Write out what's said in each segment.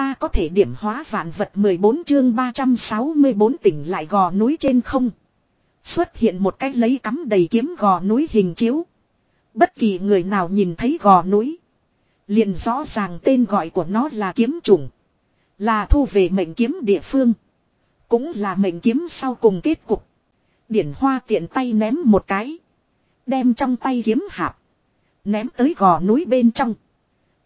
Ta có thể điểm hóa vạn vật 14 chương 364 tỉnh lại gò núi trên không. Xuất hiện một cái lấy cắm đầy kiếm gò núi hình chiếu. Bất kỳ người nào nhìn thấy gò núi. Liền rõ ràng tên gọi của nó là kiếm trùng. Là thu về mệnh kiếm địa phương. Cũng là mệnh kiếm sau cùng kết cục. Điển hoa tiện tay ném một cái. Đem trong tay kiếm hạp. Ném tới gò núi bên trong.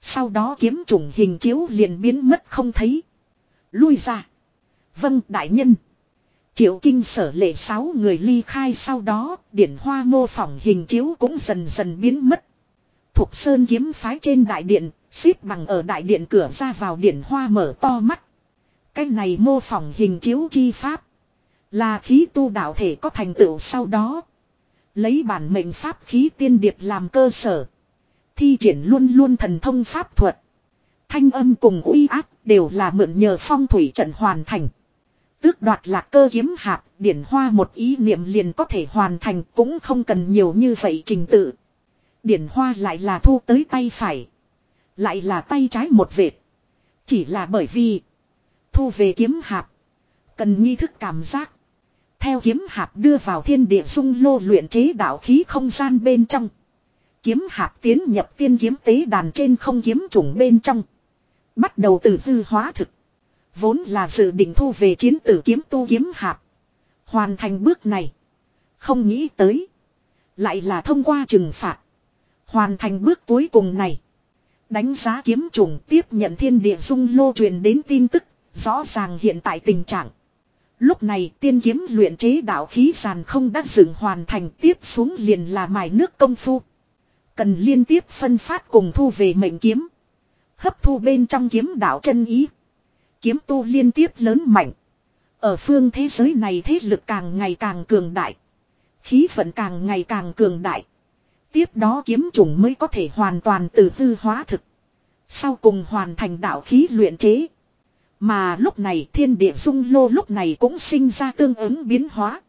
Sau đó kiếm trùng hình chiếu liền biến mất không thấy. Lui ra. Vâng đại nhân. Triệu kinh sở lệ sáu người ly khai sau đó, điển hoa mô phỏng hình chiếu cũng dần dần biến mất. Thục sơn kiếm phái trên đại điện, xếp bằng ở đại điện cửa ra vào điển hoa mở to mắt. Cái này mô phỏng hình chiếu chi pháp. Là khí tu đạo thể có thành tựu sau đó. Lấy bản mệnh pháp khí tiên điệp làm cơ sở. Thi triển luôn luôn thần thông pháp thuật. Thanh âm cùng uy áp đều là mượn nhờ phong thủy trận hoàn thành. Tước đoạt là cơ kiếm hạp, điển hoa một ý niệm liền có thể hoàn thành cũng không cần nhiều như vậy trình tự. Điển hoa lại là thu tới tay phải. Lại là tay trái một vệt. Chỉ là bởi vì thu về kiếm hạp. Cần nghi thức cảm giác. Theo kiếm hạp đưa vào thiên địa dung lô luyện chế đạo khí không gian bên trong. Kiếm hạp tiến nhập tiên kiếm tế đàn trên không kiếm trùng bên trong. Bắt đầu từ hư hóa thực. Vốn là dự định thu về chiến tử kiếm tu kiếm hạp. Hoàn thành bước này. Không nghĩ tới. Lại là thông qua trừng phạt. Hoàn thành bước cuối cùng này. Đánh giá kiếm trùng tiếp nhận thiên địa dung lô truyền đến tin tức. Rõ ràng hiện tại tình trạng. Lúc này tiên kiếm luyện chế đạo khí sàn không đã dựng hoàn thành tiếp xuống liền là mài nước công phu. Cần liên tiếp phân phát cùng thu về mệnh kiếm. Hấp thu bên trong kiếm đạo chân ý. Kiếm tu liên tiếp lớn mạnh. Ở phương thế giới này thế lực càng ngày càng cường đại. Khí vận càng ngày càng cường đại. Tiếp đó kiếm trùng mới có thể hoàn toàn từ hư hóa thực. Sau cùng hoàn thành đạo khí luyện chế. Mà lúc này thiên địa dung lô lúc này cũng sinh ra tương ứng biến hóa.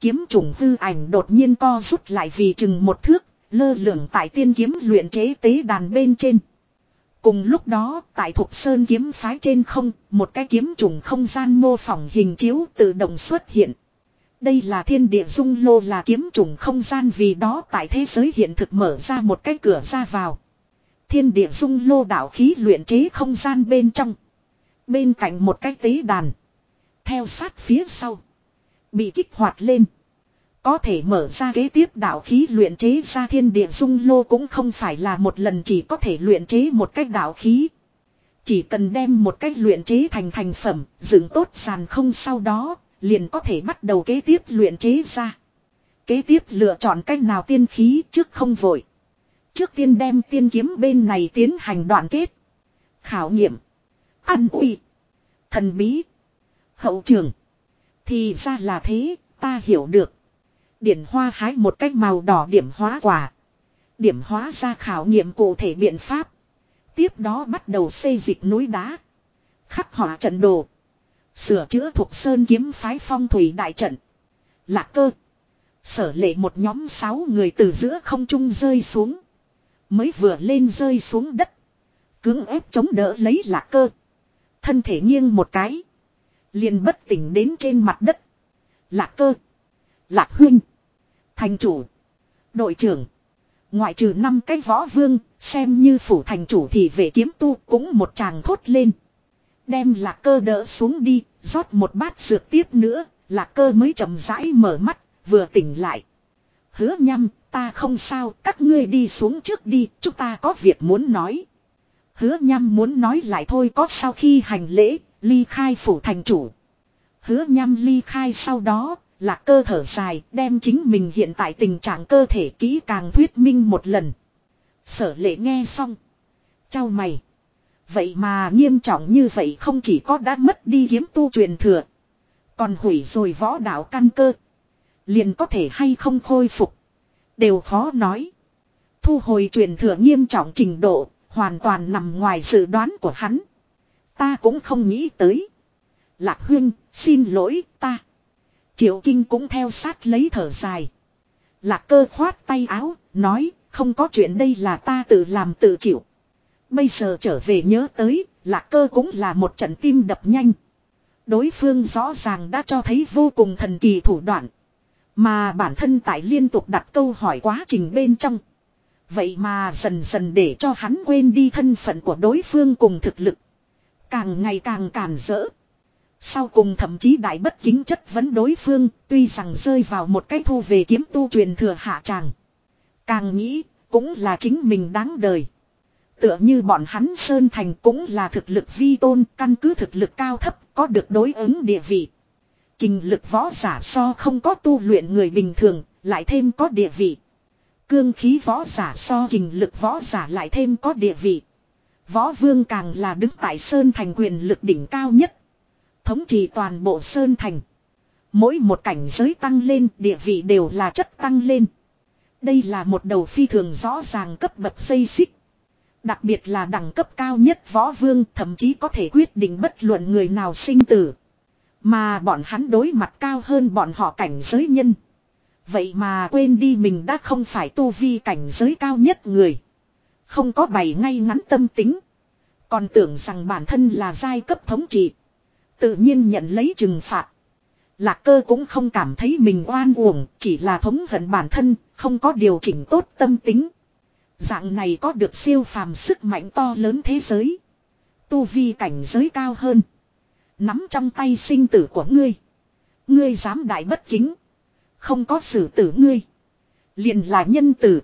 Kiếm trùng hư ảnh đột nhiên co rút lại vì chừng một thước, lơ lửng tại tiên kiếm luyện chế tế đàn bên trên. Cùng lúc đó, tại thuộc Sơn kiếm phái trên không, một cái kiếm trùng không gian mô phỏng hình chiếu tự động xuất hiện. Đây là thiên địa dung lô là kiếm trùng không gian vì đó tại thế giới hiện thực mở ra một cái cửa ra vào. Thiên địa dung lô đạo khí luyện chế không gian bên trong. Bên cạnh một cái tế đàn. Theo sát phía sau. Bị kích hoạt lên. Có thể mở ra kế tiếp đạo khí luyện chế ra thiên địa dung lô cũng không phải là một lần chỉ có thể luyện chế một cách đạo khí. Chỉ cần đem một cách luyện chế thành thành phẩm, dựng tốt sàn không sau đó, liền có thể bắt đầu kế tiếp luyện chế ra. Kế tiếp lựa chọn cách nào tiên khí trước không vội. Trước tiên đem tiên kiếm bên này tiến hành đoạn kết. Khảo nghiệm. Ăn uy. Thần bí. Hậu trường. Thì ra là thế, ta hiểu được. Điển hoa hái một cách màu đỏ điểm hóa quả. Điểm hóa ra khảo nghiệm cụ thể biện pháp. Tiếp đó bắt đầu xây dịch núi đá. Khắc họa trận đồ. Sửa chữa thuộc sơn kiếm phái phong thủy đại trận. Lạc cơ. Sở lệ một nhóm sáu người từ giữa không trung rơi xuống. Mới vừa lên rơi xuống đất. Cưỡng ép chống đỡ lấy lạc cơ. Thân thể nghiêng một cái. Liền bất tỉnh đến trên mặt đất. Lạc cơ. Lạc huynh. Thành chủ. Đội trưởng. Ngoại trừ năm cái võ vương, xem như phủ thành chủ thì về kiếm tu cũng một chàng thốt lên. Đem lạc cơ đỡ xuống đi, rót một bát dược tiếp nữa, lạc cơ mới chậm rãi mở mắt, vừa tỉnh lại. Hứa nhăm, ta không sao, các ngươi đi xuống trước đi, chúng ta có việc muốn nói. Hứa nhăm muốn nói lại thôi có sau khi hành lễ, ly khai phủ thành chủ. Hứa nhăm ly khai sau đó, Lạc cơ thở dài đem chính mình hiện tại tình trạng cơ thể kỹ càng thuyết minh một lần. Sở lệ nghe xong. Chào mày. Vậy mà nghiêm trọng như vậy không chỉ có đã mất đi kiếm tu truyền thừa. Còn hủy rồi võ đạo căn cơ. Liền có thể hay không khôi phục. Đều khó nói. Thu hồi truyền thừa nghiêm trọng trình độ. Hoàn toàn nằm ngoài dự đoán của hắn. Ta cũng không nghĩ tới. Lạc huyên, xin lỗi ta. Triệu Kinh cũng theo sát lấy thở dài. Lạc cơ khoát tay áo, nói, không có chuyện đây là ta tự làm tự chịu. Bây giờ trở về nhớ tới, lạc cơ cũng là một trận tim đập nhanh. Đối phương rõ ràng đã cho thấy vô cùng thần kỳ thủ đoạn. Mà bản thân tại liên tục đặt câu hỏi quá trình bên trong. Vậy mà dần dần để cho hắn quên đi thân phận của đối phương cùng thực lực. Càng ngày càng càn rỡ. Sau cùng thậm chí đại bất kính chất vấn đối phương, tuy rằng rơi vào một cái thu về kiếm tu truyền thừa hạ tràng. Càng nghĩ, cũng là chính mình đáng đời. Tựa như bọn hắn Sơn Thành cũng là thực lực vi tôn, căn cứ thực lực cao thấp, có được đối ứng địa vị. Kinh lực võ giả so không có tu luyện người bình thường, lại thêm có địa vị. Cương khí võ giả so kinh lực võ giả lại thêm có địa vị. Võ vương càng là đứng tại Sơn Thành quyền lực đỉnh cao nhất. Thống trị toàn bộ Sơn Thành. Mỗi một cảnh giới tăng lên, địa vị đều là chất tăng lên. Đây là một đầu phi thường rõ ràng cấp bậc xây xích. Đặc biệt là đẳng cấp cao nhất võ vương, thậm chí có thể quyết định bất luận người nào sinh tử. Mà bọn hắn đối mặt cao hơn bọn họ cảnh giới nhân. Vậy mà quên đi mình đã không phải tu vi cảnh giới cao nhất người. Không có bày ngay ngắn tâm tính. Còn tưởng rằng bản thân là giai cấp thống trị. Tự nhiên nhận lấy trừng phạt. Lạc cơ cũng không cảm thấy mình oan uổng, chỉ là thống hận bản thân, không có điều chỉnh tốt tâm tính. Dạng này có được siêu phàm sức mạnh to lớn thế giới. Tu vi cảnh giới cao hơn. Nắm trong tay sinh tử của ngươi. Ngươi dám đại bất kính. Không có xử tử ngươi. liền là nhân tử.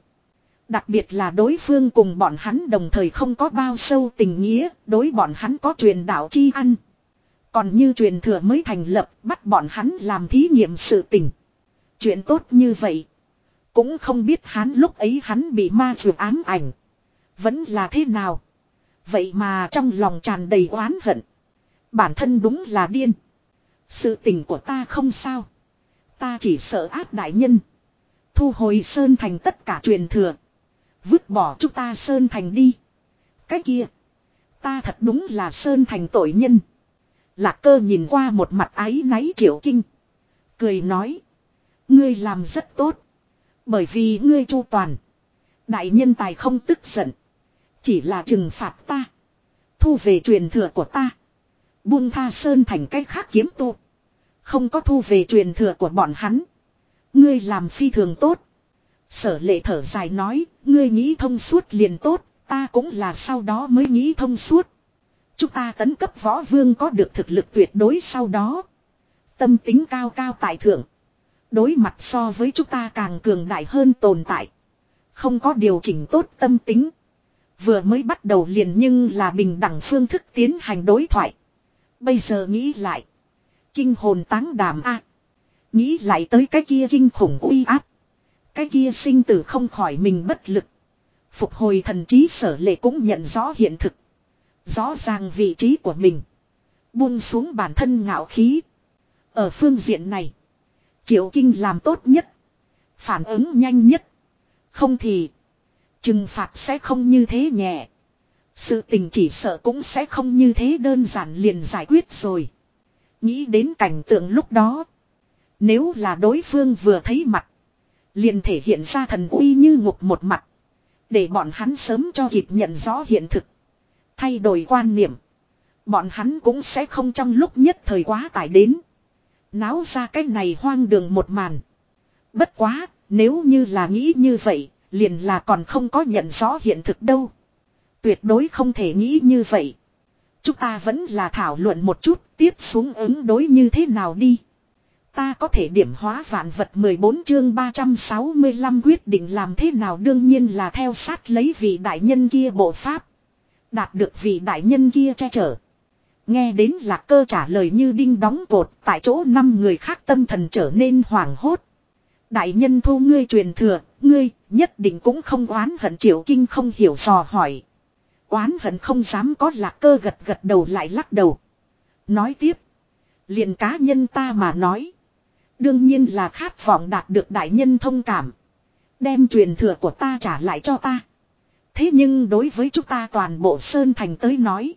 Đặc biệt là đối phương cùng bọn hắn đồng thời không có bao sâu tình nghĩa, đối bọn hắn có truyền đạo chi ăn. Còn như truyền thừa mới thành lập, bắt bọn hắn làm thí nghiệm sự tình. Chuyện tốt như vậy. Cũng không biết hắn lúc ấy hắn bị ma vượt ám ảnh. Vẫn là thế nào. Vậy mà trong lòng tràn đầy oán hận. Bản thân đúng là điên. Sự tình của ta không sao. Ta chỉ sợ áp đại nhân. Thu hồi Sơn Thành tất cả truyền thừa. Vứt bỏ chúng ta Sơn Thành đi. Cái kia. Ta thật đúng là Sơn Thành tội nhân. Lạc cơ nhìn qua một mặt ái náy triệu kinh. Cười nói. Ngươi làm rất tốt. Bởi vì ngươi chu toàn. Đại nhân tài không tức giận. Chỉ là trừng phạt ta. Thu về truyền thừa của ta. Buông tha sơn thành cách khác kiếm tu. Không có thu về truyền thừa của bọn hắn. Ngươi làm phi thường tốt. Sở lệ thở dài nói, ngươi nghĩ thông suốt liền tốt, ta cũng là sau đó mới nghĩ thông suốt. Chúng ta tấn cấp võ vương có được thực lực tuyệt đối sau đó. Tâm tính cao cao tại thượng. Đối mặt so với chúng ta càng cường đại hơn tồn tại. Không có điều chỉnh tốt tâm tính. Vừa mới bắt đầu liền nhưng là bình đẳng phương thức tiến hành đối thoại. Bây giờ nghĩ lại. Kinh hồn táng đàm a Nghĩ lại tới cái kia kinh khủng uy áp. Cái kia sinh tử không khỏi mình bất lực. Phục hồi thần trí sở lệ cũng nhận rõ hiện thực. Rõ ràng vị trí của mình. Buông xuống bản thân ngạo khí. Ở phương diện này. Triệu Kinh làm tốt nhất. Phản ứng nhanh nhất. Không thì. Trừng phạt sẽ không như thế nhẹ. Sự tình chỉ sợ cũng sẽ không như thế đơn giản liền giải quyết rồi. Nghĩ đến cảnh tượng lúc đó. Nếu là đối phương vừa thấy mặt. Liền thể hiện ra thần uy như ngục một mặt. Để bọn hắn sớm cho kịp nhận rõ hiện thực. Thay đổi quan niệm. Bọn hắn cũng sẽ không trong lúc nhất thời quá tải đến. Náo ra cái này hoang đường một màn. Bất quá, nếu như là nghĩ như vậy, liền là còn không có nhận rõ hiện thực đâu. Tuyệt đối không thể nghĩ như vậy. Chúng ta vẫn là thảo luận một chút, tiếp xuống ứng đối như thế nào đi. Ta có thể điểm hóa vạn vật 14 chương 365 quyết định làm thế nào đương nhiên là theo sát lấy vị đại nhân kia bộ pháp. Đạt được vị đại nhân kia che chở. Nghe đến lạc cơ trả lời như đinh đóng cột tại chỗ năm người khác tâm thần trở nên hoảng hốt. Đại nhân thu ngươi truyền thừa, ngươi nhất định cũng không oán hận triệu kinh không hiểu dò hỏi. Oán hận không dám có lạc cơ gật gật đầu lại lắc đầu. Nói tiếp. liền cá nhân ta mà nói. Đương nhiên là khát vọng đạt được đại nhân thông cảm. Đem truyền thừa của ta trả lại cho ta. Thế nhưng đối với chúng ta toàn bộ Sơn Thành tới nói.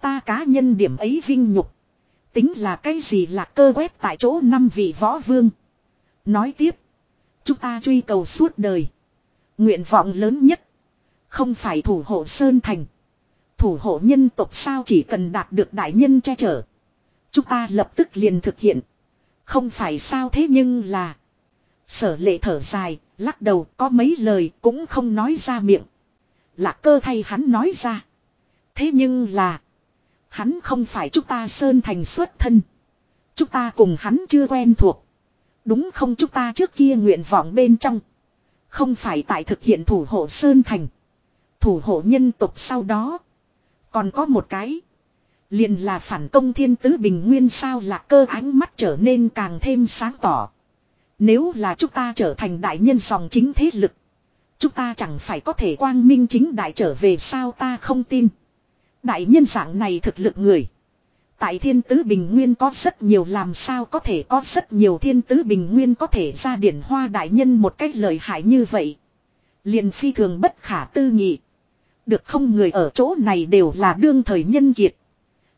Ta cá nhân điểm ấy vinh nhục. Tính là cái gì là cơ quét tại chỗ năm vị võ vương. Nói tiếp. Chúng ta truy cầu suốt đời. Nguyện vọng lớn nhất. Không phải thủ hộ Sơn Thành. Thủ hộ nhân tộc sao chỉ cần đạt được đại nhân che chở. Chúng ta lập tức liền thực hiện. Không phải sao thế nhưng là. Sở lệ thở dài, lắc đầu có mấy lời cũng không nói ra miệng. Lạc cơ thay hắn nói ra. Thế nhưng là. Hắn không phải chúng ta Sơn Thành xuất thân. Chúng ta cùng hắn chưa quen thuộc. Đúng không chúng ta trước kia nguyện vọng bên trong. Không phải tại thực hiện thủ hộ Sơn Thành. Thủ hộ nhân tục sau đó. Còn có một cái. Liền là phản công thiên tứ bình nguyên sao là cơ ánh mắt trở nên càng thêm sáng tỏ. Nếu là chúng ta trở thành đại nhân dòng chính thế lực. Chúng ta chẳng phải có thể quang minh chính đại trở về sao ta không tin. Đại nhân dạng này thực lực người. Tại thiên tứ bình nguyên có rất nhiều làm sao có thể có rất nhiều thiên tứ bình nguyên có thể ra điển hoa đại nhân một cách lợi hại như vậy. liền phi thường bất khả tư nghị. Được không người ở chỗ này đều là đương thời nhân kiệt.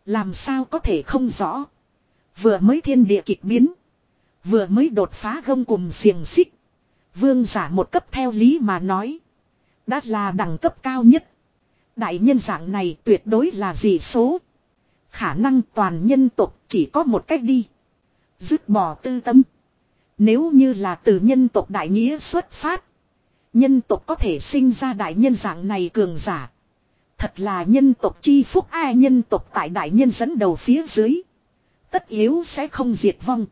Làm sao có thể không rõ. Vừa mới thiên địa kịch biến. Vừa mới đột phá gông cùng xiềng xích. Vương giả một cấp theo lý mà nói. Đã là đẳng cấp cao nhất. Đại nhân dạng này tuyệt đối là dị số. Khả năng toàn nhân tộc chỉ có một cách đi. Dứt bỏ tư tâm. Nếu như là từ nhân tộc đại nghĩa xuất phát. Nhân tộc có thể sinh ra đại nhân dạng này cường giả. Thật là nhân tộc chi phúc, ai nhân tộc tại đại nhân dẫn đầu phía dưới. Tất yếu sẽ không diệt vong.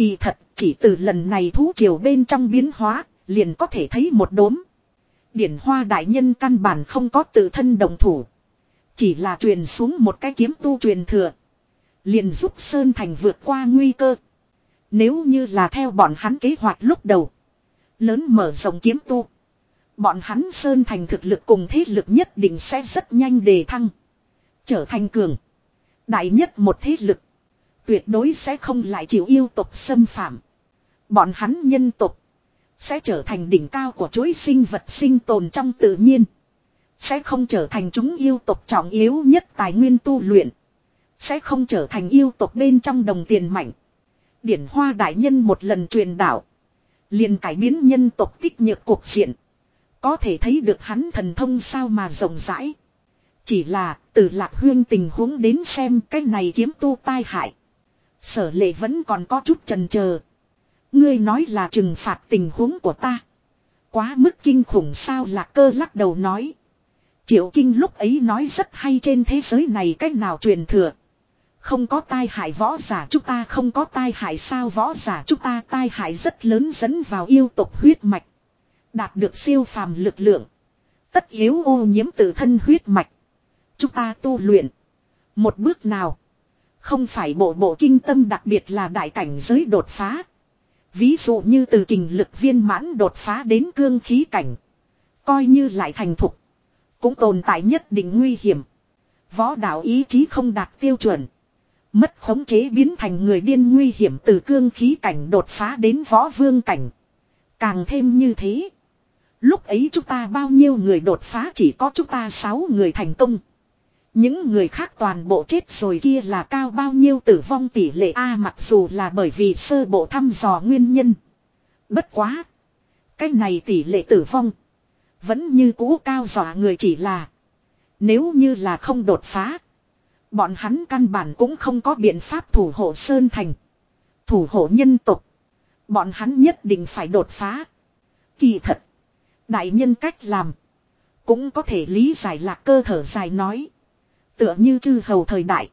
Kỳ thật, chỉ từ lần này thú triều bên trong biến hóa, liền có thể thấy một đốm. Điển hoa đại nhân căn bản không có tự thân đồng thủ. Chỉ là truyền xuống một cái kiếm tu truyền thừa. Liền giúp Sơn Thành vượt qua nguy cơ. Nếu như là theo bọn hắn kế hoạch lúc đầu. Lớn mở rộng kiếm tu. Bọn hắn Sơn Thành thực lực cùng thế lực nhất định sẽ rất nhanh đề thăng. Trở thành cường. Đại nhất một thế lực. Tuyệt đối sẽ không lại chịu yêu tục xâm phạm. Bọn hắn nhân tục. Sẽ trở thành đỉnh cao của chuỗi sinh vật sinh tồn trong tự nhiên. Sẽ không trở thành chúng yêu tộc trọng yếu nhất tài nguyên tu luyện. Sẽ không trở thành yêu tộc bên trong đồng tiền mạnh. Điển hoa đại nhân một lần truyền đạo. liền cải biến nhân tộc tích nhược cuộc diện. Có thể thấy được hắn thần thông sao mà rộng rãi. Chỉ là từ lạc huyên tình huống đến xem cái này kiếm tu tai hại. Sở lệ vẫn còn có chút trần chờ Ngươi nói là trừng phạt tình huống của ta. Quá mức kinh khủng sao lạc cơ lắc đầu nói. Triệu Kinh lúc ấy nói rất hay trên thế giới này cách nào truyền thừa. Không có tai hại võ giả chúng ta không có tai hại sao võ giả chúng ta tai hại rất lớn dẫn vào yêu tục huyết mạch. Đạt được siêu phàm lực lượng. Tất yếu ô nhiễm tự thân huyết mạch. Chúng ta tu luyện. Một bước nào. Không phải bộ bộ kinh tâm đặc biệt là đại cảnh giới đột phá. Ví dụ như từ kình lực viên mãn đột phá đến cương khí cảnh. Coi như lại thành thục. Cũng tồn tại nhất định nguy hiểm. Võ đạo ý chí không đạt tiêu chuẩn. Mất khống chế biến thành người điên nguy hiểm từ cương khí cảnh đột phá đến võ vương cảnh. Càng thêm như thế. Lúc ấy chúng ta bao nhiêu người đột phá chỉ có chúng ta 6 người thành công. Những người khác toàn bộ chết rồi kia là cao bao nhiêu tử vong tỷ lệ A mặc dù là bởi vì sơ bộ thăm dò nguyên nhân. Bất quá. Cái này tỷ lệ tử vong. Vẫn như cũ cao dọa người chỉ là. Nếu như là không đột phá. Bọn hắn căn bản cũng không có biện pháp thủ hộ Sơn Thành. Thủ hộ nhân tục. Bọn hắn nhất định phải đột phá. Kỳ thật. Đại nhân cách làm. Cũng có thể lý giải lạc cơ thở dài nói. Tựa như chư hầu thời đại.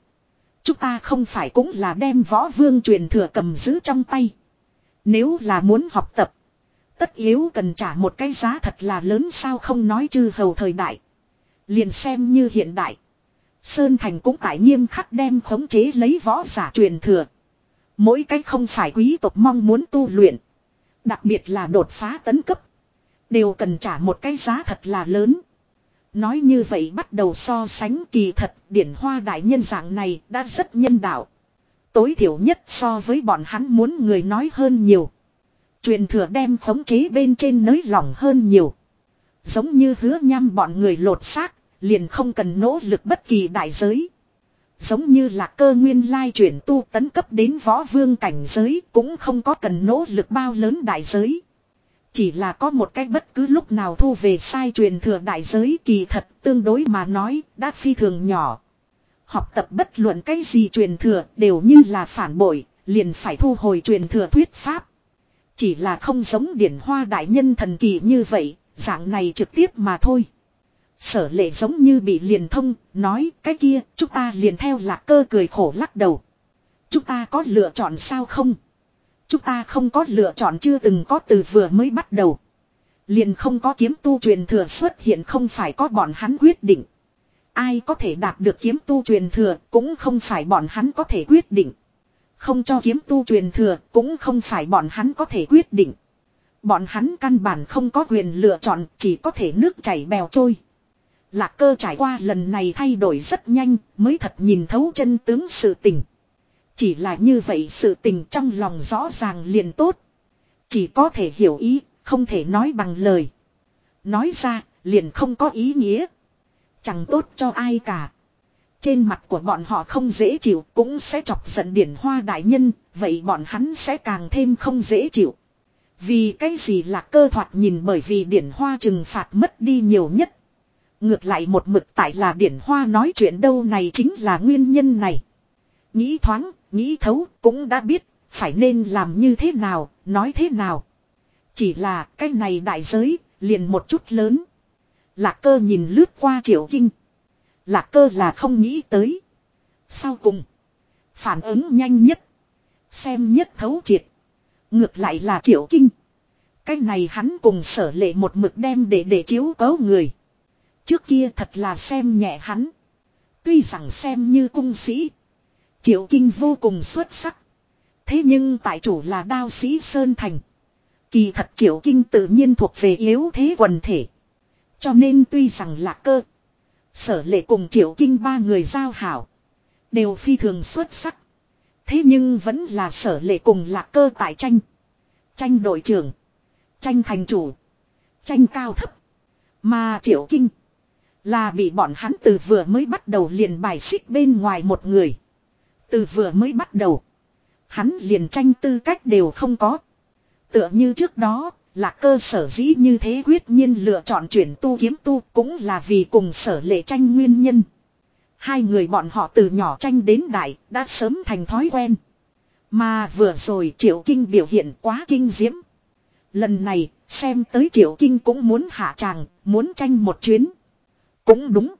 Chúng ta không phải cũng là đem võ vương truyền thừa cầm giữ trong tay. Nếu là muốn học tập. Tất yếu cần trả một cái giá thật là lớn sao không nói chư hầu thời đại. Liền xem như hiện đại. Sơn Thành cũng tại nghiêm khắc đem khống chế lấy võ giả truyền thừa. Mỗi cách không phải quý tộc mong muốn tu luyện. Đặc biệt là đột phá tấn cấp. Đều cần trả một cái giá thật là lớn. Nói như vậy bắt đầu so sánh kỳ thật, điển hoa đại nhân dạng này đã rất nhân đạo. Tối thiểu nhất so với bọn hắn muốn người nói hơn nhiều. Truyền thừa đem khống chế bên trên nới lỏng hơn nhiều. Giống như hứa nhăm bọn người lột xác, liền không cần nỗ lực bất kỳ đại giới. Giống như là cơ nguyên lai chuyển tu tấn cấp đến võ vương cảnh giới cũng không có cần nỗ lực bao lớn đại giới. Chỉ là có một cách bất cứ lúc nào thu về sai truyền thừa đại giới kỳ thật tương đối mà nói đã phi thường nhỏ. Học tập bất luận cái gì truyền thừa đều như là phản bội, liền phải thu hồi truyền thừa thuyết pháp. Chỉ là không giống điển hoa đại nhân thần kỳ như vậy, dạng này trực tiếp mà thôi. Sở lệ giống như bị liền thông, nói cái kia, chúng ta liền theo lạc cơ cười khổ lắc đầu. Chúng ta có lựa chọn sao không? Chúng ta không có lựa chọn chưa từng có từ vừa mới bắt đầu. Liền không có kiếm tu truyền thừa xuất hiện không phải có bọn hắn quyết định. Ai có thể đạt được kiếm tu truyền thừa cũng không phải bọn hắn có thể quyết định. Không cho kiếm tu truyền thừa cũng không phải bọn hắn có thể quyết định. Bọn hắn căn bản không có quyền lựa chọn, chỉ có thể nước chảy bèo trôi. Lạc cơ trải qua lần này thay đổi rất nhanh, mới thật nhìn thấu chân tướng sự tình. Chỉ là như vậy sự tình trong lòng rõ ràng liền tốt. Chỉ có thể hiểu ý, không thể nói bằng lời. Nói ra, liền không có ý nghĩa. Chẳng tốt cho ai cả. Trên mặt của bọn họ không dễ chịu cũng sẽ chọc giận điển hoa đại nhân, vậy bọn hắn sẽ càng thêm không dễ chịu. Vì cái gì là cơ thoạt nhìn bởi vì điển hoa trừng phạt mất đi nhiều nhất. Ngược lại một mực tại là điển hoa nói chuyện đâu này chính là nguyên nhân này. Nghĩ thoáng, nghĩ thấu, cũng đã biết, phải nên làm như thế nào, nói thế nào. Chỉ là cái này đại giới, liền một chút lớn. Lạc cơ nhìn lướt qua triệu kinh. Lạc cơ là không nghĩ tới. Sau cùng, phản ứng nhanh nhất. Xem nhất thấu triệt. Ngược lại là triệu kinh. Cái này hắn cùng sở lệ một mực đem để để chiếu cấu người. Trước kia thật là xem nhẹ hắn. Tuy rằng xem như cung sĩ. Triệu Kinh vô cùng xuất sắc. Thế nhưng tại chủ là đao sĩ Sơn Thành. Kỳ thật Triệu Kinh tự nhiên thuộc về yếu thế quần thể. Cho nên tuy rằng là cơ. Sở lệ cùng Triệu Kinh ba người giao hảo. Đều phi thường xuất sắc. Thế nhưng vẫn là sở lệ cùng là cơ tại tranh. Tranh đội trưởng. Tranh thành chủ. Tranh cao thấp. Mà Triệu Kinh. Là bị bọn hắn từ vừa mới bắt đầu liền bài xích bên ngoài một người. Từ vừa mới bắt đầu. Hắn liền tranh tư cách đều không có. Tựa như trước đó, là cơ sở dĩ như thế quyết nhiên lựa chọn chuyển tu kiếm tu cũng là vì cùng sở lệ tranh nguyên nhân. Hai người bọn họ từ nhỏ tranh đến đại đã sớm thành thói quen. Mà vừa rồi triệu kinh biểu hiện quá kinh diễm. Lần này xem tới triệu kinh cũng muốn hạ tràng, muốn tranh một chuyến. Cũng đúng.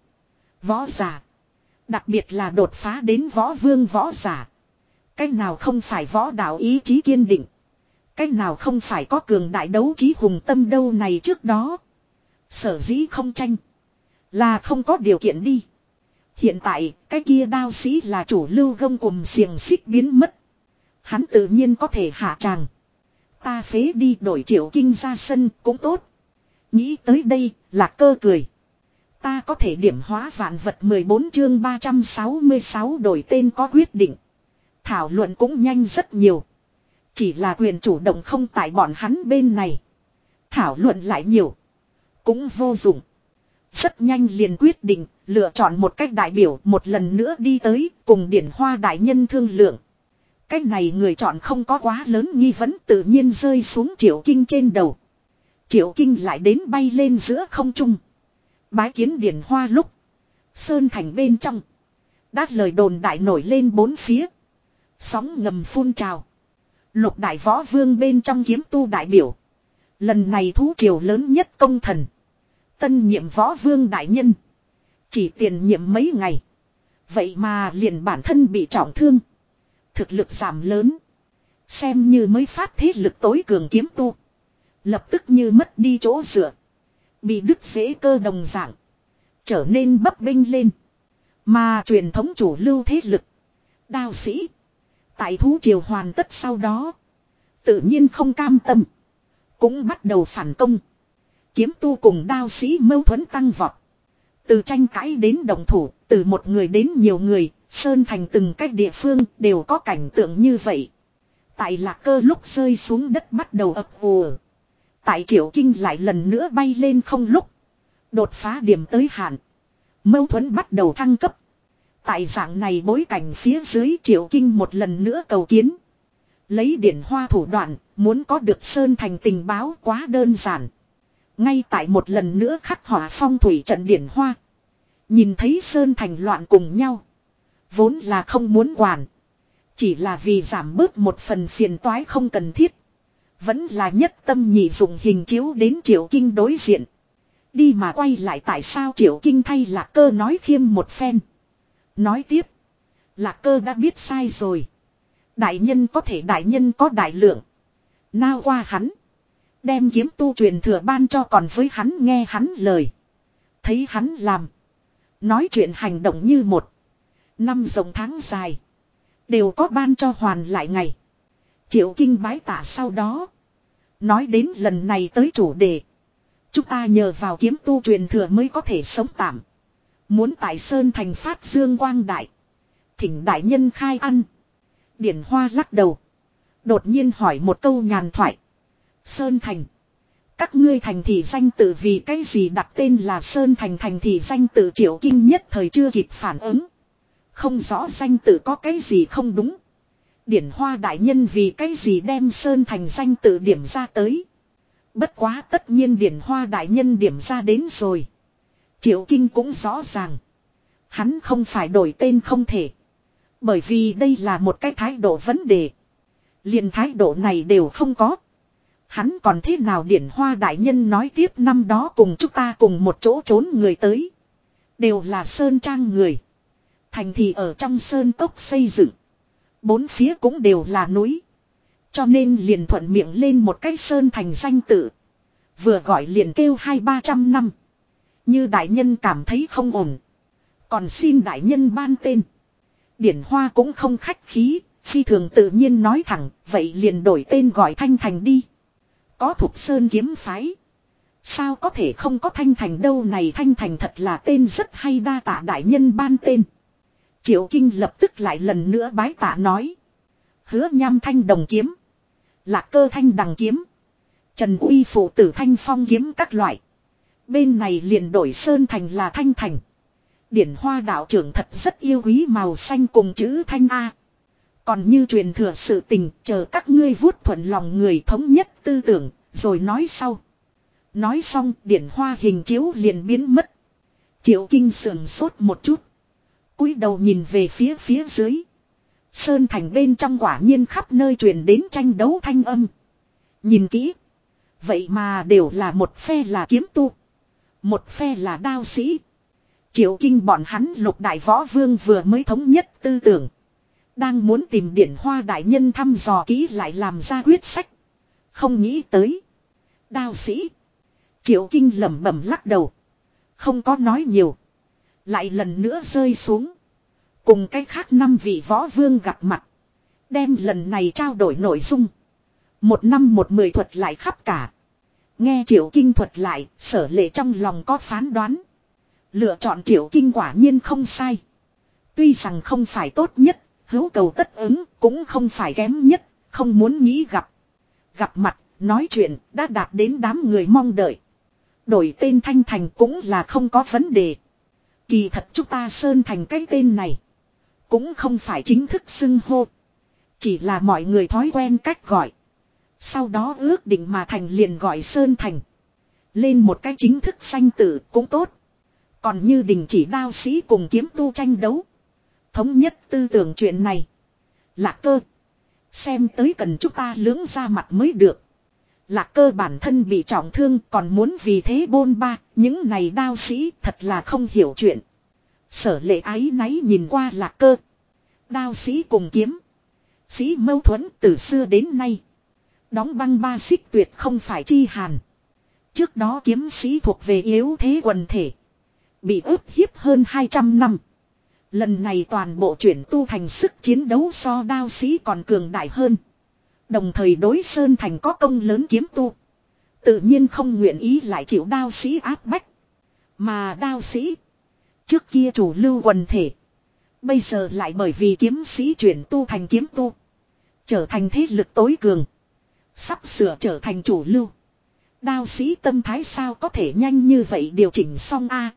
Võ giả. Đặc biệt là đột phá đến võ vương võ giả. Cách nào không phải võ đạo ý chí kiên định. Cách nào không phải có cường đại đấu trí hùng tâm đâu này trước đó. Sở dĩ không tranh. Là không có điều kiện đi. Hiện tại, cái kia đao sĩ là chủ lưu gông cùng xiềng xích biến mất. Hắn tự nhiên có thể hạ tràng. Ta phế đi đổi triệu kinh ra sân cũng tốt. Nghĩ tới đây, là cơ cười. Ta có thể điểm hóa vạn vật 14 chương 366 đổi tên có quyết định. Thảo luận cũng nhanh rất nhiều. Chỉ là quyền chủ động không tại bọn hắn bên này. Thảo luận lại nhiều. Cũng vô dụng. Rất nhanh liền quyết định, lựa chọn một cách đại biểu một lần nữa đi tới, cùng điển hoa đại nhân thương lượng. Cách này người chọn không có quá lớn nghi vấn tự nhiên rơi xuống triệu kinh trên đầu. Triệu kinh lại đến bay lên giữa không trung. Bái kiến điển hoa lúc. Sơn thành bên trong. Đát lời đồn đại nổi lên bốn phía. Sóng ngầm phun trào. Lục đại võ vương bên trong kiếm tu đại biểu. Lần này thú triều lớn nhất công thần. Tân nhiệm võ vương đại nhân. Chỉ tiền nhiệm mấy ngày. Vậy mà liền bản thân bị trọng thương. Thực lực giảm lớn. Xem như mới phát thế lực tối cường kiếm tu. Lập tức như mất đi chỗ dựa. Bị đứt dễ cơ đồng dạng. Trở nên bấp binh lên. Mà truyền thống chủ lưu thế lực. Đao sĩ. Tại thú triều hoàn tất sau đó. Tự nhiên không cam tâm. Cũng bắt đầu phản công. Kiếm tu cùng đao sĩ mâu thuẫn tăng vọt. Từ tranh cãi đến đồng thủ, từ một người đến nhiều người, Sơn thành từng cách địa phương đều có cảnh tượng như vậy. Tại lạc cơ lúc rơi xuống đất bắt đầu ập ùa. Tại triệu kinh lại lần nữa bay lên không lúc. Đột phá điểm tới hạn. Mâu thuẫn bắt đầu thăng cấp. Tại dạng này bối cảnh phía dưới triệu kinh một lần nữa cầu kiến. Lấy điển hoa thủ đoạn, muốn có được Sơn Thành tình báo quá đơn giản. Ngay tại một lần nữa khắc họa phong thủy trận điển hoa. Nhìn thấy Sơn Thành loạn cùng nhau. Vốn là không muốn quản. Chỉ là vì giảm bớt một phần phiền toái không cần thiết. Vẫn là nhất tâm nhị dùng hình chiếu đến triệu kinh đối diện. Đi mà quay lại tại sao triệu kinh thay lạc cơ nói khiêm một phen. Nói tiếp. Lạc cơ đã biết sai rồi. Đại nhân có thể đại nhân có đại lượng. Nao qua hắn. Đem kiếm tu truyền thừa ban cho còn với hắn nghe hắn lời. Thấy hắn làm. Nói chuyện hành động như một. Năm rồng tháng dài. Đều có ban cho hoàn lại ngày. Triệu kinh bái tả sau đó. Nói đến lần này tới chủ đề. Chúng ta nhờ vào kiếm tu truyền thừa mới có thể sống tạm. Muốn tại Sơn thành phát dương quang đại. Thỉnh đại nhân khai ăn. Điển Hoa lắc đầu. Đột nhiên hỏi một câu nhàn thoại. Sơn thành. Các ngươi thành thị danh tự vì cái gì đặt tên là Sơn thành thành thị danh tự triệu kinh nhất thời chưa kịp phản ứng. Không rõ danh tự có cái gì không đúng. Điển Hoa đại nhân vì cái gì đem Sơn thành danh tự điểm ra tới. Bất quá tất nhiên điển hoa đại nhân điểm ra đến rồi. Triệu Kinh cũng rõ ràng. Hắn không phải đổi tên không thể. Bởi vì đây là một cái thái độ vấn đề. liền thái độ này đều không có. Hắn còn thế nào điển hoa đại nhân nói tiếp năm đó cùng chúng ta cùng một chỗ trốn người tới. Đều là sơn trang người. Thành thì ở trong sơn cốc xây dựng. Bốn phía cũng đều là núi. Cho nên liền thuận miệng lên một cái sơn thành danh tự. Vừa gọi liền kêu hai ba trăm năm. Như đại nhân cảm thấy không ổn. Còn xin đại nhân ban tên. Điển Hoa cũng không khách khí, phi thường tự nhiên nói thẳng, vậy liền đổi tên gọi Thanh Thành đi. Có thuộc Sơn kiếm phái. Sao có thể không có Thanh Thành đâu này Thanh Thành thật là tên rất hay đa tạ đại nhân ban tên. Triệu Kinh lập tức lại lần nữa bái tạ nói. Hứa nham thanh đồng kiếm. Lạc cơ thanh đằng kiếm. Trần uy phụ tử thanh phong kiếm các loại. Bên này liền đổi sơn thành là thanh thành. Điển hoa đạo trưởng thật rất yêu quý màu xanh cùng chữ thanh A. Còn như truyền thừa sự tình chờ các ngươi vuốt thuận lòng người thống nhất tư tưởng, rồi nói sau. Nói xong điển hoa hình chiếu liền biến mất. Triệu kinh sườn sốt một chút cúi đầu nhìn về phía phía dưới. Sơn thành bên trong quả nhiên khắp nơi truyền đến tranh đấu thanh âm. Nhìn kỹ. Vậy mà đều là một phe là kiếm tu. Một phe là đao sĩ. Triệu kinh bọn hắn lục đại võ vương vừa mới thống nhất tư tưởng. Đang muốn tìm điển hoa đại nhân thăm dò kỹ lại làm ra quyết sách. Không nghĩ tới. Đao sĩ. Triệu kinh lẩm bẩm lắc đầu. Không có nói nhiều. Lại lần nữa rơi xuống. Cùng cái khác năm vị võ vương gặp mặt. Đem lần này trao đổi nội dung. Một năm một mười thuật lại khắp cả. Nghe triệu kinh thuật lại, sở lệ trong lòng có phán đoán. Lựa chọn triệu kinh quả nhiên không sai. Tuy rằng không phải tốt nhất, hữu cầu tất ứng, cũng không phải kém nhất, không muốn nghĩ gặp. Gặp mặt, nói chuyện, đã đạt đến đám người mong đợi. Đổi tên Thanh Thành cũng là không có vấn đề. Kỳ thật chúng ta Sơn Thành cái tên này. Cũng không phải chính thức xưng hô. Chỉ là mọi người thói quen cách gọi. Sau đó ước định mà thành liền gọi Sơn Thành. Lên một cái chính thức sanh tử cũng tốt. Còn như đình chỉ đao sĩ cùng kiếm tu tranh đấu. Thống nhất tư tưởng chuyện này. Lạc cơ. Xem tới cần chúng ta lưỡng ra mặt mới được. Lạc cơ bản thân bị trọng thương, còn muốn vì thế bôn ba. Những này đao sĩ thật là không hiểu chuyện. Sở lệ ái náy nhìn qua lạc cơ. Đao sĩ cùng kiếm. Sĩ mâu thuẫn từ xưa đến nay. Đóng băng ba xích tuyệt không phải chi hàn. Trước đó kiếm sĩ thuộc về yếu thế quần thể. Bị ức hiếp hơn 200 năm. Lần này toàn bộ chuyển tu thành sức chiến đấu so đao sĩ còn cường đại hơn. Đồng thời đối Sơn Thành có công lớn kiếm tu. Tự nhiên không nguyện ý lại chịu đao sĩ áp bách. Mà đao sĩ. Trước kia chủ lưu quần thể. Bây giờ lại bởi vì kiếm sĩ chuyển tu thành kiếm tu. Trở thành thế lực tối cường. Sắp sửa trở thành chủ lưu. Đao sĩ tâm thái sao có thể nhanh như vậy điều chỉnh xong a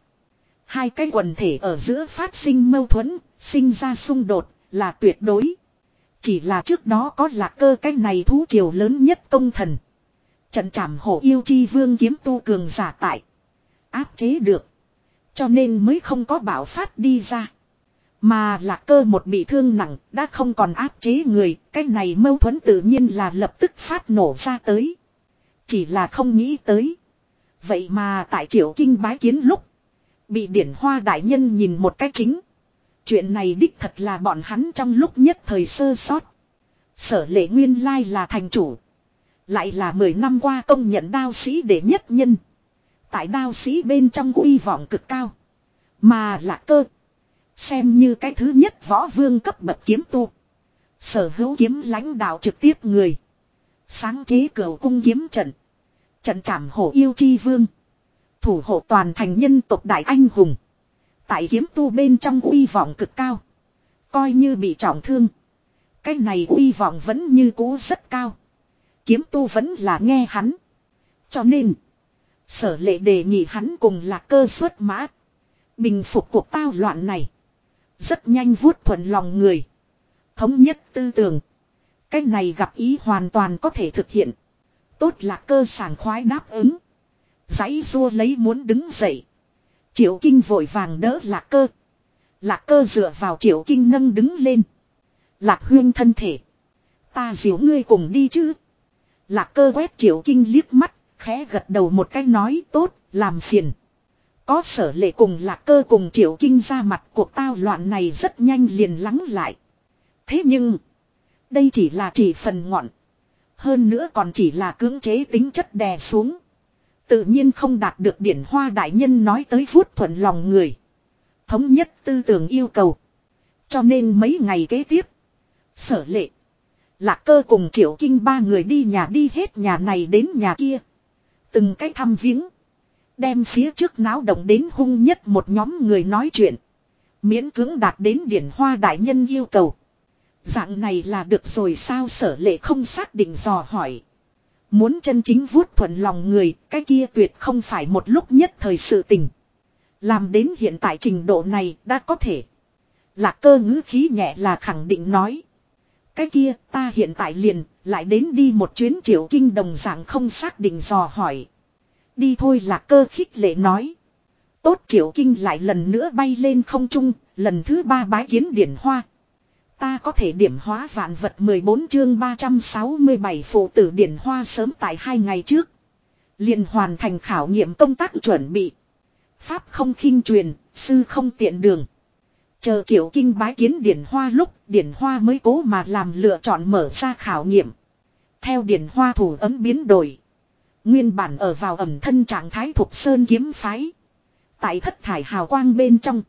Hai cái quần thể ở giữa phát sinh mâu thuẫn, sinh ra xung đột, là tuyệt đối. Chỉ là trước đó có lạc cơ cái này thú triều lớn nhất công thần. Trận trảm hổ yêu chi vương kiếm tu cường giả tại. Áp chế được. Cho nên mới không có bảo phát đi ra. Mà lạc cơ một bị thương nặng, đã không còn áp chế người. Cái này mâu thuẫn tự nhiên là lập tức phát nổ ra tới. Chỉ là không nghĩ tới. Vậy mà tại triệu kinh bái kiến lúc. Bị điển hoa đại nhân nhìn một cách chính. Chuyện này đích thật là bọn hắn trong lúc nhất thời sơ sót. Sở lệ nguyên lai là thành chủ. Lại là 10 năm qua công nhận đao sĩ đệ nhất nhân. Tại đao sĩ bên trong uy vọng cực cao. Mà là cơ. Xem như cái thứ nhất võ vương cấp bậc kiếm tu. Sở hữu kiếm lãnh đạo trực tiếp người. Sáng chế cửa cung kiếm trận. Trận trảm hổ yêu chi vương. Thủ hộ toàn thành nhân tộc đại anh hùng. Tại kiếm tu bên trong uy vọng cực cao. Coi như bị trọng thương. Cái này uy vọng vẫn như cũ rất cao. Kiếm tu vẫn là nghe hắn. Cho nên. Sở lệ đề nghị hắn cùng là cơ xuất mã. Bình phục cuộc tao loạn này. Rất nhanh vuốt thuận lòng người. Thống nhất tư tưởng. Cái này gặp ý hoàn toàn có thể thực hiện. Tốt là cơ sảng khoái đáp ứng. Giấy rua lấy muốn đứng dậy. Triệu Kinh vội vàng đỡ lạc cơ. Lạc cơ dựa vào Triệu Kinh nâng đứng lên. Lạc huyên thân thể. Ta diếu ngươi cùng đi chứ. Lạc cơ quét Triệu Kinh liếc mắt, khẽ gật đầu một cái nói tốt, làm phiền. Có sở lệ cùng lạc cơ cùng Triệu Kinh ra mặt cuộc tao loạn này rất nhanh liền lắng lại. Thế nhưng, đây chỉ là chỉ phần ngọn. Hơn nữa còn chỉ là cưỡng chế tính chất đè xuống. Tự nhiên không đạt được điển hoa đại nhân nói tới vuốt thuận lòng người. Thống nhất tư tưởng yêu cầu. Cho nên mấy ngày kế tiếp. Sở lệ. Lạc cơ cùng triệu kinh ba người đi nhà đi hết nhà này đến nhà kia. Từng cái thăm viếng. Đem phía trước náo động đến hung nhất một nhóm người nói chuyện. Miễn cưỡng đạt đến điển hoa đại nhân yêu cầu. Dạng này là được rồi sao sở lệ không xác định dò hỏi. Muốn chân chính vuốt thuận lòng người, cái kia tuyệt không phải một lúc nhất thời sự tình. Làm đến hiện tại trình độ này đã có thể. Lạc cơ ngữ khí nhẹ là khẳng định nói. Cái kia ta hiện tại liền lại đến đi một chuyến triệu kinh đồng dạng không xác định dò hỏi. Đi thôi lạc cơ khích lệ nói. Tốt triệu kinh lại lần nữa bay lên không trung, lần thứ ba bái kiến điển hoa. Ta có thể điểm hóa vạn vật 14 chương 367 phụ tử điển hoa sớm tại hai ngày trước. liền hoàn thành khảo nghiệm công tác chuẩn bị. Pháp không khinh truyền, sư không tiện đường. Chờ triệu kinh bái kiến điển hoa lúc điển hoa mới cố mà làm lựa chọn mở ra khảo nghiệm. Theo điển hoa thủ ấm biến đổi. Nguyên bản ở vào ẩm thân trạng thái thuộc sơn kiếm phái. Tại thất thải hào quang bên trong.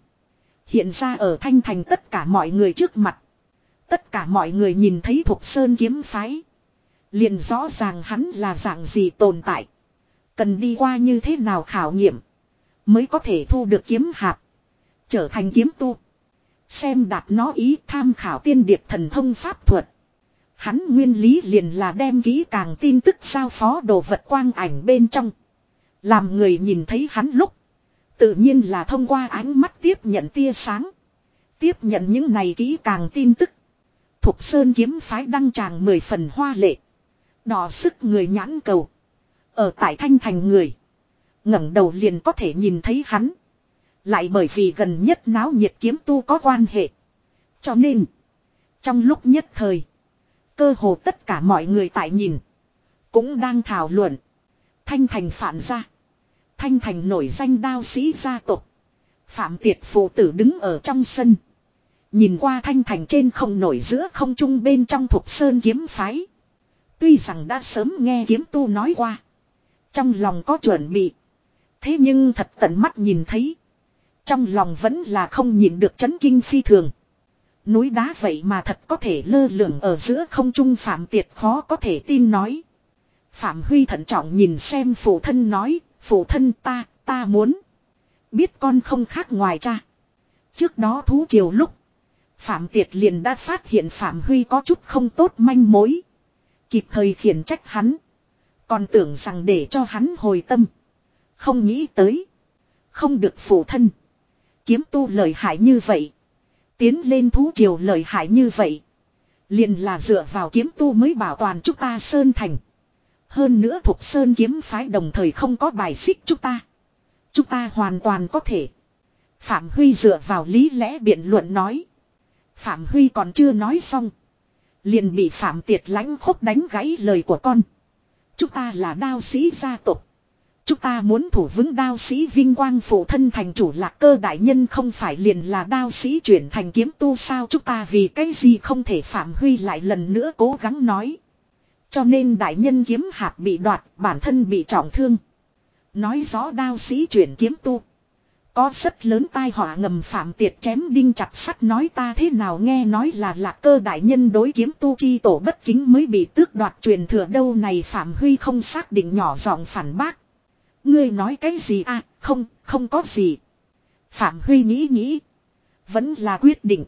Hiện ra ở thanh thành tất cả mọi người trước mặt. Tất cả mọi người nhìn thấy thuộc sơn kiếm phái. Liền rõ ràng hắn là dạng gì tồn tại. Cần đi qua như thế nào khảo nghiệm. Mới có thể thu được kiếm hạt. Trở thành kiếm tu. Xem đạt nó ý tham khảo tiên điệp thần thông pháp thuật. Hắn nguyên lý liền là đem kỹ càng tin tức giao phó đồ vật quang ảnh bên trong. Làm người nhìn thấy hắn lúc. Tự nhiên là thông qua ánh mắt tiếp nhận tia sáng. Tiếp nhận những này kỹ càng tin tức. Thục Sơn kiếm phái đăng tràng mười phần hoa lệ. Đỏ sức người nhãn cầu. Ở tại thanh thành người. ngẩng đầu liền có thể nhìn thấy hắn. Lại bởi vì gần nhất náo nhiệt kiếm tu có quan hệ. Cho nên. Trong lúc nhất thời. Cơ hồ tất cả mọi người tại nhìn. Cũng đang thảo luận. Thanh thành phản ra. Thanh thành nổi danh đao sĩ gia tộc. Phạm tiệt phụ tử đứng ở trong sân. Nhìn qua thanh thành trên không nổi giữa không trung bên trong thuộc sơn kiếm phái. Tuy rằng đã sớm nghe kiếm tu nói qua. Trong lòng có chuẩn bị. Thế nhưng thật tận mắt nhìn thấy. Trong lòng vẫn là không nhìn được chấn kinh phi thường. Núi đá vậy mà thật có thể lơ lửng ở giữa không trung Phạm Tiệt khó có thể tin nói. Phạm Huy thận trọng nhìn xem phụ thân nói, phụ thân ta, ta muốn. Biết con không khác ngoài cha. Trước đó thú triều lúc. Phạm Tiệt liền đã phát hiện Phạm Huy có chút không tốt manh mối. Kịp thời khiển trách hắn. Còn tưởng rằng để cho hắn hồi tâm. Không nghĩ tới. Không được phụ thân. Kiếm tu lợi hại như vậy. Tiến lên thú triều lợi hại như vậy. Liền là dựa vào kiếm tu mới bảo toàn chúng ta Sơn Thành. Hơn nữa thuộc Sơn kiếm phái đồng thời không có bài xích chúng ta. Chúng ta hoàn toàn có thể. Phạm Huy dựa vào lý lẽ biện luận nói. Phạm Huy còn chưa nói xong. Liền bị Phạm Tiệt lãnh khúc đánh gãy lời của con. Chúng ta là đao sĩ gia tộc. Chúng ta muốn thủ vững đao sĩ vinh quang phụ thân thành chủ lạc cơ đại nhân không phải liền là đao sĩ chuyển thành kiếm tu sao chúng ta vì cái gì không thể Phạm Huy lại lần nữa cố gắng nói. Cho nên đại nhân kiếm hạt bị đoạt, bản thân bị trọng thương. Nói rõ đao sĩ chuyển kiếm tu. Có rất lớn tai họa ngầm phạm tiệt chém đinh chặt sắt nói ta thế nào nghe nói là lạc cơ đại nhân đối kiếm tu chi tổ bất kính mới bị tước đoạt truyền thừa đâu này phạm huy không xác định nhỏ giọng phản bác. Ngươi nói cái gì à không không có gì. Phạm huy nghĩ nghĩ. Vẫn là quyết định.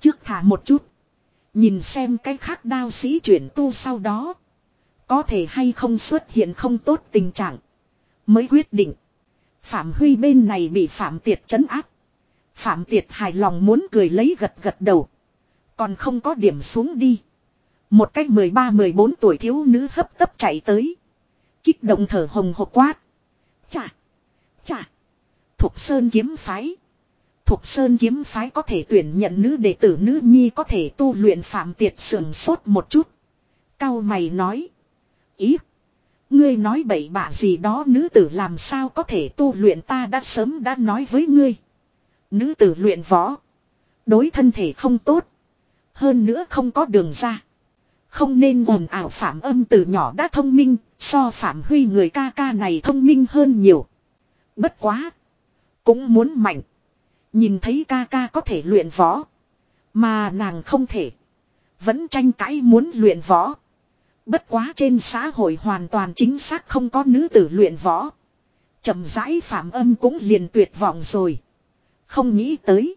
Trước thả một chút. Nhìn xem cái khác đao sĩ chuyển tu sau đó. Có thể hay không xuất hiện không tốt tình trạng. Mới quyết định. Phạm Huy bên này bị Phạm Tiệt chấn áp. Phạm Tiệt hài lòng muốn cười lấy gật gật đầu. Còn không có điểm xuống đi. Một cách 13-14 tuổi thiếu nữ hấp tấp chạy tới. Kích động thở hồng hộc quát. Chà! Chà! Thục Sơn kiếm phái. Thục Sơn kiếm phái có thể tuyển nhận nữ đệ tử, nữ nhi có thể tu luyện Phạm Tiệt sườn sốt một chút. Cao mày nói. Ý! Ngươi nói bậy bạ gì đó nữ tử làm sao có thể tu luyện ta đã sớm đã nói với ngươi. Nữ tử luyện võ. Đối thân thể không tốt. Hơn nữa không có đường ra. Không nên ồn ảo phạm âm từ nhỏ đã thông minh, so phạm huy người ca ca này thông minh hơn nhiều. Bất quá. Cũng muốn mạnh. Nhìn thấy ca ca có thể luyện võ. Mà nàng không thể. Vẫn tranh cãi muốn luyện võ. Bất quá trên xã hội hoàn toàn chính xác không có nữ tử luyện võ. chậm rãi phạm âm cũng liền tuyệt vọng rồi. Không nghĩ tới.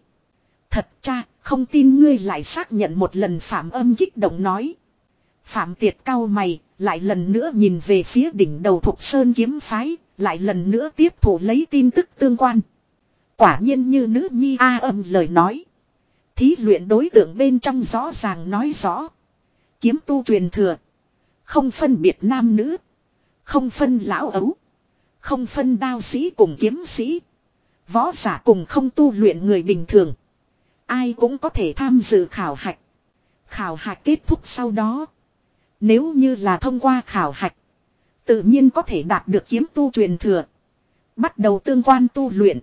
Thật cha, không tin ngươi lại xác nhận một lần phạm âm kích động nói. Phạm tiệt cao mày, lại lần nữa nhìn về phía đỉnh đầu thuộc sơn kiếm phái, lại lần nữa tiếp thủ lấy tin tức tương quan. Quả nhiên như nữ nhi A âm lời nói. Thí luyện đối tượng bên trong rõ ràng nói rõ. Kiếm tu truyền thừa. Không phân biệt nam nữ. Không phân lão ấu. Không phân đao sĩ cùng kiếm sĩ. Võ giả cùng không tu luyện người bình thường. Ai cũng có thể tham dự khảo hạch. Khảo hạch kết thúc sau đó. Nếu như là thông qua khảo hạch. Tự nhiên có thể đạt được kiếm tu truyền thừa. Bắt đầu tương quan tu luyện.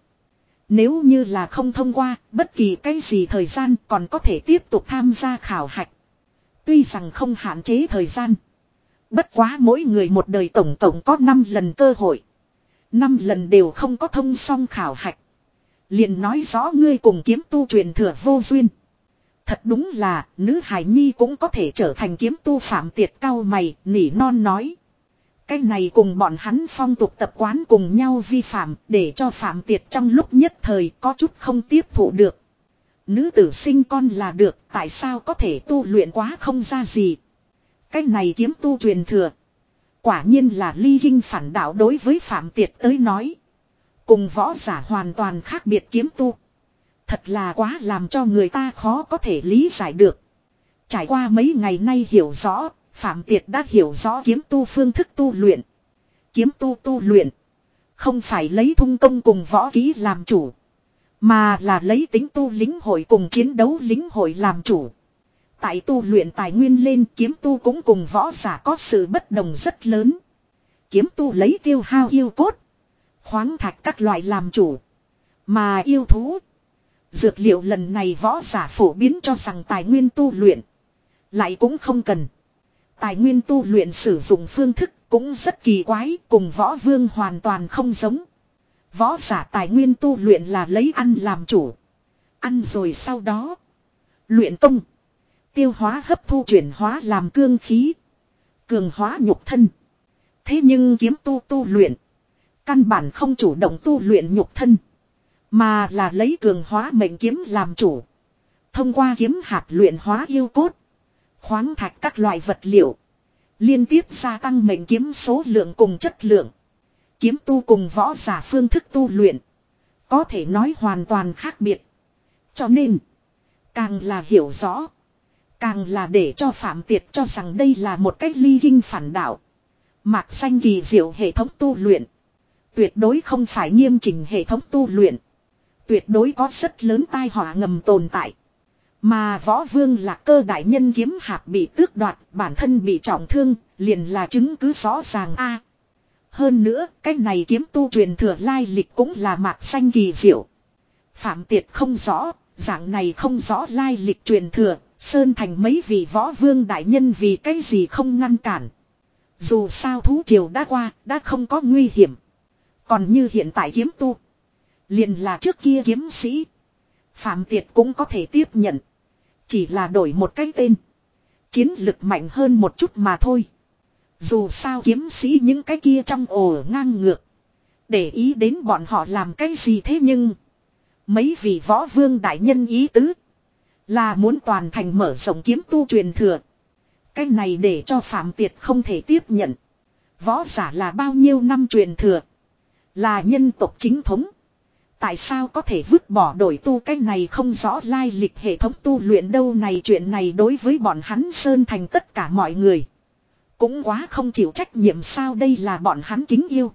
Nếu như là không thông qua, bất kỳ cái gì thời gian còn có thể tiếp tục tham gia khảo hạch. Tuy rằng không hạn chế thời gian. Bất quá mỗi người một đời tổng tổng có 5 lần cơ hội. 5 lần đều không có thông song khảo hạch. liền nói rõ ngươi cùng kiếm tu truyền thừa vô duyên. Thật đúng là, nữ hải nhi cũng có thể trở thành kiếm tu phạm tiệt cao mày, nỉ non nói. Cái này cùng bọn hắn phong tục tập quán cùng nhau vi phạm để cho phạm tiệt trong lúc nhất thời có chút không tiếp thụ được. Nữ tử sinh con là được, tại sao có thể tu luyện quá không ra gì. Cái này kiếm tu truyền thừa. Quả nhiên là ly kinh phản đạo đối với Phạm Tiệt tới nói. Cùng võ giả hoàn toàn khác biệt kiếm tu. Thật là quá làm cho người ta khó có thể lý giải được. Trải qua mấy ngày nay hiểu rõ, Phạm Tiệt đã hiểu rõ kiếm tu phương thức tu luyện. Kiếm tu tu luyện. Không phải lấy thung công cùng võ ký làm chủ. Mà là lấy tính tu lính hội cùng chiến đấu lính hội làm chủ. Tại tu luyện tài nguyên lên kiếm tu cũng cùng võ giả có sự bất đồng rất lớn. Kiếm tu lấy tiêu hao yêu cốt. Khoáng thạch các loại làm chủ. Mà yêu thú. Dược liệu lần này võ giả phổ biến cho rằng tài nguyên tu luyện. Lại cũng không cần. Tài nguyên tu luyện sử dụng phương thức cũng rất kỳ quái, cùng võ vương hoàn toàn không giống. Võ giả tài nguyên tu luyện là lấy ăn làm chủ. Ăn rồi sau đó. Luyện công. Tiêu hóa hấp thu chuyển hóa làm cương khí. Cường hóa nhục thân. Thế nhưng kiếm tu tu luyện. Căn bản không chủ động tu luyện nhục thân. Mà là lấy cường hóa mệnh kiếm làm chủ. Thông qua kiếm hạt luyện hóa yêu cốt. Khoáng thạch các loại vật liệu. Liên tiếp gia tăng mệnh kiếm số lượng cùng chất lượng. Kiếm tu cùng võ giả phương thức tu luyện. Có thể nói hoàn toàn khác biệt. Cho nên. Càng là hiểu rõ. Càng là để cho Phạm Tiệt cho rằng đây là một cách ly kinh phản đạo. Mạc xanh kỳ diệu hệ thống tu luyện. Tuyệt đối không phải nghiêm chỉnh hệ thống tu luyện. Tuyệt đối có rất lớn tai họa ngầm tồn tại. Mà võ vương là cơ đại nhân kiếm hạp bị tước đoạt, bản thân bị trọng thương, liền là chứng cứ rõ ràng a. hơn nữa, cái này kiếm tu truyền thừa lai lịch cũng là mạc xanh kỳ diệu. Phạm tiệt không rõ, dạng này không rõ lai lịch truyền thừa, Sơn thành mấy vị võ vương đại nhân vì cái gì không ngăn cản. Dù sao thú triều đã qua, đã không có nguy hiểm. Còn như hiện tại kiếm tu. Liền là trước kia kiếm sĩ. Phạm Tiệt cũng có thể tiếp nhận. Chỉ là đổi một cái tên. Chiến lực mạnh hơn một chút mà thôi. Dù sao kiếm sĩ những cái kia trong ổ ngang ngược. Để ý đến bọn họ làm cái gì thế nhưng. Mấy vị võ vương đại nhân ý tứ. Là muốn toàn thành mở rộng kiếm tu truyền thừa. Cái này để cho Phạm Tiệt không thể tiếp nhận. Võ giả là bao nhiêu năm truyền thừa. Là nhân tộc chính thống. Tại sao có thể vứt bỏ đổi tu cái này không rõ lai lịch hệ thống tu luyện đâu này chuyện này đối với bọn hắn Sơn Thành tất cả mọi người. Cũng quá không chịu trách nhiệm sao đây là bọn hắn kính yêu.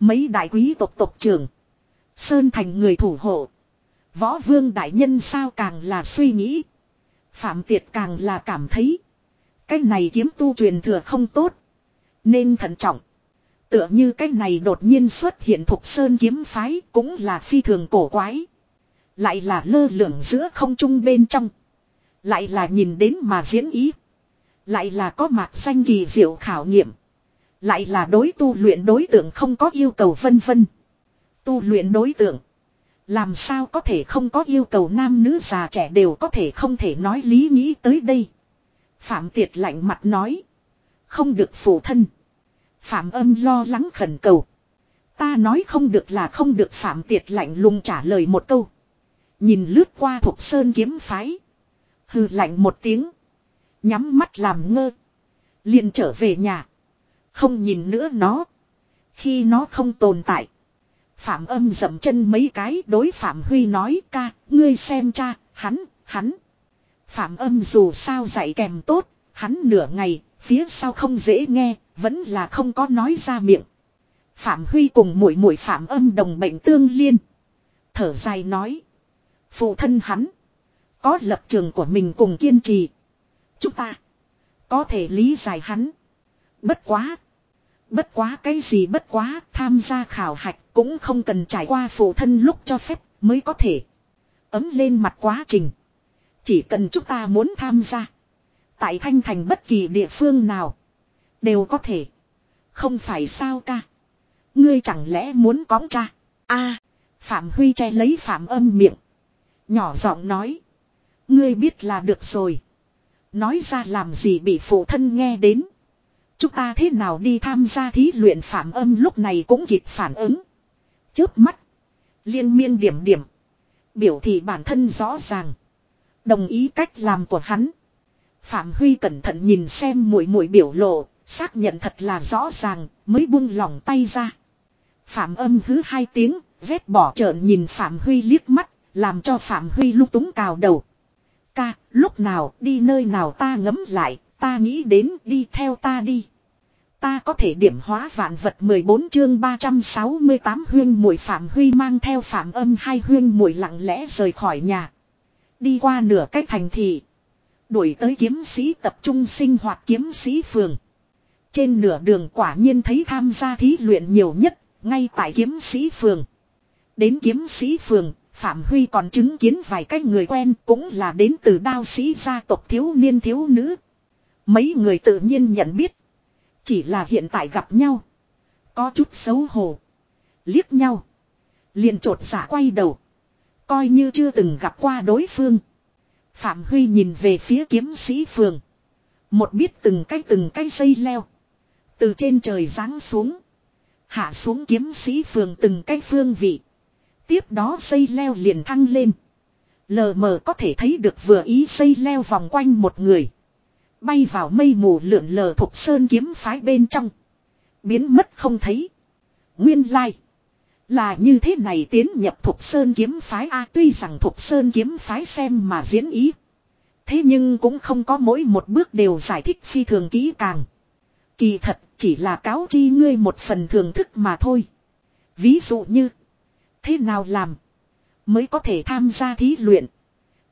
Mấy đại quý tộc tộc trưởng. Sơn Thành người thủ hộ. Võ vương đại nhân sao càng là suy nghĩ. Phạm Tiệt càng là cảm thấy. Cái này kiếm tu truyền thừa không tốt. Nên thận trọng. Tựa như cái này đột nhiên xuất hiện thuộc sơn kiếm phái cũng là phi thường cổ quái. Lại là lơ lửng giữa không trung bên trong. Lại là nhìn đến mà diễn ý. Lại là có mặt danh kỳ diệu khảo nghiệm. Lại là đối tu luyện đối tượng không có yêu cầu vân vân. Tu luyện đối tượng. Làm sao có thể không có yêu cầu nam nữ già trẻ đều có thể không thể nói lý nghĩ tới đây. Phạm Tiệt lạnh mặt nói. Không được phụ thân. Phạm âm lo lắng khẩn cầu. Ta nói không được là không được, Phạm Tiệt lạnh lùng trả lời một câu. Nhìn lướt qua thuộc sơn kiếm phái. Hừ lạnh một tiếng. Nhắm mắt làm ngơ. liền trở về nhà. Không nhìn nữa nó. Khi nó không tồn tại. Phạm âm dậm chân mấy cái đối Phạm Huy nói ca, ngươi xem cha, hắn, hắn. Phạm âm dù sao dạy kèm tốt, hắn nửa ngày, phía sau không dễ nghe, vẫn là không có nói ra miệng. Phạm Huy cùng mũi mũi Phạm âm đồng bệnh tương liên. Thở dài nói. Phụ thân hắn. Có lập trường của mình cùng kiên trì. Chúng ta. Có thể lý giải hắn. Bất quá. Bất quá cái gì bất quá tham gia khảo hạch cũng không cần trải qua phụ thân lúc cho phép mới có thể. Ấm lên mặt quá trình. Chỉ cần chúng ta muốn tham gia. Tại thanh thành bất kỳ địa phương nào. Đều có thể. Không phải sao ca. Ngươi chẳng lẽ muốn cóng cha. a Phạm Huy che lấy Phạm âm miệng. Nhỏ giọng nói. Ngươi biết là được rồi. Nói ra làm gì bị phụ thân nghe đến. Chúng ta thế nào đi tham gia thí luyện phạm âm lúc này cũng kịp phản ứng. Chớp mắt. Liên miên điểm điểm. Biểu thị bản thân rõ ràng. Đồng ý cách làm của hắn. Phạm Huy cẩn thận nhìn xem mũi mũi biểu lộ, xác nhận thật là rõ ràng, mới buông lỏng tay ra. Phạm âm hứ hai tiếng, vét bỏ trợn nhìn Phạm Huy liếc mắt, làm cho Phạm Huy lúc túng cào đầu. Ca, lúc nào đi nơi nào ta ngấm lại, ta nghĩ đến đi theo ta đi. Ta có thể điểm hóa vạn vật 14 chương 368 huyên mùi Phạm Huy mang theo Phạm âm hai huyên mùi lặng lẽ rời khỏi nhà. Đi qua nửa cách thành thị. Đuổi tới kiếm sĩ tập trung sinh hoạt kiếm sĩ phường. Trên nửa đường quả nhiên thấy tham gia thí luyện nhiều nhất, ngay tại kiếm sĩ phường. Đến kiếm sĩ phường, Phạm Huy còn chứng kiến vài cái người quen cũng là đến từ đao sĩ gia tộc thiếu niên thiếu nữ. Mấy người tự nhiên nhận biết. Chỉ là hiện tại gặp nhau. Có chút xấu hổ. Liếc nhau. liền trột xả quay đầu. Coi như chưa từng gặp qua đối phương. Phạm Huy nhìn về phía kiếm sĩ phường. Một biết từng cái từng cái dây leo. Từ trên trời giáng xuống. Hạ xuống kiếm sĩ phường từng cái phương vị. Tiếp đó dây leo liền thăng lên. Lờ mờ có thể thấy được vừa ý dây leo vòng quanh một người. Bay vào mây mù lượn lờ thuộc sơn kiếm phái bên trong. Biến mất không thấy. Nguyên lai. Là như thế này tiến nhập thuộc sơn kiếm phái A, tuy rằng thuộc sơn kiếm phái xem mà diễn ý. Thế nhưng cũng không có mỗi một bước đều giải thích phi thường kỹ càng. Kỳ thật, chỉ là cáo chi ngươi một phần thưởng thức mà thôi. Ví dụ như. Thế nào làm. Mới có thể tham gia thí luyện.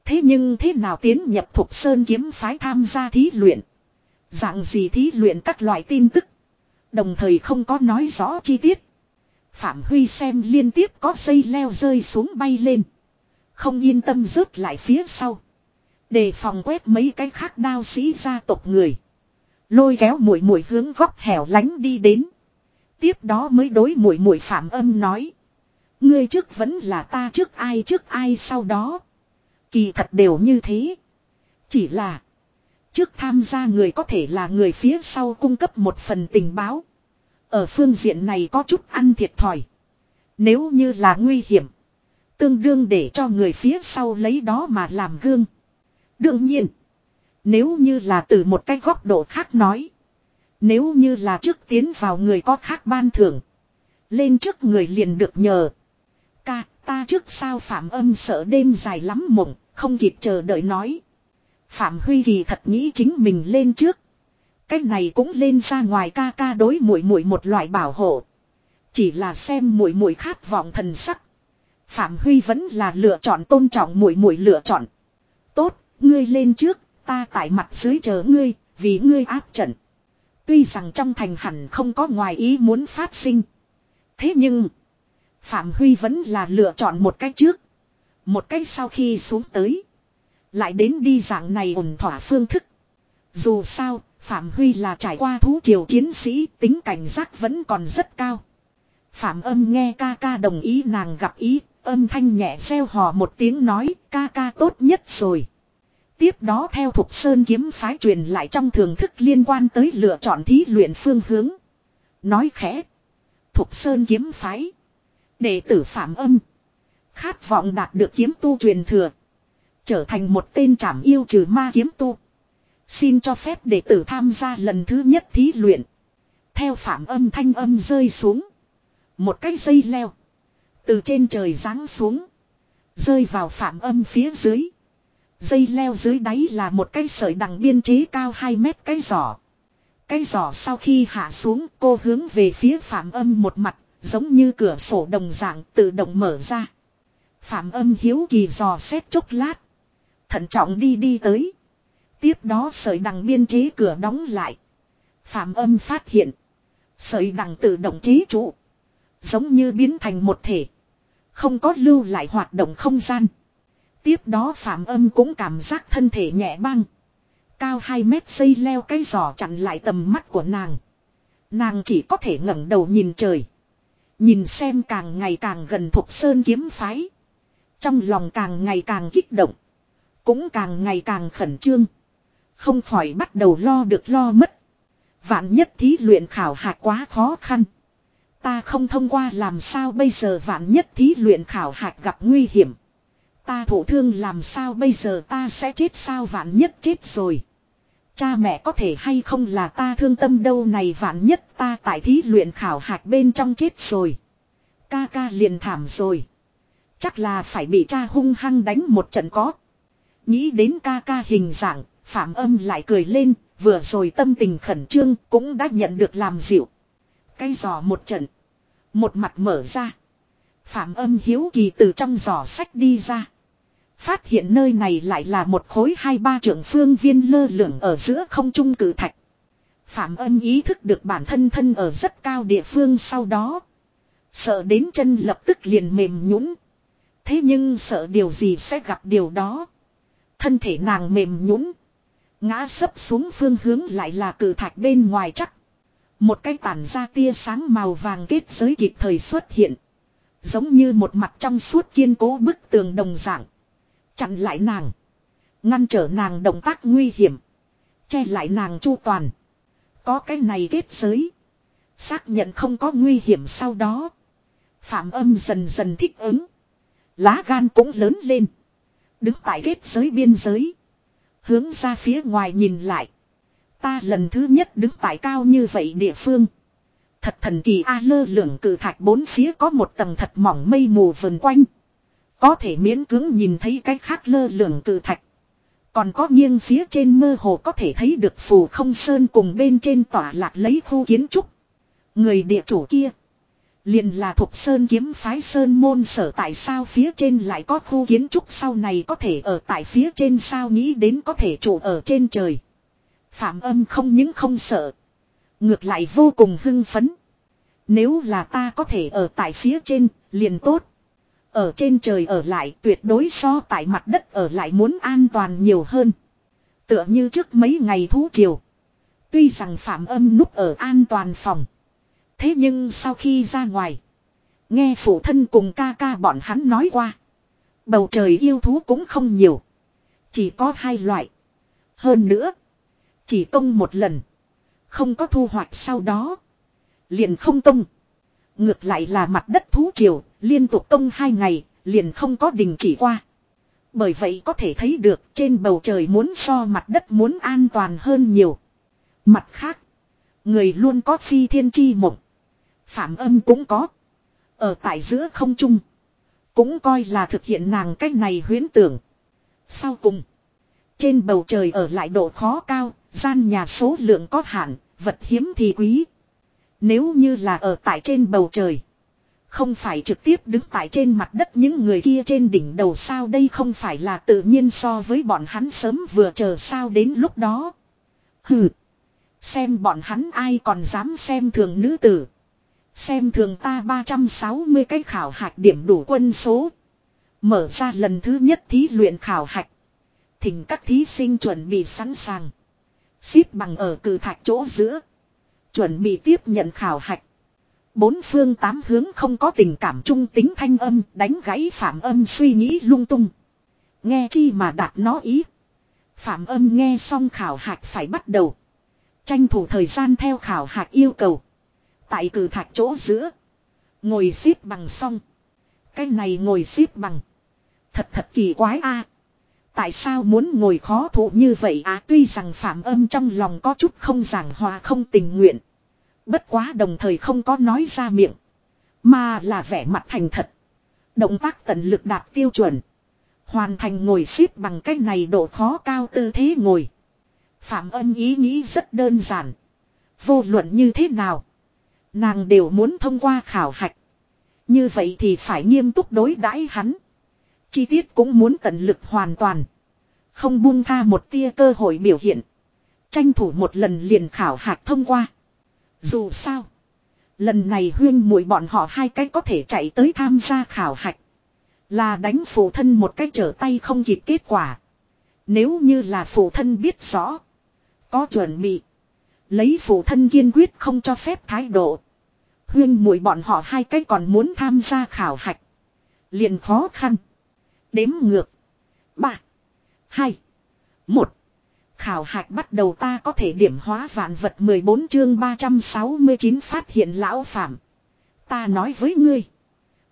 Thế nhưng thế nào tiến nhập thuộc sơn kiếm phái tham gia thí luyện. Dạng gì thí luyện các loại tin tức. Đồng thời không có nói rõ chi tiết. Phạm Huy xem liên tiếp có dây leo rơi xuống bay lên. Không yên tâm rớt lại phía sau. Đề phòng quét mấy cái khác đao sĩ gia tộc người. Lôi kéo mũi mũi hướng góc hẻo lánh đi đến. Tiếp đó mới đối mũi mũi phạm âm nói. Ngươi trước vẫn là ta trước ai trước ai sau đó. Kỳ thật đều như thế. Chỉ là. Trước tham gia người có thể là người phía sau cung cấp một phần tình báo. Ở phương diện này có chút ăn thiệt thòi. Nếu như là nguy hiểm. Tương đương để cho người phía sau lấy đó mà làm gương. Đương nhiên. Nếu như là từ một cái góc độ khác nói. Nếu như là trước tiến vào người có khác ban thưởng. Lên trước người liền được nhờ. Ca, ta trước sao phạm âm sợ đêm dài lắm mộng, không kịp chờ đợi nói. Phạm Huy vì thật nghĩ chính mình lên trước. Cái này cũng lên ra ngoài ca ca đối muội muội một loại bảo hộ. Chỉ là xem muội muội khát vọng thần sắc. Phạm Huy vẫn là lựa chọn tôn trọng muội muội lựa chọn. Tốt, ngươi lên trước, ta tại mặt dưới chờ ngươi, vì ngươi áp trận. Tuy rằng trong thành hẳn không có ngoài ý muốn phát sinh. Thế nhưng, Phạm Huy vẫn là lựa chọn một cách trước. Một cách sau khi xuống tới. Lại đến đi dạng này ổn thỏa phương thức. Dù sao, Phạm Huy là trải qua thú triều chiến sĩ, tính cảnh giác vẫn còn rất cao. Phạm âm nghe ca ca đồng ý nàng gặp ý, âm thanh nhẹ xeo hò một tiếng nói ca ca tốt nhất rồi. Tiếp đó theo Thục Sơn kiếm phái truyền lại trong thường thức liên quan tới lựa chọn thí luyện phương hướng. Nói khẽ. Thục Sơn kiếm phái. Đệ tử Phạm âm. Khát vọng đạt được kiếm tu truyền thừa. Trở thành một tên trảm yêu trừ ma kiếm tu. Xin cho phép đệ tử tham gia lần thứ nhất thí luyện. Theo phạm âm thanh âm rơi xuống. Một cái dây leo. Từ trên trời giáng xuống. Rơi vào phạm âm phía dưới. Dây leo dưới đáy là một cái sợi đằng biên chế cao 2 mét cái giỏ. Cái giỏ sau khi hạ xuống cô hướng về phía phạm âm một mặt, giống như cửa sổ đồng dạng tự động mở ra. Phạm âm hiếu kỳ dò xét chốc lát. Thận trọng đi đi tới. Tiếp đó sợi đằng biên chế cửa đóng lại. Phạm âm phát hiện. Sợi đằng tự động chế trụ. Giống như biến thành một thể. Không có lưu lại hoạt động không gian. Tiếp đó phạm âm cũng cảm giác thân thể nhẹ băng. Cao 2 mét xây leo cái giỏ chặn lại tầm mắt của nàng. Nàng chỉ có thể ngẩng đầu nhìn trời. Nhìn xem càng ngày càng gần thuộc sơn kiếm phái. Trong lòng càng ngày càng kích động. Cũng càng ngày càng khẩn trương. Không khỏi bắt đầu lo được lo mất. Vạn nhất thí luyện khảo hạch quá khó khăn. Ta không thông qua làm sao bây giờ vạn nhất thí luyện khảo hạch gặp nguy hiểm. Ta thổ thương làm sao bây giờ ta sẽ chết sao vạn nhất chết rồi. Cha mẹ có thể hay không là ta thương tâm đâu này vạn nhất ta tại thí luyện khảo hạch bên trong chết rồi. Ca ca liền thảm rồi. Chắc là phải bị cha hung hăng đánh một trận có. Nghĩ đến ca ca hình dạng, phạm âm lại cười lên, vừa rồi tâm tình khẩn trương cũng đã nhận được làm dịu. Cây giò một trận. Một mặt mở ra. Phạm âm hiếu kỳ từ trong giỏ sách đi ra. Phát hiện nơi này lại là một khối hai ba trưởng phương viên lơ lửng ở giữa không trung cử thạch. Phạm âm ý thức được bản thân thân ở rất cao địa phương sau đó. Sợ đến chân lập tức liền mềm nhũn. Thế nhưng sợ điều gì sẽ gặp điều đó. Thân thể nàng mềm nhũn, Ngã sấp xuống phương hướng lại là cử thạch bên ngoài chắc. Một cái tản ra tia sáng màu vàng kết giới kịp thời xuất hiện. Giống như một mặt trong suốt kiên cố bức tường đồng dạng. Chặn lại nàng. Ngăn trở nàng động tác nguy hiểm. Che lại nàng chu toàn. Có cái này kết giới. Xác nhận không có nguy hiểm sau đó. Phạm âm dần dần thích ứng. Lá gan cũng lớn lên. Đứng tại kết giới biên giới. Hướng ra phía ngoài nhìn lại. Ta lần thứ nhất đứng tại cao như vậy địa phương. Thật thần kỳ A lơ lửng cử thạch bốn phía có một tầng thật mỏng mây mù vần quanh. Có thể miễn cưỡng nhìn thấy cái khác lơ lửng cử thạch. Còn có nghiêng phía trên mơ hồ có thể thấy được phù không sơn cùng bên trên tỏa lạc lấy khu kiến trúc. Người địa chủ kia. Liền là thuộc sơn kiếm phái sơn môn sở tại sao phía trên lại có khu kiến trúc sau này có thể ở tại phía trên sao nghĩ đến có thể trụ ở trên trời. Phạm âm không những không sợ. Ngược lại vô cùng hưng phấn. Nếu là ta có thể ở tại phía trên, liền tốt. Ở trên trời ở lại tuyệt đối so tại mặt đất ở lại muốn an toàn nhiều hơn. Tựa như trước mấy ngày thú triều. Tuy rằng phạm âm núp ở an toàn phòng. Thế nhưng sau khi ra ngoài. Nghe phụ thân cùng ca ca bọn hắn nói qua. Bầu trời yêu thú cũng không nhiều. Chỉ có hai loại. Hơn nữa. Chỉ công một lần. Không có thu hoạch sau đó. Liền không công. Ngược lại là mặt đất thú triều. Liên tục công hai ngày. Liền không có đình chỉ qua. Bởi vậy có thể thấy được trên bầu trời muốn so mặt đất muốn an toàn hơn nhiều. Mặt khác. Người luôn có phi thiên chi mộng. Phạm âm cũng có. Ở tại giữa không trung. Cũng coi là thực hiện nàng cách này huyến tưởng. Sau cùng. Trên bầu trời ở lại độ khó cao, gian nhà số lượng có hạn, vật hiếm thì quý. Nếu như là ở tại trên bầu trời. Không phải trực tiếp đứng tại trên mặt đất những người kia trên đỉnh đầu sao đây không phải là tự nhiên so với bọn hắn sớm vừa chờ sao đến lúc đó. Hừ. Xem bọn hắn ai còn dám xem thường nữ tử. Xem thường ta 360 cái khảo hạch điểm đủ quân số. Mở ra lần thứ nhất thí luyện khảo hạch. Thỉnh các thí sinh chuẩn bị sẵn sàng. Xếp bằng ở cử thạch chỗ giữa. Chuẩn bị tiếp nhận khảo hạch. Bốn phương tám hướng không có tình cảm trung tính thanh âm, đánh gãy phạm âm suy nghĩ lung tung. Nghe chi mà đạt nó ý. Phạm âm nghe xong khảo hạch phải bắt đầu. Tranh thủ thời gian theo khảo hạch yêu cầu. Tại cử thạch chỗ giữa. Ngồi xếp bằng xong. Cái này ngồi xếp bằng. Thật thật kỳ quái a. Tại sao muốn ngồi khó thụ như vậy á tuy rằng phạm âm trong lòng có chút không giảng hòa, không tình nguyện. Bất quá đồng thời không có nói ra miệng. Mà là vẻ mặt thành thật. Động tác tận lực đạt tiêu chuẩn. Hoàn thành ngồi xếp bằng cách này độ khó cao tư thế ngồi. Phạm âm ý nghĩ rất đơn giản. Vô luận như thế nào. Nàng đều muốn thông qua khảo hạch. Như vậy thì phải nghiêm túc đối đãi hắn. Chi tiết cũng muốn tận lực hoàn toàn. Không buông tha một tia cơ hội biểu hiện. Tranh thủ một lần liền khảo hạch thông qua. Dù sao. Lần này huyên mũi bọn họ hai cái có thể chạy tới tham gia khảo hạch. Là đánh phụ thân một cái trở tay không kịp kết quả. Nếu như là phụ thân biết rõ. Có chuẩn bị. Lấy phụ thân kiên quyết không cho phép thái độ. Huyên muội bọn họ hai cái còn muốn tham gia khảo hạch. Liền khó khăn. Đếm ngược. Ba. Hai. Một. Khảo hạch bắt đầu ta có thể điểm hóa vạn vật 14 chương 369 phát hiện lão phạm. Ta nói với ngươi.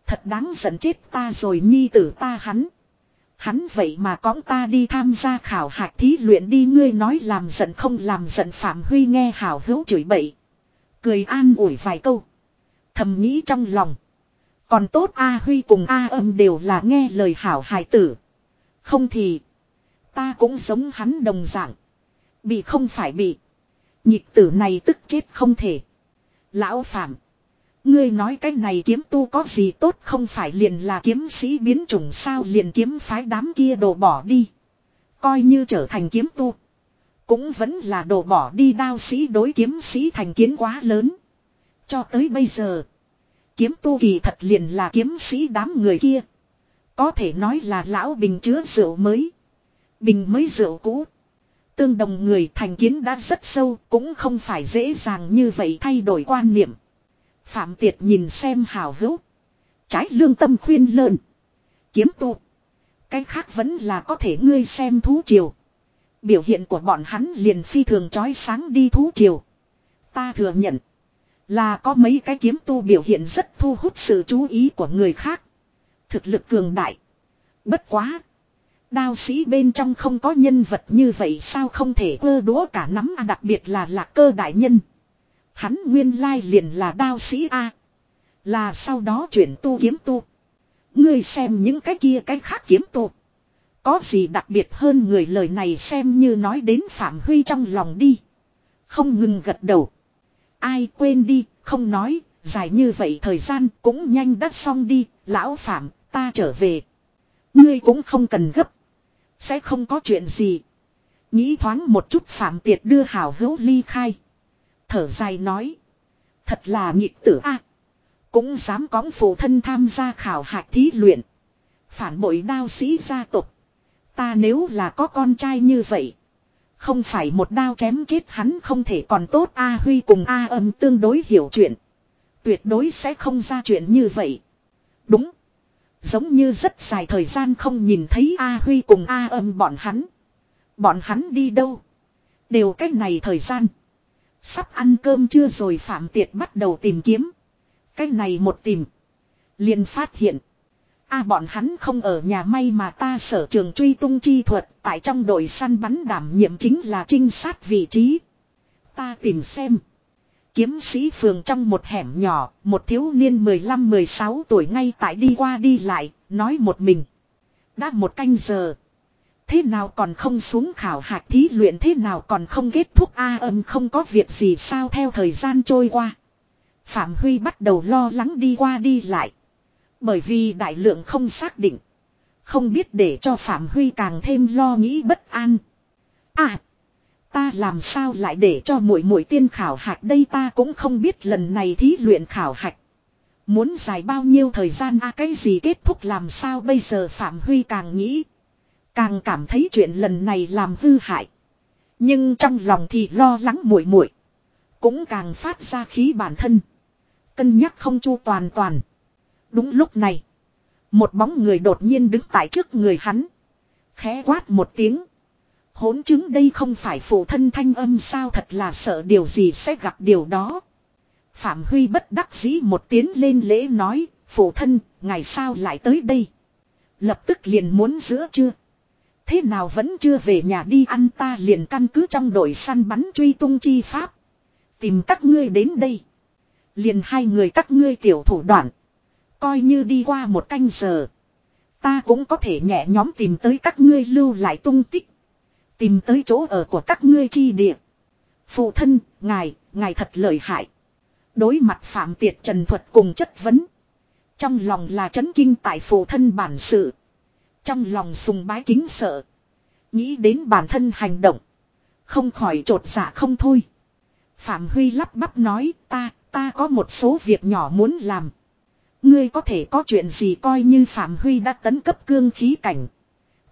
Thật đáng giận chết ta rồi nhi tử ta hắn. Hắn vậy mà cõng ta đi tham gia khảo hạch thí luyện đi ngươi nói làm giận không làm giận Phạm Huy nghe hảo hữu chửi bậy. Cười an ủi vài câu. Thầm nghĩ trong lòng. Còn tốt A Huy cùng A âm đều là nghe lời hảo hài tử. Không thì. Ta cũng giống hắn đồng dạng. Bị không phải bị. Nhịp tử này tức chết không thể. Lão Phạm. Ngươi nói cái này kiếm tu có gì tốt không phải liền là kiếm sĩ biến chủng sao liền kiếm phái đám kia đổ bỏ đi. Coi như trở thành kiếm tu. Cũng vẫn là đổ bỏ đi đao sĩ đối kiếm sĩ thành kiến quá lớn. Cho tới bây giờ. Kiếm tu kỳ thật liền là kiếm sĩ đám người kia. Có thể nói là lão bình chứa rượu mới. Bình mới rượu cũ. Tương đồng người thành kiến đã rất sâu, cũng không phải dễ dàng như vậy thay đổi quan niệm. Phạm Tiệt nhìn xem hào hữu. Trái lương tâm khuyên lợn. Kiếm tu. Cái khác vẫn là có thể ngươi xem thú triều. Biểu hiện của bọn hắn liền phi thường trói sáng đi thú triều. Ta thừa nhận. Là có mấy cái kiếm tu biểu hiện rất thu hút sự chú ý của người khác. Thực lực cường đại. Bất quá. Đao sĩ bên trong không có nhân vật như vậy sao không thể ơ đũa cả nắm à đặc biệt là lạc cơ đại nhân. Hắn nguyên lai liền là đao sĩ A. Là sau đó chuyển tu kiếm tu. Ngươi xem những cái kia cái khác kiếm tu. Có gì đặc biệt hơn người lời này xem như nói đến Phạm Huy trong lòng đi. Không ngừng gật đầu. Ai quên đi, không nói, dài như vậy thời gian cũng nhanh đắt xong đi, lão Phạm, ta trở về. Ngươi cũng không cần gấp. Sẽ không có chuyện gì. Nghĩ thoáng một chút Phạm Tiệt đưa hảo hữu ly khai. Thở dài nói. Thật là nhịp tử a Cũng dám cõng phụ thân tham gia khảo hạch thí luyện. Phản bội đao sĩ gia tộc. Ta nếu là có con trai như vậy. Không phải một đao chém chết hắn không thể còn tốt, A Huy cùng A âm tương đối hiểu chuyện. Tuyệt đối sẽ không ra chuyện như vậy. Đúng. Giống như rất dài thời gian không nhìn thấy A Huy cùng A âm bọn hắn. Bọn hắn đi đâu? Đều cách này thời gian. Sắp ăn cơm chưa rồi Phạm Tiệt bắt đầu tìm kiếm. Cách này một tìm. liền phát hiện a bọn hắn không ở nhà may mà ta sở trường truy tung chi thuật. Tại trong đội săn bắn đảm nhiệm chính là trinh sát vị trí. Ta tìm xem. Kiếm sĩ phường trong một hẻm nhỏ, một thiếu niên 15-16 tuổi ngay tại đi qua đi lại, nói một mình. Đã một canh giờ. Thế nào còn không xuống khảo hạch thí luyện thế nào còn không kết thúc A âm không có việc gì sao theo thời gian trôi qua. Phạm Huy bắt đầu lo lắng đi qua đi lại. Bởi vì đại lượng không xác định. Không biết để cho Phạm Huy càng thêm lo nghĩ bất an. À! Ta làm sao lại để cho mỗi mỗi tiên khảo hạch đây ta cũng không biết lần này thí luyện khảo hạch. Muốn dài bao nhiêu thời gian a cái gì kết thúc làm sao bây giờ Phạm Huy càng nghĩ. Càng cảm thấy chuyện lần này làm hư hại. Nhưng trong lòng thì lo lắng muội muội, cũng càng phát ra khí bản thân. Cân nhắc không chu toàn toàn. Đúng lúc này, một bóng người đột nhiên đứng tại trước người hắn, khẽ quát một tiếng. Hỗn chứng đây không phải phụ thân thanh âm sao thật là sợ điều gì sẽ gặp điều đó. Phạm Huy bất đắc dĩ một tiếng lên lễ nói, phụ thân, ngày sao lại tới đây. Lập tức liền muốn giữa chưa. Thế nào vẫn chưa về nhà đi ăn ta liền căn cứ trong đội săn bắn truy tung chi pháp. Tìm các ngươi đến đây. Liền hai người các ngươi tiểu thủ đoạn. Coi như đi qua một canh giờ. Ta cũng có thể nhẹ nhóm tìm tới các ngươi lưu lại tung tích. Tìm tới chỗ ở của các ngươi chi địa. Phụ thân, ngài, ngài thật lợi hại. Đối mặt phạm tiệt trần thuật cùng chất vấn. Trong lòng là chấn kinh tại phụ thân bản sự. Trong lòng sùng bái kính sợ. Nghĩ đến bản thân hành động. Không khỏi trột dạ không thôi. Phạm Huy lắp bắp nói ta, ta có một số việc nhỏ muốn làm. Ngươi có thể có chuyện gì coi như Phạm Huy đã tấn cấp cương khí cảnh.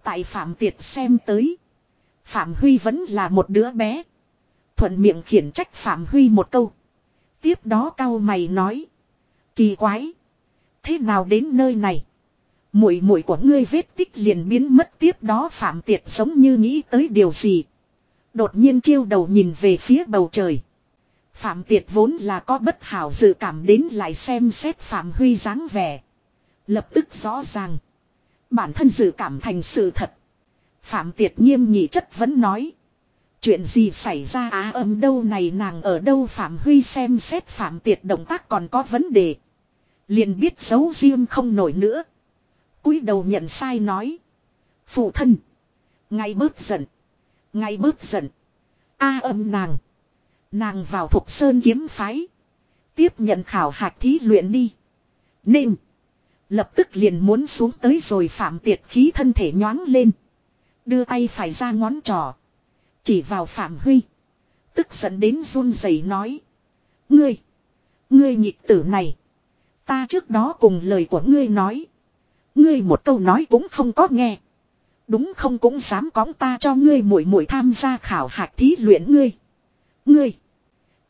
Tại Phạm Tiệt xem tới. Phạm Huy vẫn là một đứa bé. Thuận miệng khiển trách Phạm Huy một câu. Tiếp đó cao mày nói. Kỳ quái. Thế nào đến nơi này? Mũi mũi của ngươi vết tích liền biến mất tiếp đó Phạm Tiệt giống như nghĩ tới điều gì. Đột nhiên chiêu đầu nhìn về phía bầu trời. Phạm Tiệt vốn là có bất hảo dự cảm đến lại xem xét Phạm Huy dáng vẻ. Lập tức rõ ràng. Bản thân dự cảm thành sự thật. Phạm Tiệt nghiêm nghị chất vẫn nói. Chuyện gì xảy ra á âm đâu này nàng ở đâu Phạm Huy xem xét Phạm Tiệt động tác còn có vấn đề. Liền biết xấu riêng không nổi nữa cúi đầu nhận sai nói. Phụ thân. Ngay bớt giận. Ngay bớt giận. A, âm nàng. Nàng vào thục sơn kiếm phái. Tiếp nhận khảo hạch thí luyện đi. Nên. Lập tức liền muốn xuống tới rồi phạm tiệt khí thân thể nhoáng lên. Đưa tay phải ra ngón trỏ. Chỉ vào phạm huy. Tức giận đến run rẩy nói. Ngươi. Ngươi nhịp tử này. Ta trước đó cùng lời của ngươi nói. Ngươi một câu nói cũng không có nghe. Đúng không cũng dám cõng ta cho ngươi muội muội tham gia khảo hạch thí luyện ngươi. Ngươi.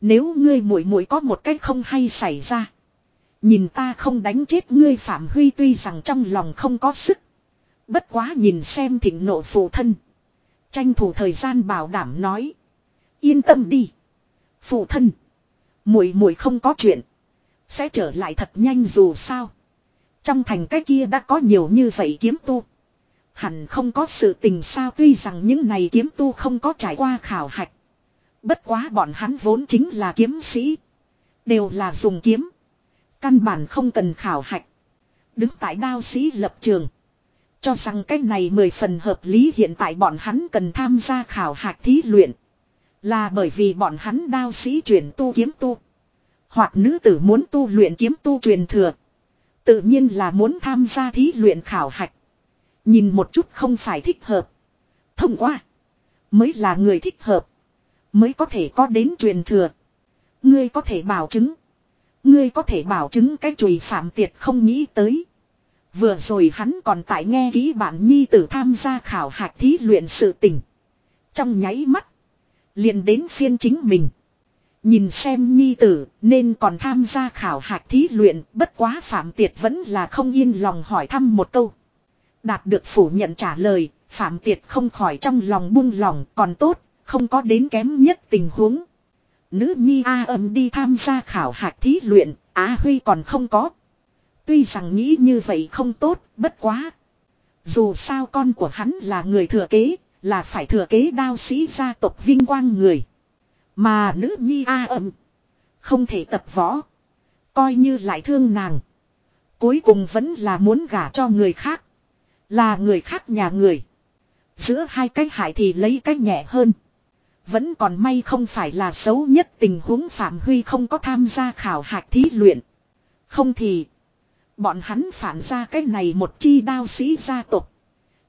Nếu ngươi muội muội có một cách không hay xảy ra. Nhìn ta không đánh chết ngươi Phạm Huy tuy rằng trong lòng không có sức. Bất quá nhìn xem thịnh nộ phụ thân. Tranh thủ thời gian bảo đảm nói. Yên tâm đi. Phụ thân. muội muội không có chuyện. Sẽ trở lại thật nhanh dù sao. Trong thành cái kia đã có nhiều như vậy kiếm tu. Hẳn không có sự tình sao, tuy rằng những này kiếm tu không có trải qua khảo hạch. Bất quá bọn hắn vốn chính là kiếm sĩ. Đều là dùng kiếm. Căn bản không cần khảo hạch. Đứng tại đao sĩ lập trường. Cho rằng cái này mười phần hợp lý hiện tại bọn hắn cần tham gia khảo hạch thí luyện. Là bởi vì bọn hắn đao sĩ chuyển tu kiếm tu. Hoặc nữ tử muốn tu luyện kiếm tu truyền thừa. Tự nhiên là muốn tham gia thí luyện khảo hạch. Nhìn một chút không phải thích hợp. Thông qua. Mới là người thích hợp. Mới có thể có đến truyền thừa. Ngươi có thể bảo chứng. Ngươi có thể bảo chứng cái chùy phạm tiệt không nghĩ tới. Vừa rồi hắn còn tại nghe ký bản nhi tử tham gia khảo hạch thí luyện sự tình. Trong nháy mắt. liền đến phiên chính mình. Nhìn xem nhi tử nên còn tham gia khảo hạch thí luyện bất quá phạm tiệt vẫn là không yên lòng hỏi thăm một câu. Đạt được phủ nhận trả lời, phạm tiệt không khỏi trong lòng buông lòng còn tốt, không có đến kém nhất tình huống. Nữ nhi A âm đi tham gia khảo hạch thí luyện, Á Huy còn không có. Tuy rằng nghĩ như vậy không tốt, bất quá. Dù sao con của hắn là người thừa kế, là phải thừa kế đao sĩ gia tộc vinh quang người. Mà nữ nhi A âm. Không thể tập võ. Coi như lại thương nàng. Cuối cùng vẫn là muốn gả cho người khác. Là người khác nhà người. Giữa hai cái hại thì lấy cái nhẹ hơn. Vẫn còn may không phải là xấu nhất tình huống Phạm Huy không có tham gia khảo hạch thí luyện. Không thì. Bọn hắn phản ra cái này một chi đao sĩ gia tộc.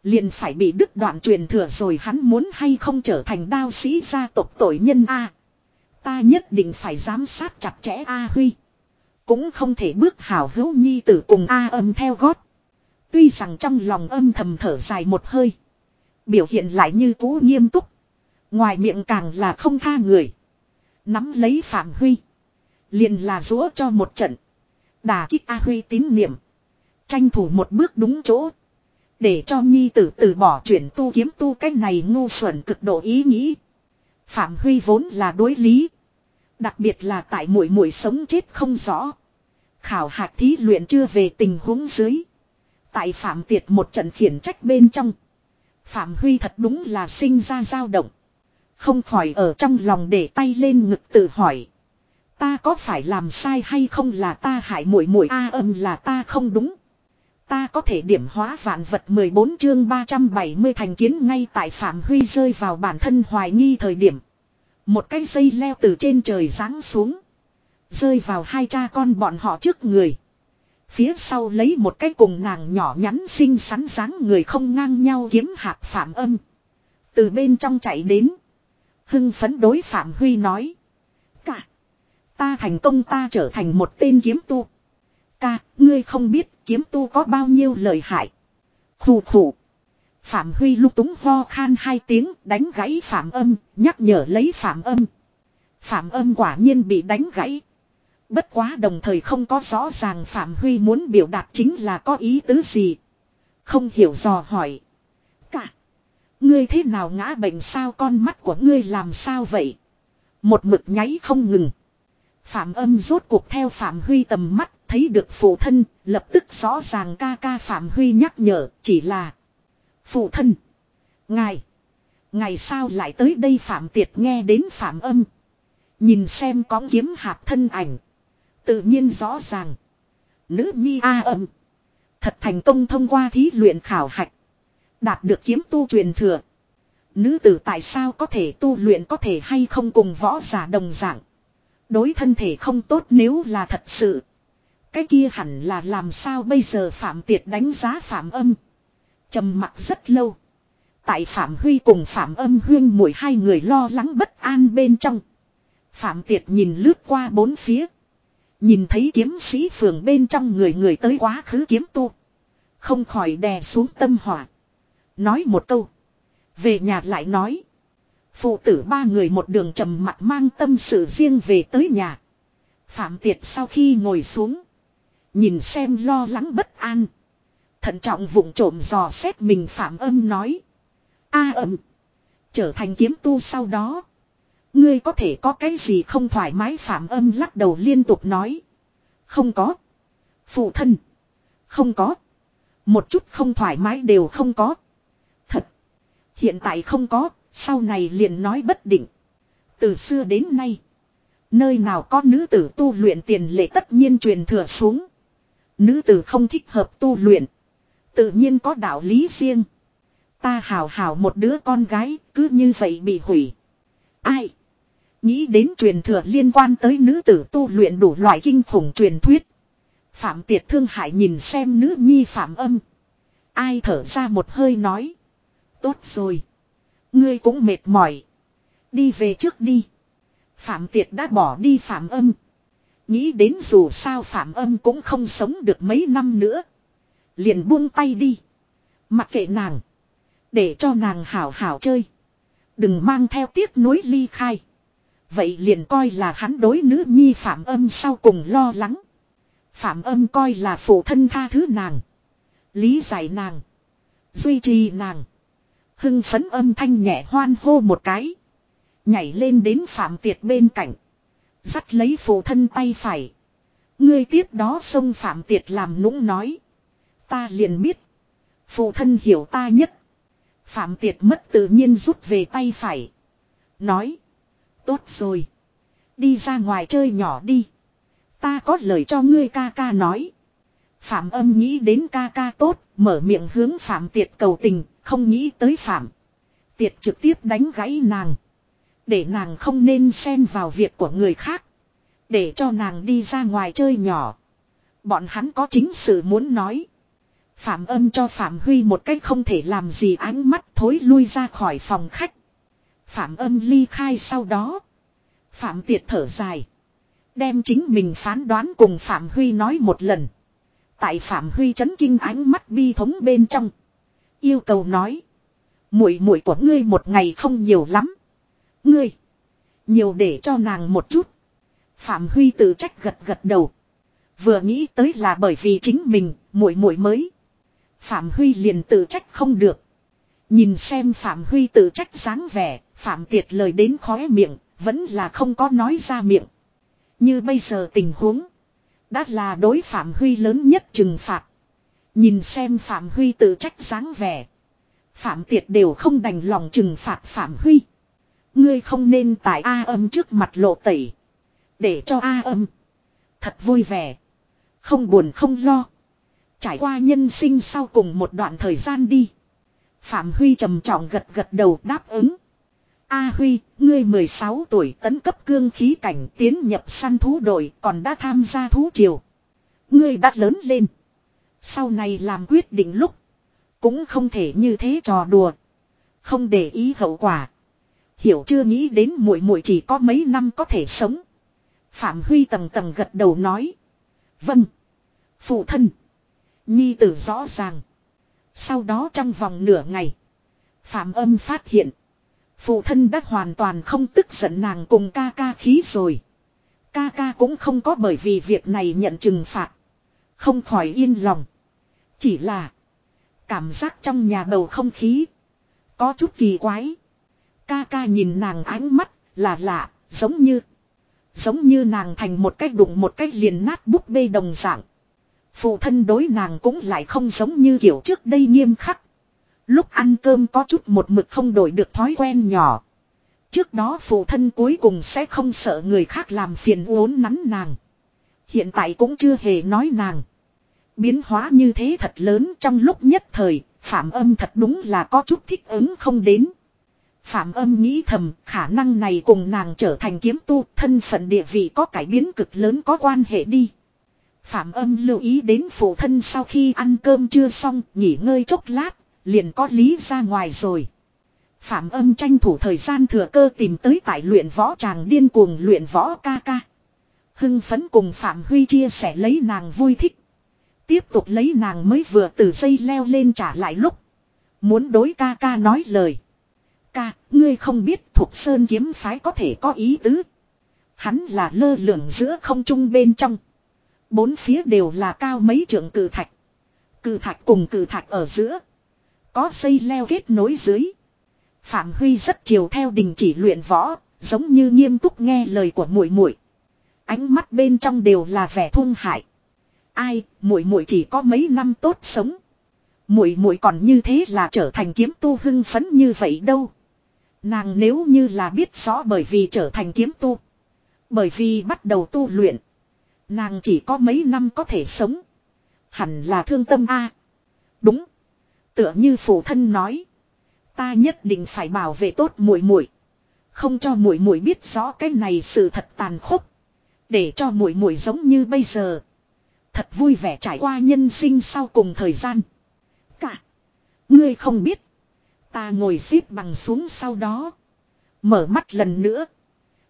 Liền phải bị đứt đoạn truyền thừa rồi hắn muốn hay không trở thành đao sĩ gia tộc tội nhân A. Ta nhất định phải giám sát chặt chẽ A Huy. Cũng không thể bước hảo hữu nhi tử cùng A âm theo gót. Tuy rằng trong lòng âm thầm thở dài một hơi. Biểu hiện lại như cũ nghiêm túc. Ngoài miệng càng là không tha người. Nắm lấy Phạm Huy. Liền là rũa cho một trận. Đà kích A Huy tín niệm. Tranh thủ một bước đúng chỗ. Để cho nhi tử từ bỏ chuyển tu kiếm tu cách này ngu xuẩn cực độ ý nghĩ. Phạm Huy vốn là đối lý. Đặc biệt là tại mũi mũi sống chết không rõ. Khảo hạt thí luyện chưa về tình huống dưới. Tại Phạm Tiệt một trận khiển trách bên trong. Phạm Huy thật đúng là sinh ra dao động. Không khỏi ở trong lòng để tay lên ngực tự hỏi. Ta có phải làm sai hay không là ta hại muội muội a, âm là ta không đúng. Ta có thể điểm hóa vạn vật 14 chương 370 thành kiến ngay tại Phạm Huy rơi vào bản thân hoài nghi thời điểm. Một cái dây leo từ trên trời giáng xuống. Rơi vào hai cha con bọn họ trước người. Phía sau lấy một cái cùng nàng nhỏ nhắn xinh xắn dáng người không ngang nhau kiếm hạt phạm âm. Từ bên trong chạy đến. Hưng phấn đối Phạm Huy nói. Cả. Ta thành công ta trở thành một tên kiếm tu. Ca, ngươi không biết kiếm tu có bao nhiêu lời hại. Khù khù. Phạm Huy lúc túng ho khan hai tiếng đánh gãy Phạm âm, nhắc nhở lấy Phạm âm. Phạm âm quả nhiên bị đánh gãy. Bất quá đồng thời không có rõ ràng Phạm Huy muốn biểu đạt chính là có ý tứ gì. Không hiểu dò hỏi. Cả. Ngươi thế nào ngã bệnh sao con mắt của ngươi làm sao vậy? Một mực nháy không ngừng. Phạm âm rốt cuộc theo Phạm Huy tầm mắt thấy được phụ thân, lập tức rõ ràng ca ca Phạm Huy nhắc nhở chỉ là Phụ thân. Ngài. Ngài sao lại tới đây Phạm Tiệt nghe đến Phạm âm. Nhìn xem có kiếm hạp thân ảnh. Tự nhiên rõ ràng. Nữ nhi A âm. Thật thành công thông qua thí luyện khảo hạch. Đạt được kiếm tu truyền thừa. Nữ tử tại sao có thể tu luyện có thể hay không cùng võ giả đồng dạng. Đối thân thể không tốt nếu là thật sự. Cái kia hẳn là làm sao bây giờ Phạm Tiệt đánh giá Phạm âm. trầm mặc rất lâu. Tại Phạm Huy cùng Phạm âm huyên mỗi hai người lo lắng bất an bên trong. Phạm Tiệt nhìn lướt qua bốn phía. Nhìn thấy kiếm sĩ phường bên trong người người tới quá khứ kiếm tu. Không khỏi đè xuống tâm hỏa. Nói một câu. Về nhà lại nói. Phụ tử ba người một đường trầm mặt mang tâm sự riêng về tới nhà. Phạm Tiệt sau khi ngồi xuống. Nhìn xem lo lắng bất an. Thận trọng vụng trộm dò xét mình Phạm âm nói. A âm. Trở thành kiếm tu sau đó. Ngươi có thể có cái gì không thoải mái Phạm âm lắc đầu liên tục nói. Không có. Phụ thân. Không có. Một chút không thoải mái đều không có. Hiện tại không có, sau này liền nói bất định. Từ xưa đến nay. Nơi nào có nữ tử tu luyện tiền lệ tất nhiên truyền thừa xuống. Nữ tử không thích hợp tu luyện. Tự nhiên có đạo lý riêng. Ta hào hào một đứa con gái cứ như vậy bị hủy. Ai? Nghĩ đến truyền thừa liên quan tới nữ tử tu luyện đủ loại kinh khủng truyền thuyết. Phạm tiệt thương hại nhìn xem nữ nhi phạm âm. Ai thở ra một hơi nói. Tốt rồi. Ngươi cũng mệt mỏi. Đi về trước đi. Phạm tiệt đã bỏ đi phạm âm. Nghĩ đến dù sao phạm âm cũng không sống được mấy năm nữa. Liền buông tay đi. Mặc kệ nàng. Để cho nàng hảo hảo chơi. Đừng mang theo tiếc nuối ly khai. Vậy liền coi là hắn đối nữ nhi phạm âm sau cùng lo lắng. Phạm âm coi là phụ thân tha thứ nàng. Lý giải nàng. Duy trì nàng. Hưng phấn âm thanh nhẹ hoan hô một cái. Nhảy lên đến phạm tiệt bên cạnh. Dắt lấy phụ thân tay phải. Ngươi tiếp đó xông phạm tiệt làm nũng nói. Ta liền biết. Phụ thân hiểu ta nhất. Phạm tiệt mất tự nhiên rút về tay phải. Nói. Tốt rồi. Đi ra ngoài chơi nhỏ đi. Ta có lời cho ngươi ca ca nói. Phạm âm nghĩ đến ca ca tốt, mở miệng hướng Phạm tiệt cầu tình, không nghĩ tới Phạm. Tiệt trực tiếp đánh gãy nàng. Để nàng không nên xen vào việc của người khác. Để cho nàng đi ra ngoài chơi nhỏ. Bọn hắn có chính sự muốn nói. Phạm âm cho Phạm Huy một cách không thể làm gì ánh mắt thối lui ra khỏi phòng khách. Phạm âm ly khai sau đó. Phạm Tiệt thở dài. Đem chính mình phán đoán cùng Phạm Huy nói một lần. Tại Phạm Huy chấn kinh ánh mắt bi thống bên trong. Yêu cầu nói. muội muội của ngươi một ngày không nhiều lắm. Ngươi. Nhiều để cho nàng một chút. Phạm Huy tự trách gật gật đầu. Vừa nghĩ tới là bởi vì chính mình, muội muội mới. Phạm Huy liền tự trách không được. Nhìn xem Phạm Huy tự trách dáng vẻ, Phạm Tiệt lời đến khóe miệng, vẫn là không có nói ra miệng. Như bây giờ tình huống, đã là đối Phạm Huy lớn nhất trừng phạt. Nhìn xem Phạm Huy tự trách dáng vẻ. Phạm Tiệt đều không đành lòng trừng phạt Phạm Huy. Ngươi không nên tại A âm trước mặt lộ tẩy. Để cho A âm. Thật vui vẻ. Không buồn không lo. Trải qua nhân sinh sau cùng một đoạn thời gian đi. Phạm Huy trầm trọng gật gật đầu đáp ứng. A Huy, ngươi 16 tuổi tấn cấp cương khí cảnh tiến nhập săn thú đội còn đã tham gia thú triều. Ngươi đã lớn lên. Sau này làm quyết định lúc. Cũng không thể như thế trò đùa. Không để ý hậu quả. Hiểu chưa nghĩ đến muội muội chỉ có mấy năm có thể sống. Phạm Huy tầng tầng gật đầu nói. Vâng. Phụ thân. Nhi tử rõ ràng. Sau đó trong vòng nửa ngày. Phạm âm phát hiện. Phụ thân đã hoàn toàn không tức giận nàng cùng ca ca khí rồi. Ca ca cũng không có bởi vì việc này nhận trừng phạt. Không khỏi yên lòng. Chỉ là. Cảm giác trong nhà bầu không khí. Có chút kỳ quái. Ca ca nhìn nàng ánh mắt là lạ. Giống như. Giống như nàng thành một cách đụng một cách liền nát búp bê đồng dạng. Phụ thân đối nàng cũng lại không giống như kiểu trước đây nghiêm khắc. Lúc ăn cơm có chút một mực không đổi được thói quen nhỏ. Trước đó phụ thân cuối cùng sẽ không sợ người khác làm phiền uốn nắn nàng. Hiện tại cũng chưa hề nói nàng. Biến hóa như thế thật lớn trong lúc nhất thời, phạm âm thật đúng là có chút thích ứng không đến. Phạm âm nghĩ thầm khả năng này cùng nàng trở thành kiếm tu thân phận địa vị có cải biến cực lớn có quan hệ đi. Phạm âm lưu ý đến phụ thân sau khi ăn cơm chưa xong nghỉ ngơi chốc lát liền có lý ra ngoài rồi. Phạm âm tranh thủ thời gian thừa cơ tìm tới tại luyện võ tràng điên cuồng luyện võ ca ca. Hưng phấn cùng Phạm Huy chia sẻ lấy nàng vui thích. Tiếp tục lấy nàng mới vừa từ dây leo lên trả lại lúc. Muốn đối ca ca nói lời. Ca, ngươi không biết thuộc sơn kiếm phái có thể có ý tứ. Hắn là lơ lửng giữa không trung bên trong. Bốn phía đều là cao mấy trượng cử thạch. Cử thạch cùng cử thạch ở giữa. Có dây leo kết nối dưới. Phạm Huy rất chiều theo đình chỉ luyện võ, giống như nghiêm túc nghe lời của muội muội. Ánh mắt bên trong đều là vẻ thung hại. Ai, muội muội chỉ có mấy năm tốt sống. Muội muội còn như thế là trở thành kiếm tu hưng phấn như vậy đâu. Nàng nếu như là biết rõ bởi vì trở thành kiếm tu. Bởi vì bắt đầu tu luyện. Nàng chỉ có mấy năm có thể sống. Hẳn là thương tâm a. Đúng. Tựa như phụ thân nói. Ta nhất định phải bảo vệ tốt muội muội, không cho muội muội biết rõ cái này sự thật tàn khốc, để cho muội muội giống như bây giờ, thật vui vẻ trải qua nhân sinh sau cùng thời gian. Cả, ngươi không biết, ta ngồi xếp bằng xuống sau đó, mở mắt lần nữa,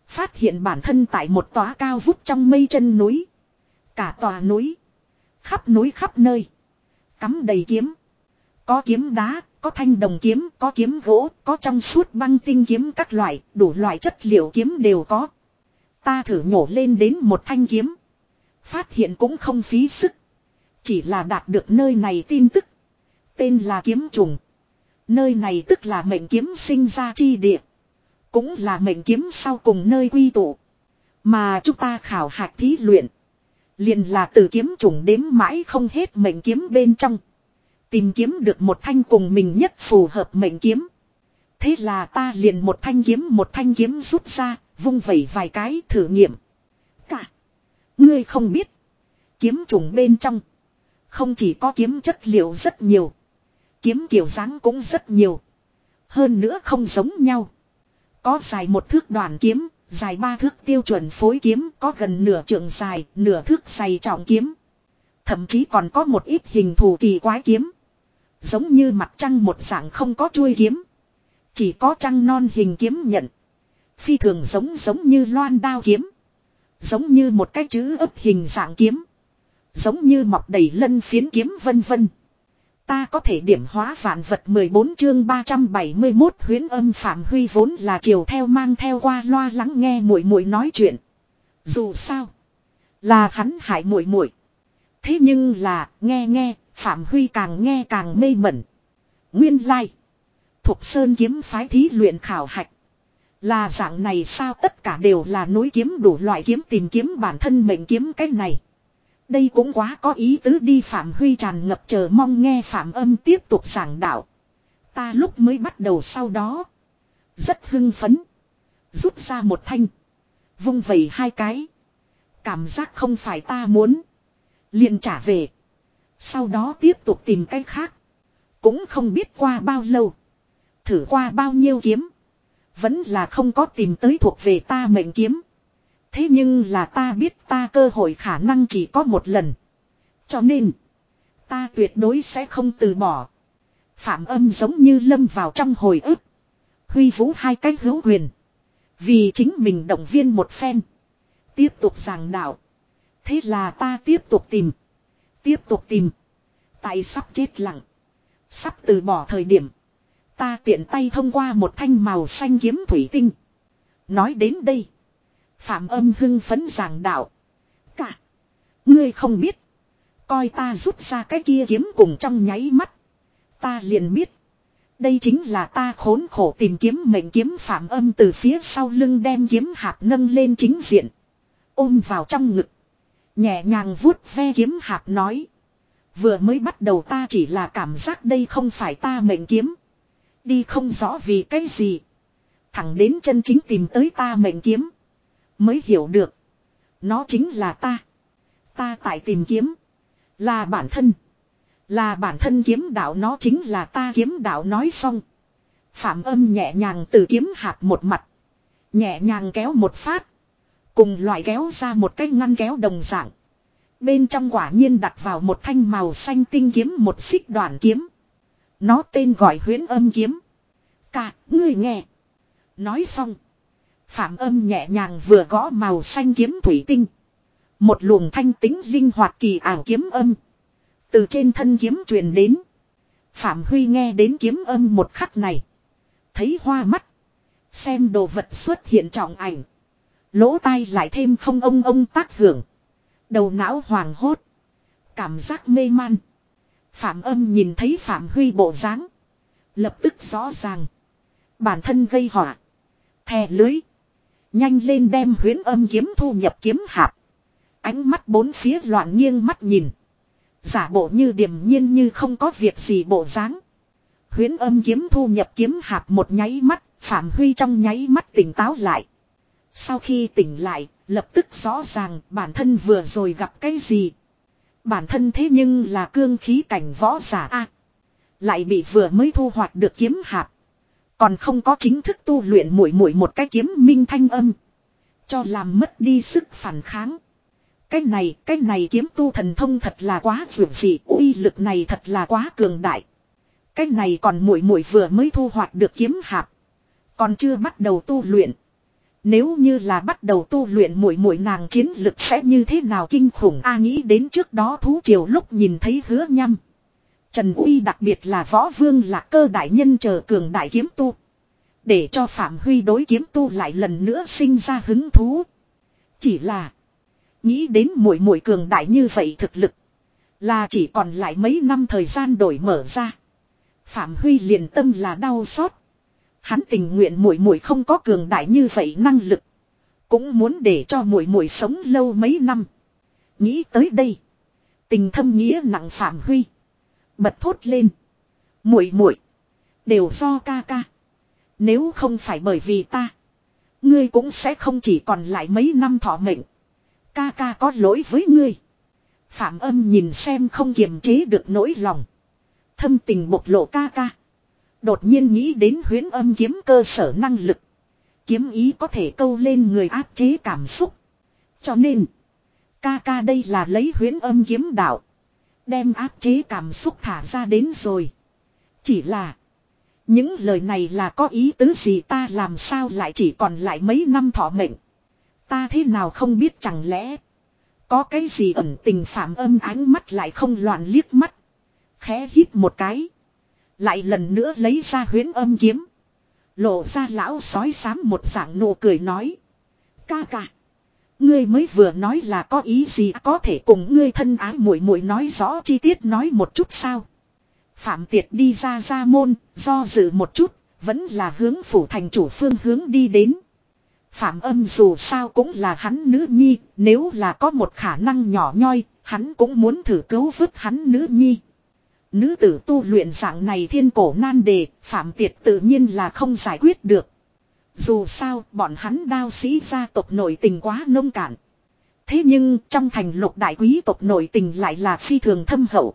phát hiện bản thân tại một tòa cao vút trong mây chân núi, cả tòa núi, khắp núi khắp nơi, cắm đầy kiếm, có kiếm đá, có thanh đồng kiếm, có kiếm gỗ, có trong suốt băng tinh kiếm các loại, đủ loại chất liệu kiếm đều có. Ta thử nhổ lên đến một thanh kiếm. Phát hiện cũng không phí sức. Chỉ là đạt được nơi này tin tức. Tên là kiếm trùng. Nơi này tức là mệnh kiếm sinh ra chi địa. Cũng là mệnh kiếm sau cùng nơi quy tụ. Mà chúng ta khảo hạch thí luyện. Liền là từ kiếm trùng đếm mãi không hết mệnh kiếm bên trong. Tìm kiếm được một thanh cùng mình nhất phù hợp mệnh kiếm. Thế là ta liền một thanh kiếm một thanh kiếm rút ra, vung vẩy vài cái thử nghiệm. Ngươi không biết. Kiếm trùng bên trong. Không chỉ có kiếm chất liệu rất nhiều. Kiếm kiểu dáng cũng rất nhiều. Hơn nữa không giống nhau. Có dài một thước đoàn kiếm, dài ba thước tiêu chuẩn phối kiếm, có gần nửa trượng dài, nửa thước dày trọng kiếm. Thậm chí còn có một ít hình thù kỳ quái kiếm. Giống như mặt trăng một dạng không có chuôi kiếm. Chỉ có trăng non hình kiếm nhận. Phi thường giống giống như loan đao kiếm. Giống như một cái chữ ấp hình dạng kiếm. Giống như mọc đầy lân phiến kiếm vân vân. Ta có thể điểm hóa vạn vật 14 chương 371 huyến âm Phạm Huy vốn là chiều theo mang theo qua loa lắng nghe muội muội nói chuyện. Dù sao. Là hắn hại muội muội Thế nhưng là, nghe nghe, Phạm Huy càng nghe càng mê mẩn. Nguyên lai. Like. Thục Sơn kiếm phái thí luyện khảo hạch. Là dạng này sao tất cả đều là nối kiếm đủ loại kiếm tìm kiếm bản thân mệnh kiếm cái này. Đây cũng quá có ý tứ đi Phạm Huy tràn ngập chờ mong nghe Phạm âm tiếp tục giảng đạo. Ta lúc mới bắt đầu sau đó. Rất hưng phấn. Rút ra một thanh. Vung vẩy hai cái. Cảm giác không phải ta muốn. liền trả về. Sau đó tiếp tục tìm cách khác. Cũng không biết qua bao lâu. Thử qua bao nhiêu kiếm. Vẫn là không có tìm tới thuộc về ta mệnh kiếm. Thế nhưng là ta biết ta cơ hội khả năng chỉ có một lần. Cho nên. Ta tuyệt đối sẽ không từ bỏ. Phạm âm giống như lâm vào trong hồi ức. Huy vũ hai cách hữu quyền. Vì chính mình động viên một phen. Tiếp tục giảng đạo. Thế là ta tiếp tục tìm. Tiếp tục tìm. Tại sắp chết lặng. Sắp từ bỏ thời điểm. Ta tiện tay thông qua một thanh màu xanh kiếm thủy tinh. Nói đến đây. Phạm âm hưng phấn giảng đạo. Cả. Ngươi không biết. Coi ta rút ra cái kia kiếm cùng trong nháy mắt. Ta liền biết. Đây chính là ta khốn khổ tìm kiếm mệnh kiếm phạm âm từ phía sau lưng đem kiếm hạp nâng lên chính diện. Ôm vào trong ngực. Nhẹ nhàng vuốt ve kiếm hạp nói. Vừa mới bắt đầu ta chỉ là cảm giác đây không phải ta mệnh kiếm. Đi không rõ vì cái gì. Thẳng đến chân chính tìm tới ta mệnh kiếm. Mới hiểu được. Nó chính là ta. Ta tại tìm kiếm. Là bản thân. Là bản thân kiếm đạo nó chính là ta kiếm đạo nói xong. Phạm âm nhẹ nhàng từ kiếm hạp một mặt. Nhẹ nhàng kéo một phát. Cùng loại kéo ra một cái ngăn kéo đồng dạng. Bên trong quả nhiên đặt vào một thanh màu xanh tinh kiếm một xích đoạn kiếm. Nó tên gọi huyến âm kiếm. Cả, ngươi nghe. Nói xong. Phạm âm nhẹ nhàng vừa gõ màu xanh kiếm thủy tinh. Một luồng thanh tính linh hoạt kỳ ảo kiếm âm. Từ trên thân kiếm truyền đến. Phạm Huy nghe đến kiếm âm một khắc này. Thấy hoa mắt. Xem đồ vật xuất hiện trọng ảnh. Lỗ tai lại thêm không ông ông tác hưởng. Đầu não hoàng hốt. Cảm giác mê man. Phạm âm nhìn thấy Phạm Huy bộ dáng Lập tức rõ ràng. Bản thân gây họa. Thè lưới. Nhanh lên đem huyến âm kiếm thu nhập kiếm hạp. Ánh mắt bốn phía loạn nghiêng mắt nhìn. Giả bộ như điềm nhiên như không có việc gì bộ dáng. Huyến âm kiếm thu nhập kiếm hạp một nháy mắt, Phạm Huy trong nháy mắt tỉnh táo lại. Sau khi tỉnh lại, lập tức rõ ràng bản thân vừa rồi gặp cái gì. Bản thân thế nhưng là cương khí cảnh võ giả a Lại bị vừa mới thu hoạch được kiếm hạp. Còn không có chính thức tu luyện mũi mũi một cái kiếm minh thanh âm. Cho làm mất đi sức phản kháng. Cái này, cái này kiếm tu thần thông thật là quá vượt dị, uy lực này thật là quá cường đại. Cái này còn mũi mũi vừa mới thu hoạch được kiếm hạp, còn chưa bắt đầu tu luyện. Nếu như là bắt đầu tu luyện muội muội nàng chiến lực sẽ như thế nào kinh khủng a nghĩ đến trước đó thú triều lúc nhìn thấy hứa nhăm. Trần Uy đặc biệt là võ vương là cơ đại nhân chờ cường đại kiếm tu. Để cho Phạm Huy đối kiếm tu lại lần nữa sinh ra hứng thú. Chỉ là, Nghĩ đến muội muội cường đại như vậy thực lực. Là chỉ còn lại mấy năm thời gian đổi mở ra. Phạm Huy liền tâm là đau xót. Hắn tình nguyện muội muội không có cường đại như vậy năng lực. Cũng muốn để cho muội muội sống lâu mấy năm. Nghĩ tới đây. Tình thâm nghĩa nặng Phạm Huy. Bật thốt lên. muội muội Đều do ca ca. Nếu không phải bởi vì ta. Ngươi cũng sẽ không chỉ còn lại mấy năm thọ mệnh. Ca ca có lỗi với ngươi. Phạm âm nhìn xem không kiềm chế được nỗi lòng. Thâm tình bộc lộ ca ca. Đột nhiên nghĩ đến huyến âm kiếm cơ sở năng lực. Kiếm ý có thể câu lên người áp chế cảm xúc. Cho nên. Ca ca đây là lấy huyến âm kiếm đạo. Đem áp chế cảm xúc thả ra đến rồi. Chỉ là. Những lời này là có ý tứ gì ta làm sao lại chỉ còn lại mấy năm thọ mệnh. Ta thế nào không biết chẳng lẽ. Có cái gì ẩn tình phạm âm ánh mắt lại không loạn liếc mắt. Khẽ hít một cái. Lại lần nữa lấy ra huyến âm kiếm. Lộ ra lão sói xám một dạng nụ cười nói. Ca ca. Ngươi mới vừa nói là có ý gì có thể cùng ngươi thân ái muội muội nói rõ chi tiết nói một chút sao. Phạm Tiệt đi ra ra môn, do dự một chút, vẫn là hướng phủ thành chủ phương hướng đi đến. Phạm âm dù sao cũng là hắn nữ nhi, nếu là có một khả năng nhỏ nhoi, hắn cũng muốn thử cứu vớt hắn nữ nhi. Nữ tử tu luyện dạng này thiên cổ nan đề, phạm tiệt tự nhiên là không giải quyết được. Dù sao, bọn hắn đao sĩ gia tộc nội tình quá nông cạn. Thế nhưng, trong thành lục đại quý tộc nội tình lại là phi thường thâm hậu.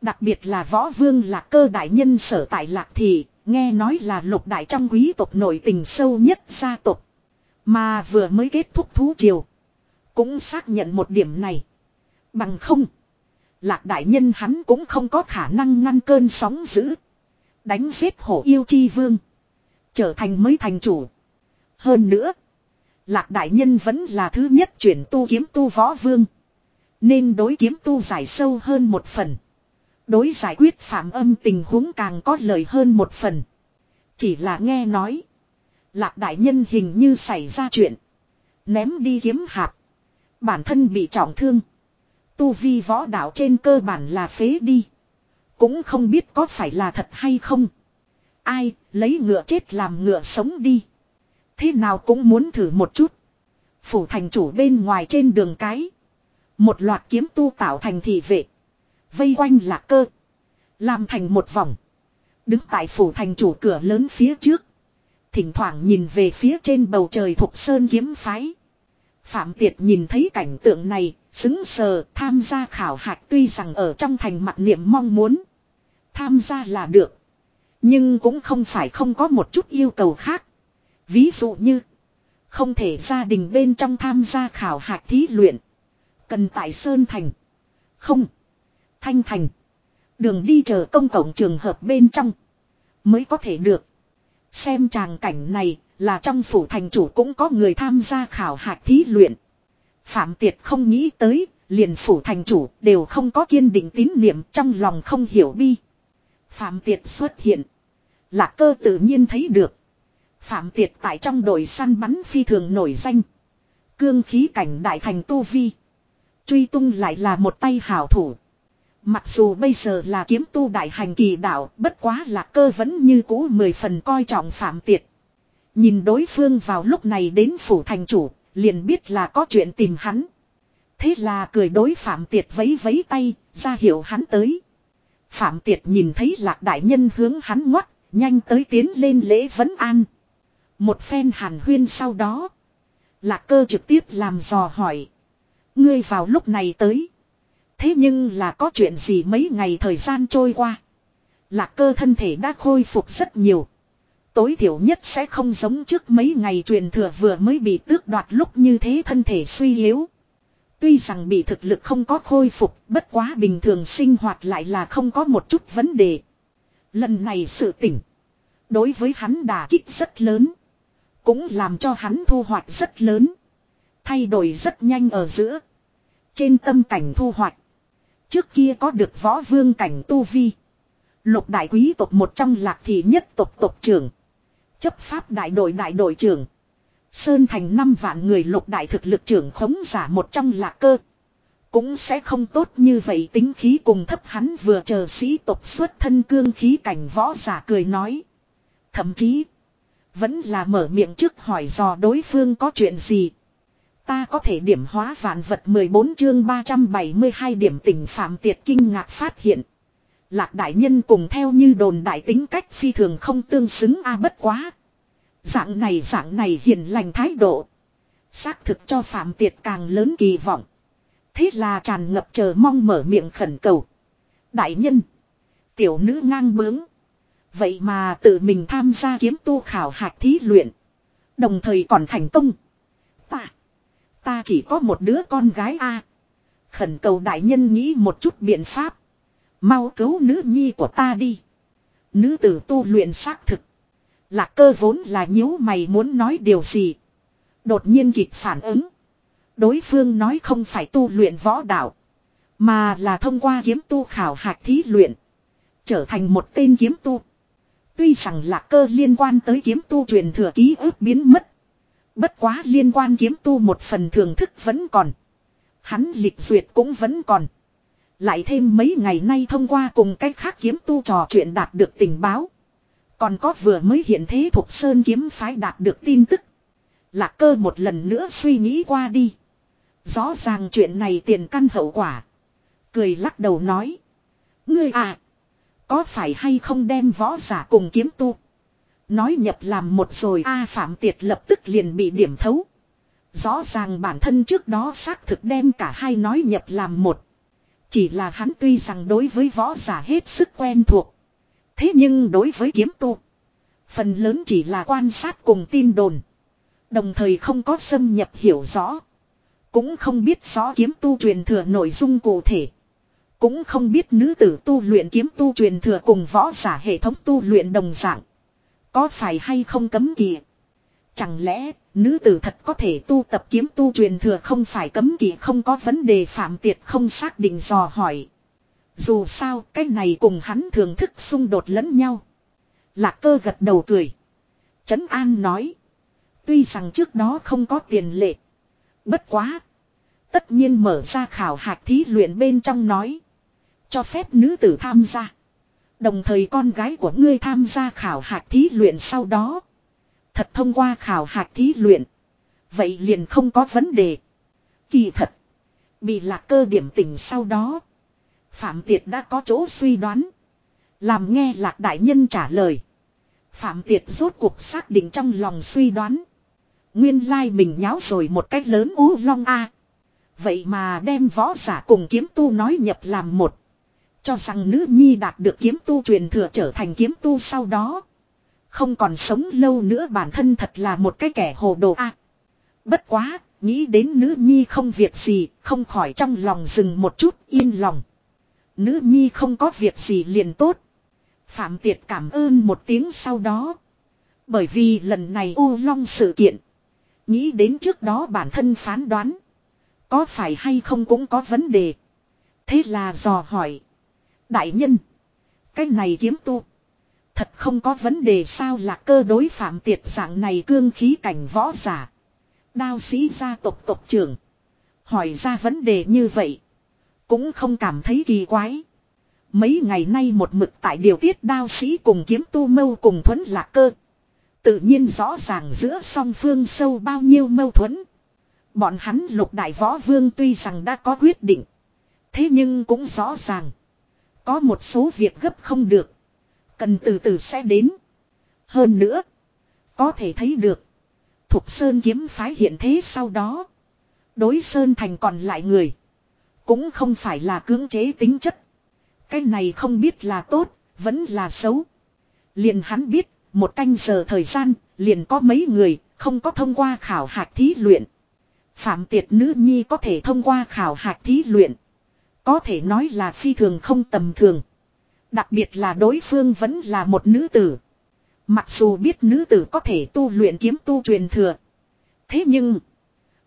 Đặc biệt là võ vương là cơ đại nhân sở tại lạc thì, nghe nói là lục đại trong quý tộc nội tình sâu nhất gia tộc. Mà vừa mới kết thúc thú triều. Cũng xác nhận một điểm này. Bằng không. Lạc đại nhân hắn cũng không có khả năng ngăn cơn sóng dữ. Đánh giết hổ yêu chi vương. Trở thành mới thành chủ. Hơn nữa. Lạc đại nhân vẫn là thứ nhất chuyển tu kiếm tu võ vương. Nên đối kiếm tu giải sâu hơn một phần. Đối giải quyết phạm âm tình huống càng có lời hơn một phần. Chỉ là nghe nói. Lạc đại nhân hình như xảy ra chuyện. Ném đi kiếm hạt. Bản thân bị trọng thương. Tu vi võ đạo trên cơ bản là phế đi. Cũng không biết có phải là thật hay không. Ai, lấy ngựa chết làm ngựa sống đi. Thế nào cũng muốn thử một chút. Phủ thành chủ bên ngoài trên đường cái. Một loạt kiếm tu tạo thành thị vệ. Vây quanh lạc cơ. Làm thành một vòng. Đứng tại phủ thành chủ cửa lớn phía trước. Thỉnh thoảng nhìn về phía trên bầu trời thuộc sơn kiếm phái. Phạm Tiệt nhìn thấy cảnh tượng này, xứng sờ tham gia khảo hạch tuy rằng ở trong thành mặt niệm mong muốn. Tham gia là được. Nhưng cũng không phải không có một chút yêu cầu khác. Ví dụ như, không thể gia đình bên trong tham gia khảo hạch thí luyện. Cần tại Sơn Thành. Không. Thanh Thành. Đường đi chờ công cộng trường hợp bên trong. Mới có thể được. Xem tràng cảnh này là trong phủ thành chủ cũng có người tham gia khảo hạch thí luyện. Phạm Tiệt không nghĩ tới, liền phủ thành chủ đều không có kiên định tín niệm trong lòng không hiểu bi. Phạm Tiệt xuất hiện. Lạc cơ tự nhiên thấy được. Phạm Tiệt tại trong đội săn bắn phi thường nổi danh. Cương khí cảnh đại thành tu vi. Truy tung lại là một tay hảo thủ. Mặc dù bây giờ là kiếm tu đại hành kỳ đạo, bất quá lạc cơ vẫn như cũ mười phần coi trọng phạm tiệt. Nhìn đối phương vào lúc này đến phủ thành chủ, liền biết là có chuyện tìm hắn. Thế là cười đối phạm tiệt vấy vấy tay, ra hiệu hắn tới. Phạm tiệt nhìn thấy lạc đại nhân hướng hắn ngoắt, nhanh tới tiến lên lễ vấn an. Một phen hàn huyên sau đó. Lạc cơ trực tiếp làm dò hỏi. Ngươi vào lúc này tới. Thế nhưng là có chuyện gì mấy ngày thời gian trôi qua. Lạc cơ thân thể đã khôi phục rất nhiều. Tối thiểu nhất sẽ không giống trước mấy ngày truyền thừa vừa mới bị tước đoạt lúc như thế thân thể suy yếu. Tuy rằng bị thực lực không có khôi phục, bất quá bình thường sinh hoạt lại là không có một chút vấn đề. Lần này sự tỉnh. Đối với hắn đả kích rất lớn. Cũng làm cho hắn thu hoạch rất lớn. Thay đổi rất nhanh ở giữa. Trên tâm cảnh thu hoạch. Trước kia có được võ vương cảnh tu vi. Lục đại quý tộc một trong lạc thị nhất tộc tộc trưởng. Chấp pháp đại đội đại đội trưởng. Sơn thành năm vạn người lục đại thực lực trưởng khống giả một trong lạc cơ. Cũng sẽ không tốt như vậy tính khí cùng thấp hắn vừa chờ sĩ tộc xuất thân cương khí cảnh võ giả cười nói. Thậm chí. Vẫn là mở miệng trước hỏi dò đối phương có chuyện gì. Ta có thể điểm hóa vạn vật 14 chương 372 điểm tỉnh phạm tiệt kinh ngạc phát hiện. Lạc đại nhân cùng theo như đồn đại tính cách phi thường không tương xứng a à bất quá. Dạng này dạng này hiền lành thái độ. Xác thực cho phạm tiệt càng lớn kỳ vọng. Thế là tràn ngập chờ mong mở miệng khẩn cầu. Đại nhân. Tiểu nữ ngang bướng. Vậy mà tự mình tham gia kiếm tu khảo hạch thí luyện. Đồng thời còn thành công. Ta. Ta chỉ có một đứa con gái a. Khẩn cầu đại nhân nghĩ một chút biện pháp. Mau cứu nữ nhi của ta đi. Nữ tử tu luyện xác thực. Lạc cơ vốn là nhíu mày muốn nói điều gì. Đột nhiên kịp phản ứng. Đối phương nói không phải tu luyện võ đạo. Mà là thông qua kiếm tu khảo hạch thí luyện. Trở thành một tên kiếm tu. Tuy rằng lạc cơ liên quan tới kiếm tu truyền thừa ký ức biến mất. Bất quá liên quan kiếm tu một phần thưởng thức vẫn còn. Hắn lịch duyệt cũng vẫn còn. Lại thêm mấy ngày nay thông qua cùng cách khác kiếm tu trò chuyện đạt được tình báo. Còn có vừa mới hiện thế thuộc Sơn kiếm phái đạt được tin tức. Lạc cơ một lần nữa suy nghĩ qua đi. Rõ ràng chuyện này tiền căn hậu quả. Cười lắc đầu nói. Ngươi à. Có phải hay không đem võ giả cùng kiếm tu. Nói nhập làm một rồi A Phạm Tiệt lập tức liền bị điểm thấu. Rõ ràng bản thân trước đó xác thực đem cả hai nói nhập làm một. Chỉ là hắn tuy rằng đối với võ giả hết sức quen thuộc. Thế nhưng đối với kiếm tu. Phần lớn chỉ là quan sát cùng tin đồn. Đồng thời không có xâm nhập hiểu rõ. Cũng không biết rõ kiếm tu truyền thừa nội dung cụ thể. Cũng không biết nữ tử tu luyện kiếm tu truyền thừa cùng võ giả hệ thống tu luyện đồng dạng. Có phải hay không cấm kỵ? Chẳng lẽ nữ tử thật có thể tu tập kiếm tu truyền thừa không phải cấm kỵ, không có vấn đề phạm tiệt, không xác định dò hỏi. Dù sao, cái này cùng hắn thường thức xung đột lẫn nhau. Lạc cơ gật đầu cười. Trấn An nói. Tuy rằng trước đó không có tiền lệ. Bất quá. Tất nhiên mở ra khảo hạc thí luyện bên trong nói. Cho phép nữ tử tham gia. Đồng thời con gái của ngươi tham gia khảo hạc thí luyện sau đó. Thật thông qua khảo hạt thí luyện. Vậy liền không có vấn đề. Kỳ thật. Bị lạc cơ điểm tỉnh sau đó. Phạm Tiệt đã có chỗ suy đoán. Làm nghe lạc đại nhân trả lời. Phạm Tiệt rốt cuộc xác định trong lòng suy đoán. Nguyên lai mình nháo rồi một cách lớn ú long a. Vậy mà đem võ giả cùng kiếm tu nói nhập làm một. Cho rằng nữ nhi đạt được kiếm tu truyền thừa trở thành kiếm tu sau đó. Không còn sống lâu nữa bản thân thật là một cái kẻ hồ đồ a. bất quá, nghĩ đến nữ nhi không việc gì, không khỏi trong lòng dừng một chút yên lòng. Nữ nhi không có việc gì liền tốt. Phạm Tiệt cảm ơn một tiếng sau đó. Bởi vì lần này U Long sự kiện. Nghĩ đến trước đó bản thân phán đoán. Có phải hay không cũng có vấn đề. Thế là dò hỏi. Đại nhân. Cái này kiếm tu. Thật không có vấn đề sao là cơ đối phạm tiệt dạng này cương khí cảnh võ giả. Đao sĩ gia tộc tộc trưởng. Hỏi ra vấn đề như vậy. Cũng không cảm thấy kỳ quái. Mấy ngày nay một mực tại điều tiết đao sĩ cùng kiếm tu mâu cùng thuẫn lạc cơ. Tự nhiên rõ ràng giữa song phương sâu bao nhiêu mâu thuẫn. Bọn hắn lục đại võ vương tuy rằng đã có quyết định. Thế nhưng cũng rõ ràng. Có một số việc gấp không được. Cần từ từ sẽ đến. Hơn nữa. Có thể thấy được. Thục Sơn kiếm phái hiện thế sau đó. Đối Sơn thành còn lại người. Cũng không phải là cưỡng chế tính chất. Cái này không biết là tốt. Vẫn là xấu. Liền hắn biết, một canh giờ thời gian, liền có mấy người, không có thông qua khảo hạch thí luyện. Phạm tiệt nữ nhi có thể thông qua khảo hạch thí luyện. Có thể nói là phi thường không tầm thường. Đặc biệt là đối phương vẫn là một nữ tử. Mặc dù biết nữ tử có thể tu luyện kiếm tu truyền thừa. Thế nhưng,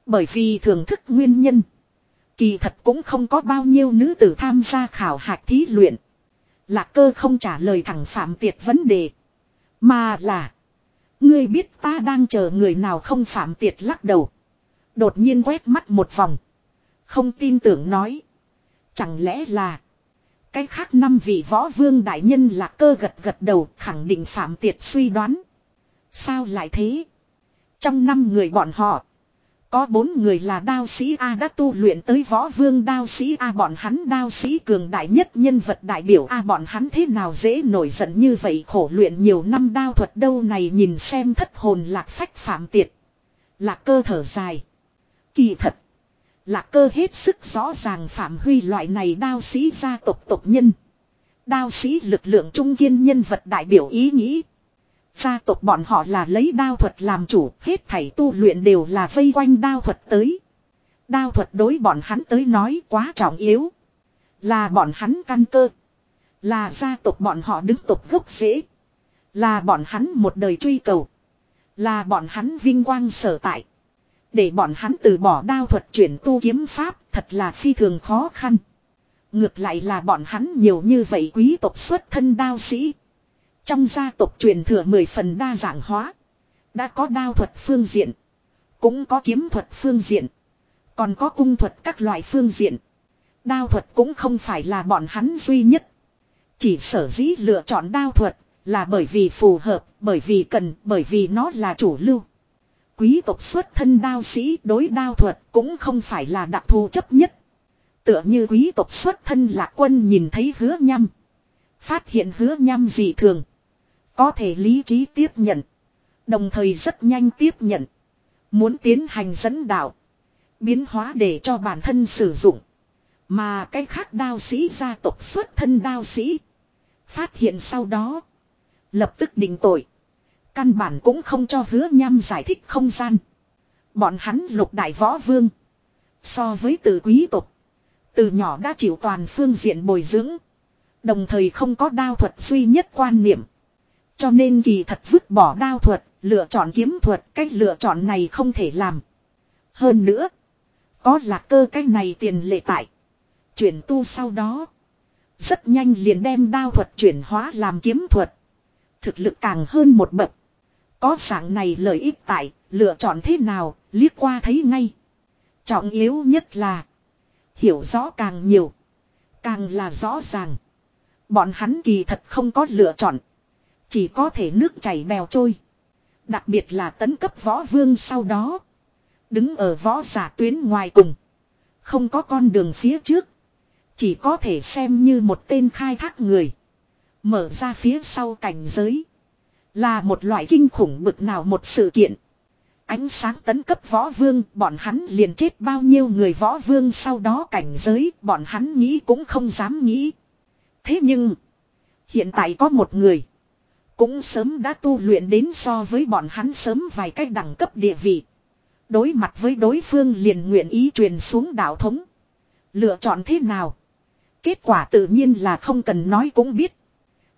bởi vì thưởng thức nguyên nhân. Kỳ thật cũng không có bao nhiêu nữ tử tham gia khảo hạch thí luyện. Lạc cơ không trả lời thẳng phạm tiệt vấn đề. Mà là. Ngươi biết ta đang chờ người nào không phạm tiệt lắc đầu. Đột nhiên quét mắt một vòng. Không tin tưởng nói. Chẳng lẽ là. Cái khác năm vị võ vương đại nhân là cơ gật gật đầu, khẳng định phạm tiệt suy đoán. Sao lại thế? Trong năm người bọn họ. Có bốn người là đao sĩ A đã tu luyện tới võ vương đao sĩ A, bọn hắn đao sĩ cường đại nhất, nhân vật đại biểu A, bọn hắn thế nào dễ nổi giận như vậy, khổ luyện nhiều năm đao thuật đâu này, nhìn xem thất hồn lạc phách phạm tiệt. Lạc cơ thở dài. Kỳ thật. Lạc cơ hết sức rõ ràng phạm huy loại này đao sĩ gia tộc tộc nhân. Đao sĩ lực lượng trung kiên nhân vật đại biểu ý nghĩ. Gia tộc bọn họ là lấy đao thuật làm chủ, hết thảy tu luyện đều là vây quanh đao thuật tới. Đao thuật đối bọn hắn tới nói quá trọng yếu. Là bọn hắn căn cơ. Là gia tộc bọn họ đứng tộc gốc rễ. Là bọn hắn một đời truy cầu. Là bọn hắn vinh quang sở tại. Để bọn hắn từ bỏ đao thuật chuyển tu kiếm pháp thật là phi thường khó khăn. Ngược lại là bọn hắn nhiều như vậy quý tộc xuất thân đao sĩ. Trong gia tộc truyền thừa mười phần đa dạng hóa. Đã có đao thuật phương diện. Cũng có kiếm thuật phương diện. Còn có cung thuật các loại phương diện. Đao thuật cũng không phải là bọn hắn duy nhất. Chỉ sở dĩ lựa chọn đao thuật là bởi vì phù hợp, bởi vì cần, bởi vì nó là chủ lưu. Quý tộc xuất thân đao sĩ đối đao thuật cũng không phải là đặc thù chấp nhất. Tựa như quý tộc xuất thân lạc quân nhìn thấy hứa nhăm. Phát hiện hứa nhăm dị thường. Có thể lý trí tiếp nhận. Đồng thời rất nhanh tiếp nhận. Muốn tiến hành dẫn đạo. Biến hóa để cho bản thân sử dụng. Mà cái khác đao sĩ gia tộc xuất thân đao sĩ. Phát hiện sau đó. Lập tức định tội. Căn bản cũng không cho hứa nham giải thích không gian. Bọn hắn lục đại võ vương. So với từ quý tộc. Từ nhỏ đã chịu toàn phương diện bồi dưỡng. Đồng thời không có đao thuật duy nhất quan niệm. Cho nên kỳ thật vứt bỏ đao thuật, lựa chọn kiếm thuật, cách lựa chọn này không thể làm. Hơn nữa, có lạc cơ cách này tiền lệ tại. Chuyển tu sau đó, rất nhanh liền đem đao thuật chuyển hóa làm kiếm thuật. Thực lực càng hơn một bậc. Có dạng này lợi ích tại, lựa chọn thế nào, liếc qua thấy ngay. Trọng yếu nhất là, hiểu rõ càng nhiều, càng là rõ ràng. Bọn hắn kỳ thật không có lựa chọn. Chỉ có thể nước chảy bèo trôi. Đặc biệt là tấn cấp võ vương sau đó. Đứng ở võ giả tuyến ngoài cùng. Không có con đường phía trước. Chỉ có thể xem như một tên khai thác người. Mở ra phía sau cảnh giới. Là một loại kinh khủng bực nào một sự kiện. Ánh sáng tấn cấp võ vương, bọn hắn liền chết bao nhiêu người võ vương sau đó cảnh giới, bọn hắn nghĩ cũng không dám nghĩ. Thế nhưng, hiện tại có một người. Cũng sớm đã tu luyện đến so với bọn hắn sớm vài cách đẳng cấp địa vị. Đối mặt với đối phương liền nguyện ý truyền xuống đạo thống. Lựa chọn thế nào? Kết quả tự nhiên là không cần nói cũng biết.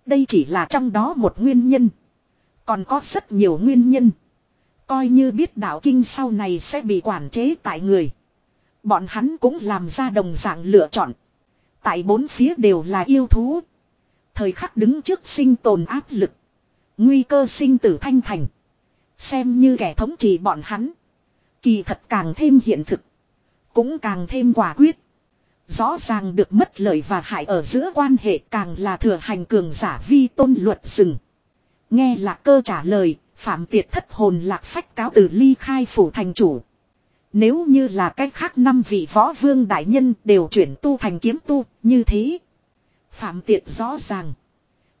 Đây chỉ là trong đó một nguyên nhân. Còn có rất nhiều nguyên nhân. Coi như biết đạo kinh sau này sẽ bị quản chế tại người. Bọn hắn cũng làm ra đồng dạng lựa chọn. Tại bốn phía đều là yêu thú. Thời khắc đứng trước sinh tồn áp lực. Nguy cơ sinh tử thanh thành. Xem như kẻ thống trị bọn hắn. Kỳ thật càng thêm hiện thực. Cũng càng thêm quả quyết. Rõ ràng được mất lợi và hại ở giữa quan hệ càng là thừa hành cường giả vi tôn luật rừng. Nghe lạc cơ trả lời, phạm tiệt thất hồn lạc phách cáo từ ly khai phủ thành chủ. Nếu như là cách khác năm vị võ vương đại nhân đều chuyển tu thành kiếm tu, như thế. Phạm tiệt rõ ràng.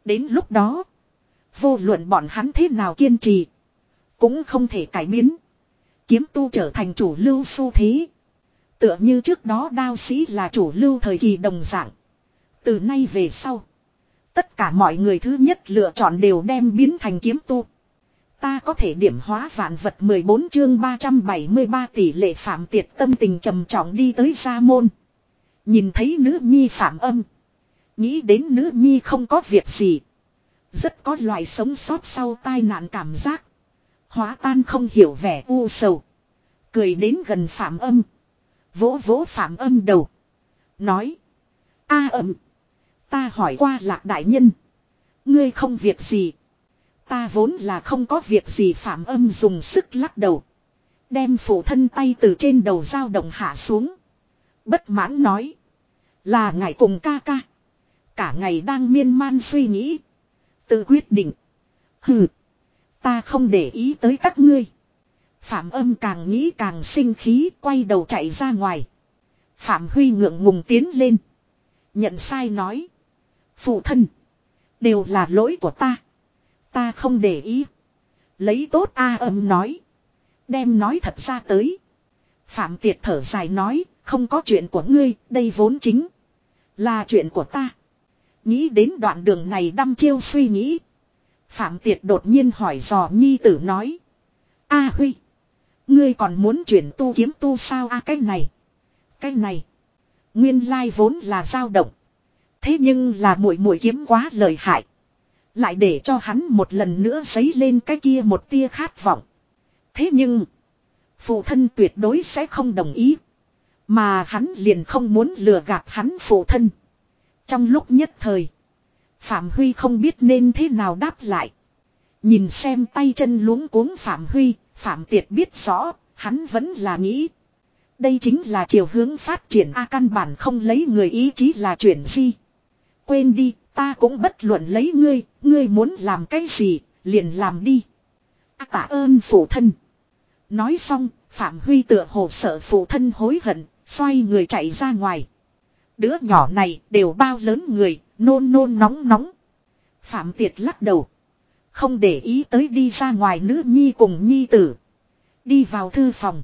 Đến lúc đó, Vô luận bọn hắn thế nào kiên trì. Cũng không thể cải biến. Kiếm tu trở thành chủ lưu xu thế. Tựa như trước đó đao sĩ là chủ lưu thời kỳ đồng dạng. Từ nay về sau. Tất cả mọi người thứ nhất lựa chọn đều đem biến thành kiếm tu. Ta có thể điểm hóa vạn vật 14 chương 373 tỷ lệ phạm tiệt tâm tình trầm trọng đi tới gia môn. Nhìn thấy nữ nhi phạm âm. Nghĩ đến nữ nhi không có việc gì. Rất có loại sống sót sau tai nạn cảm giác. Hóa tan không hiểu vẻ u sầu. Cười đến gần phạm âm. Vỗ vỗ phạm âm đầu. Nói. A à, ẩm. Ta hỏi qua lạc đại nhân. Ngươi không việc gì. Ta vốn là không có việc gì phạm âm dùng sức lắc đầu. Đem phụ thân tay từ trên đầu dao động hạ xuống. Bất mãn nói. Là ngài cùng ca ca. Cả ngày đang miên man suy nghĩ. Tự quyết định. Hừ. Ta không để ý tới các ngươi. Phạm âm càng nghĩ càng sinh khí, quay đầu chạy ra ngoài. Phạm Huy ngượng ngùng tiến lên. Nhận sai nói. Phụ thân. Đều là lỗi của ta. Ta không để ý. Lấy tốt A âm nói. Đem nói thật ra tới. Phạm Tiệt thở dài nói. Không có chuyện của ngươi. Đây vốn chính. Là chuyện của ta. Nghĩ đến đoạn đường này đăm chiêu suy nghĩ. Phạm Tiệt đột nhiên hỏi dò Nhi tử nói. A Huy. Ngươi còn muốn chuyển tu kiếm tu sao a cái này. Cái này. Nguyên lai vốn là dao động. Thế nhưng là muội muội kiếm quá lợi hại. Lại để cho hắn một lần nữa giấy lên cái kia một tia khát vọng. Thế nhưng. Phụ thân tuyệt đối sẽ không đồng ý. Mà hắn liền không muốn lừa gạt hắn phụ thân. Trong lúc nhất thời. Phạm Huy không biết nên thế nào đáp lại. Nhìn xem tay chân luống cuống Phạm Huy, Phạm Tiệt biết rõ, hắn vẫn là nghĩ. Đây chính là chiều hướng phát triển A căn bản không lấy người ý chí là chuyển di. Quên đi, ta cũng bất luận lấy ngươi, ngươi muốn làm cái gì, liền làm đi. À, tạ ơn phụ thân. Nói xong, Phạm Huy tựa hồ sợ phụ thân hối hận, xoay người chạy ra ngoài. Đứa nhỏ này đều bao lớn người, nôn nôn nóng nóng. Phạm Tiệt lắc đầu. Không để ý tới đi ra ngoài nữ nhi cùng nhi tử. Đi vào thư phòng.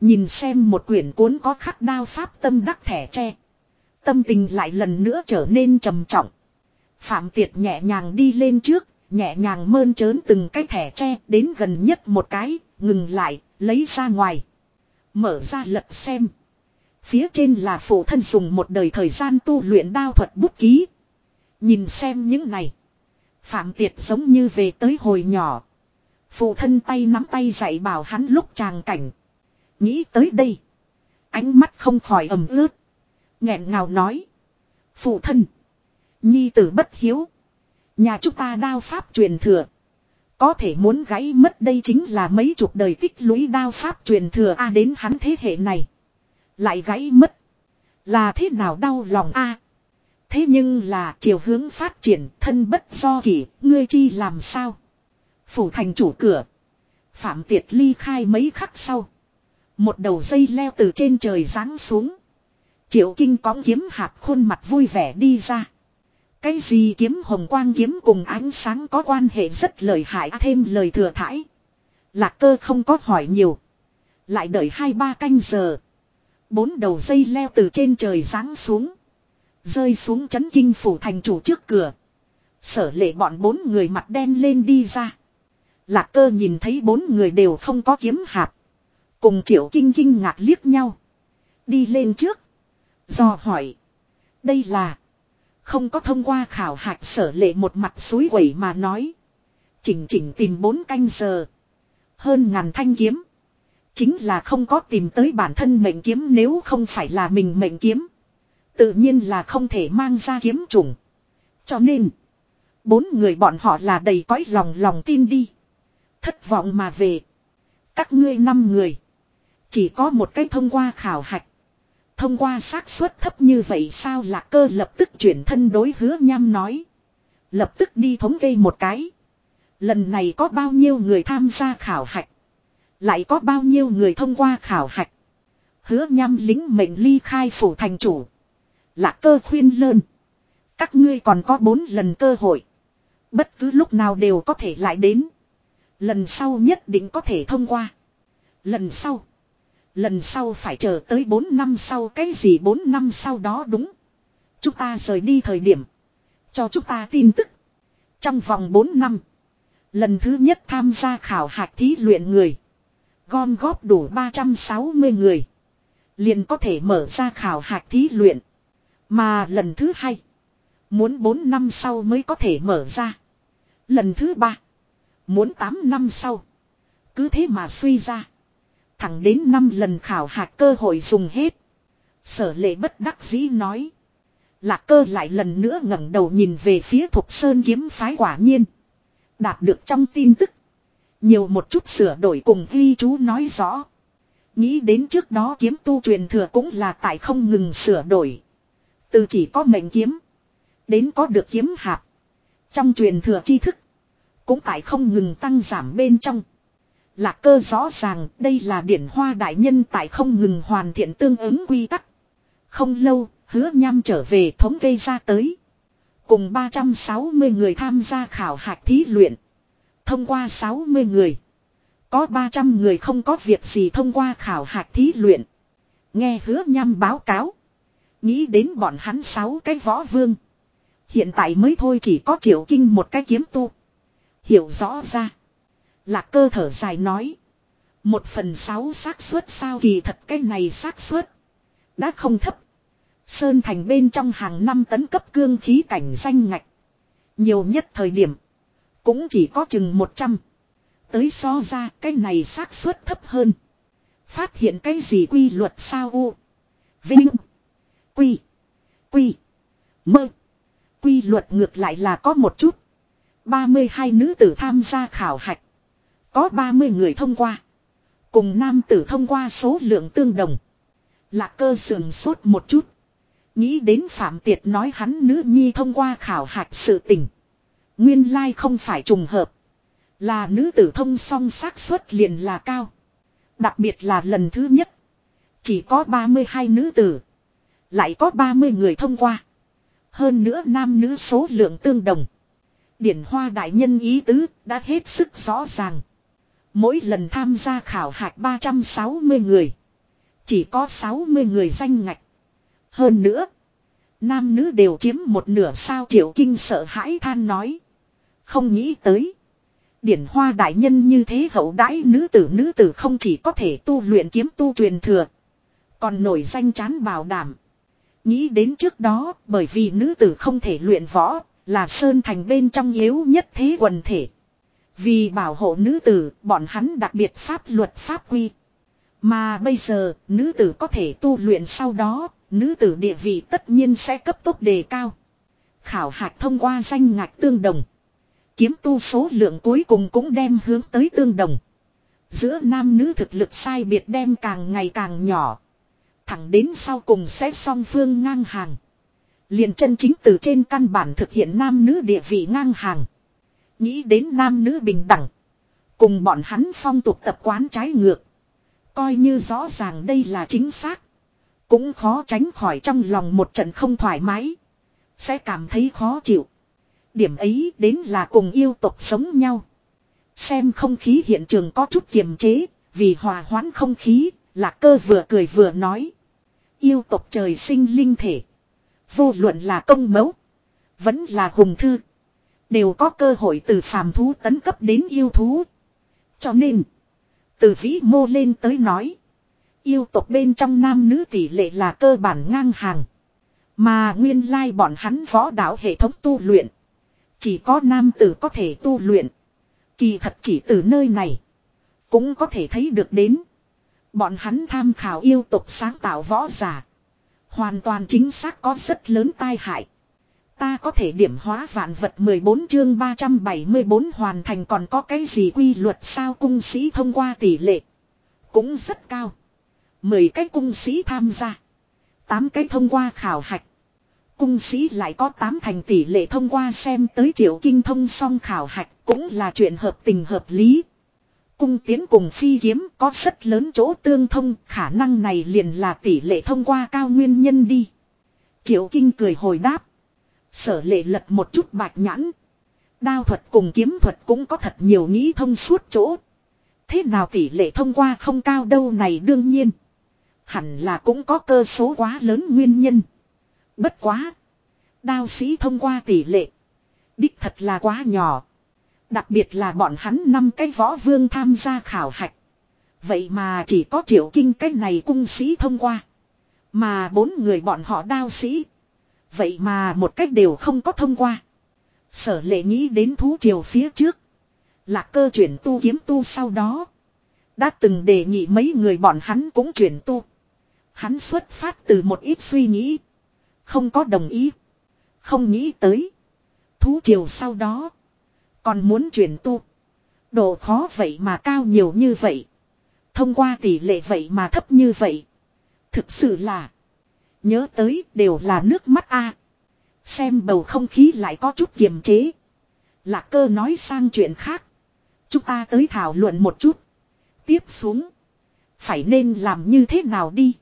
Nhìn xem một quyển cuốn có khắc đao pháp tâm đắc thẻ tre. Tâm tình lại lần nữa trở nên trầm trọng. Phạm Tiệt nhẹ nhàng đi lên trước, nhẹ nhàng mơn trớn từng cái thẻ tre đến gần nhất một cái, ngừng lại, lấy ra ngoài. Mở ra lật xem. Phía trên là phụ thân dùng một đời thời gian tu luyện đao thuật bút ký. Nhìn xem những này. Phạm Tiệt giống như về tới hồi nhỏ. Phụ thân tay nắm tay dạy bảo hắn lúc tràng cảnh. Nghĩ tới đây. Ánh mắt không khỏi ẩm ướt nghẹn ngào nói. Phụ thân. Nhi tử bất hiếu. Nhà chúng ta đao pháp truyền thừa. Có thể muốn gãy mất đây chính là mấy chục đời tích lũy đao pháp truyền thừa A đến hắn thế hệ này. Lại gãy mất. Là thế nào đau lòng A. Thế nhưng là chiều hướng phát triển thân bất do kỷ, ngươi chi làm sao? Phủ thành chủ cửa. Phạm Tiệt ly khai mấy khắc sau. Một đầu dây leo từ trên trời giáng xuống. Triệu Kinh cõng kiếm hạt khuôn mặt vui vẻ đi ra. Cái gì kiếm hồng quang kiếm cùng ánh sáng có quan hệ rất lợi hại à, thêm lời thừa thải. Lạc cơ không có hỏi nhiều. Lại đợi hai ba canh giờ. Bốn đầu dây leo từ trên trời giáng xuống. Rơi xuống chấn kinh phủ thành chủ trước cửa. Sở lệ bọn bốn người mặt đen lên đi ra. Lạc cơ nhìn thấy bốn người đều không có kiếm hạt. Cùng triệu kinh kinh ngạc liếc nhau. Đi lên trước. Do hỏi. Đây là. Không có thông qua khảo hạch sở lệ một mặt suối quẩy mà nói. Chỉnh chỉnh tìm bốn canh giờ. Hơn ngàn thanh kiếm. Chính là không có tìm tới bản thân mệnh kiếm nếu không phải là mình mệnh kiếm. Tự nhiên là không thể mang ra kiếm trùng. Cho nên. Bốn người bọn họ là đầy cõi lòng lòng tin đi. Thất vọng mà về. Các ngươi năm người. Chỉ có một cách thông qua khảo hạch. Thông qua xác suất thấp như vậy sao lạc cơ lập tức chuyển thân đối hứa nham nói. Lập tức đi thống kê một cái. Lần này có bao nhiêu người tham gia khảo hạch. Lại có bao nhiêu người thông qua khảo hạch. Hứa nham lính mệnh ly khai phủ thành chủ. Lạc cơ khuyên lơn. Các ngươi còn có bốn lần cơ hội. Bất cứ lúc nào đều có thể lại đến. Lần sau nhất định có thể thông qua. Lần sau. Lần sau phải chờ tới 4 năm sau, cái gì 4 năm sau đó đúng. Chúng ta rời đi thời điểm. Cho chúng ta tin tức. Trong vòng 4 năm. Lần thứ nhất tham gia khảo hạch thí luyện người. Gom góp đủ 360 người. Liền có thể mở ra khảo hạch thí luyện. Mà lần thứ hai. Muốn 4 năm sau mới có thể mở ra. Lần thứ ba. Muốn 8 năm sau. Cứ thế mà suy ra. Thẳng đến 5 lần khảo hạch cơ hội dùng hết. Sở lệ bất đắc dĩ nói. Lạc cơ lại lần nữa ngẩng đầu nhìn về phía Thục Sơn kiếm phái quả nhiên. Đạt được trong tin tức. Nhiều một chút sửa đổi cùng ghi chú nói rõ. Nghĩ đến trước đó kiếm tu truyền thừa cũng là tại không ngừng sửa đổi. Từ chỉ có mệnh kiếm. Đến có được kiếm hạp. Trong truyền thừa tri thức. Cũng tại không ngừng tăng giảm bên trong. Lạc cơ rõ ràng đây là điển hoa đại nhân tại không ngừng hoàn thiện tương ứng quy tắc. Không lâu, hứa nham trở về thống kê ra tới. Cùng 360 người tham gia khảo hạch thí luyện. Thông qua 60 người. Có 300 người không có việc gì thông qua khảo hạch thí luyện. Nghe hứa nham báo cáo. Nghĩ đến bọn hắn sáu cái võ vương. Hiện tại mới thôi chỉ có triệu kinh một cái kiếm tu. Hiểu rõ ra. Lạc cơ thở dài nói. Một phần sáu xác suất sao kỳ thật cái này xác suất Đã không thấp. Sơn thành bên trong hàng năm tấn cấp cương khí cảnh danh ngạch. Nhiều nhất thời điểm. Cũng chỉ có chừng 100. Tới so ra cái này xác suất thấp hơn. Phát hiện cái gì quy luật sao u. Vinh. Quy. Quy. Mơ. Quy luật ngược lại là có một chút. 32 nữ tử tham gia khảo hạch. Có 30 người thông qua. Cùng nam tử thông qua số lượng tương đồng. Lạc cơ sườn sốt một chút. Nghĩ đến Phạm Tiệt nói hắn nữ nhi thông qua khảo hạch sự tình. Nguyên lai không phải trùng hợp. Là nữ tử thông song xác suất liền là cao. Đặc biệt là lần thứ nhất. Chỉ có 32 nữ tử. Lại có 30 người thông qua. Hơn nữa nam nữ số lượng tương đồng. Điển hoa đại nhân ý tứ đã hết sức rõ ràng. Mỗi lần tham gia khảo hạch 360 người. Chỉ có 60 người danh ngạch. Hơn nữa. Nam nữ đều chiếm một nửa sao triệu kinh sợ hãi than nói. Không nghĩ tới. Điển hoa đại nhân như thế hậu đãi nữ tử nữ tử không chỉ có thể tu luyện kiếm tu truyền thừa. Còn nổi danh chán bảo đảm. Nghĩ đến trước đó, bởi vì nữ tử không thể luyện võ, là sơn thành bên trong yếu nhất thế quần thể. Vì bảo hộ nữ tử, bọn hắn đặc biệt pháp luật pháp quy. Mà bây giờ, nữ tử có thể tu luyện sau đó, nữ tử địa vị tất nhiên sẽ cấp tốc đề cao. Khảo hạch thông qua danh ngạch tương đồng. Kiếm tu số lượng cuối cùng cũng đem hướng tới tương đồng. Giữa nam nữ thực lực sai biệt đem càng ngày càng nhỏ. Thẳng đến sau cùng sẽ song phương ngang hàng. liền chân chính từ trên căn bản thực hiện nam nữ địa vị ngang hàng. Nghĩ đến nam nữ bình đẳng. Cùng bọn hắn phong tục tập quán trái ngược. Coi như rõ ràng đây là chính xác. Cũng khó tránh khỏi trong lòng một trận không thoải mái. Sẽ cảm thấy khó chịu. Điểm ấy đến là cùng yêu tộc sống nhau. Xem không khí hiện trường có chút kiềm chế, vì hòa hoãn không khí, lạc cơ vừa cười vừa nói. Yêu tộc trời sinh linh thể. Vô luận là công mẫu, vẫn là hùng thư. Đều có cơ hội từ phàm thú tấn cấp đến yêu thú. Cho nên, từ vĩ mô lên tới nói. Yêu tộc bên trong nam nữ tỷ lệ là cơ bản ngang hàng. Mà nguyên lai bọn hắn võ đạo hệ thống tu luyện. Chỉ có nam tử có thể tu luyện. Kỳ thật chỉ từ nơi này. Cũng có thể thấy được đến. Bọn hắn tham khảo yêu tục sáng tạo võ giả. Hoàn toàn chính xác có rất lớn tai hại. Ta có thể điểm hóa vạn vật 14 chương 374 hoàn thành còn có cái gì quy luật sao cung sĩ thông qua tỷ lệ. Cũng rất cao. 10 cái cung sĩ tham gia. 8 cái thông qua khảo hạch. Cung sĩ lại có 8 thành tỷ lệ thông qua xem tới triệu kinh thông song khảo hạch cũng là chuyện hợp tình hợp lý. Cung tiến cùng phi kiếm có rất lớn chỗ tương thông, khả năng này liền là tỷ lệ thông qua cao nguyên nhân đi. Triệu kinh cười hồi đáp. Sở lệ lật một chút bạch nhãn. Đao thuật cùng kiếm thuật cũng có thật nhiều nghĩ thông suốt chỗ. Thế nào tỷ lệ thông qua không cao đâu này đương nhiên. Hẳn là cũng có cơ số quá lớn nguyên nhân. Bất quá. Đao sĩ thông qua tỷ lệ. Đích thật là quá nhỏ. Đặc biệt là bọn hắn năm cái võ vương tham gia khảo hạch. Vậy mà chỉ có triệu kinh cái này cung sĩ thông qua. Mà bốn người bọn họ đao sĩ. Vậy mà một cách đều không có thông qua. Sở lệ nghĩ đến thú triều phía trước. Lạc cơ chuyển tu kiếm tu sau đó. Đã từng đề nghị mấy người bọn hắn cũng chuyển tu. Hắn xuất phát từ một ít suy nghĩ. Không có đồng ý. Không nghĩ tới. Thú triều sau đó. Còn muốn chuyển tu. Độ khó vậy mà cao nhiều như vậy. Thông qua tỷ lệ vậy mà thấp như vậy. Thực sự là. Nhớ tới, đều là nước mắt a. Xem bầu không khí lại có chút kiềm chế. Lạc cơ nói sang chuyện khác. Chúng ta tới thảo luận một chút. Tiếp xuống. Phải nên làm như thế nào đi.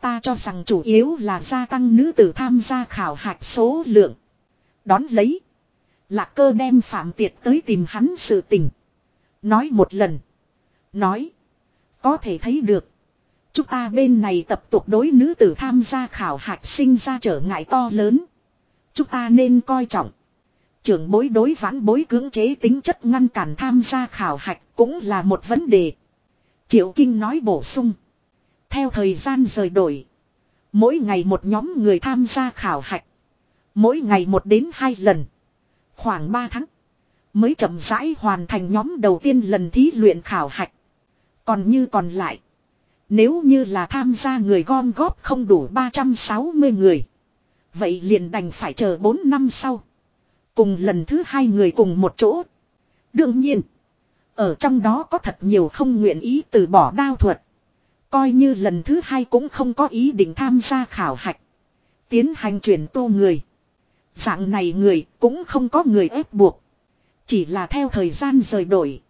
Ta cho rằng chủ yếu là gia tăng nữ tử tham gia khảo hạch số lượng. Đón lấy. Lạc cơ đem phạm tiệt tới tìm hắn sự tình. Nói một lần. Nói. Có thể thấy được. Chúng ta bên này tập tục đối nữ tử tham gia khảo hạch sinh ra trở ngại to lớn. Chúng ta nên coi trọng. Trưởng bối đối vãn bối cưỡng chế tính chất ngăn cản tham gia khảo hạch cũng là một vấn đề. Triệu Kinh nói bổ sung. Theo thời gian rời đổi. Mỗi ngày một nhóm người tham gia khảo hạch. Mỗi ngày một đến hai lần. Khoảng ba tháng. Mới chậm rãi hoàn thành nhóm đầu tiên lần thí luyện khảo hạch. Còn như còn lại. Nếu như là tham gia người gom góp không đủ 360 người. Vậy liền đành phải chờ 4 năm sau. Cùng lần thứ hai người cùng một chỗ. Đương nhiên. Ở trong đó có thật nhiều không nguyện ý từ bỏ đao thuật. Coi như lần thứ hai cũng không có ý định tham gia khảo hạch. Tiến hành chuyển tu người. Dạng này người cũng không có người ép buộc. Chỉ là theo thời gian rời đổi.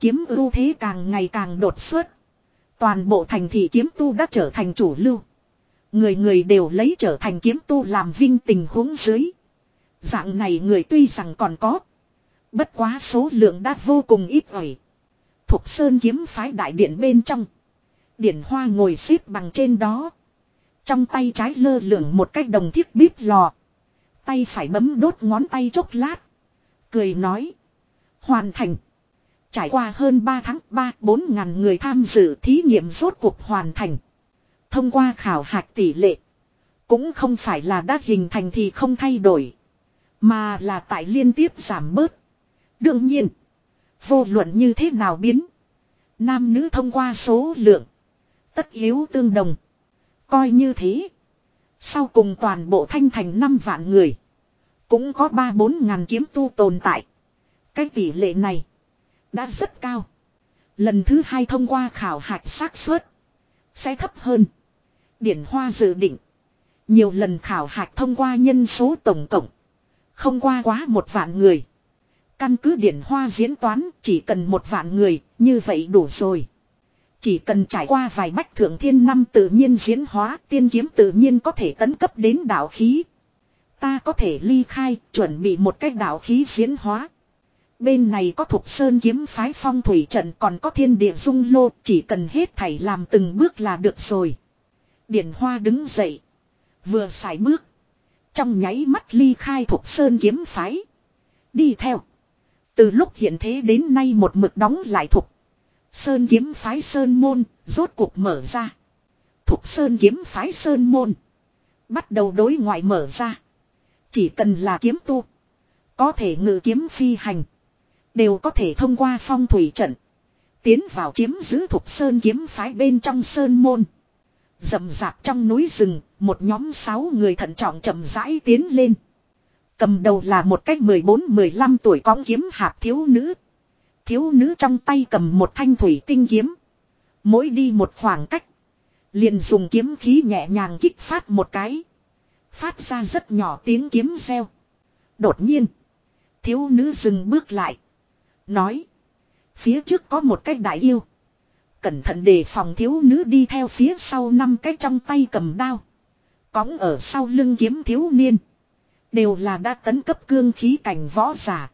Kiếm ưu thế càng ngày càng đột xuất. Toàn bộ thành thị kiếm tu đã trở thành chủ lưu. Người người đều lấy trở thành kiếm tu làm vinh tình huống dưới. Dạng này người tuy rằng còn có. Bất quá số lượng đã vô cùng ít ỏi. Thục Sơn kiếm phái đại điện bên trong. Điển hoa ngồi xếp bằng trên đó. Trong tay trái lơ lửng một cái đồng thiết bíp lò. Tay phải bấm đốt ngón tay chốc lát. Cười nói. Hoàn thành. Trải qua hơn 3 tháng 3-4 ngàn người tham dự thí nghiệm rốt cuộc hoàn thành. Thông qua khảo hạch tỷ lệ. Cũng không phải là đã hình thành thì không thay đổi. Mà là tại liên tiếp giảm bớt. Đương nhiên. Vô luận như thế nào biến. Nam nữ thông qua số lượng. Tất yếu tương đồng. Coi như thế. Sau cùng toàn bộ thanh thành 5 vạn người. Cũng có 3-4 ngàn kiếm tu tồn tại. Cái tỷ lệ này. Đã rất cao. Lần thứ hai thông qua khảo hạch xác suất Sẽ thấp hơn. Điển Hoa dự định. Nhiều lần khảo hạch thông qua nhân số tổng cộng. Không qua quá một vạn người. Căn cứ điển hoa diễn toán chỉ cần một vạn người, như vậy đủ rồi. Chỉ cần trải qua vài bách thượng thiên năm tự nhiên diễn hóa tiên kiếm tự nhiên có thể tấn cấp đến đạo khí. Ta có thể ly khai, chuẩn bị một cách đạo khí diễn hóa. Bên này có thuộc sơn kiếm phái phong thủy trận còn có thiên địa dung lô, chỉ cần hết thảy làm từng bước là được rồi. Điển hoa đứng dậy. Vừa xài bước. Trong nháy mắt ly khai thuộc sơn kiếm phái. Đi theo. Từ lúc hiện thế đến nay một mực đóng lại thuộc Sơn kiếm phái Sơn Môn, rốt cuộc mở ra. thuộc Sơn kiếm phái Sơn Môn. Bắt đầu đối ngoại mở ra. Chỉ cần là kiếm tu. Có thể ngự kiếm phi hành. Đều có thể thông qua phong thủy trận. Tiến vào chiếm giữ thuộc Sơn kiếm phái bên trong Sơn Môn. rầm rạp trong núi rừng, một nhóm sáu người thận trọng chậm rãi tiến lên. Cầm đầu là một cách 14-15 tuổi cóng kiếm hạp thiếu nữ. Thiếu nữ trong tay cầm một thanh thủy tinh kiếm. Mỗi đi một khoảng cách. Liền dùng kiếm khí nhẹ nhàng kích phát một cái. Phát ra rất nhỏ tiếng kiếm reo. Đột nhiên. Thiếu nữ dừng bước lại. Nói. Phía trước có một cái đại yêu. Cẩn thận đề phòng thiếu nữ đi theo phía sau năm cái trong tay cầm đao. cõng ở sau lưng kiếm thiếu niên. Đều là đã tấn cấp cương khí cảnh võ giả.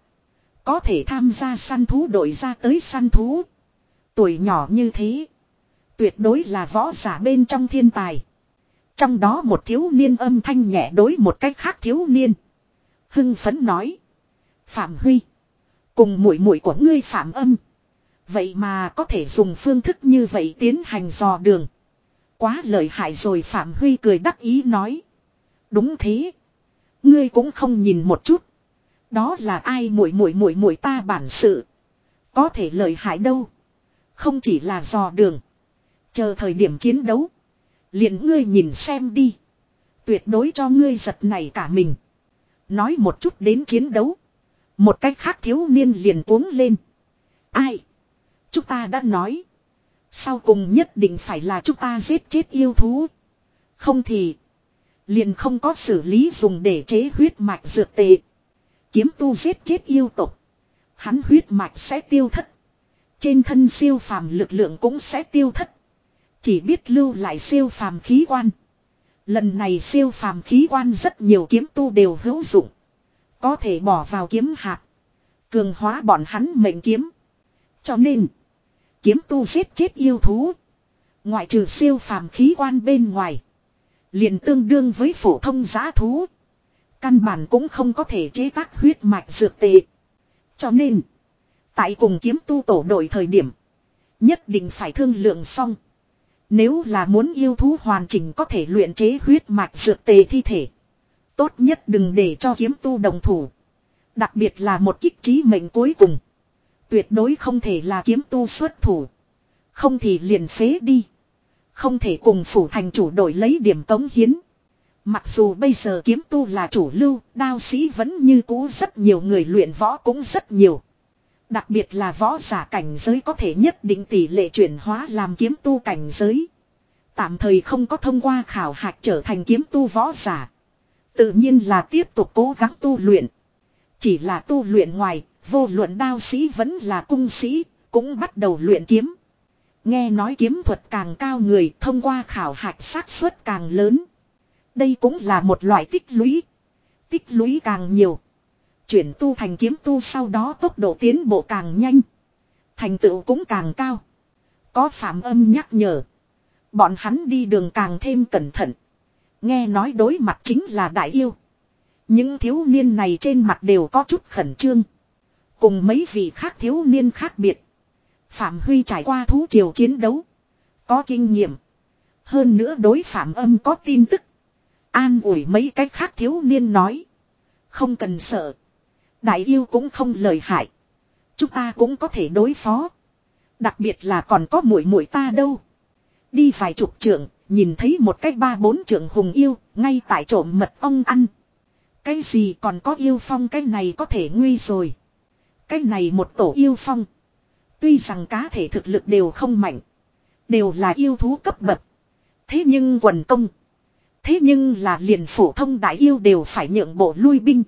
Có thể tham gia săn thú đội ra tới săn thú. Tuổi nhỏ như thế. Tuyệt đối là võ giả bên trong thiên tài. Trong đó một thiếu niên âm thanh nhẹ đối một cách khác thiếu niên. Hưng phấn nói. Phạm Huy. Cùng muội muội của ngươi Phạm âm. Vậy mà có thể dùng phương thức như vậy tiến hành dò đường. Quá lợi hại rồi Phạm Huy cười đắc ý nói. Đúng thế. Ngươi cũng không nhìn một chút. Đó là ai muội muội muội muội ta bản sự. Có thể lợi hại đâu. Không chỉ là dò đường. Chờ thời điểm chiến đấu. liền ngươi nhìn xem đi. Tuyệt đối cho ngươi giật này cả mình. Nói một chút đến chiến đấu. Một cách khác thiếu niên liền uống lên. Ai? Chúng ta đã nói. Sau cùng nhất định phải là chúng ta giết chết yêu thú. Không thì. Liền không có xử lý dùng để chế huyết mạch dược tệ. Kiếm tu giết chết yêu tục. Hắn huyết mạch sẽ tiêu thất. Trên thân siêu phàm lực lượng cũng sẽ tiêu thất. Chỉ biết lưu lại siêu phàm khí quan. Lần này siêu phàm khí quan rất nhiều kiếm tu đều hữu dụng. Có thể bỏ vào kiếm hạt. Cường hóa bọn hắn mệnh kiếm. Cho nên. Kiếm tu giết chết yêu thú. Ngoại trừ siêu phàm khí quan bên ngoài. liền tương đương với phổ thông giá thú. Căn bản cũng không có thể chế tác huyết mạch dược tệ. Cho nên. Tại cùng kiếm tu tổ đội thời điểm. Nhất định phải thương lượng xong. Nếu là muốn yêu thú hoàn chỉnh có thể luyện chế huyết mạch dược tề thi thể. Tốt nhất đừng để cho kiếm tu đồng thủ. Đặc biệt là một kích trí mệnh cuối cùng. Tuyệt đối không thể là kiếm tu xuất thủ. Không thì liền phế đi. Không thể cùng phủ thành chủ đổi lấy điểm tống hiến. Mặc dù bây giờ kiếm tu là chủ lưu, đao sĩ vẫn như cũ rất nhiều người luyện võ cũng rất nhiều. Đặc biệt là võ giả cảnh giới có thể nhất định tỷ lệ chuyển hóa làm kiếm tu cảnh giới. Tạm thời không có thông qua khảo hạch trở thành kiếm tu võ giả. Tự nhiên là tiếp tục cố gắng tu luyện. Chỉ là tu luyện ngoài, vô luận đao sĩ vẫn là cung sĩ, cũng bắt đầu luyện kiếm. Nghe nói kiếm thuật càng cao người thông qua khảo hạch xác suất càng lớn. Đây cũng là một loại tích lũy. Tích lũy càng nhiều. Chuyển tu thành kiếm tu sau đó tốc độ tiến bộ càng nhanh. Thành tựu cũng càng cao. Có phạm âm nhắc nhở. Bọn hắn đi đường càng thêm cẩn thận. Nghe nói đối mặt chính là đại yêu. Những thiếu niên này trên mặt đều có chút khẩn trương. Cùng mấy vị khác thiếu niên khác biệt. Phạm Huy trải qua thú triều chiến đấu. Có kinh nghiệm. Hơn nữa đối phạm âm có tin tức. An ủi mấy cách khác thiếu niên nói. Không cần sợ. Đại yêu cũng không lời hại. Chúng ta cũng có thể đối phó. Đặc biệt là còn có muội muội ta đâu. Đi vài chục trưởng, nhìn thấy một cái ba bốn trưởng hùng yêu, ngay tại trộm mật ong ăn. Cái gì còn có yêu phong cái này có thể nguy rồi. Cái này một tổ yêu phong. Tuy rằng cá thể thực lực đều không mạnh. Đều là yêu thú cấp bậc. Thế nhưng quần công. Thế nhưng là liền phổ thông đại yêu đều phải nhượng bộ lui binh.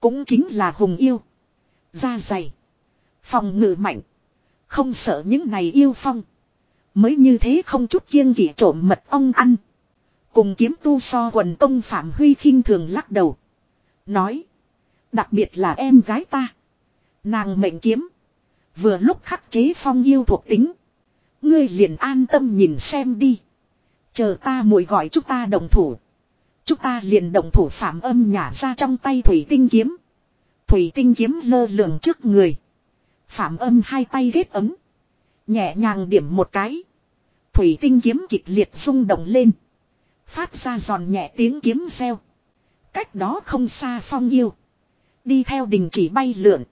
Cũng chính là hùng yêu. Da dày. Phòng ngự mạnh. Không sợ những này yêu phong. Mới như thế không chút kiêng kỵ trộm mật ong ăn. Cùng kiếm tu so quần công Phạm Huy khinh thường lắc đầu. Nói. Đặc biệt là em gái ta. Nàng mệnh kiếm. Vừa lúc khắc chế phong yêu thuộc tính. Ngươi liền an tâm nhìn xem đi. Chờ ta muội gọi chúng ta đồng thủ. Chúng ta liền động thủ phạm âm nhả ra trong tay thủy tinh kiếm. Thủy tinh kiếm lơ lửng trước người. Phạm âm hai tay ghét ấm. Nhẹ nhàng điểm một cái. Thủy tinh kiếm kịch liệt rung động lên. Phát ra giòn nhẹ tiếng kiếm reo. Cách đó không xa phong yêu. Đi theo đình chỉ bay lượn.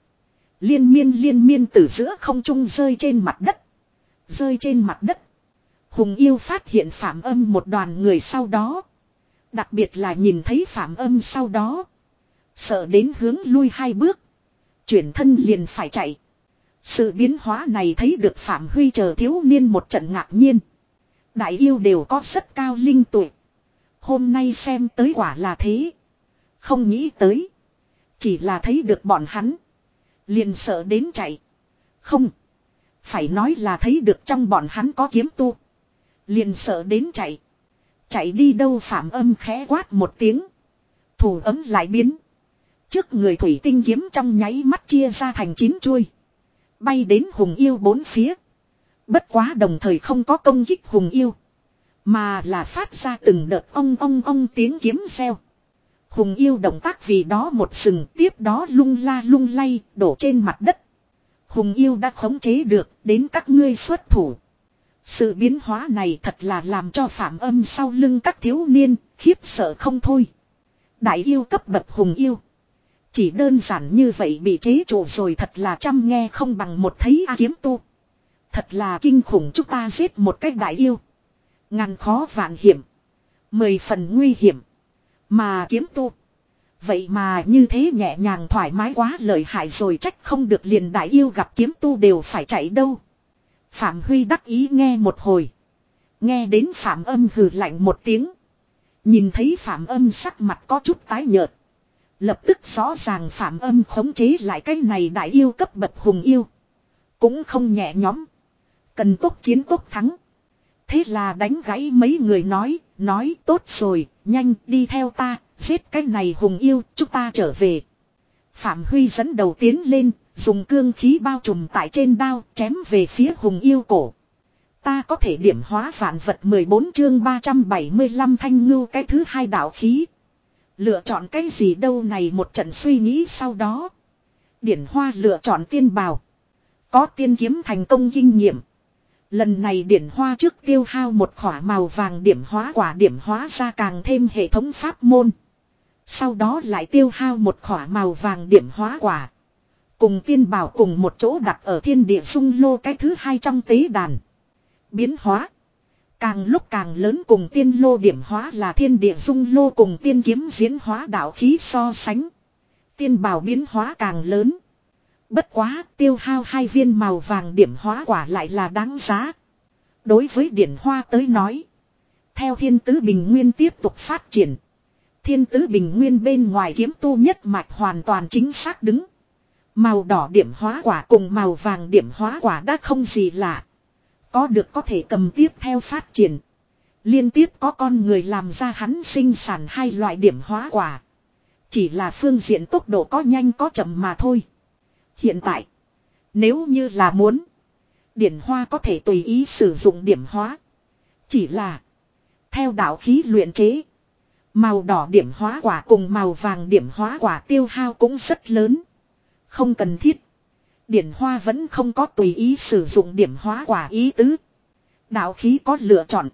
Liên miên liên miên từ giữa không trung rơi trên mặt đất. Rơi trên mặt đất. Hùng yêu phát hiện phạm âm một đoàn người sau đó. Đặc biệt là nhìn thấy phạm âm sau đó. Sợ đến hướng lui hai bước. Chuyển thân liền phải chạy. Sự biến hóa này thấy được Phạm Huy chờ thiếu niên một trận ngạc nhiên. Đại yêu đều có rất cao linh tuổi. Hôm nay xem tới quả là thế. Không nghĩ tới. Chỉ là thấy được bọn hắn. Liền sợ đến chạy. Không. Phải nói là thấy được trong bọn hắn có kiếm tu. Liền sợ đến chạy. Chạy đi đâu phạm âm khẽ quát một tiếng. Thủ ấm lại biến. Trước người thủy tinh kiếm trong nháy mắt chia ra thành chín chuôi. Bay đến hùng yêu bốn phía. Bất quá đồng thời không có công kích hùng yêu. Mà là phát ra từng đợt ong ong ong tiếng kiếm xeo. Hùng yêu động tác vì đó một sừng, tiếp đó lung la lung lay, đổ trên mặt đất. Hùng yêu đã khống chế được, đến các ngươi xuất thủ. Sự biến hóa này thật là làm cho phạm âm sau lưng các thiếu niên, khiếp sợ không thôi. Đại yêu cấp bậc hùng yêu. Chỉ đơn giản như vậy bị chế trụ rồi thật là chăm nghe không bằng một thấy A kiếm tu. Thật là kinh khủng chúng ta giết một cách đại yêu. Ngàn khó vạn hiểm. Mười phần nguy hiểm. Mà kiếm tu. Vậy mà như thế nhẹ nhàng thoải mái quá lợi hại rồi trách không được liền đại yêu gặp kiếm tu đều phải chạy đâu. Phạm Huy đắc ý nghe một hồi. Nghe đến Phạm âm hừ lạnh một tiếng. Nhìn thấy Phạm âm sắc mặt có chút tái nhợt. Lập tức rõ ràng Phạm âm khống chế lại cái này đại yêu cấp bậc hùng yêu. Cũng không nhẹ nhõm Cần tốt chiến tốt thắng. Thế là đánh gãy mấy người nói, nói tốt rồi, nhanh đi theo ta, giết cái này hùng yêu, chúng ta trở về. Phạm Huy dẫn đầu tiến lên, dùng cương khí bao trùm tại trên đao, chém về phía hùng yêu cổ. Ta có thể điểm hóa vạn vật 14 chương 375 thanh ngưu cái thứ hai đạo khí. Lựa chọn cái gì đâu này một trận suy nghĩ sau đó. Điển hoa lựa chọn tiên bào. Có tiên kiếm thành công kinh nghiệm. Lần này điển hoa trước tiêu hao một khỏa màu vàng điểm hóa quả điểm hóa ra càng thêm hệ thống pháp môn. Sau đó lại tiêu hao một khỏa màu vàng điểm hóa quả. Cùng tiên bảo cùng một chỗ đặt ở thiên địa sung lô cái thứ hai trong tế đàn. Biến hóa. Càng lúc càng lớn cùng tiên lô điểm hóa là thiên địa dung lô cùng tiên kiếm diễn hóa đạo khí so sánh. Tiên bảo biến hóa càng lớn. Bất quá tiêu hao hai viên màu vàng điểm hóa quả lại là đáng giá. Đối với điển hoa tới nói. Theo thiên tứ bình nguyên tiếp tục phát triển. Thiên tứ bình nguyên bên ngoài kiếm tu nhất mạch hoàn toàn chính xác đứng. Màu đỏ điểm hóa quả cùng màu vàng điểm hóa quả đã không gì lạ. Có được có thể cầm tiếp theo phát triển. Liên tiếp có con người làm ra hắn sinh sản hai loại điểm hóa quả. Chỉ là phương diện tốc độ có nhanh có chậm mà thôi. Hiện tại, nếu như là muốn, điển hoa có thể tùy ý sử dụng điểm hóa. Chỉ là, theo đạo khí luyện chế, màu đỏ điểm hóa quả cùng màu vàng điểm hóa quả tiêu hao cũng rất lớn. Không cần thiết. Điển hoa vẫn không có tùy ý sử dụng điểm hóa quả ý tứ. Đạo khí có lựa chọn.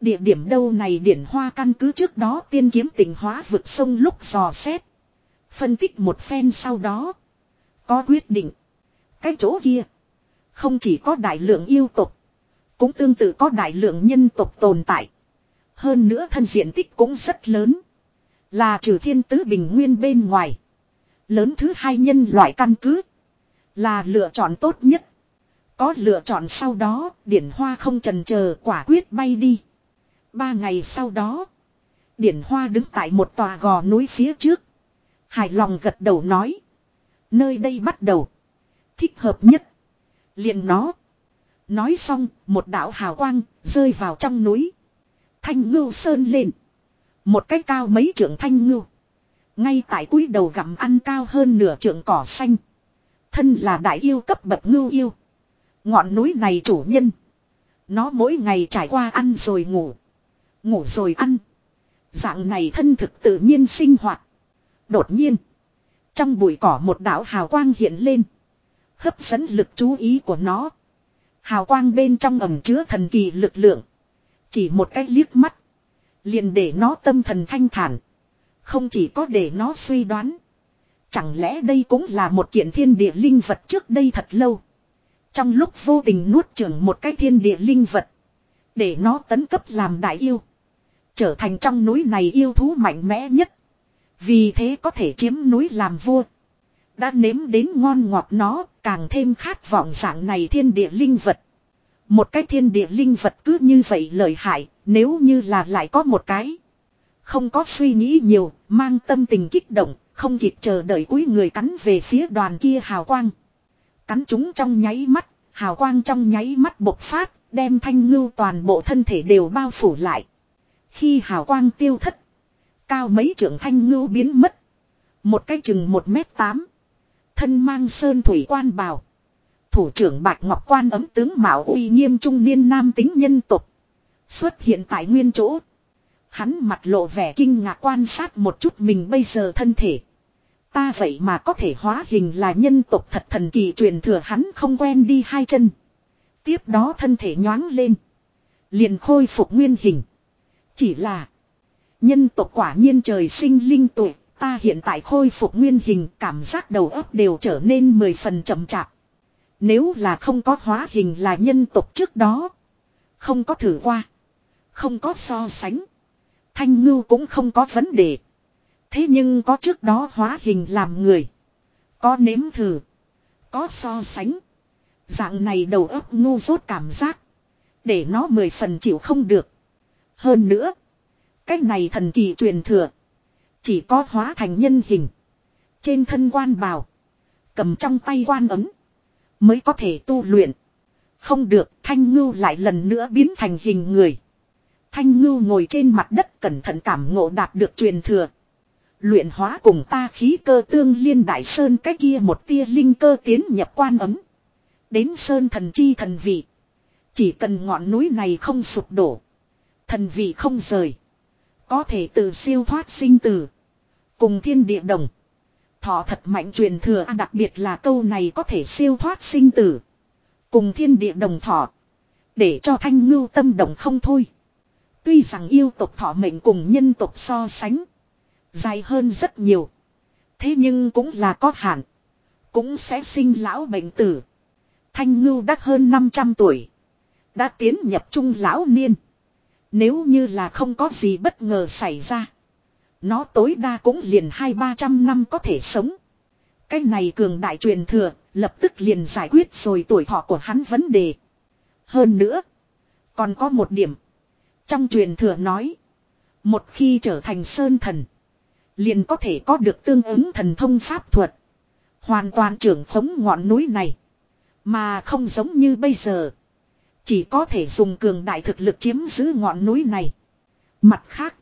Địa điểm đâu này điển hoa căn cứ trước đó tiên kiếm tình hóa vực sông lúc dò xét. Phân tích một phen sau đó. Có quyết định. Cái chỗ kia. Không chỉ có đại lượng yêu tục. Cũng tương tự có đại lượng nhân tục tồn tại. Hơn nữa thân diện tích cũng rất lớn. Là trừ thiên tứ bình nguyên bên ngoài. Lớn thứ hai nhân loại căn cứ. Là lựa chọn tốt nhất. Có lựa chọn sau đó, điển hoa không trần chờ quả quyết bay đi. Ba ngày sau đó, điển hoa đứng tại một tòa gò núi phía trước. Hài lòng gật đầu nói. Nơi đây bắt đầu. Thích hợp nhất. liền nó. Nói xong, một đạo hào quang rơi vào trong núi. Thanh ngưu sơn lên. Một cái cao mấy trượng thanh ngưu. Ngay tại cúi đầu gặm ăn cao hơn nửa trượng cỏ xanh. Thân là đại yêu cấp bậc ngưu yêu. Ngọn núi này chủ nhân. Nó mỗi ngày trải qua ăn rồi ngủ. Ngủ rồi ăn. Dạng này thân thực tự nhiên sinh hoạt. Đột nhiên. Trong bụi cỏ một đạo hào quang hiện lên. Hấp dẫn lực chú ý của nó. Hào quang bên trong ẩm chứa thần kỳ lực lượng. Chỉ một cách liếc mắt. Liền để nó tâm thần thanh thản. Không chỉ có để nó suy đoán. Chẳng lẽ đây cũng là một kiện thiên địa linh vật trước đây thật lâu. Trong lúc vô tình nuốt chửng một cái thiên địa linh vật. Để nó tấn cấp làm đại yêu. Trở thành trong núi này yêu thú mạnh mẽ nhất. Vì thế có thể chiếm núi làm vua. Đã nếm đến ngon ngọt nó, càng thêm khát vọng dạng này thiên địa linh vật. Một cái thiên địa linh vật cứ như vậy lợi hại, nếu như là lại có một cái. Không có suy nghĩ nhiều, mang tâm tình kích động, không kịp chờ đợi cuối người cắn về phía đoàn kia hào quang. Cắn chúng trong nháy mắt, hào quang trong nháy mắt bộc phát, đem thanh ngưu toàn bộ thân thể đều bao phủ lại. Khi hào quang tiêu thất, cao mấy trưởng thanh ngưu biến mất. Một cái chừng một mét tám. Thân mang sơn thủy quan bào. Thủ trưởng Bạch Ngọc Quan ấm tướng Mạo uy nghiêm trung niên nam tính nhân tục. Xuất hiện tại nguyên chỗ. Hắn mặt lộ vẻ kinh ngạc quan sát một chút mình bây giờ thân thể. Ta vậy mà có thể hóa hình là nhân tộc thật thần kỳ truyền thừa hắn không quen đi hai chân. Tiếp đó thân thể nhoáng lên. Liền khôi phục nguyên hình. Chỉ là. Nhân tộc quả nhiên trời sinh linh tuổi. Ta hiện tại khôi phục nguyên hình, cảm giác đầu óc đều trở nên mười phần chậm chạp. Nếu là không có hóa hình là nhân tộc trước đó. Không có thử qua. Không có so sánh. Thanh ngưu cũng không có vấn đề. Thế nhưng có trước đó hóa hình làm người. Có nếm thử. Có so sánh. Dạng này đầu óc ngu dốt cảm giác. Để nó mười phần chịu không được. Hơn nữa. Cách này thần kỳ truyền thừa. Chỉ có hóa thành nhân hình. Trên thân quan bào. Cầm trong tay quan ấm. Mới có thể tu luyện. Không được, thanh ngưu lại lần nữa biến thành hình người. Thanh ngưu ngồi trên mặt đất cẩn thận cảm ngộ đạt được truyền thừa. Luyện hóa cùng ta khí cơ tương liên đại sơn cái kia một tia linh cơ tiến nhập quan ấm. Đến sơn thần chi thần vị. Chỉ cần ngọn núi này không sụp đổ. Thần vị không rời. Có thể tự siêu thoát sinh tử. Cùng thiên địa đồng. Thọ thật mạnh truyền thừa à, đặc biệt là câu này có thể siêu thoát sinh tử. Cùng thiên địa đồng thọ. Để cho thanh ngưu tâm động không thôi. Tuy rằng yêu tộc thọ mệnh cùng nhân tộc so sánh. Dài hơn rất nhiều. Thế nhưng cũng là có hạn. Cũng sẽ sinh lão bệnh tử. Thanh ngưu đã hơn 500 tuổi. Đã tiến nhập trung lão niên. Nếu như là không có gì bất ngờ xảy ra. Nó tối đa cũng liền hai ba trăm năm có thể sống. Cái này cường đại truyền thừa, lập tức liền giải quyết rồi tuổi thọ của hắn vấn đề. Hơn nữa, còn có một điểm. Trong truyền thừa nói, một khi trở thành sơn thần, liền có thể có được tương ứng thần thông pháp thuật. Hoàn toàn trưởng khống ngọn núi này. Mà không giống như bây giờ. Chỉ có thể dùng cường đại thực lực chiếm giữ ngọn núi này. Mặt khác.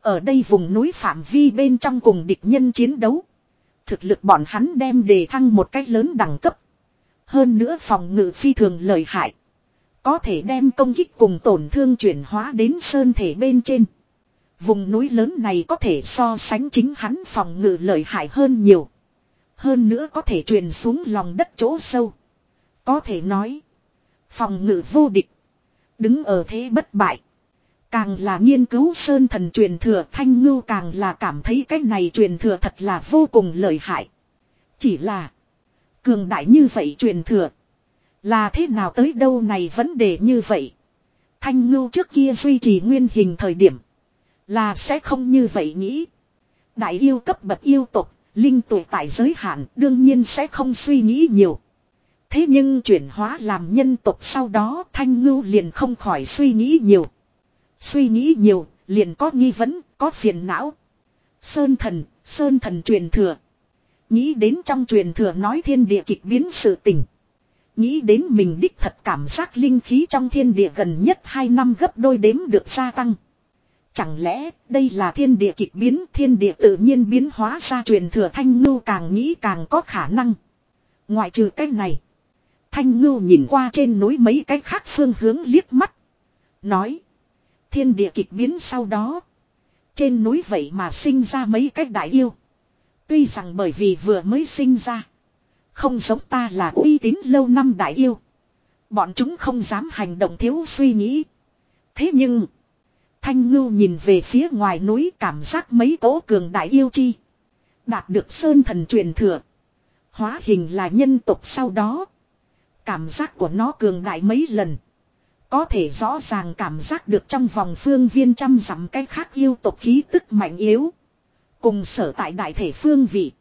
Ở đây vùng núi phạm vi bên trong cùng địch nhân chiến đấu. Thực lực bọn hắn đem đề thăng một cách lớn đẳng cấp. Hơn nữa phòng ngự phi thường lợi hại. Có thể đem công kích cùng tổn thương chuyển hóa đến sơn thể bên trên. Vùng núi lớn này có thể so sánh chính hắn phòng ngự lợi hại hơn nhiều. Hơn nữa có thể truyền xuống lòng đất chỗ sâu. Có thể nói. Phòng ngự vô địch. Đứng ở thế bất bại. Càng là nghiên cứu sơn thần truyền thừa thanh ngưu càng là cảm thấy cái này truyền thừa thật là vô cùng lợi hại. Chỉ là. Cường đại như vậy truyền thừa. Là thế nào tới đâu này vấn đề như vậy. Thanh ngưu trước kia duy trì nguyên hình thời điểm. Là sẽ không như vậy nghĩ. Đại yêu cấp bậc yêu tục, linh tuổi tại giới hạn đương nhiên sẽ không suy nghĩ nhiều. Thế nhưng chuyển hóa làm nhân tộc sau đó thanh ngưu liền không khỏi suy nghĩ nhiều. Suy nghĩ nhiều, liền có nghi vấn, có phiền não. Sơn thần, sơn thần truyền thừa. Nghĩ đến trong truyền thừa nói thiên địa kịch biến sự tình. Nghĩ đến mình đích thật cảm giác linh khí trong thiên địa gần nhất 2 năm gấp đôi đếm được gia tăng. Chẳng lẽ đây là thiên địa kịch biến thiên địa tự nhiên biến hóa ra truyền thừa thanh ngưu càng nghĩ càng có khả năng. Ngoại trừ cái này. Thanh ngưu nhìn qua trên núi mấy cái khác phương hướng liếc mắt. Nói. Thiên địa kịch biến sau đó. Trên núi vậy mà sinh ra mấy cái đại yêu. Tuy rằng bởi vì vừa mới sinh ra. Không giống ta là uy tín lâu năm đại yêu. Bọn chúng không dám hành động thiếu suy nghĩ. Thế nhưng. Thanh ngưu nhìn về phía ngoài núi cảm giác mấy tố cường đại yêu chi. Đạt được sơn thần truyền thừa. Hóa hình là nhân tục sau đó. Cảm giác của nó cường đại mấy lần. Có thể rõ ràng cảm giác được trong vòng phương viên trăm dặm cái khác yêu tộc khí tức mạnh yếu. Cùng sở tại đại thể phương vị.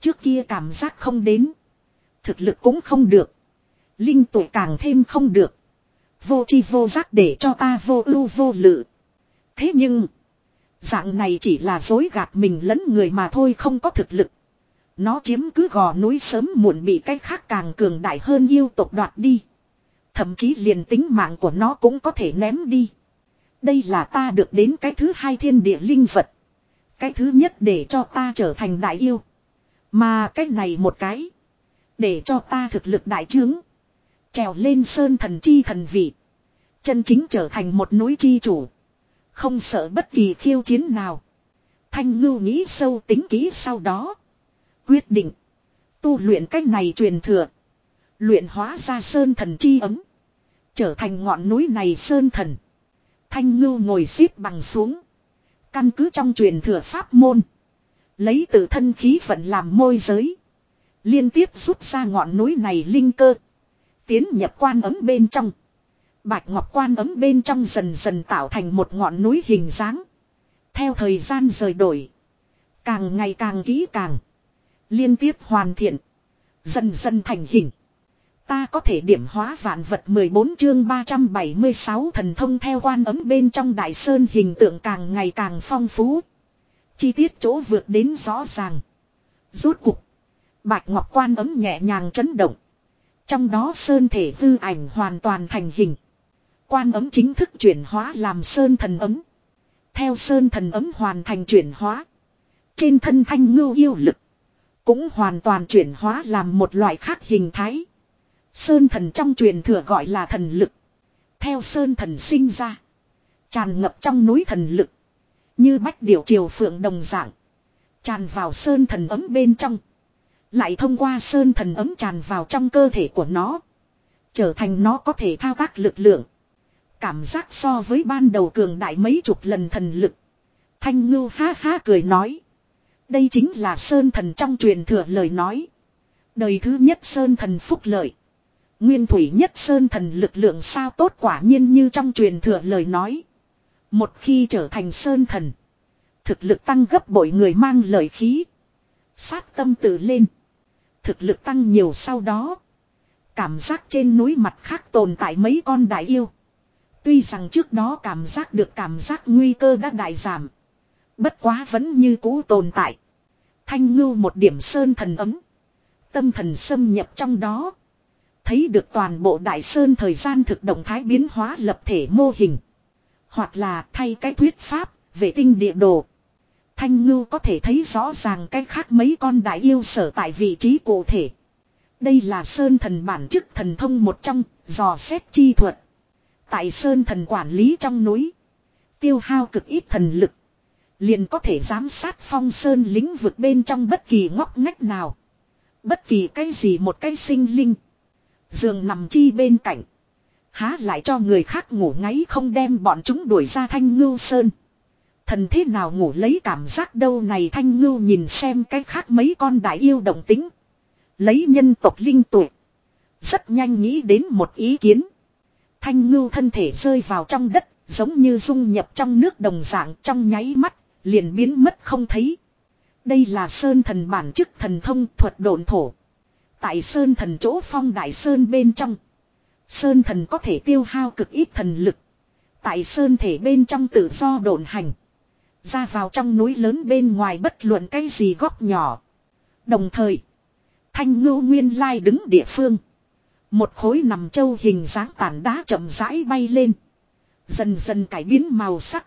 Trước kia cảm giác không đến. Thực lực cũng không được. Linh tuổi càng thêm không được. Vô chi vô giác để cho ta vô ưu vô lự. Thế nhưng. Dạng này chỉ là dối gạt mình lẫn người mà thôi không có thực lực. Nó chiếm cứ gò núi sớm muộn bị cái khác càng cường đại hơn yêu tộc đoạt đi. Thậm chí liền tính mạng của nó cũng có thể ném đi. Đây là ta được đến cái thứ hai thiên địa linh vật. Cái thứ nhất để cho ta trở thành đại yêu. Mà cái này một cái. Để cho ta thực lực đại trướng. Trèo lên sơn thần chi thần vị. Chân chính trở thành một núi chi chủ. Không sợ bất kỳ khiêu chiến nào. Thanh ngưu nghĩ sâu tính kỹ sau đó. Quyết định. Tu luyện cách này truyền thừa. Luyện hóa ra sơn thần chi ấm. Trở thành ngọn núi này sơn thần. Thanh ngưu ngồi xếp bằng xuống. Căn cứ trong truyền thừa pháp môn. Lấy tự thân khí vận làm môi giới. Liên tiếp rút ra ngọn núi này linh cơ. Tiến nhập quan ấm bên trong. Bạch ngọc quan ấm bên trong dần dần tạo thành một ngọn núi hình dáng. Theo thời gian rời đổi. Càng ngày càng kỹ càng. Liên tiếp hoàn thiện. Dần dần thành hình. Ta có thể điểm hóa vạn vật 14 chương 376 thần thông theo quan ấm bên trong đại sơn hình tượng càng ngày càng phong phú. Chi tiết chỗ vượt đến rõ ràng. Rốt cục. Bạch ngọc quan ấm nhẹ nhàng chấn động. Trong đó sơn thể hư ảnh hoàn toàn thành hình. Quan ấm chính thức chuyển hóa làm sơn thần ấm. Theo sơn thần ấm hoàn thành chuyển hóa. Trên thân thanh ngưu yêu lực. Cũng hoàn toàn chuyển hóa làm một loại khác hình thái. Sơn thần trong truyền thừa gọi là thần lực. Theo sơn thần sinh ra. Tràn ngập trong núi thần lực. Như bách điểu triều phượng đồng dạng. Tràn vào sơn thần ấm bên trong. Lại thông qua sơn thần ấm tràn vào trong cơ thể của nó. Trở thành nó có thể thao tác lực lượng. Cảm giác so với ban đầu cường đại mấy chục lần thần lực. Thanh ngưu ha ha cười nói. Đây chính là sơn thần trong truyền thừa lời nói. Đời thứ nhất sơn thần phúc lợi. Nguyên thủy nhất sơn thần lực lượng sao tốt quả nhiên như trong truyền thừa lời nói. Một khi trở thành sơn thần. Thực lực tăng gấp bội người mang lời khí. Sát tâm tự lên. Thực lực tăng nhiều sau đó. Cảm giác trên núi mặt khác tồn tại mấy con đại yêu. Tuy rằng trước đó cảm giác được cảm giác nguy cơ đã đại giảm. Bất quá vẫn như cũ tồn tại. Thanh ngưu một điểm sơn thần ấm. Tâm thần xâm nhập trong đó. Thấy được toàn bộ đại sơn thời gian thực động thái biến hóa lập thể mô hình. Hoặc là thay cái thuyết pháp, vệ tinh địa đồ. Thanh ngưu có thể thấy rõ ràng cái khác mấy con đại yêu sở tại vị trí cụ thể. Đây là sơn thần bản chức thần thông một trong, dò xét chi thuật. Tại sơn thần quản lý trong núi. Tiêu hao cực ít thần lực. Liền có thể giám sát phong sơn lĩnh vực bên trong bất kỳ ngóc ngách nào. Bất kỳ cái gì một cái sinh linh. Giường nằm chi bên cạnh. Há lại cho người khác ngủ ngáy không đem bọn chúng đuổi ra thanh ngưu sơn. Thần thế nào ngủ lấy cảm giác đâu này thanh ngưu nhìn xem cái khác mấy con đại yêu động tính. Lấy nhân tộc linh tuệ. Rất nhanh nghĩ đến một ý kiến. Thanh ngưu thân thể rơi vào trong đất, giống như dung nhập trong nước đồng dạng trong nháy mắt, liền biến mất không thấy. Đây là sơn thần bản chức thần thông thuật độn thổ. Tại sơn thần chỗ phong đại sơn bên trong. Sơn thần có thể tiêu hao cực ít thần lực. Tại sơn thể bên trong tự do độn hành. Ra vào trong núi lớn bên ngoài bất luận cái gì góc nhỏ. Đồng thời. Thanh ngưu nguyên lai đứng địa phương. Một khối nằm châu hình dáng tản đá chậm rãi bay lên. Dần dần cải biến màu sắc.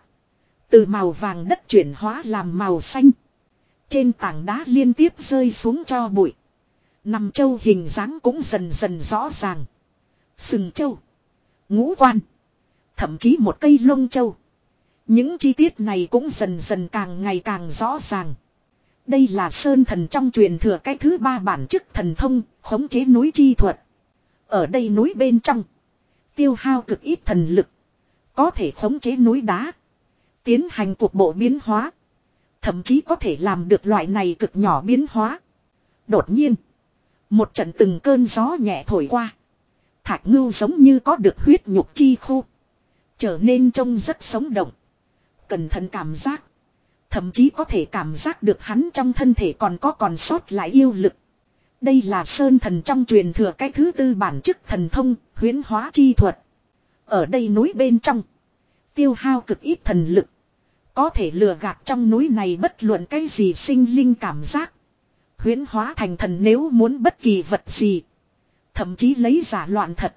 Từ màu vàng đất chuyển hóa làm màu xanh. Trên tảng đá liên tiếp rơi xuống cho bụi. Nằm châu hình dáng cũng dần dần rõ ràng. Sừng châu. Ngũ quan. Thậm chí một cây lông châu. Những chi tiết này cũng dần dần càng ngày càng rõ ràng. Đây là sơn thần trong truyền thừa cái thứ ba bản chức thần thông, khống chế núi chi thuật. Ở đây núi bên trong. Tiêu hao cực ít thần lực. Có thể khống chế núi đá. Tiến hành cuộc bộ biến hóa. Thậm chí có thể làm được loại này cực nhỏ biến hóa. Đột nhiên. Một trận từng cơn gió nhẹ thổi qua. Thạch ngưu giống như có được huyết nhục chi khu. Trở nên trông rất sống động. Cẩn thận cảm giác. Thậm chí có thể cảm giác được hắn trong thân thể còn có còn sót lại yêu lực. Đây là sơn thần trong truyền thừa cái thứ tư bản chức thần thông, huyến hóa chi thuật. Ở đây núi bên trong. Tiêu hao cực ít thần lực. Có thể lừa gạt trong núi này bất luận cái gì sinh linh cảm giác. Huyến hóa thành thần nếu muốn bất kỳ vật gì. Thậm chí lấy giả loạn thật.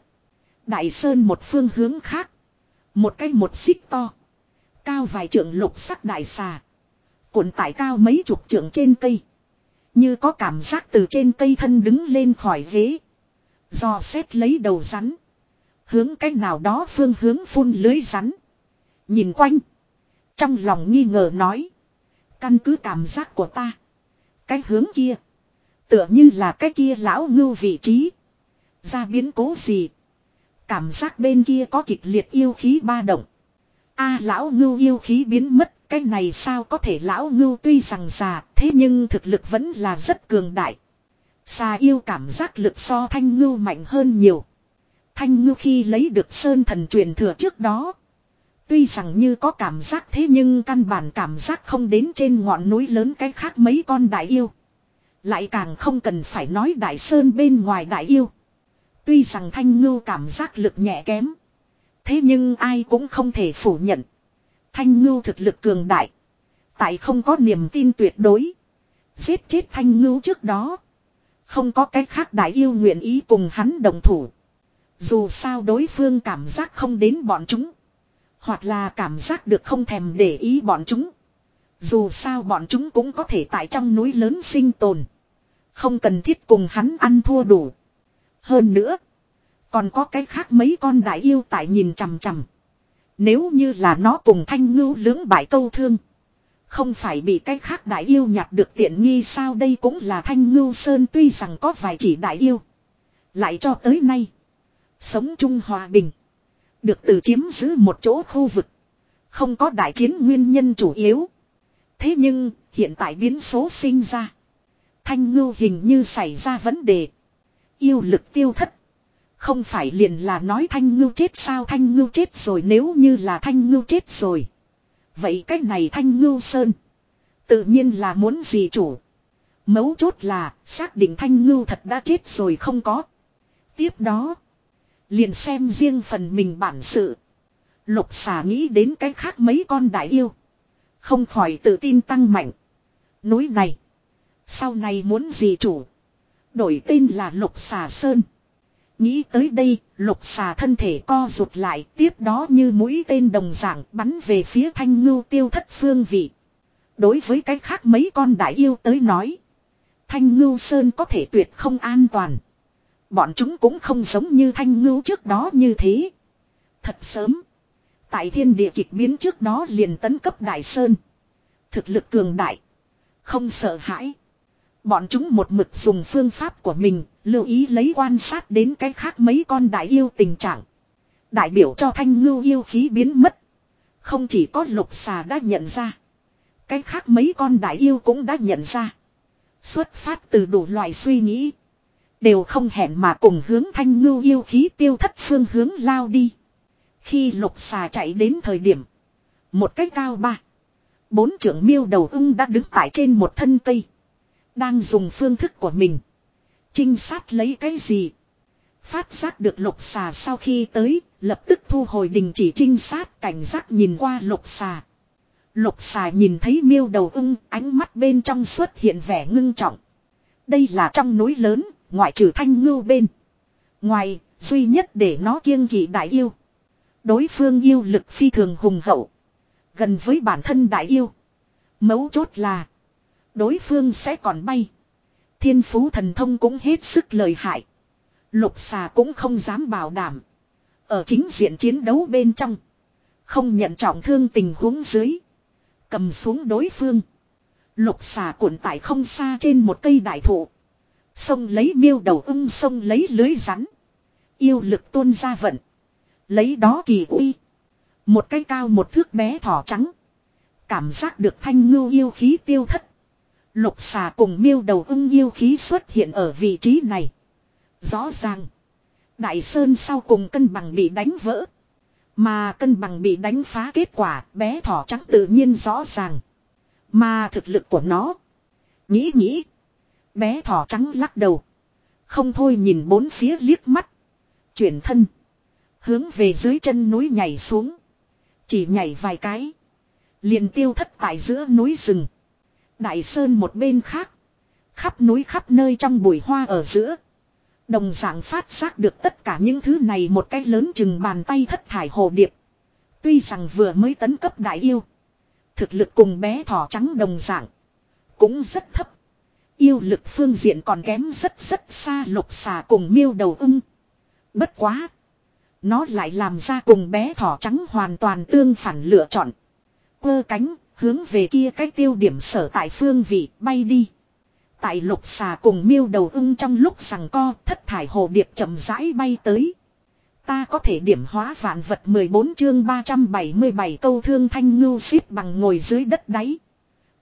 Đại sơn một phương hướng khác. Một cái một xích to. Cao vài trượng lục sắc đại xà. Cuộn tải cao mấy chục trượng trên cây. Như có cảm giác từ trên cây thân đứng lên khỏi ghế. Do xét lấy đầu rắn. Hướng cách nào đó phương hướng phun lưới rắn. Nhìn quanh. Trong lòng nghi ngờ nói. Căn cứ cảm giác của ta. Cái hướng kia. Tựa như là cái kia lão ngưu vị trí. Ra biến cố gì. Cảm giác bên kia có kịch liệt yêu khí ba động. a à, lão ngưu yêu khí biến mất. Cái này sao có thể lão ngưu tuy rằng già. Thế nhưng thực lực vẫn là rất cường đại. Xà yêu cảm giác lực so thanh ngưu mạnh hơn nhiều. Thanh ngưu khi lấy được sơn thần truyền thừa trước đó. Tuy rằng như có cảm giác thế nhưng căn bản cảm giác không đến trên ngọn núi lớn cái khác mấy con đại yêu. Lại càng không cần phải nói đại sơn bên ngoài đại yêu. Tuy rằng thanh ngưu cảm giác lực nhẹ kém. Thế nhưng ai cũng không thể phủ nhận. Thanh ngưu thực lực cường đại. Tại không có niềm tin tuyệt đối. Giết chết thanh ngưu trước đó. Không có cái khác đại yêu nguyện ý cùng hắn đồng thủ. Dù sao đối phương cảm giác không đến bọn chúng. Hoặc là cảm giác được không thèm để ý bọn chúng. Dù sao bọn chúng cũng có thể tại trong núi lớn sinh tồn. Không cần thiết cùng hắn ăn thua đủ. Hơn nữa. Còn có cái khác mấy con đại yêu tại nhìn chằm chằm. Nếu như là nó cùng thanh ngưu lưỡng bại câu thương. Không phải bị cái khác đại yêu nhặt được tiện nghi sao đây cũng là thanh ngưu sơn tuy rằng có vài chỉ đại yêu. Lại cho tới nay. Sống chung hòa bình. Được từ chiếm giữ một chỗ khu vực. Không có đại chiến nguyên nhân chủ yếu. Thế nhưng, hiện tại biến số sinh ra. Thanh ngưu hình như xảy ra vấn đề. Yêu lực tiêu thất. Không phải liền là nói thanh ngưu chết sao thanh ngưu chết rồi nếu như là thanh ngưu chết rồi. Vậy cách này thanh ngưu sơn. Tự nhiên là muốn gì chủ. Mấu chốt là xác định thanh ngưu thật đã chết rồi không có. Tiếp đó. Liền xem riêng phần mình bản sự. Lục xà nghĩ đến cái khác mấy con đại yêu. Không khỏi tự tin tăng mạnh. Núi này. Sau này muốn gì chủ. Đổi tên là lục xà sơn. Nghĩ tới đây, lục xà thân thể co rụt lại, tiếp đó như mũi tên đồng dạng bắn về phía thanh ngưu tiêu thất phương vị. Đối với cái khác mấy con đại yêu tới nói, thanh ngưu sơn có thể tuyệt không an toàn. Bọn chúng cũng không giống như thanh ngưu trước đó như thế. Thật sớm, tại thiên địa kịch biến trước đó liền tấn cấp đại sơn. Thực lực cường đại, không sợ hãi. Bọn chúng một mực dùng phương pháp của mình, lưu ý lấy quan sát đến cái khác mấy con đại yêu tình trạng. Đại biểu cho thanh ngưu yêu khí biến mất. Không chỉ có lục xà đã nhận ra. Cái khác mấy con đại yêu cũng đã nhận ra. Xuất phát từ đủ loại suy nghĩ. Đều không hẹn mà cùng hướng thanh ngưu yêu khí tiêu thất phương hướng lao đi. Khi lục xà chạy đến thời điểm. Một cái cao ba. Bốn trưởng miêu đầu ưng đã đứng tại trên một thân cây. Đang dùng phương thức của mình. Trinh sát lấy cái gì? Phát giác được lục xà sau khi tới, lập tức thu hồi đình chỉ trinh sát cảnh giác nhìn qua lục xà. Lục xà nhìn thấy miêu đầu ưng, ánh mắt bên trong xuất hiện vẻ ngưng trọng. Đây là trong núi lớn, ngoại trừ thanh ngưu bên. Ngoài, duy nhất để nó kiêng kỵ đại yêu. Đối phương yêu lực phi thường hùng hậu. Gần với bản thân đại yêu. Mấu chốt là đối phương sẽ còn bay. Thiên phú thần thông cũng hết sức lợi hại. Lục xà cũng không dám bảo đảm. Ở chính diện chiến đấu bên trong. Không nhận trọng thương tình huống dưới. Cầm xuống đối phương. Lục xà cuộn tại không xa trên một cây đại thụ. Sông lấy miêu đầu ưng sông lấy lưới rắn. Yêu lực tuôn ra vận. Lấy đó kỳ uy. Một cây cao một thước bé thỏ trắng. Cảm giác được thanh ngưu yêu khí tiêu thất. Lục xà cùng miêu đầu ưng yêu khí xuất hiện ở vị trí này. Rõ ràng. Đại Sơn sau cùng cân bằng bị đánh vỡ. Mà cân bằng bị đánh phá kết quả, bé thỏ trắng tự nhiên rõ ràng. Mà thực lực của nó. Nghĩ nghĩ. Bé thỏ trắng lắc đầu. Không thôi nhìn bốn phía liếc mắt. Chuyển thân. Hướng về dưới chân núi nhảy xuống. Chỉ nhảy vài cái. liền tiêu thất tại giữa núi rừng. Đại sơn một bên khác. Khắp núi khắp nơi trong bụi hoa ở giữa. Đồng dạng phát giác được tất cả những thứ này một cái lớn chừng bàn tay thất thải hồ điệp. Tuy rằng vừa mới tấn cấp đại yêu. Thực lực cùng bé thỏ trắng đồng dạng. Cũng rất thấp. Yêu lực phương diện còn kém rất rất xa lục xà cùng miêu đầu ưng. Bất quá. Nó lại làm ra cùng bé thỏ trắng hoàn toàn tương phản lựa chọn. Quơ cánh, hướng về kia cái tiêu điểm sở tại phương vị, bay đi. Tại lục xà cùng miêu đầu ưng trong lúc rằng co, thất thải hồ điệp chậm rãi bay tới. Ta có thể điểm hóa vạn vật 14 chương 377 câu thương thanh ngưu xếp bằng ngồi dưới đất đáy.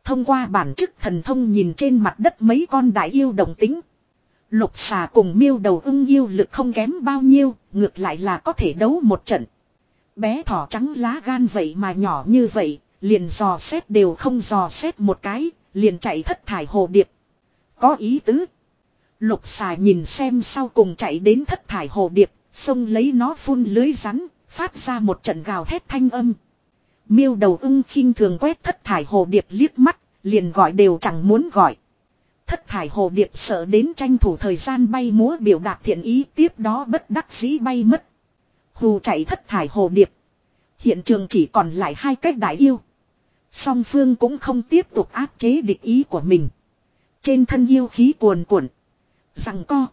Thông qua bản chức thần thông nhìn trên mặt đất mấy con đại yêu đồng tính. Lục xà cùng miêu đầu ưng yêu lực không kém bao nhiêu, ngược lại là có thể đấu một trận. Bé thỏ trắng lá gan vậy mà nhỏ như vậy, liền dò xét đều không dò xét một cái, liền chạy thất thải hồ điệp. Có ý tứ. Lục xà nhìn xem sau cùng chạy đến thất thải hồ điệp, xông lấy nó phun lưới rắn, phát ra một trận gào thét thanh âm. Miêu đầu ưng khinh thường quét thất thải hồ điệp liếc mắt, liền gọi đều chẳng muốn gọi. Thất thải hồ điệp sợ đến tranh thủ thời gian bay múa biểu đạt thiện ý tiếp đó bất đắc dĩ bay mất. Hù chạy thất thải hồ điệp. Hiện trường chỉ còn lại hai cách đại yêu. Song phương cũng không tiếp tục áp chế địch ý của mình. Trên thân yêu khí cuồn cuộn. Rằng co.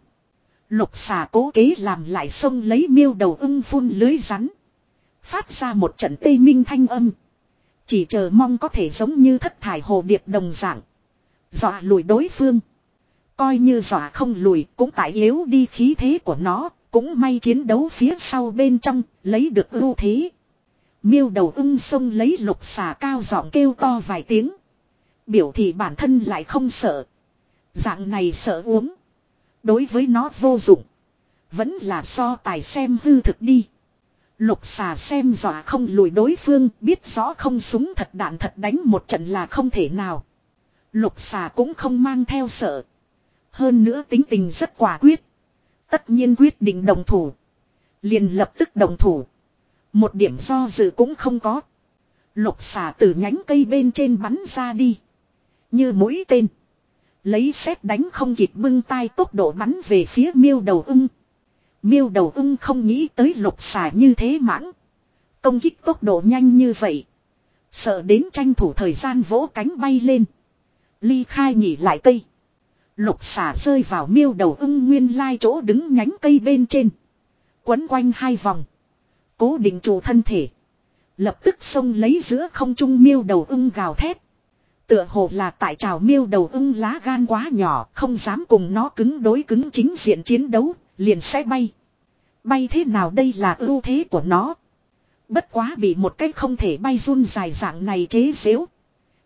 Lục xà cố kế làm lại sông lấy miêu đầu ưng phun lưới rắn. Phát ra một trận tê minh thanh âm. Chỉ chờ mong có thể giống như thất thải hồ điệp đồng dạng. Dọa lùi đối phương. Coi như dọa không lùi cũng tại yếu đi khí thế của nó. Cũng may chiến đấu phía sau bên trong, lấy được ưu thế. Miêu đầu ưng sông lấy lục xà cao giọng kêu to vài tiếng. Biểu thị bản thân lại không sợ. Dạng này sợ uống. Đối với nó vô dụng. Vẫn là so tài xem hư thực đi. Lục xà xem dọa không lùi đối phương, biết rõ không súng thật đạn thật đánh một trận là không thể nào. Lục xà cũng không mang theo sợ. Hơn nữa tính tình rất quả quyết. Tất nhiên quyết định đồng thủ. Liền lập tức đồng thủ. Một điểm do dự cũng không có. Lục xà từ nhánh cây bên trên bắn ra đi. Như mũi tên. Lấy xét đánh không kịp bưng tay tốc độ bắn về phía miêu đầu ưng. Miêu đầu ưng không nghĩ tới lục xà như thế mãng. Công kích tốc độ nhanh như vậy. Sợ đến tranh thủ thời gian vỗ cánh bay lên. Ly khai nhỉ lại cây. Lục xà rơi vào miêu đầu ưng nguyên lai chỗ đứng nhánh cây bên trên. Quấn quanh hai vòng. Cố định trụ thân thể. Lập tức xông lấy giữa không trung miêu đầu ưng gào thét. Tựa hồ là tại trào miêu đầu ưng lá gan quá nhỏ, không dám cùng nó cứng đối cứng chính diện chiến đấu, liền sẽ bay. Bay thế nào đây là ưu thế của nó. Bất quá bị một cách không thể bay run dài dạng này chế xếu.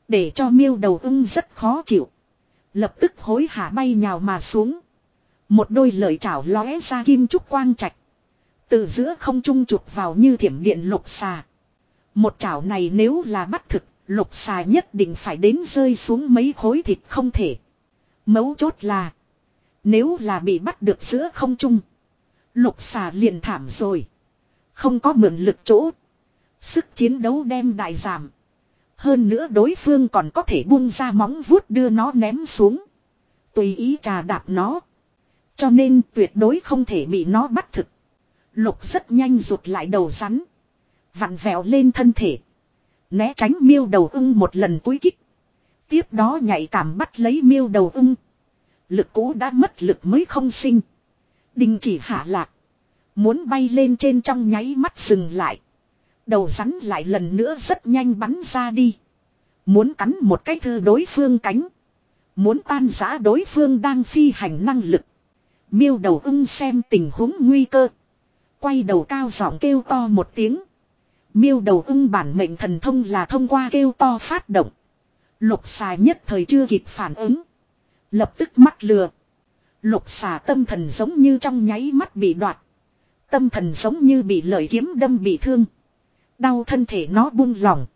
Để cho miêu đầu ưng rất khó chịu. Lập tức hối hả bay nhào mà xuống. Một đôi lợi chảo lóe ra kim trúc quang trạch. Từ giữa không trung chụp vào như thiểm điện lục xà. Một chảo này nếu là bắt thực, lục xà nhất định phải đến rơi xuống mấy khối thịt không thể. Mấu chốt là. Nếu là bị bắt được giữa không trung. Lục xà liền thảm rồi. Không có mượn lực chỗ. Sức chiến đấu đem đại giảm. Hơn nữa đối phương còn có thể buông ra móng vuốt đưa nó ném xuống. Tùy ý trà đạp nó. Cho nên tuyệt đối không thể bị nó bắt thực. Lục rất nhanh rụt lại đầu rắn. Vặn vẹo lên thân thể. Né tránh miêu đầu ưng một lần cúi kích. Tiếp đó nhạy cảm bắt lấy miêu đầu ưng. Lực cũ đã mất lực mới không sinh. Đình chỉ hạ lạc. Muốn bay lên trên trong nháy mắt dừng lại. Đầu rắn lại lần nữa rất nhanh bắn ra đi. Muốn cắn một cái thư đối phương cánh. Muốn tan giã đối phương đang phi hành năng lực. Miêu đầu ưng xem tình huống nguy cơ. Quay đầu cao giọng kêu to một tiếng. Miêu đầu ưng bản mệnh thần thông là thông qua kêu to phát động. Lục xà nhất thời chưa kịp phản ứng. Lập tức mắt lừa. Lục xà tâm thần giống như trong nháy mắt bị đoạt. Tâm thần giống như bị lợi kiếm đâm bị thương. Đau thân thể nó buông lỏng.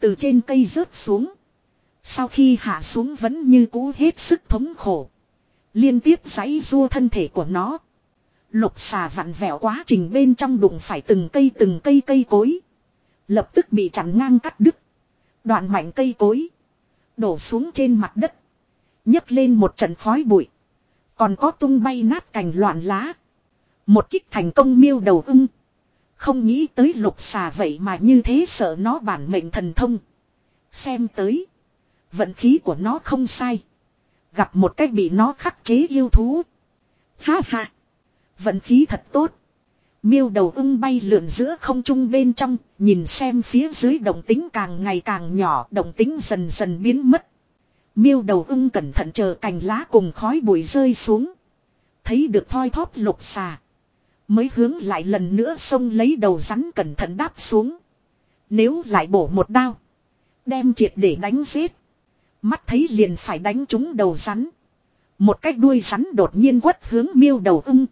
Từ trên cây rớt xuống. Sau khi hạ xuống vẫn như cũ hết sức thống khổ. Liên tiếp giấy rua thân thể của nó. Lục xà vặn vẹo quá trình bên trong đụng phải từng cây từng cây cây cối. Lập tức bị chặn ngang cắt đứt. Đoạn mảnh cây cối. Đổ xuống trên mặt đất nhấc lên một trận khói bụi. Còn có tung bay nát cành loạn lá. Một kích thành công miêu đầu ưng. Không nghĩ tới lục xà vậy mà như thế sợ nó bản mệnh thần thông. Xem tới. Vận khí của nó không sai. Gặp một cách bị nó khắc chế yêu thú. Ha ha. Vận khí thật tốt. Miêu đầu ưng bay lượn giữa không trung bên trong, nhìn xem phía dưới động tính càng ngày càng nhỏ, động tính dần dần biến mất. Miêu đầu ưng cẩn thận chờ cành lá cùng khói bụi rơi xuống. Thấy được thoi thóp lục xà. Mới hướng lại lần nữa xông lấy đầu rắn cẩn thận đáp xuống. Nếu lại bổ một đao. Đem triệt để đánh giết. Mắt thấy liền phải đánh trúng đầu rắn. Một cái đuôi rắn đột nhiên quất hướng miêu đầu ưng.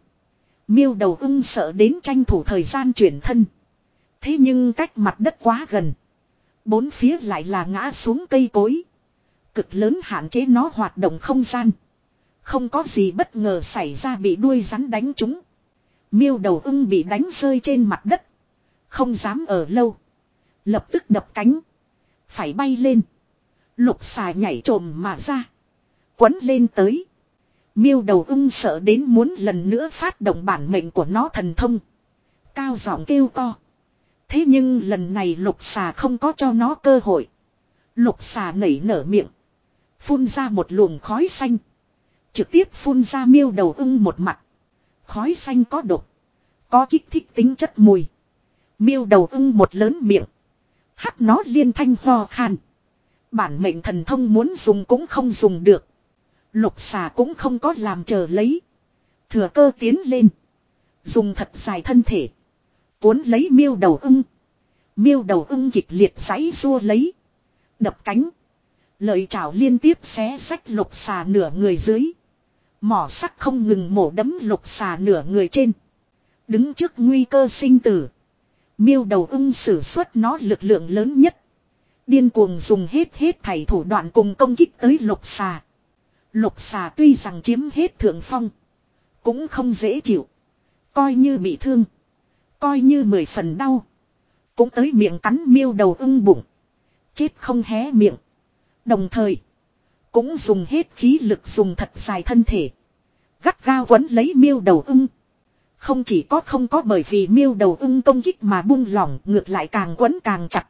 Miêu đầu ưng sợ đến tranh thủ thời gian chuyển thân. Thế nhưng cách mặt đất quá gần. Bốn phía lại là ngã xuống cây cối. Cực lớn hạn chế nó hoạt động không gian. Không có gì bất ngờ xảy ra bị đuôi rắn đánh trúng. Miêu đầu ưng bị đánh rơi trên mặt đất. Không dám ở lâu. Lập tức đập cánh. Phải bay lên. Lục xà nhảy trồm mà ra. Quấn lên tới. Miêu đầu ưng sợ đến muốn lần nữa phát động bản mệnh của nó thần thông. Cao giọng kêu to. Thế nhưng lần này lục xà không có cho nó cơ hội. Lục xà nảy nở miệng. Phun ra một luồng khói xanh. Trực tiếp phun ra miêu đầu ưng một mặt. Khói xanh có độc. Có kích thích tính chất mùi. Miêu đầu ưng một lớn miệng. Hắt nó liên thanh ho khan. Bản mệnh thần thông muốn dùng cũng không dùng được. Lục xà cũng không có làm chờ lấy. Thừa cơ tiến lên. Dùng thật dài thân thể. Cuốn lấy miêu đầu ưng. Miêu đầu ưng kịch liệt giấy rua lấy. Đập cánh. Lợi chảo liên tiếp xé sách lục xà nửa người dưới. Mỏ sắc không ngừng mổ đấm lục xà nửa người trên. Đứng trước nguy cơ sinh tử. Miêu đầu ưng sử xuất nó lực lượng lớn nhất. Điên cuồng dùng hết hết thảy thủ đoạn cùng công kích tới lục xà. Lục xà tuy rằng chiếm hết thượng phong. Cũng không dễ chịu. Coi như bị thương. Coi như mười phần đau. Cũng tới miệng cắn miêu đầu ưng bụng. Chết không hé miệng. Đồng thời. Cũng dùng hết khí lực dùng thật dài thân thể. Gắt gao quấn lấy miêu đầu ưng. Không chỉ có không có bởi vì miêu đầu ưng công kích mà buông lỏng, ngược lại càng quấn càng chặt.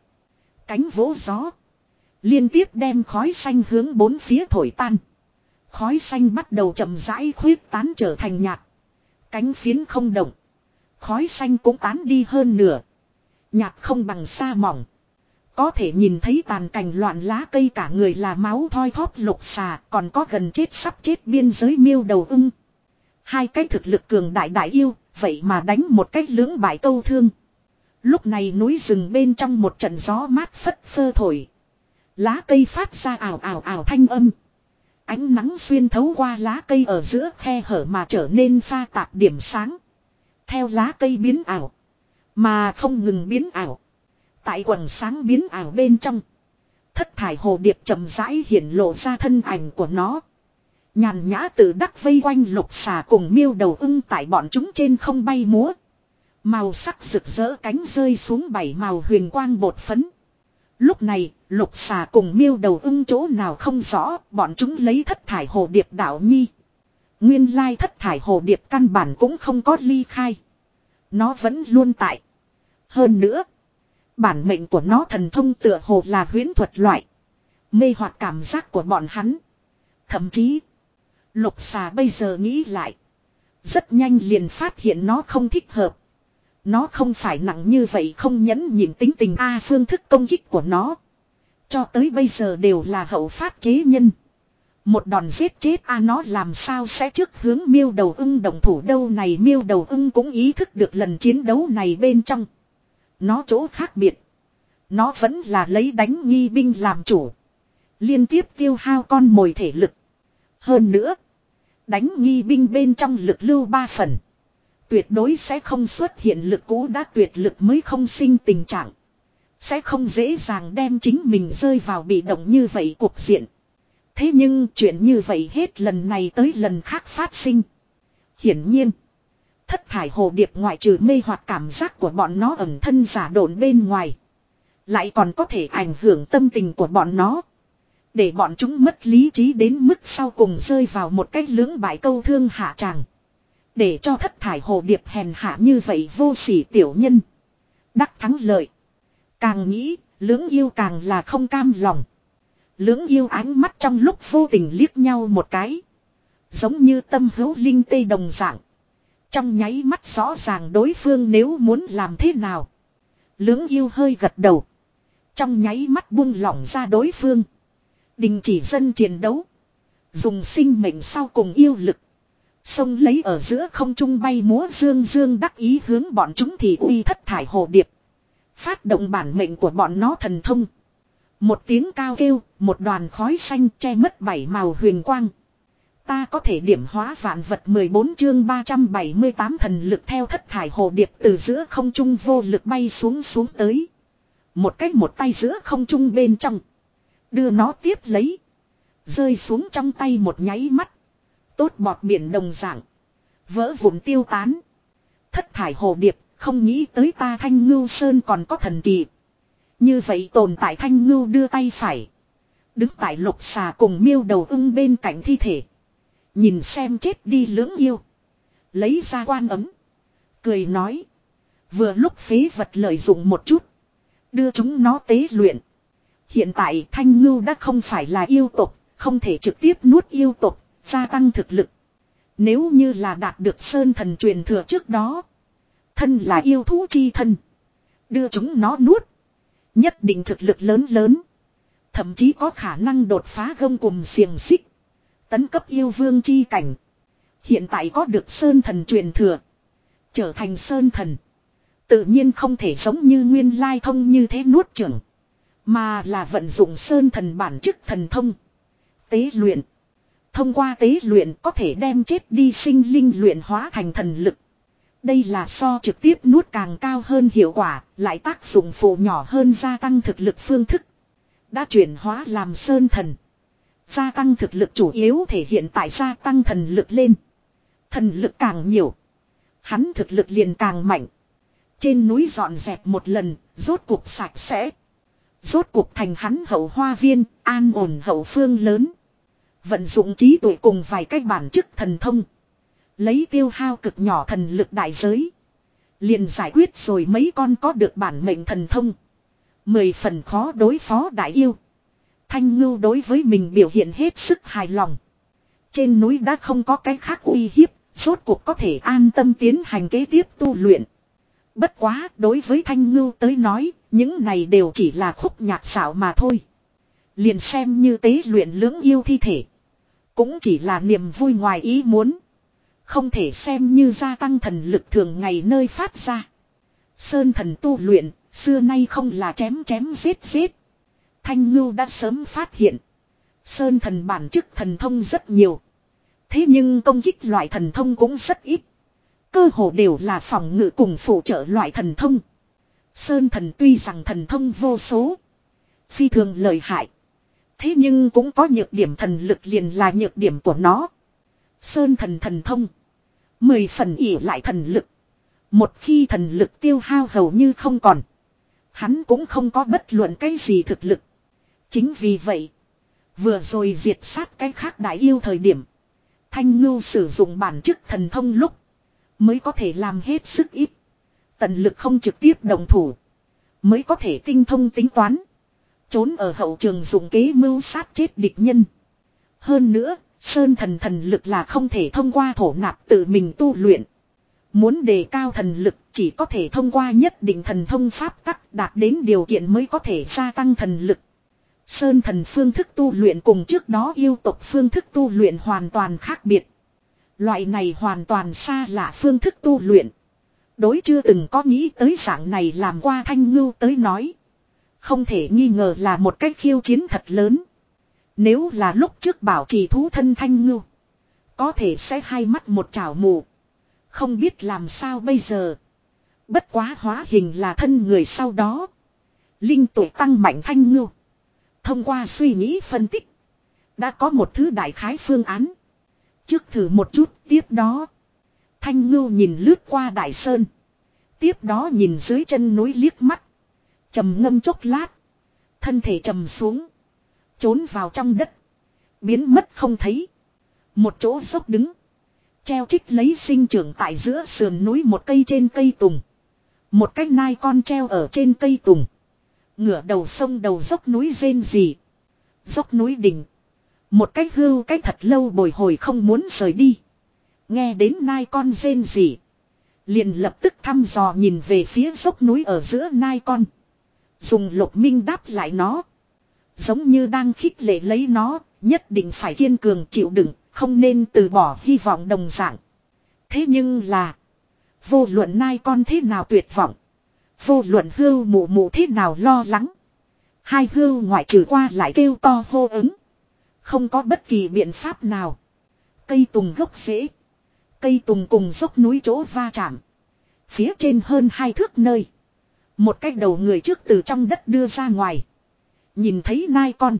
Cánh vỗ gió. Liên tiếp đem khói xanh hướng bốn phía thổi tan. Khói xanh bắt đầu chậm rãi khuyết tán trở thành nhạt. Cánh phiến không động. Khói xanh cũng tán đi hơn nửa. Nhạt không bằng sa mỏng. Có thể nhìn thấy tàn cành loạn lá cây cả người là máu thoi thóp lục xà còn có gần chết sắp chết biên giới miêu đầu ưng. Hai cái thực lực cường đại đại yêu, vậy mà đánh một cách lưỡng bại câu thương. Lúc này núi rừng bên trong một trận gió mát phất phơ thổi. Lá cây phát ra ảo ảo ảo thanh âm. Ánh nắng xuyên thấu qua lá cây ở giữa khe hở mà trở nên pha tạp điểm sáng. Theo lá cây biến ảo. Mà không ngừng biến ảo. Tại quần sáng biến ảo bên trong. Thất thải hồ điệp chậm rãi hiển lộ ra thân ảnh của nó. Nhàn nhã tự đắc vây quanh lục xà cùng miêu đầu ưng tại bọn chúng trên không bay múa. Màu sắc rực rỡ cánh rơi xuống bảy màu huyền quang bột phấn. Lúc này, lục xà cùng miêu đầu ưng chỗ nào không rõ, bọn chúng lấy thất thải hồ điệp đạo nhi. Nguyên lai thất thải hồ điệp căn bản cũng không có ly khai. Nó vẫn luôn tại. Hơn nữa, bản mệnh của nó thần thông tựa hồ là huyễn thuật loại. Mê hoặc cảm giác của bọn hắn. Thậm chí, lục xà bây giờ nghĩ lại. Rất nhanh liền phát hiện nó không thích hợp. Nó không phải nặng như vậy không nhẫn nhịn tính tình A phương thức công kích của nó. Cho tới bây giờ đều là hậu phát chế nhân. Một đòn giết chết A nó làm sao sẽ trước hướng miêu đầu ưng đồng thủ đâu này miêu đầu ưng cũng ý thức được lần chiến đấu này bên trong. Nó chỗ khác biệt. Nó vẫn là lấy đánh nghi binh làm chủ. Liên tiếp tiêu hao con mồi thể lực. Hơn nữa. Đánh nghi binh bên trong lực lưu ba phần. Tuyệt đối sẽ không xuất hiện lực cũ đã tuyệt lực mới không sinh tình trạng. Sẽ không dễ dàng đem chính mình rơi vào bị động như vậy cuộc diện. Thế nhưng chuyện như vậy hết lần này tới lần khác phát sinh. Hiển nhiên. Thất thải hồ điệp ngoại trừ mê hoặc cảm giác của bọn nó ẩn thân giả độn bên ngoài. Lại còn có thể ảnh hưởng tâm tình của bọn nó. Để bọn chúng mất lý trí đến mức sau cùng rơi vào một cách lưỡng bại câu thương hạ tràng. Để cho thất thải hồ điệp hèn hạ như vậy vô sỉ tiểu nhân. Đắc thắng lợi. Càng nghĩ, lưỡng yêu càng là không cam lòng. Lưỡng yêu ánh mắt trong lúc vô tình liếc nhau một cái. Giống như tâm hữu linh tê đồng dạng. Trong nháy mắt rõ ràng đối phương nếu muốn làm thế nào. Lưỡng yêu hơi gật đầu. Trong nháy mắt buông lỏng ra đối phương. Đình chỉ dân chiến đấu. Dùng sinh mệnh sau cùng yêu lực. Sông lấy ở giữa không trung bay múa dương dương đắc ý hướng bọn chúng thì uy thất thải hồ điệp. Phát động bản mệnh của bọn nó thần thông. Một tiếng cao kêu, một đoàn khói xanh che mất bảy màu huyền quang. Ta có thể điểm hóa vạn vật 14 chương 378 thần lực theo thất thải hồ điệp từ giữa không trung vô lực bay xuống xuống tới. Một cách một tay giữa không trung bên trong. Đưa nó tiếp lấy. Rơi xuống trong tay một nháy mắt. Tốt bọt biển đồng dạng. Vỡ vụn tiêu tán. Thất thải hồ điệp, không nghĩ tới ta thanh ngưu sơn còn có thần kỳ. Như vậy tồn tại thanh ngưu đưa tay phải. Đứng tại lục xà cùng miêu đầu ưng bên cạnh thi thể. Nhìn xem chết đi lưỡng yêu. Lấy ra quan ấm. Cười nói. Vừa lúc phế vật lợi dụng một chút. Đưa chúng nó tế luyện. Hiện tại thanh ngưu đã không phải là yêu tục. Không thể trực tiếp nuốt yêu tục. Gia tăng thực lực. Nếu như là đạt được sơn thần truyền thừa trước đó. Thân là yêu thú chi thân. Đưa chúng nó nuốt. Nhất định thực lực lớn lớn. Thậm chí có khả năng đột phá gông cùng xiềng xích. Tấn cấp yêu vương chi cảnh. Hiện tại có được sơn thần truyền thừa. Trở thành sơn thần. Tự nhiên không thể giống như nguyên lai thông như thế nuốt trưởng. Mà là vận dụng sơn thần bản chức thần thông. Tế luyện. Thông qua tế luyện có thể đem chết đi sinh linh luyện hóa thành thần lực. Đây là so trực tiếp nuốt càng cao hơn hiệu quả, lại tác dụng phụ nhỏ hơn gia tăng thực lực phương thức. Đã chuyển hóa làm sơn thần. Gia tăng thực lực chủ yếu thể hiện tại gia tăng thần lực lên. Thần lực càng nhiều. Hắn thực lực liền càng mạnh. Trên núi dọn dẹp một lần, rốt cuộc sạch sẽ. Rốt cuộc thành hắn hậu hoa viên, an ổn hậu phương lớn. Vận dụng trí tuệ cùng vài cách bản chức thần thông. Lấy tiêu hao cực nhỏ thần lực đại giới. Liền giải quyết rồi mấy con có được bản mệnh thần thông. Mười phần khó đối phó đại yêu. Thanh ngưu đối với mình biểu hiện hết sức hài lòng. Trên núi đã không có cái khác uy hiếp, rốt cuộc có thể an tâm tiến hành kế tiếp tu luyện. Bất quá, đối với thanh ngưu tới nói, những này đều chỉ là khúc nhạc xảo mà thôi. Liền xem như tế luyện lưỡng yêu thi thể. Cũng chỉ là niềm vui ngoài ý muốn. Không thể xem như gia tăng thần lực thường ngày nơi phát ra. Sơn thần tu luyện, xưa nay không là chém chém giết giết. Thanh Ngưu đã sớm phát hiện. Sơn thần bản chức thần thông rất nhiều. Thế nhưng công kích loại thần thông cũng rất ít. Cơ hồ đều là phòng ngự cùng phụ trợ loại thần thông. Sơn thần tuy rằng thần thông vô số. Phi thường lợi hại. Thế nhưng cũng có nhược điểm thần lực liền là nhược điểm của nó. Sơn thần thần thông. Mười phần ỉ lại thần lực. Một khi thần lực tiêu hao hầu như không còn. Hắn cũng không có bất luận cái gì thực lực. Chính vì vậy. Vừa rồi diệt sát cái khác đại yêu thời điểm. Thanh ngưu sử dụng bản chức thần thông lúc. Mới có thể làm hết sức ít. Tận lực không trực tiếp đồng thủ. Mới có thể tinh thông tính toán. Trốn ở hậu trường dùng kế mưu sát chết địch nhân. Hơn nữa, Sơn thần thần lực là không thể thông qua thổ nạp tự mình tu luyện. Muốn đề cao thần lực chỉ có thể thông qua nhất định thần thông pháp tắc đạt đến điều kiện mới có thể gia tăng thần lực. Sơn thần phương thức tu luyện cùng trước đó yêu tộc phương thức tu luyện hoàn toàn khác biệt. Loại này hoàn toàn xa lạ phương thức tu luyện. Đối chưa từng có nghĩ tới dạng này làm qua thanh ngưu tới nói. Không thể nghi ngờ là một cách khiêu chiến thật lớn. Nếu là lúc trước bảo trì thú thân thanh ngưu. Có thể sẽ hai mắt một chảo mù. Không biết làm sao bây giờ. Bất quá hóa hình là thân người sau đó. Linh tuổi tăng mạnh thanh ngưu. Thông qua suy nghĩ phân tích. Đã có một thứ đại khái phương án. Trước thử một chút, tiếp đó. Thanh ngưu nhìn lướt qua đại sơn. Tiếp đó nhìn dưới chân núi liếc mắt. trầm ngâm chốc lát. Thân thể trầm xuống. Trốn vào trong đất. Biến mất không thấy. Một chỗ dốc đứng. Treo trích lấy sinh trưởng tại giữa sườn núi một cây trên cây tùng. Một cái nai con treo ở trên cây tùng. Ngửa đầu sông đầu dốc núi rên gì. Dốc núi đỉnh. Một cách hưu cách thật lâu bồi hồi không muốn rời đi. Nghe đến nai con rên gì. Liền lập tức thăm dò nhìn về phía dốc núi ở giữa nai con. Dùng lục minh đáp lại nó. Giống như đang khích lệ lấy nó, nhất định phải kiên cường chịu đựng, không nên từ bỏ hy vọng đồng dạng. Thế nhưng là, vô luận nai con thế nào tuyệt vọng, vô luận hưu mụ mụ thế nào lo lắng. Hai hưu ngoại trừ qua lại kêu to hô ứng. Không có bất kỳ biện pháp nào. Cây tùng gốc rễ. Cây tùng cùng dốc núi chỗ va chạm. Phía trên hơn hai thước nơi. Một cái đầu người trước từ trong đất đưa ra ngoài. Nhìn thấy nai con.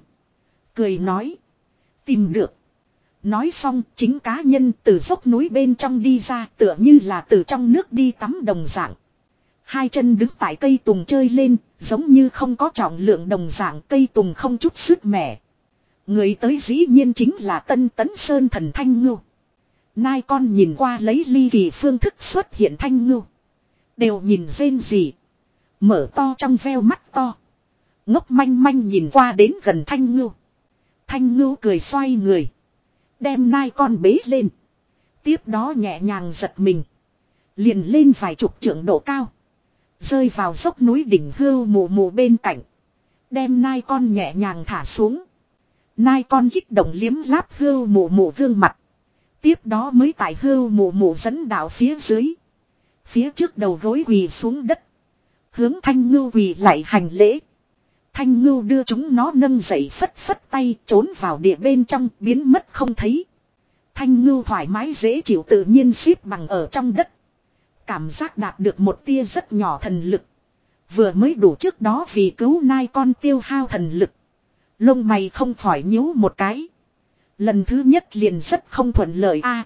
Cười nói. Tìm được. Nói xong, chính cá nhân từ dốc núi bên trong đi ra tựa như là từ trong nước đi tắm đồng dạng. Hai chân đứng tại cây tùng chơi lên, giống như không có trọng lượng đồng dạng cây tùng không chút sức mẻ. Người tới dĩ nhiên chính là Tân Tấn Sơn thần Thanh Ngưu. Nai con nhìn qua lấy ly kỳ phương thức xuất hiện Thanh Ngưu. Đều nhìn rên gì. Mở to trong veo mắt to. Ngốc manh manh nhìn qua đến gần Thanh Ngưu. Thanh Ngưu cười xoay người. Đem nai con bế lên. Tiếp đó nhẹ nhàng giật mình. Liền lên vài chục trưởng độ cao. Rơi vào dốc núi đỉnh hưu mù mù bên cạnh. Đem nai con nhẹ nhàng thả xuống. Nai con kích động liếm láp hưu mù mù gương mặt. Tiếp đó mới tại hưu mù mù dẫn đạo phía dưới. Phía trước đầu gối quỳ xuống đất. Hướng thanh ngưu quỳ lại hành lễ. Thanh ngưu đưa chúng nó nâng dậy phất phất tay trốn vào địa bên trong biến mất không thấy. Thanh ngưu thoải mái dễ chịu tự nhiên xếp bằng ở trong đất. Cảm giác đạt được một tia rất nhỏ thần lực. Vừa mới đủ trước đó vì cứu nai con tiêu hao thần lực. Lông mày không khỏi nhíu một cái. Lần thứ nhất liền rất không thuận lợi a.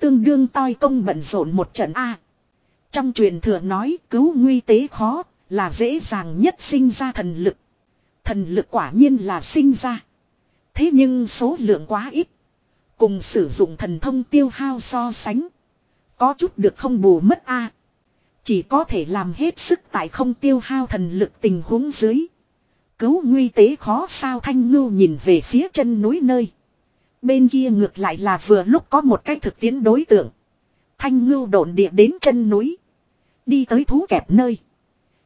tương đương toi công bận rộn một trận a. Trong truyền thừa nói cứu nguy tế khó là dễ dàng nhất sinh ra thần lực. Thần lực quả nhiên là sinh ra. Thế nhưng số lượng quá ít. Cùng sử dụng thần thông tiêu hao so sánh. Có chút được không bù mất a Chỉ có thể làm hết sức tại không tiêu hao thần lực tình huống dưới. Cứu nguy tế khó sao thanh ngưu nhìn về phía chân núi nơi. Bên kia ngược lại là vừa lúc có một cái thực tiễn đối tượng. Thanh ngưu độn địa đến chân núi. Đi tới thú kẹp nơi.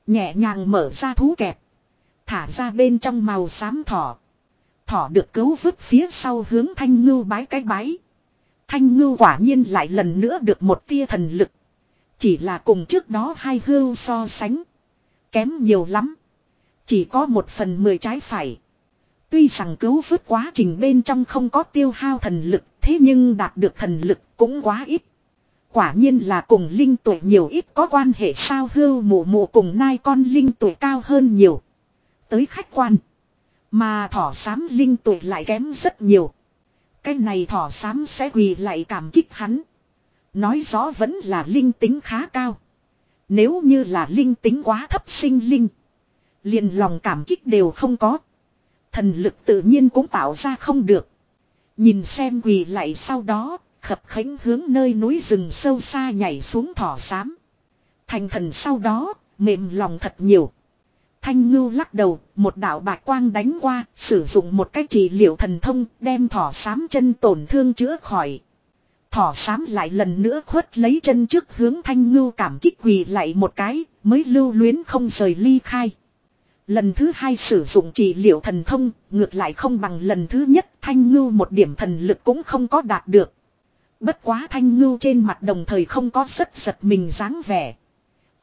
Nhẹ nhàng mở ra thú kẹp. Thả ra bên trong màu xám thỏ. Thỏ được cứu vứt phía sau hướng thanh ngưu bái cái bái. Thanh ngưu quả nhiên lại lần nữa được một tia thần lực. Chỉ là cùng trước đó hai hưu so sánh. Kém nhiều lắm. Chỉ có một phần mười trái phải. Tuy rằng cứu vớt quá trình bên trong không có tiêu hao thần lực. Thế nhưng đạt được thần lực cũng quá ít. Quả nhiên là cùng linh tuổi nhiều ít có quan hệ sao hưu mụ mụ cùng nai con linh tuổi cao hơn nhiều. Tới khách quan. Mà thỏ xám linh tuổi lại kém rất nhiều. Cái này thỏ xám sẽ quỳ lại cảm kích hắn. Nói rõ vẫn là linh tính khá cao. Nếu như là linh tính quá thấp sinh linh. Liền lòng cảm kích đều không có. Thần lực tự nhiên cũng tạo ra không được. Nhìn xem quỳ lại sau đó, khập khánh hướng nơi núi rừng sâu xa nhảy xuống thỏ xám. Thành thần sau đó, mềm lòng thật nhiều. Thanh ngưu lắc đầu, một đạo bạch quang đánh qua, sử dụng một cách trị liệu thần thông, đem thỏ sám chân tổn thương chữa khỏi. Thỏ sám lại lần nữa khuất lấy chân trước hướng thanh ngưu cảm kích quỳ lại một cái, mới lưu luyến không rời ly khai. Lần thứ hai sử dụng trị liệu thần thông, ngược lại không bằng lần thứ nhất thanh ngưu một điểm thần lực cũng không có đạt được. Bất quá thanh ngưu trên mặt đồng thời không có rất giật mình dáng vẻ.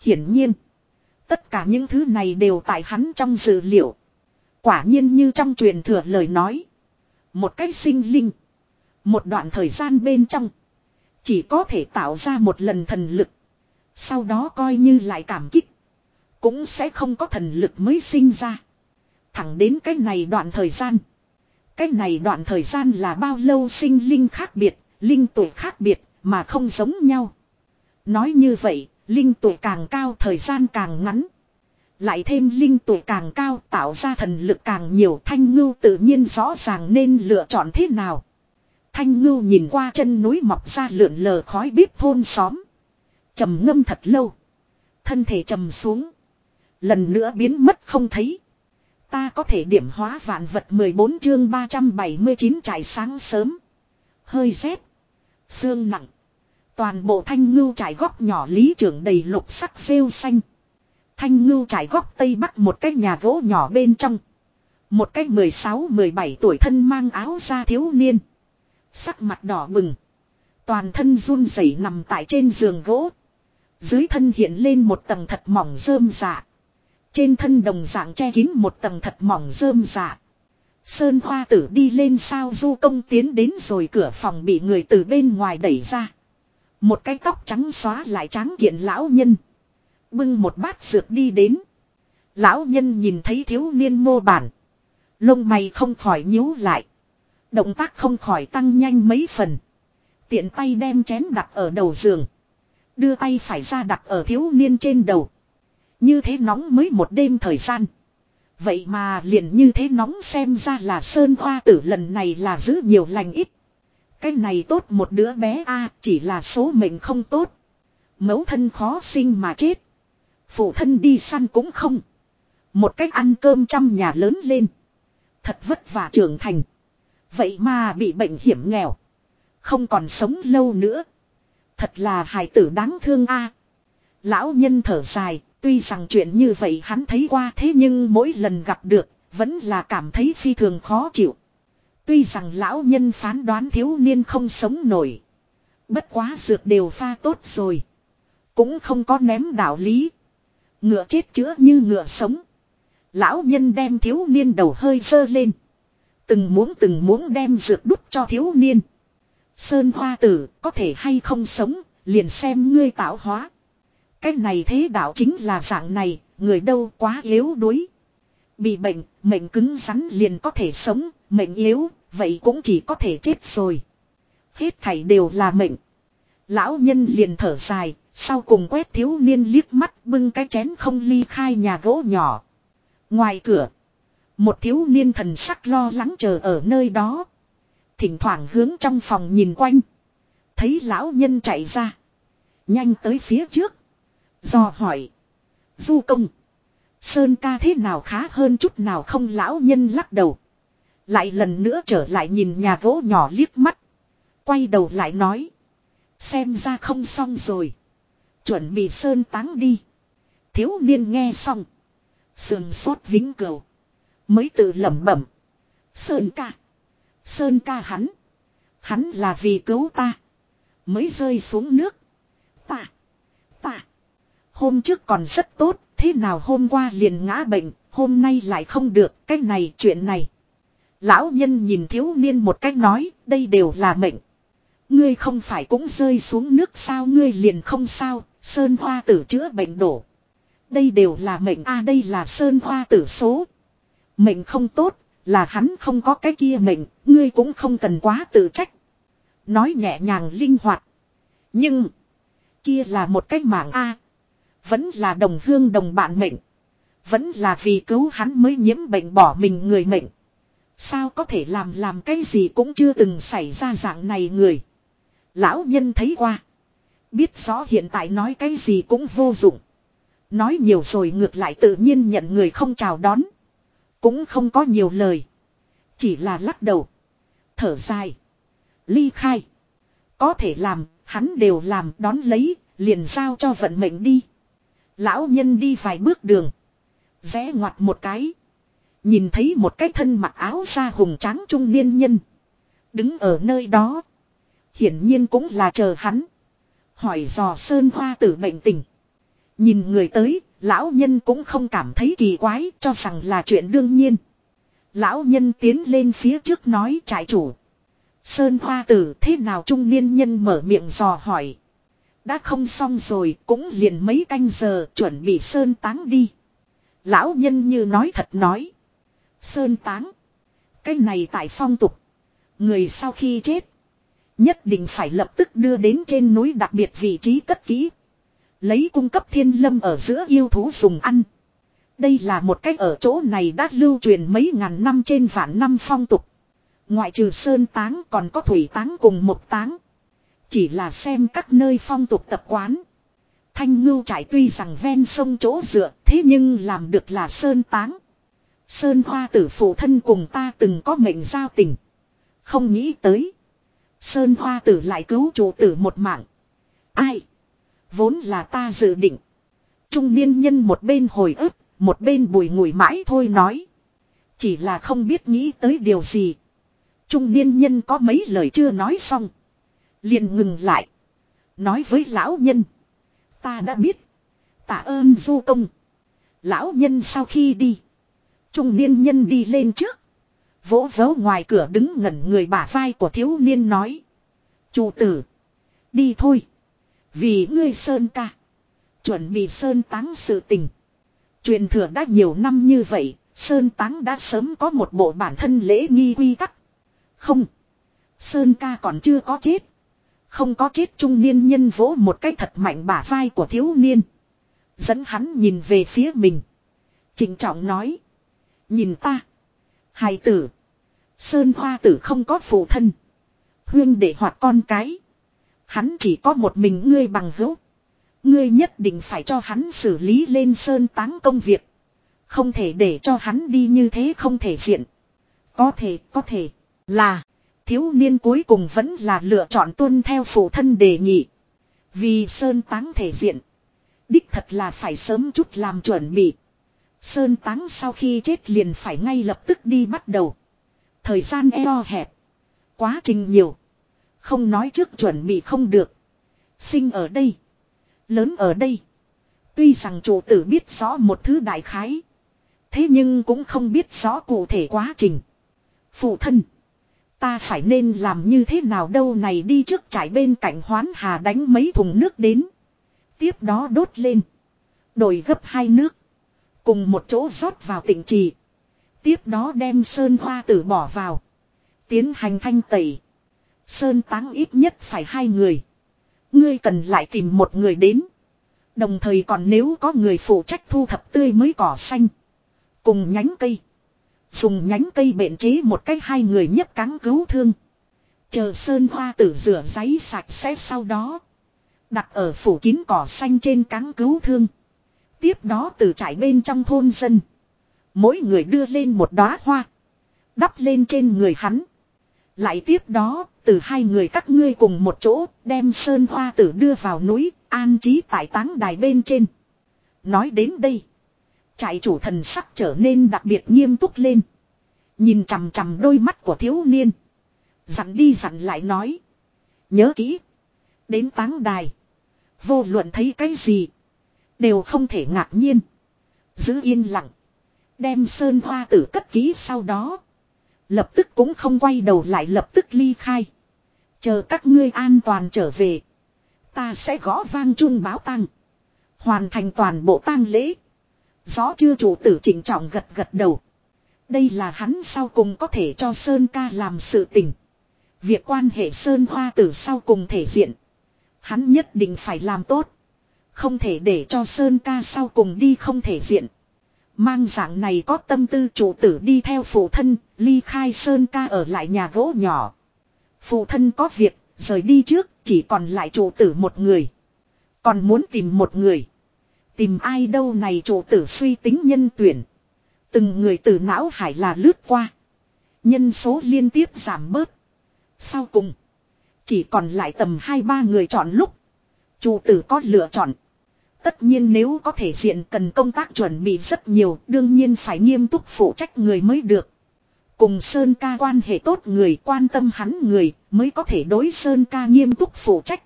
Hiển nhiên. Tất cả những thứ này đều tại hắn trong dự liệu. Quả nhiên như trong truyền thừa lời nói. Một cái sinh linh. Một đoạn thời gian bên trong. Chỉ có thể tạo ra một lần thần lực. Sau đó coi như lại cảm kích. Cũng sẽ không có thần lực mới sinh ra. Thẳng đến cái này đoạn thời gian. Cái này đoạn thời gian là bao lâu sinh linh khác biệt, linh tuổi khác biệt, mà không giống nhau. Nói như vậy, Linh tuổi càng cao, thời gian càng ngắn. Lại thêm linh tuổi càng cao, tạo ra thần lực càng nhiều thanh ngưu tự nhiên rõ ràng nên lựa chọn thế nào. Thanh ngưu nhìn qua chân núi mọc ra lượn lờ khói bếp thôn xóm. trầm ngâm thật lâu. Thân thể trầm xuống. Lần nữa biến mất không thấy. Ta có thể điểm hóa vạn vật 14 chương 379 trải sáng sớm. Hơi rét. Sương nặng. Toàn bộ thanh ngưu trải góc nhỏ lý trưởng đầy lục sắc rêu xanh. Thanh ngưu trải góc tây bắc một cái nhà gỗ nhỏ bên trong. Một cái 16-17 tuổi thân mang áo da thiếu niên. Sắc mặt đỏ bừng. Toàn thân run rẩy nằm tại trên giường gỗ. Dưới thân hiện lên một tầng thật mỏng rơm dạ. Trên thân đồng dạng che kín một tầng thật mỏng rơm dạ. Sơn hoa tử đi lên sao du công tiến đến rồi cửa phòng bị người từ bên ngoài đẩy ra. Một cái tóc trắng xóa lại trắng kiện lão nhân. Bưng một bát dược đi đến. Lão nhân nhìn thấy thiếu niên mô bản. Lông mày không khỏi nhíu lại. Động tác không khỏi tăng nhanh mấy phần. Tiện tay đem chén đặt ở đầu giường. Đưa tay phải ra đặt ở thiếu niên trên đầu. Như thế nóng mới một đêm thời gian. Vậy mà liền như thế nóng xem ra là Sơn Hoa tử lần này là giữ nhiều lành ít. Cái này tốt một đứa bé a chỉ là số mệnh không tốt. Mẫu thân khó sinh mà chết. Phụ thân đi săn cũng không. Một cách ăn cơm trăm nhà lớn lên. Thật vất vả trưởng thành. Vậy mà bị bệnh hiểm nghèo. Không còn sống lâu nữa. Thật là hài tử đáng thương a. Lão nhân thở dài, tuy rằng chuyện như vậy hắn thấy qua thế nhưng mỗi lần gặp được, vẫn là cảm thấy phi thường khó chịu. Tuy rằng lão nhân phán đoán thiếu niên không sống nổi. Bất quá dược đều pha tốt rồi. Cũng không có ném đạo lý. Ngựa chết chữa như ngựa sống. Lão nhân đem thiếu niên đầu hơi sơ lên. Từng muốn từng muốn đem dược đút cho thiếu niên. Sơn hoa tử có thể hay không sống, liền xem ngươi tạo hóa. Cái này thế đạo chính là dạng này, người đâu quá yếu đuối. Bị bệnh, mệnh cứng rắn liền có thể sống, mệnh yếu, vậy cũng chỉ có thể chết rồi. Hết thảy đều là mệnh. Lão nhân liền thở dài, sau cùng quét thiếu niên liếc mắt bưng cái chén không ly khai nhà gỗ nhỏ. Ngoài cửa, một thiếu niên thần sắc lo lắng chờ ở nơi đó. Thỉnh thoảng hướng trong phòng nhìn quanh. Thấy lão nhân chạy ra. Nhanh tới phía trước. Do hỏi. Du công. Sơn ca thế nào khá hơn chút nào không lão nhân lắc đầu. Lại lần nữa trở lại nhìn nhà gỗ nhỏ liếc mắt. Quay đầu lại nói. Xem ra không xong rồi. Chuẩn bị sơn táng đi. Thiếu niên nghe xong. Sườn sốt vĩnh cửu. Mới tự lẩm bẩm. Sơn ca. Sơn ca hắn. Hắn là vì cứu ta. Mới rơi xuống nước. Ta. Ta. Hôm trước còn rất tốt. Thế nào hôm qua liền ngã bệnh. Hôm nay lại không được. Cái này, chuyện này. Lão nhân nhìn thiếu niên một cách nói. Đây đều là mệnh. Ngươi không phải cũng rơi xuống nước sao ngươi liền không sao. Sơn hoa tử chữa bệnh đổ. Đây đều là mệnh a đây là sơn hoa tử số. Mệnh không tốt, là hắn không có cái kia mệnh, ngươi cũng không cần quá tự trách. Nói nhẹ nhàng linh hoạt. Nhưng, kia là một cách mạng A. Vẫn là đồng hương đồng bạn mệnh. Vẫn là vì cứu hắn mới nhiễm bệnh bỏ mình người mệnh. Sao có thể làm làm cái gì cũng chưa từng xảy ra dạng này người. Lão nhân thấy qua. Biết rõ hiện tại nói cái gì cũng vô dụng. Nói nhiều rồi ngược lại tự nhiên nhận người không chào đón. Cũng không có nhiều lời. Chỉ là lắc đầu. Thở dài. Ly khai. Có thể làm, hắn đều làm đón lấy, liền giao cho vận mệnh đi. Lão nhân đi vài bước đường. Rẽ ngoặt một cái. Nhìn thấy một cái thân mặc áo da hùng tráng trung niên nhân. Đứng ở nơi đó. Hiển nhiên cũng là chờ hắn. Hỏi dò sơn hoa tử bệnh tình. Nhìn người tới, lão nhân cũng không cảm thấy kỳ quái, cho rằng là chuyện đương nhiên. Lão nhân tiến lên phía trước nói trại chủ. Sơn hoa tử thế nào trung niên nhân mở miệng dò hỏi. Đã không xong rồi, cũng liền mấy canh giờ chuẩn bị sơn táng đi. Lão nhân như nói thật nói. Sơn táng. Cái này tại phong tục. Người sau khi chết. Nhất định phải lập tức đưa đến trên núi đặc biệt vị trí cất kỹ. Lấy cung cấp thiên lâm ở giữa yêu thú dùng ăn. Đây là một cách ở chỗ này đã lưu truyền mấy ngàn năm trên vạn năm phong tục. Ngoại trừ sơn táng còn có thủy táng cùng một táng. Chỉ là xem các nơi phong tục tập quán. Thanh ngưu trải tuy rằng ven sông chỗ dựa, thế nhưng làm được là sơn táng. Sơn hoa tử phụ thân cùng ta từng có mệnh giao tình. Không nghĩ tới. Sơn hoa tử lại cứu chủ tử một mạng. Ai? Vốn là ta dự định. Trung niên nhân một bên hồi ức, một bên bùi ngùi mãi thôi nói. Chỉ là không biết nghĩ tới điều gì. Trung niên nhân có mấy lời chưa nói xong. Liền ngừng lại. Nói với lão nhân. Ta đã biết. Tạ ơn du công. Lão nhân sau khi đi. Trung niên nhân đi lên trước. Vỗ vỗ ngoài cửa đứng ngẩn người bả vai của thiếu niên nói. Chủ tử. Đi thôi. Vì ngươi sơn ca. Chuẩn bị sơn táng sự tình. Truyền thừa đã nhiều năm như vậy. Sơn táng đã sớm có một bộ bản thân lễ nghi quy tắc. Không. Sơn ca còn chưa có chết. Không có chết trung niên nhân vỗ một cái thật mạnh bả vai của thiếu niên. Dẫn hắn nhìn về phía mình. Trịnh trọng nói. Nhìn ta. Hài tử. Sơn hoa tử không có phụ thân. Huyên để hoạt con cái. Hắn chỉ có một mình ngươi bằng hữu. Ngươi nhất định phải cho hắn xử lý lên sơn táng công việc. Không thể để cho hắn đi như thế không thể diện. Có thể, có thể, là, thiếu niên cuối cùng vẫn là lựa chọn tuân theo phụ thân đề nghị. Vì sơn táng thể diện. Đích thật là phải sớm chút làm chuẩn bị. Sơn táng sau khi chết liền phải ngay lập tức đi bắt đầu. Thời gian eo hẹp. Quá trình nhiều. Không nói trước chuẩn bị không được. Sinh ở đây. Lớn ở đây. Tuy rằng chủ tử biết rõ một thứ đại khái. Thế nhưng cũng không biết rõ cụ thể quá trình. Phụ thân. Ta phải nên làm như thế nào đâu này đi trước trải bên cạnh hoán hà đánh mấy thùng nước đến. Tiếp đó đốt lên. Đổi gấp hai nước. Cùng một chỗ rót vào tỉnh trì. Tiếp đó đem sơn hoa tử bỏ vào. Tiến hành thanh tẩy. Sơn táng ít nhất phải hai người. Ngươi cần lại tìm một người đến. Đồng thời còn nếu có người phụ trách thu thập tươi mới cỏ xanh. Cùng nhánh cây. Dùng nhánh cây bện chế một cách hai người nhấp cắn cứu thương. Chờ sơn hoa tử rửa giấy sạch sẽ sau đó. Đặt ở phủ kín cỏ xanh trên cắn cứu thương. Tiếp đó từ trải bên trong thôn dân. Mỗi người đưa lên một đóa hoa. Đắp lên trên người hắn. Lại tiếp đó, từ hai người các ngươi cùng một chỗ, đem sơn hoa tử đưa vào núi, an trí tại táng đài bên trên. Nói đến đây. Trại chủ thần sắc trở nên đặc biệt nghiêm túc lên. Nhìn chằm chằm đôi mắt của thiếu niên. Dặn đi dặn lại nói. Nhớ kỹ. Đến táng đài. Vô luận thấy cái gì. Đều không thể ngạc nhiên. Giữ yên lặng. Đem sơn hoa tử cất ký sau đó. Lập tức cũng không quay đầu lại lập tức ly khai. Chờ các ngươi an toàn trở về. Ta sẽ gõ vang chuông báo tăng. Hoàn thành toàn bộ tang lễ. Gió chưa chủ tử chỉnh trọng gật gật đầu. Đây là hắn sau cùng có thể cho Sơn ca làm sự tình. Việc quan hệ Sơn Hoa tử sau cùng thể diện. Hắn nhất định phải làm tốt. Không thể để cho Sơn ca sau cùng đi không thể diện. Mang dạng này có tâm tư chủ tử đi theo phụ thân, ly khai Sơn ca ở lại nhà gỗ nhỏ. Phụ thân có việc, rời đi trước, chỉ còn lại chủ tử một người. Còn muốn tìm một người. Tìm ai đâu này chủ tử suy tính nhân tuyển. Từng người từ não hải là lướt qua. Nhân số liên tiếp giảm bớt. Sau cùng. Chỉ còn lại tầm hai ba người chọn lúc. Chủ tử có lựa chọn. Tất nhiên nếu có thể diện cần công tác chuẩn bị rất nhiều, đương nhiên phải nghiêm túc phụ trách người mới được. Cùng Sơn ca quan hệ tốt người quan tâm hắn người mới có thể đối Sơn ca nghiêm túc phụ trách.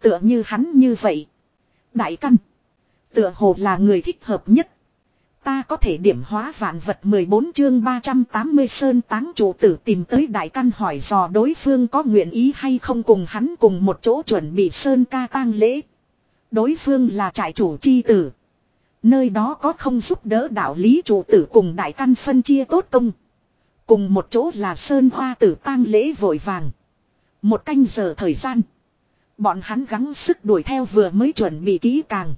Tựa như hắn như vậy. Đại căn. Tựa hồ là người thích hợp nhất. Ta có thể điểm hóa vạn vật 14 chương 380 Sơn táng chủ tử tìm tới đại căn hỏi dò đối phương có nguyện ý hay không cùng hắn cùng một chỗ chuẩn bị Sơn ca tang lễ. Đối phương là trại chủ chi tử. Nơi đó có không giúp đỡ đạo lý chủ tử cùng đại căn phân chia tốt công. Cùng một chỗ là Sơn Hoa tử tang lễ vội vàng. Một canh giờ thời gian. Bọn hắn gắng sức đuổi theo vừa mới chuẩn bị kỹ càng.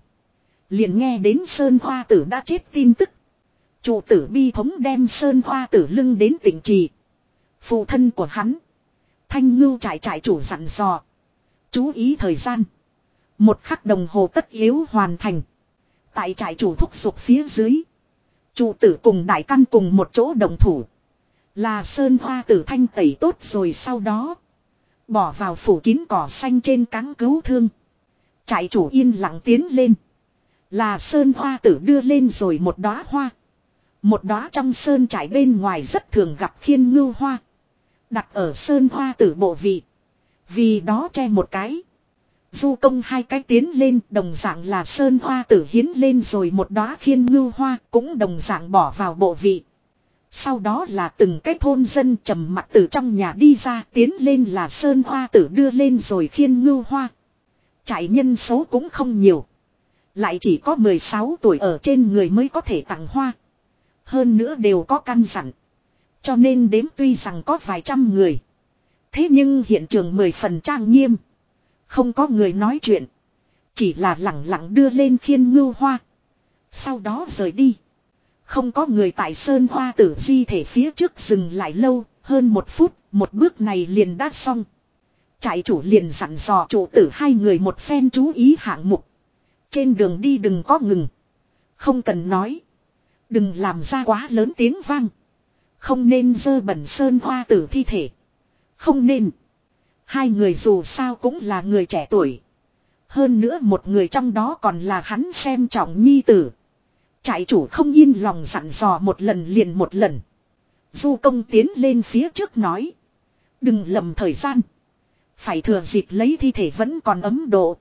Liền nghe đến Sơn Hoa tử đã chết tin tức. Chủ tử bi thống đem Sơn Hoa tử lưng đến tỉnh trì. Phụ thân của hắn. Thanh ngưu trải trải chủ dặn dò. Chú ý thời gian. Một khắc đồng hồ tất yếu hoàn thành. Tại trại chủ thúc giục phía dưới. Chủ tử cùng đại căn cùng một chỗ đồng thủ. Là sơn hoa tử thanh tẩy tốt rồi sau đó. Bỏ vào phủ kín cỏ xanh trên cáng cứu thương. Trại chủ yên lặng tiến lên. Là sơn hoa tử đưa lên rồi một đóa hoa. Một đóa trong sơn trải bên ngoài rất thường gặp khiên ngưu hoa. Đặt ở sơn hoa tử bộ vị. Vì đó che một cái. Du công hai cái tiến lên, đồng dạng là sơn hoa tử hiến lên rồi một đóa khiên ngưu hoa, cũng đồng dạng bỏ vào bộ vị. Sau đó là từng cái thôn dân trầm mặt từ trong nhà đi ra, tiến lên là sơn hoa tử đưa lên rồi khiên ngưu hoa. Trải nhân số cũng không nhiều. Lại chỉ có 16 tuổi ở trên người mới có thể tặng hoa. Hơn nữa đều có căn dặn. Cho nên đếm tuy rằng có vài trăm người. Thế nhưng hiện trường mười phần trang nghiêm. Không có người nói chuyện. Chỉ là lặng lặng đưa lên khiên ngưu hoa. Sau đó rời đi. Không có người tại sơn hoa tử di thể phía trước dừng lại lâu, hơn một phút, một bước này liền đã xong. Trại chủ liền dặn dò chủ tử hai người một phen chú ý hạng mục. Trên đường đi đừng có ngừng. Không cần nói. Đừng làm ra quá lớn tiếng vang. Không nên dơ bẩn sơn hoa tử thi thể. Không nên. Hai người dù sao cũng là người trẻ tuổi. Hơn nữa một người trong đó còn là hắn xem trọng nhi tử. Trại chủ không yên lòng dặn dò một lần liền một lần. Du công tiến lên phía trước nói. Đừng lầm thời gian. Phải thừa dịp lấy thi thể vẫn còn ấm độ.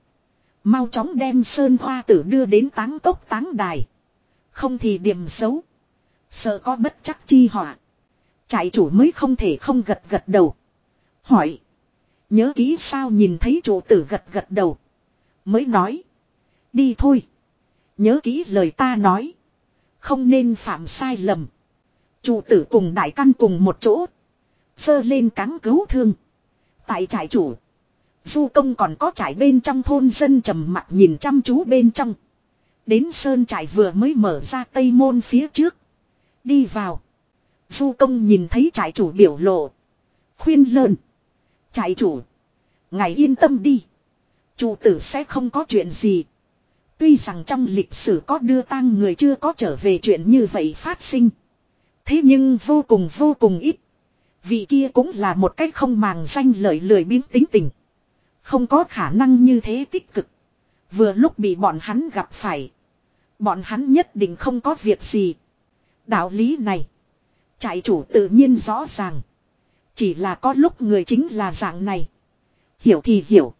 Mau chóng đem sơn hoa tử đưa đến táng tốc táng đài. Không thì điểm xấu. Sợ có bất chắc chi họa. Trại chủ mới không thể không gật gật đầu. Hỏi. Nhớ kỹ sao nhìn thấy chủ tử gật gật đầu. Mới nói. Đi thôi. Nhớ kỹ lời ta nói. Không nên phạm sai lầm. Chủ tử cùng đại căn cùng một chỗ. Sơ lên cắn cứu thương. Tại trại chủ. Du công còn có trải bên trong thôn dân trầm mặt nhìn chăm chú bên trong. Đến sơn trải vừa mới mở ra tây môn phía trước. Đi vào. Du công nhìn thấy trại chủ biểu lộ. Khuyên lợn. Trại chủ. Ngài yên tâm đi. Chủ tử sẽ không có chuyện gì. Tuy rằng trong lịch sử có đưa tang người chưa có trở về chuyện như vậy phát sinh. Thế nhưng vô cùng vô cùng ít. Vị kia cũng là một cách không màng danh lợi lười biến tính tình. Không có khả năng như thế tích cực. Vừa lúc bị bọn hắn gặp phải. Bọn hắn nhất định không có việc gì. Đạo lý này. Trại chủ tự nhiên rõ ràng. Chỉ là có lúc người chính là dạng này. Hiểu thì hiểu.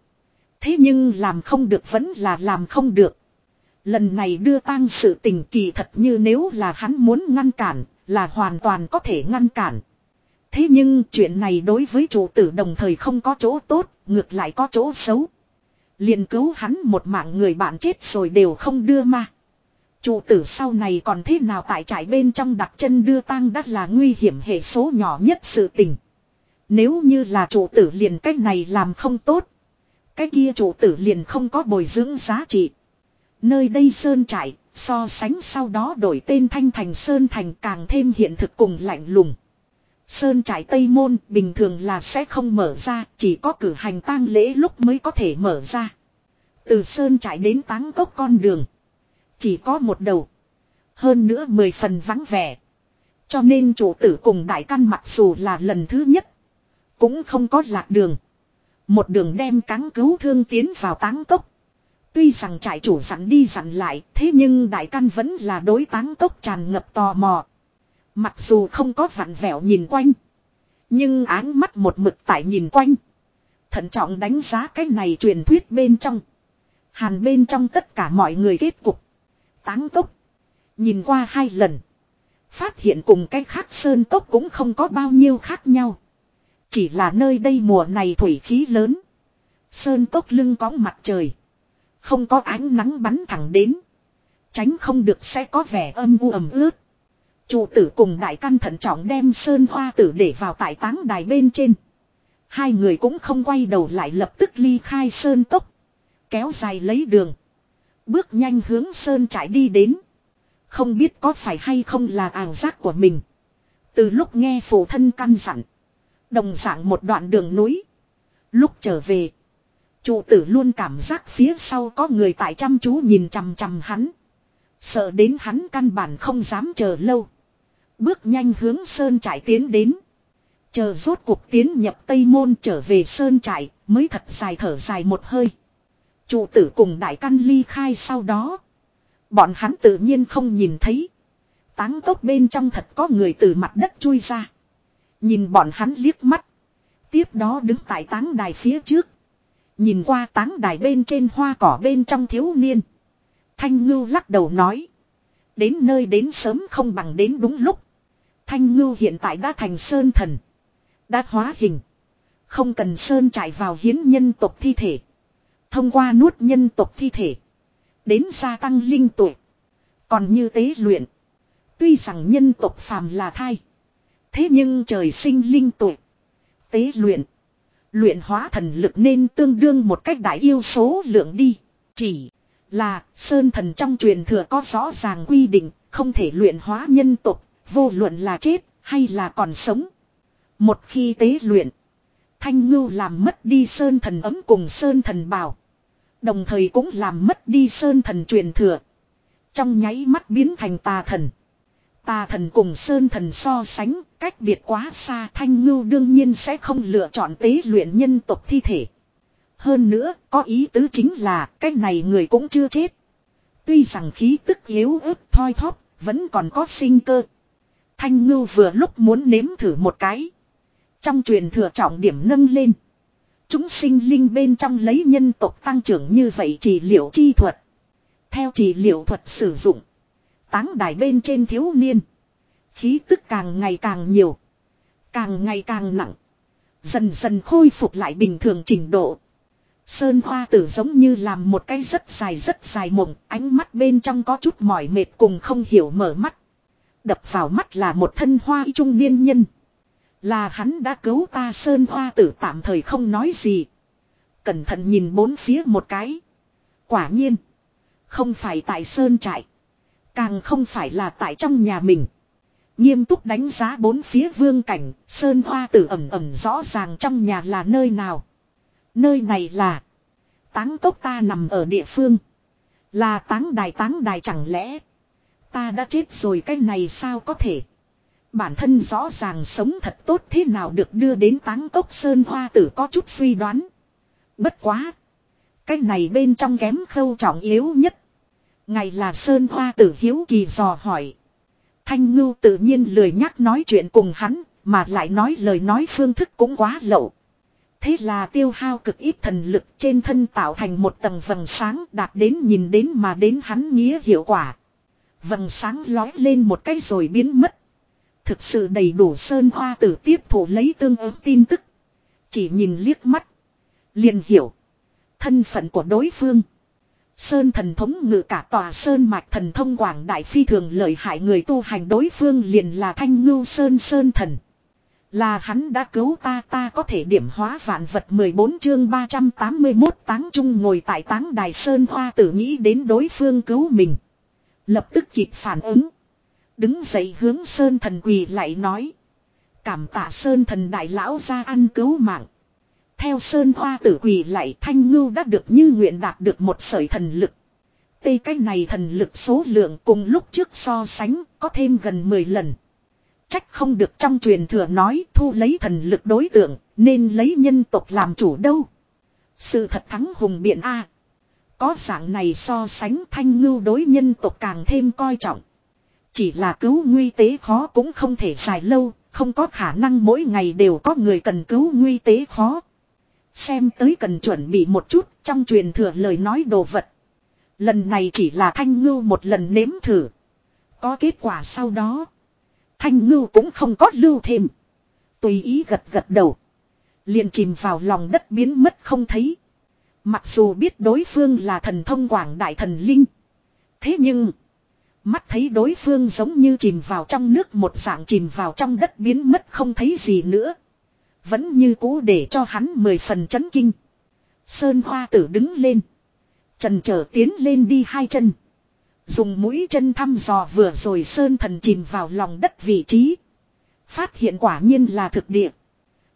Thế nhưng làm không được vẫn là làm không được. Lần này đưa tang sự tình kỳ thật như nếu là hắn muốn ngăn cản, là hoàn toàn có thể ngăn cản. Thế nhưng chuyện này đối với chủ tử đồng thời không có chỗ tốt, ngược lại có chỗ xấu. liền cứu hắn một mạng người bạn chết rồi đều không đưa ma. Chủ tử sau này còn thế nào tại trại bên trong đặt chân đưa tang đắt là nguy hiểm hệ số nhỏ nhất sự tình. Nếu như là chủ tử liền cách này làm không tốt. Cái kia chủ tử liền không có bồi dưỡng giá trị. Nơi đây sơn trại, so sánh sau đó đổi tên thanh thành sơn thành càng thêm hiện thực cùng lạnh lùng. Sơn trại Tây Môn bình thường là sẽ không mở ra, chỉ có cử hành tang lễ lúc mới có thể mở ra. Từ Sơn trại đến táng cốc con đường. Chỉ có một đầu. Hơn nữa mười phần vắng vẻ. Cho nên chủ tử cùng đại căn mặc dù là lần thứ nhất. Cũng không có lạc đường. Một đường đem cáng cứu thương tiến vào táng cốc. Tuy rằng trại chủ dặn đi dặn lại, thế nhưng đại căn vẫn là đối táng cốc tràn ngập tò mò. Mặc dù không có vặn vẹo nhìn quanh. Nhưng áng mắt một mực tại nhìn quanh. Thận trọng đánh giá cái này truyền thuyết bên trong. Hàn bên trong tất cả mọi người kết cục. Táng tốc Nhìn qua hai lần. Phát hiện cùng cái khác sơn tốc cũng không có bao nhiêu khác nhau. Chỉ là nơi đây mùa này thủy khí lớn. Sơn cốc lưng có mặt trời. Không có ánh nắng bắn thẳng đến. Tránh không được sẽ có vẻ âm u ẩm ướt. Chủ tử cùng đại căn thận trọng đem sơn hoa tử để vào tại táng đài bên trên. Hai người cũng không quay đầu lại lập tức ly khai sơn tốc Kéo dài lấy đường. Bước nhanh hướng sơn trải đi đến. Không biết có phải hay không là ảo giác của mình. Từ lúc nghe phụ thân căn dặn. Đồng dạng một đoạn đường núi. Lúc trở về. Chủ tử luôn cảm giác phía sau có người tại chăm chú nhìn chằm chằm hắn. Sợ đến hắn căn bản không dám chờ lâu. Bước nhanh hướng sơn trại tiến đến. Chờ rốt cuộc tiến nhập Tây Môn trở về sơn trại, mới thật dài thở dài một hơi. Chủ tử cùng đại căn ly khai sau đó. Bọn hắn tự nhiên không nhìn thấy. Táng tốc bên trong thật có người từ mặt đất chui ra. Nhìn bọn hắn liếc mắt. Tiếp đó đứng tại táng đài phía trước. Nhìn qua táng đài bên trên hoa cỏ bên trong thiếu niên. Thanh ngưu lắc đầu nói. Đến nơi đến sớm không bằng đến đúng lúc. Thanh ngưu hiện tại đã thành sơn thần. Đã hóa hình. Không cần sơn trải vào hiến nhân tộc thi thể. Thông qua nuốt nhân tộc thi thể. Đến gia tăng linh tuổi. Còn như tế luyện. Tuy rằng nhân tộc phàm là thai. Thế nhưng trời sinh linh tuổi. Tế luyện. Luyện hóa thần lực nên tương đương một cách đại yêu số lượng đi. Chỉ là sơn thần trong truyền thừa có rõ ràng quy định, không thể luyện hóa nhân tộc vô luận là chết hay là còn sống. Một khi tế luyện. Thanh ngưu làm mất đi sơn thần ấm cùng sơn thần bào. Đồng thời cũng làm mất đi sơn thần truyền thừa. Trong nháy mắt biến thành tà thần. Tà thần cùng sơn thần so sánh, cách biệt quá xa thanh ngưu đương nhiên sẽ không lựa chọn tế luyện nhân tộc thi thể. Hơn nữa, có ý tứ chính là, cái này người cũng chưa chết. Tuy rằng khí tức yếu ớt thoi thóp, vẫn còn có sinh cơ. Thanh ngưu vừa lúc muốn nếm thử một cái. Trong truyền thừa trọng điểm nâng lên. Chúng sinh linh bên trong lấy nhân tộc tăng trưởng như vậy chỉ liệu chi thuật. Theo chỉ liệu thuật sử dụng. Táng đài bên trên thiếu niên. Khí tức càng ngày càng nhiều. Càng ngày càng nặng. Dần dần khôi phục lại bình thường trình độ. Sơn hoa tử giống như làm một cái rất dài rất dài mộng. Ánh mắt bên trong có chút mỏi mệt cùng không hiểu mở mắt. Đập vào mắt là một thân hoa trung niên nhân. Là hắn đã cứu ta Sơn hoa tử tạm thời không nói gì. Cẩn thận nhìn bốn phía một cái. Quả nhiên. Không phải tại Sơn trại. Càng không phải là tại trong nhà mình. Nghiêm túc đánh giá bốn phía vương cảnh, sơn hoa tử ẩm ẩm rõ ràng trong nhà là nơi nào. Nơi này là táng cốc ta nằm ở địa phương. Là táng đài táng đài chẳng lẽ ta đã chết rồi cái này sao có thể. Bản thân rõ ràng sống thật tốt thế nào được đưa đến táng cốc sơn hoa tử có chút suy đoán. Bất quá. Cái này bên trong kém khâu trọng yếu nhất. Ngày là Sơn Hoa tử hiếu kỳ dò hỏi. Thanh ngưu tự nhiên lười nhắc nói chuyện cùng hắn, mà lại nói lời nói phương thức cũng quá lậu. Thế là tiêu hao cực ít thần lực trên thân tạo thành một tầng vầng sáng đạt đến nhìn đến mà đến hắn nghĩa hiệu quả. Vầng sáng lói lên một cái rồi biến mất. Thực sự đầy đủ Sơn Hoa tử tiếp thủ lấy tương ứng tin tức. Chỉ nhìn liếc mắt. Liền hiểu. Thân phận của đối phương. Sơn thần thống ngự cả tòa sơn mạch thần thông quảng đại phi thường lợi hại người tu hành đối phương liền là thanh ngưu sơn sơn thần. Là hắn đã cứu ta ta có thể điểm hóa vạn vật 14 chương 381 táng trung ngồi tại táng đài sơn hoa tử nghĩ đến đối phương cứu mình. Lập tức kịp phản ứng. Đứng dậy hướng sơn thần quỳ lại nói. Cảm tạ sơn thần đại lão ra ăn cứu mạng. Theo Sơn Hoa tử quỳ lại Thanh Ngưu đã được như nguyện đạt được một sợi thần lực. Tây cái này thần lực số lượng cùng lúc trước so sánh có thêm gần 10 lần. Trách không được trong truyền thừa nói thu lấy thần lực đối tượng, nên lấy nhân tộc làm chủ đâu. Sự thật thắng hùng biện A. Có dạng này so sánh thanh ngưu đối nhân tộc càng thêm coi trọng. Chỉ là cứu nguy tế khó cũng không thể dài lâu, không có khả năng mỗi ngày đều có người cần cứu nguy tế khó. Xem tới cần chuẩn bị một chút trong truyền thừa lời nói đồ vật. Lần này chỉ là thanh ngưu một lần nếm thử. Có kết quả sau đó. Thanh ngưu cũng không có lưu thêm. Tùy ý gật gật đầu. Liền chìm vào lòng đất biến mất không thấy. Mặc dù biết đối phương là thần thông quảng đại thần linh. Thế nhưng. Mắt thấy đối phương giống như chìm vào trong nước một dạng chìm vào trong đất biến mất không thấy gì nữa. Vẫn như cũ để cho hắn mười phần chấn kinh. Sơn hoa tử đứng lên. Trần trở tiến lên đi hai chân. Dùng mũi chân thăm dò vừa rồi Sơn thần chìm vào lòng đất vị trí. Phát hiện quả nhiên là thực địa.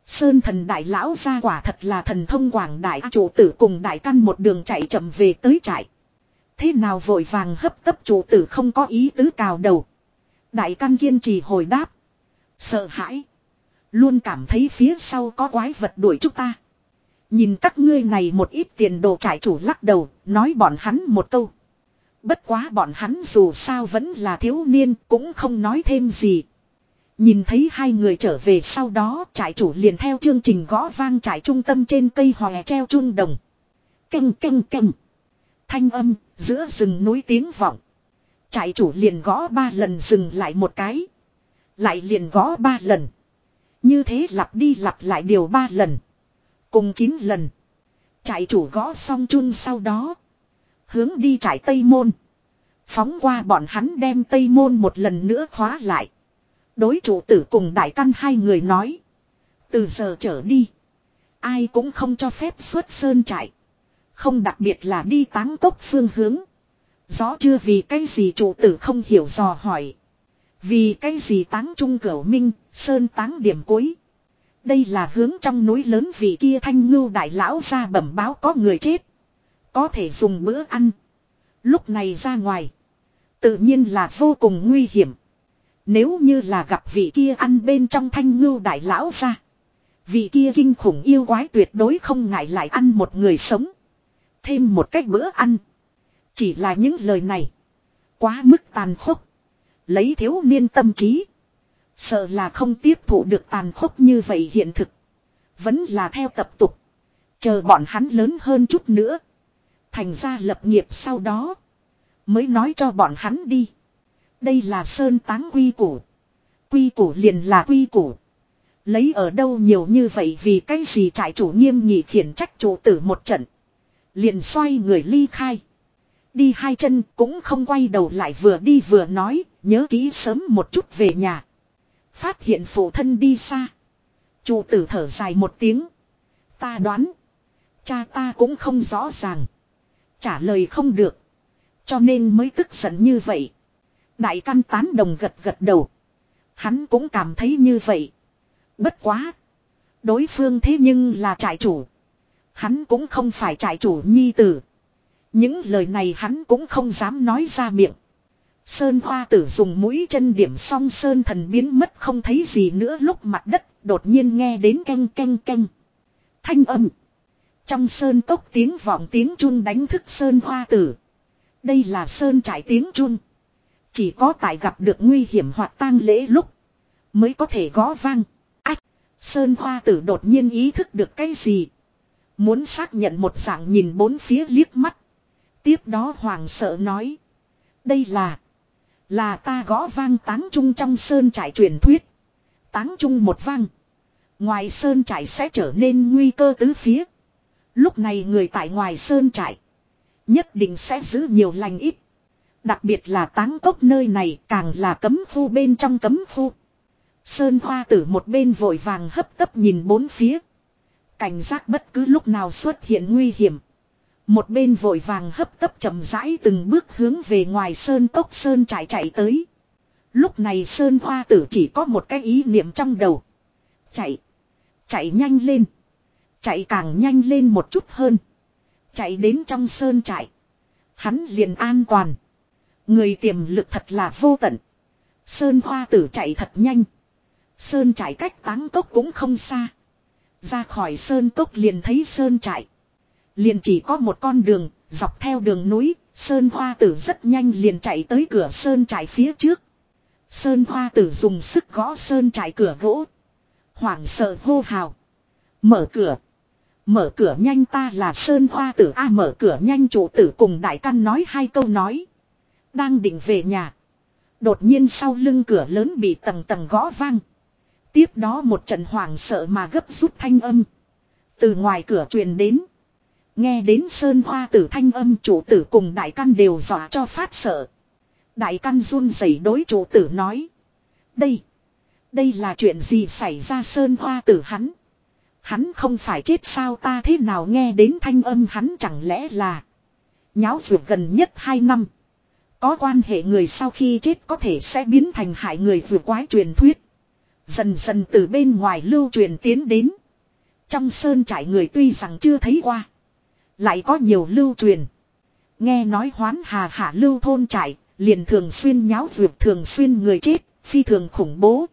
Sơn thần đại lão ra quả thật là thần thông quảng đại chủ tử cùng đại căn một đường chạy chậm về tới trại. Thế nào vội vàng hấp tấp chủ tử không có ý tứ cào đầu. Đại căn kiên trì hồi đáp. Sợ hãi. Luôn cảm thấy phía sau có quái vật đuổi chúng ta. Nhìn các ngươi này một ít tiền đồ trải chủ lắc đầu, nói bọn hắn một câu. Bất quá bọn hắn dù sao vẫn là thiếu niên, cũng không nói thêm gì. Nhìn thấy hai người trở về sau đó trại chủ liền theo chương trình gõ vang trại trung tâm trên cây hòe treo chuông đồng. Căng căng căng. Thanh âm, giữa rừng núi tiếng vọng. Trại chủ liền gõ ba lần dừng lại một cái. Lại liền gõ ba lần. Như thế lặp đi lặp lại điều ba lần. Cùng chín lần. Trại chủ gõ xong chun sau đó. Hướng đi trại Tây Môn. Phóng qua bọn hắn đem Tây Môn một lần nữa khóa lại. Đối chủ tử cùng đại căn hai người nói. Từ giờ trở đi. Ai cũng không cho phép xuất sơn trại. Không đặc biệt là đi táng cốc phương hướng. Rõ chưa vì cái gì chủ tử không hiểu dò hỏi. Vì cái gì táng trung cửu minh, sơn táng điểm cuối. Đây là hướng trong núi lớn vì kia thanh ngưu đại lão ra bẩm báo có người chết. Có thể dùng bữa ăn. Lúc này ra ngoài. Tự nhiên là vô cùng nguy hiểm. Nếu như là gặp vị kia ăn bên trong thanh ngưu đại lão ra. Vị kia kinh khủng yêu quái tuyệt đối không ngại lại ăn một người sống. Thêm một cách bữa ăn. Chỉ là những lời này. Quá mức tàn khốc. Lấy thiếu niên tâm trí. Sợ là không tiếp thụ được tàn khốc như vậy hiện thực. Vẫn là theo tập tục. Chờ bọn hắn lớn hơn chút nữa. Thành ra lập nghiệp sau đó. Mới nói cho bọn hắn đi. Đây là sơn táng quy củ. Quy củ liền là quy củ. Lấy ở đâu nhiều như vậy vì cái gì trại chủ nghiêm nhị khiển trách chủ tử một trận. Liền xoay người ly khai. Đi hai chân cũng không quay đầu lại vừa đi vừa nói, nhớ kỹ sớm một chút về nhà. Phát hiện phụ thân đi xa. Chủ tử thở dài một tiếng. Ta đoán. Cha ta cũng không rõ ràng. Trả lời không được. Cho nên mới tức giận như vậy. Đại căn tán đồng gật gật đầu. Hắn cũng cảm thấy như vậy. Bất quá. Đối phương thế nhưng là trại chủ. Hắn cũng không phải trại chủ nhi tử. Những lời này hắn cũng không dám nói ra miệng. Sơn hoa tử dùng mũi chân điểm song sơn thần biến mất không thấy gì nữa lúc mặt đất đột nhiên nghe đến canh canh canh. Thanh âm. Trong sơn tốc tiếng vọng tiếng chun đánh thức sơn hoa tử. Đây là sơn trải tiếng chun. Chỉ có tại gặp được nguy hiểm hoặc tang lễ lúc. Mới có thể gõ vang. Ách. Sơn hoa tử đột nhiên ý thức được cái gì. Muốn xác nhận một dạng nhìn bốn phía liếc mắt. Tiếp đó hoàng sợ nói. Đây là. Là ta gõ vang táng trung trong sơn trải truyền thuyết. Táng trung một vang. Ngoài sơn trải sẽ trở nên nguy cơ tứ phía. Lúc này người tại ngoài sơn trải. Nhất định sẽ giữ nhiều lành ít. Đặc biệt là táng cốc nơi này càng là cấm khu bên trong cấm khu. Sơn hoa tử một bên vội vàng hấp tấp nhìn bốn phía. Cảnh giác bất cứ lúc nào xuất hiện nguy hiểm. Một bên vội vàng hấp tấp chậm rãi từng bước hướng về ngoài sơn cốc sơn chạy chạy tới. Lúc này sơn hoa tử chỉ có một cái ý niệm trong đầu. Chạy. Chạy nhanh lên. Chạy càng nhanh lên một chút hơn. Chạy đến trong sơn trại. Hắn liền an toàn. Người tiềm lực thật là vô tận. Sơn hoa tử chạy thật nhanh. Sơn trải cách táng cốc cũng không xa. Ra khỏi sơn cốc liền thấy sơn trại. Liền chỉ có một con đường, dọc theo đường núi, Sơn Hoa Tử rất nhanh liền chạy tới cửa Sơn trại phía trước. Sơn Hoa Tử dùng sức gõ Sơn trại cửa gỗ. Hoảng sợ hô hào. Mở cửa. Mở cửa nhanh ta là Sơn Hoa Tử A mở cửa nhanh chủ tử cùng Đại Căn nói hai câu nói. Đang định về nhà. Đột nhiên sau lưng cửa lớn bị tầng tầng gõ vang. Tiếp đó một trận hoảng sợ mà gấp rút thanh âm. Từ ngoài cửa truyền đến. Nghe đến sơn hoa tử thanh âm chủ tử cùng đại căn đều dọa cho phát sợ. Đại căn run rẩy đối chủ tử nói. Đây. Đây là chuyện gì xảy ra sơn hoa tử hắn. Hắn không phải chết sao ta thế nào nghe đến thanh âm hắn chẳng lẽ là. Nháo vượt gần nhất hai năm. Có quan hệ người sau khi chết có thể sẽ biến thành hại người vừa quái truyền thuyết. Dần dần từ bên ngoài lưu truyền tiến đến. Trong sơn trải người tuy rằng chưa thấy qua. Lại có nhiều lưu truyền. Nghe nói hoán hà hạ lưu thôn trải liền thường xuyên nháo vượt thường xuyên người chết, phi thường khủng bố.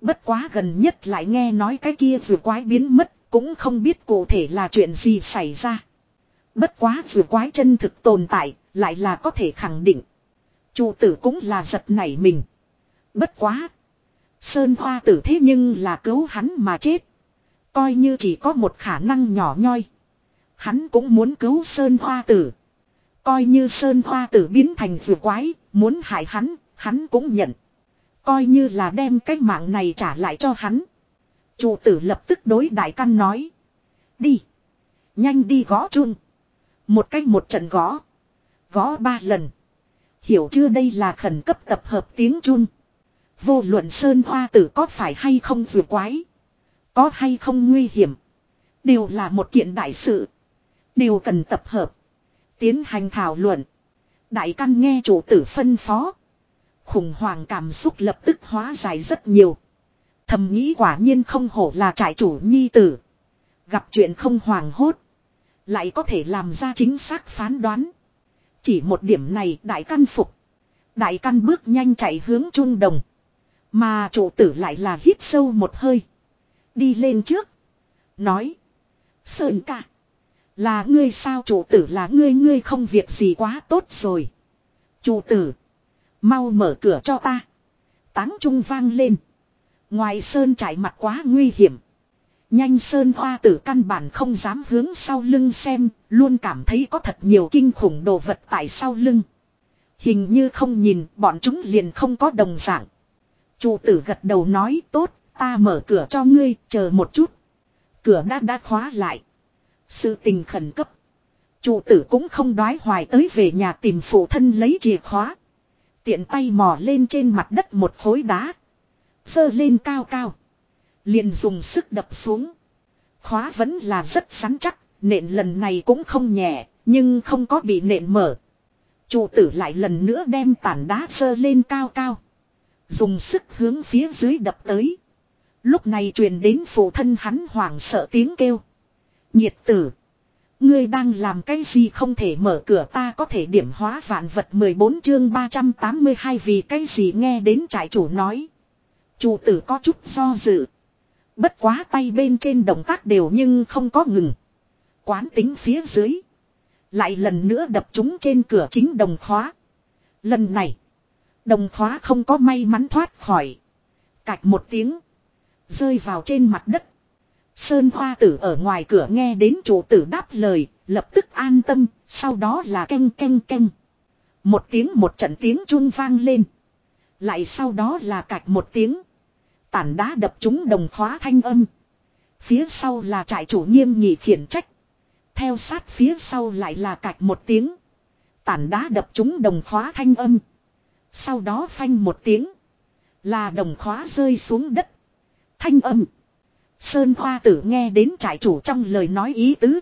Bất quá gần nhất lại nghe nói cái kia vừa quái biến mất, Cũng không biết cụ thể là chuyện gì xảy ra. Bất quá vừa quái chân thực tồn tại, lại là có thể khẳng định. Chủ tử cũng là giật nảy mình. Bất quá. Sơn hoa tử thế nhưng là cứu hắn mà chết. Coi như chỉ có một khả năng nhỏ nhoi. Hắn cũng muốn cứu Sơn hoa tử. Coi như Sơn hoa tử biến thành vừa quái, muốn hại hắn, hắn cũng nhận. Coi như là đem cái mạng này trả lại cho hắn. Chủ tử lập tức đối đại căn nói. Đi. Nhanh đi gõ chung. Một cách một trận gõ. Gõ ba lần. Hiểu chưa đây là khẩn cấp tập hợp tiếng chun. Vô luận sơn hoa tử có phải hay không vừa quái. Có hay không nguy hiểm. Đều là một kiện đại sự. Đều cần tập hợp. Tiến hành thảo luận. Đại căn nghe chủ tử phân phó. Khủng hoảng cảm xúc lập tức hóa giải rất nhiều. Thầm nghĩ quả nhiên không hổ là trại chủ nhi tử. Gặp chuyện không hoàng hốt. Lại có thể làm ra chính xác phán đoán. Chỉ một điểm này, đại căn phục. Đại căn bước nhanh chạy hướng trung đồng. Mà chủ tử lại là hít sâu một hơi. Đi lên trước. Nói. Sơn ca. Là ngươi sao chủ tử là ngươi ngươi không việc gì quá tốt rồi. Chủ tử. Mau mở cửa cho ta. Táng trung vang lên. Ngoài sơn trải mặt quá nguy hiểm. Nhanh sơn hoa tử căn bản không dám hướng sau lưng xem, luôn cảm thấy có thật nhiều kinh khủng đồ vật tại sau lưng. Hình như không nhìn, bọn chúng liền không có đồng dạng. Chủ tử gật đầu nói tốt, ta mở cửa cho ngươi, chờ một chút. Cửa đã đã khóa lại. Sự tình khẩn cấp. Chủ tử cũng không đoái hoài tới về nhà tìm phụ thân lấy chìa khóa. Tiện tay mò lên trên mặt đất một khối đá. Sơ lên cao cao. Liền dùng sức đập xuống. Khóa vẫn là rất sắn chắc, nện lần này cũng không nhẹ, nhưng không có bị nện mở. Chủ tử lại lần nữa đem tản đá sơ lên cao cao. Dùng sức hướng phía dưới đập tới. Lúc này truyền đến phụ thân hắn hoảng sợ tiếng kêu. Nhiệt tử. Ngươi đang làm cái gì không thể mở cửa ta có thể điểm hóa vạn vật 14 chương 382 vì cái gì nghe đến trại chủ nói. Chủ tử có chút do dự. Bất quá tay bên trên động tác đều nhưng không có ngừng. Quán tính phía dưới. Lại lần nữa đập chúng trên cửa chính đồng khóa. Lần này. Đồng khóa không có may mắn thoát khỏi. Cạch một tiếng. Rơi vào trên mặt đất. Sơn hoa tử ở ngoài cửa nghe đến chủ tử đáp lời. Lập tức an tâm. Sau đó là canh canh canh. Một tiếng một trận tiếng chuông vang lên. Lại sau đó là cạch một tiếng. Tản đá đập chúng đồng khóa thanh âm. Phía sau là trại chủ nghiêm nghị khiển trách. Theo sát phía sau lại là cạch một tiếng. Tản đá đập chúng đồng khóa thanh âm. Sau đó phanh một tiếng. Là đồng khóa rơi xuống đất. Thanh âm. Sơn Hoa tử nghe đến trại chủ trong lời nói ý tứ.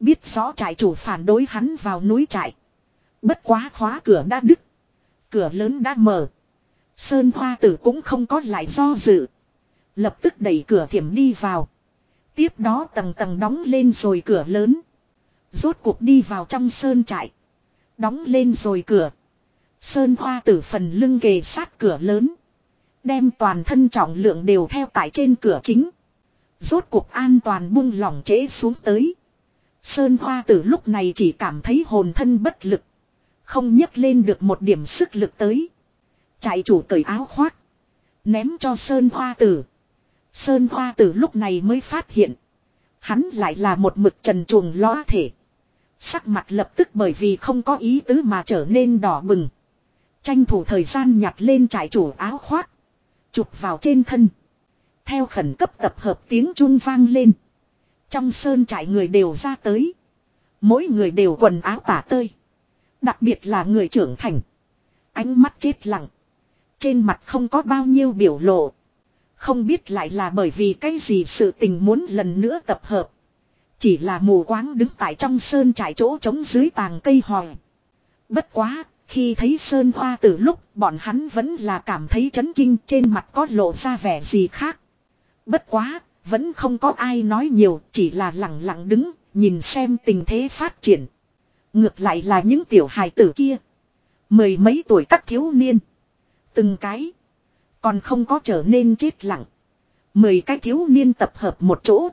Biết rõ trại chủ phản đối hắn vào núi trại. Bất quá khóa cửa đã đứt. Cửa lớn đã mở. Sơn Hoa tử cũng không có lại do dự. Lập tức đẩy cửa thiểm đi vào. Tiếp đó tầng tầng đóng lên rồi cửa lớn. Rốt cuộc đi vào trong sơn trại. Đóng lên rồi cửa. Sơn hoa tử phần lưng kề sát cửa lớn. Đem toàn thân trọng lượng đều theo tại trên cửa chính. Rốt cuộc an toàn buông lỏng trễ xuống tới. Sơn hoa tử lúc này chỉ cảm thấy hồn thân bất lực. Không nhấc lên được một điểm sức lực tới. Chạy chủ cởi áo khoác. Ném cho Sơn hoa tử. Sơn hoa tử lúc này mới phát hiện. Hắn lại là một mực trần chuồng lõa thể. Sắc mặt lập tức bởi vì không có ý tứ mà trở nên đỏ bừng. Tranh thủ thời gian nhặt lên trải chủ áo khoác. Chụp vào trên thân. Theo khẩn cấp tập hợp tiếng chuông vang lên. Trong sơn trại người đều ra tới. Mỗi người đều quần áo tả tơi. Đặc biệt là người trưởng thành. Ánh mắt chết lặng. Trên mặt không có bao nhiêu biểu lộ. Không biết lại là bởi vì cái gì sự tình muốn lần nữa tập hợp. Chỉ là mù quáng đứng tại trong sơn trải chỗ trống dưới tàng cây hòi. Bất quá, khi thấy sơn hoa từ lúc bọn hắn vẫn là cảm thấy chấn kinh trên mặt có lộ ra vẻ gì khác. Bất quá, vẫn không có ai nói nhiều, chỉ là lặng lặng đứng, nhìn xem tình thế phát triển. Ngược lại là những tiểu hài tử kia. Mười mấy tuổi các thiếu niên. Từng cái. Còn không có trở nên chết lặng. Mười cái thiếu niên tập hợp một chỗ.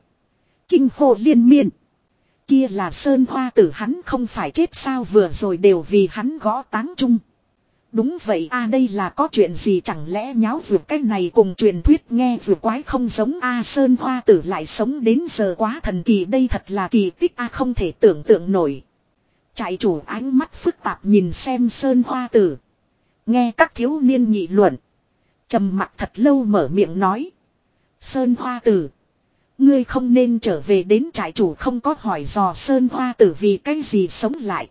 Kinh hô liên miên. Kia là Sơn Hoa tử hắn không phải chết sao vừa rồi đều vì hắn gõ táng chung. Đúng vậy, a, đây là có chuyện gì chẳng lẽ nháo vượt cái này cùng truyền thuyết nghe vượt quái không giống a, Sơn Hoa tử lại sống đến giờ quá thần kỳ, đây thật là kỳ tích, a, không thể tưởng tượng nổi. Trại chủ ánh mắt phức tạp nhìn xem Sơn Hoa tử. Nghe các thiếu niên nhị luận. trầm mặt thật lâu mở miệng nói. Sơn Hoa tử. Ngươi không nên trở về đến trại chủ không có hỏi dò Sơn Hoa tử vì cái gì sống lại.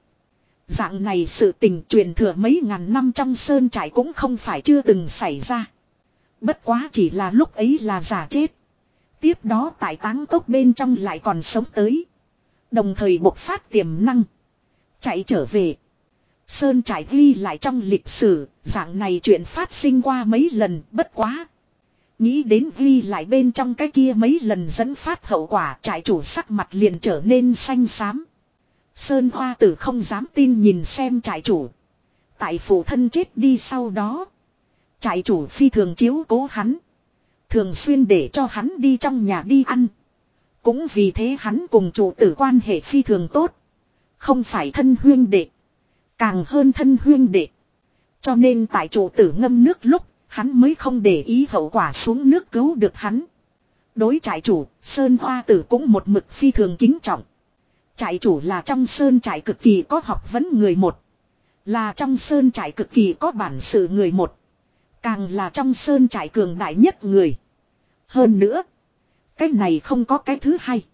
Dạng này sự tình truyền thừa mấy ngàn năm trong Sơn trại cũng không phải chưa từng xảy ra. Bất quá chỉ là lúc ấy là giả chết. Tiếp đó tại táng cốc bên trong lại còn sống tới. Đồng thời bộc phát tiềm năng. Chạy trở về. Sơn trải ghi lại trong lịch sử, dạng này chuyện phát sinh qua mấy lần, bất quá. Nghĩ đến ghi lại bên trong cái kia mấy lần dẫn phát hậu quả trại chủ sắc mặt liền trở nên xanh xám. Sơn Hoa Tử không dám tin nhìn xem trại chủ. Tại phụ thân chết đi sau đó. Trại chủ phi thường chiếu cố hắn. Thường xuyên để cho hắn đi trong nhà đi ăn. Cũng vì thế hắn cùng chủ tử quan hệ phi thường tốt. Không phải thân huyên đệ. Càng hơn thân huyên đệ. Cho nên tại chủ tử ngâm nước lúc, hắn mới không để ý hậu quả xuống nước cứu được hắn. Đối trại chủ, Sơn Hoa Tử cũng một mực phi thường kính trọng. Trại chủ là trong Sơn trại cực kỳ có học vấn người một. Là trong Sơn trại cực kỳ có bản sự người một. Càng là trong Sơn trại cường đại nhất người. Hơn nữa, cái này không có cái thứ hai.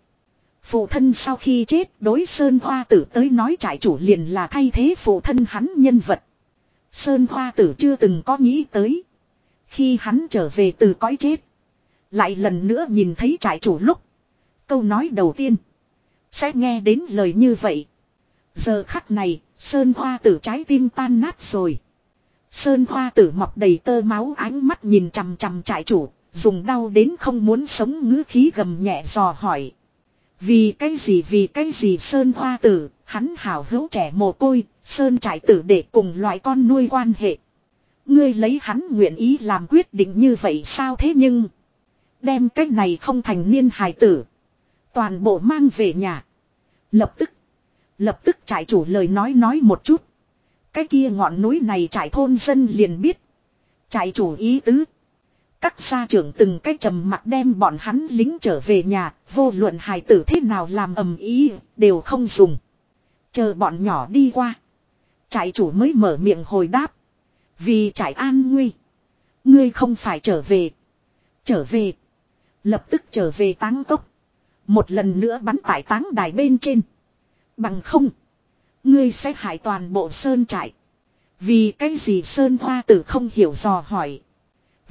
Phụ thân sau khi chết đối Sơn Hoa Tử tới nói trại chủ liền là thay thế phụ thân hắn nhân vật. Sơn Hoa Tử chưa từng có nghĩ tới. Khi hắn trở về từ cõi chết. Lại lần nữa nhìn thấy trại chủ lúc. Câu nói đầu tiên. Sẽ nghe đến lời như vậy. Giờ khắc này, Sơn Hoa Tử trái tim tan nát rồi. Sơn Hoa Tử mọc đầy tơ máu ánh mắt nhìn chằm chằm trại chủ. Dùng đau đến không muốn sống ngữ khí gầm nhẹ dò hỏi. Vì cái gì vì cái gì Sơn Hoa Tử, hắn hảo hữu trẻ mồ côi, Sơn trại tử để cùng loại con nuôi quan hệ. Ngươi lấy hắn nguyện ý làm quyết định như vậy sao thế nhưng. Đem cái này không thành niên hài tử. Toàn bộ mang về nhà. Lập tức. Lập tức trại chủ lời nói nói một chút. Cái kia ngọn núi này trải thôn dân liền biết. Trại chủ ý tứ. Các gia trưởng từng cái trầm mặt đem bọn hắn lính trở về nhà, vô luận hài tử thế nào làm ầm ý, đều không dùng. Chờ bọn nhỏ đi qua. Trại chủ mới mở miệng hồi đáp. Vì trại an nguy. Ngươi không phải trở về. Trở về. Lập tức trở về táng tốc Một lần nữa bắn tại táng đài bên trên. Bằng không. Ngươi sẽ hại toàn bộ sơn trại. Vì cái gì sơn hoa tử không hiểu dò hỏi.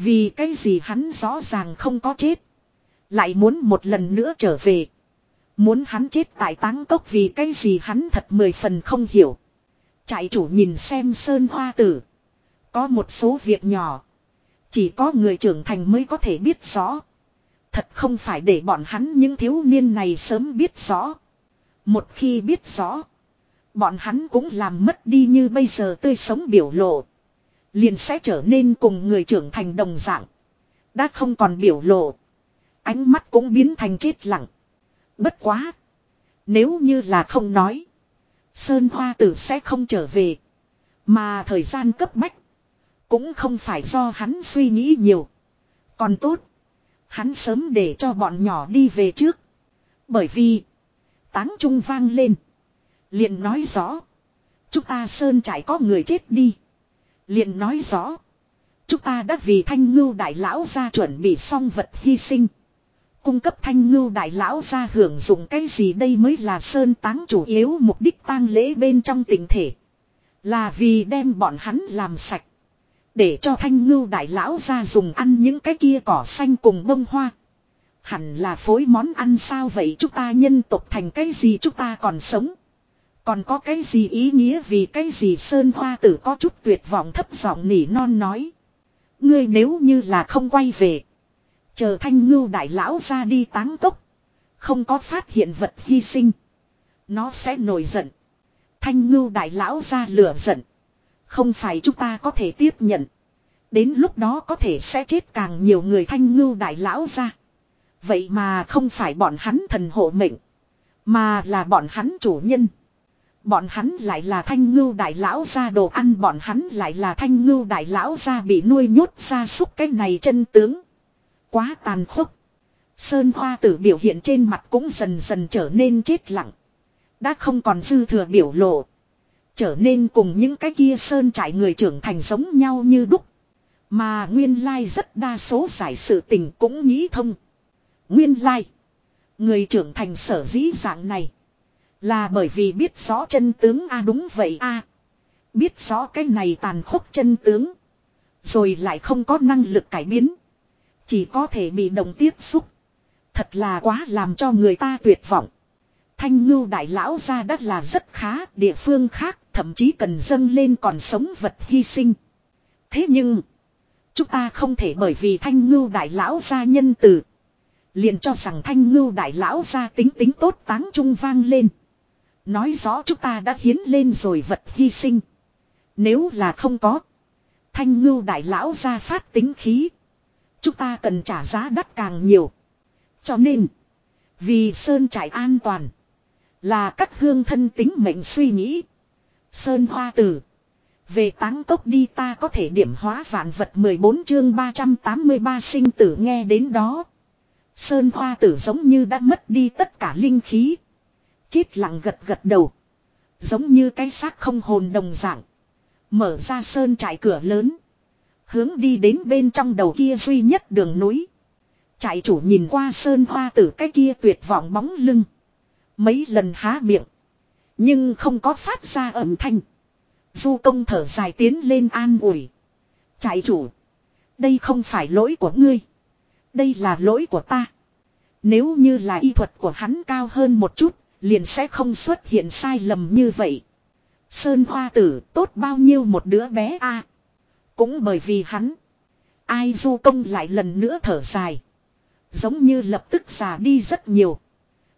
Vì cái gì hắn rõ ràng không có chết. Lại muốn một lần nữa trở về. Muốn hắn chết tại táng cốc vì cái gì hắn thật mười phần không hiểu. Trại chủ nhìn xem sơn hoa tử. Có một số việc nhỏ. Chỉ có người trưởng thành mới có thể biết rõ. Thật không phải để bọn hắn những thiếu niên này sớm biết rõ. Một khi biết rõ. Bọn hắn cũng làm mất đi như bây giờ tươi sống biểu lộ. Liền sẽ trở nên cùng người trưởng thành đồng dạng. Đã không còn biểu lộ. Ánh mắt cũng biến thành chết lặng. Bất quá. Nếu như là không nói. Sơn Hoa Tử sẽ không trở về. Mà thời gian cấp bách. Cũng không phải do hắn suy nghĩ nhiều. Còn tốt. Hắn sớm để cho bọn nhỏ đi về trước. Bởi vì. Táng trung vang lên. liền nói rõ. Chúng ta sơn trải có người chết đi liền nói rõ. Chúng ta đã vì thanh ngưu đại lão ra chuẩn bị xong vật hy sinh. Cung cấp thanh ngưu đại lão ra hưởng dụng cái gì đây mới là sơn táng chủ yếu mục đích tang lễ bên trong tình thể. Là vì đem bọn hắn làm sạch. Để cho thanh ngưu đại lão ra dùng ăn những cái kia cỏ xanh cùng bông hoa. Hẳn là phối món ăn sao vậy chúng ta nhân tộc thành cái gì chúng ta còn sống. Còn có cái gì ý nghĩa vì cái gì Sơn Hoa Tử có chút tuyệt vọng thấp giọng nỉ non nói. Ngươi nếu như là không quay về. Chờ thanh ngưu đại lão ra đi táng cốc. Không có phát hiện vật hy sinh. Nó sẽ nổi giận. Thanh ngưu đại lão ra lửa giận. Không phải chúng ta có thể tiếp nhận. Đến lúc đó có thể sẽ chết càng nhiều người thanh ngưu đại lão ra. Vậy mà không phải bọn hắn thần hộ mệnh. Mà là bọn hắn chủ nhân. Bọn hắn lại là thanh ngưu đại lão ra đồ ăn, bọn hắn lại là thanh ngưu đại lão ra bị nuôi nhốt ra xúc cái này chân tướng. Quá tàn khốc. Sơn hoa tử biểu hiện trên mặt cũng dần dần trở nên chết lặng. Đã không còn dư thừa biểu lộ. Trở nên cùng những cái kia sơn trải người trưởng thành giống nhau như đúc. Mà nguyên lai rất đa số giải sự tình cũng nghĩ thông. Nguyên lai. Người trưởng thành sở dĩ dạng này. Là bởi vì biết rõ chân tướng a đúng vậy a Biết rõ cái này tàn khốc chân tướng. Rồi lại không có năng lực cải biến. Chỉ có thể bị động tiếp xúc. Thật là quá làm cho người ta tuyệt vọng. Thanh ngưu đại lão ra đất là rất khá, địa phương khác thậm chí cần dâng lên còn sống vật hy sinh. Thế nhưng, chúng ta không thể bởi vì thanh ngưu đại lão ra nhân từ. Liền cho rằng thanh ngưu đại lão ra tính tính tốt táng trung vang lên. Nói rõ chúng ta đã hiến lên rồi vật hy sinh. Nếu là không có. Thanh ngưu đại lão ra phát tính khí. Chúng ta cần trả giá đắt càng nhiều. Cho nên. Vì sơn trải an toàn. Là các hương thân tính mệnh suy nghĩ. Sơn hoa tử. Về táng cốc đi ta có thể điểm hóa vạn vật 14 chương 383 sinh tử nghe đến đó. Sơn hoa tử giống như đã mất đi tất cả linh khí. Chết lặng gật gật đầu. Giống như cái xác không hồn đồng dạng. Mở ra sơn trại cửa lớn. Hướng đi đến bên trong đầu kia duy nhất đường núi. Trại chủ nhìn qua sơn hoa tử cái kia tuyệt vọng bóng lưng. Mấy lần há miệng. Nhưng không có phát ra âm thanh. Du công thở dài tiến lên an ủi. Trại chủ. Đây không phải lỗi của ngươi. Đây là lỗi của ta. Nếu như là y thuật của hắn cao hơn một chút, liền sẽ không xuất hiện sai lầm như vậy. Sơn hoa tử tốt bao nhiêu một đứa bé a Cũng bởi vì hắn. Ai du công lại lần nữa thở dài. Giống như lập tức già đi rất nhiều.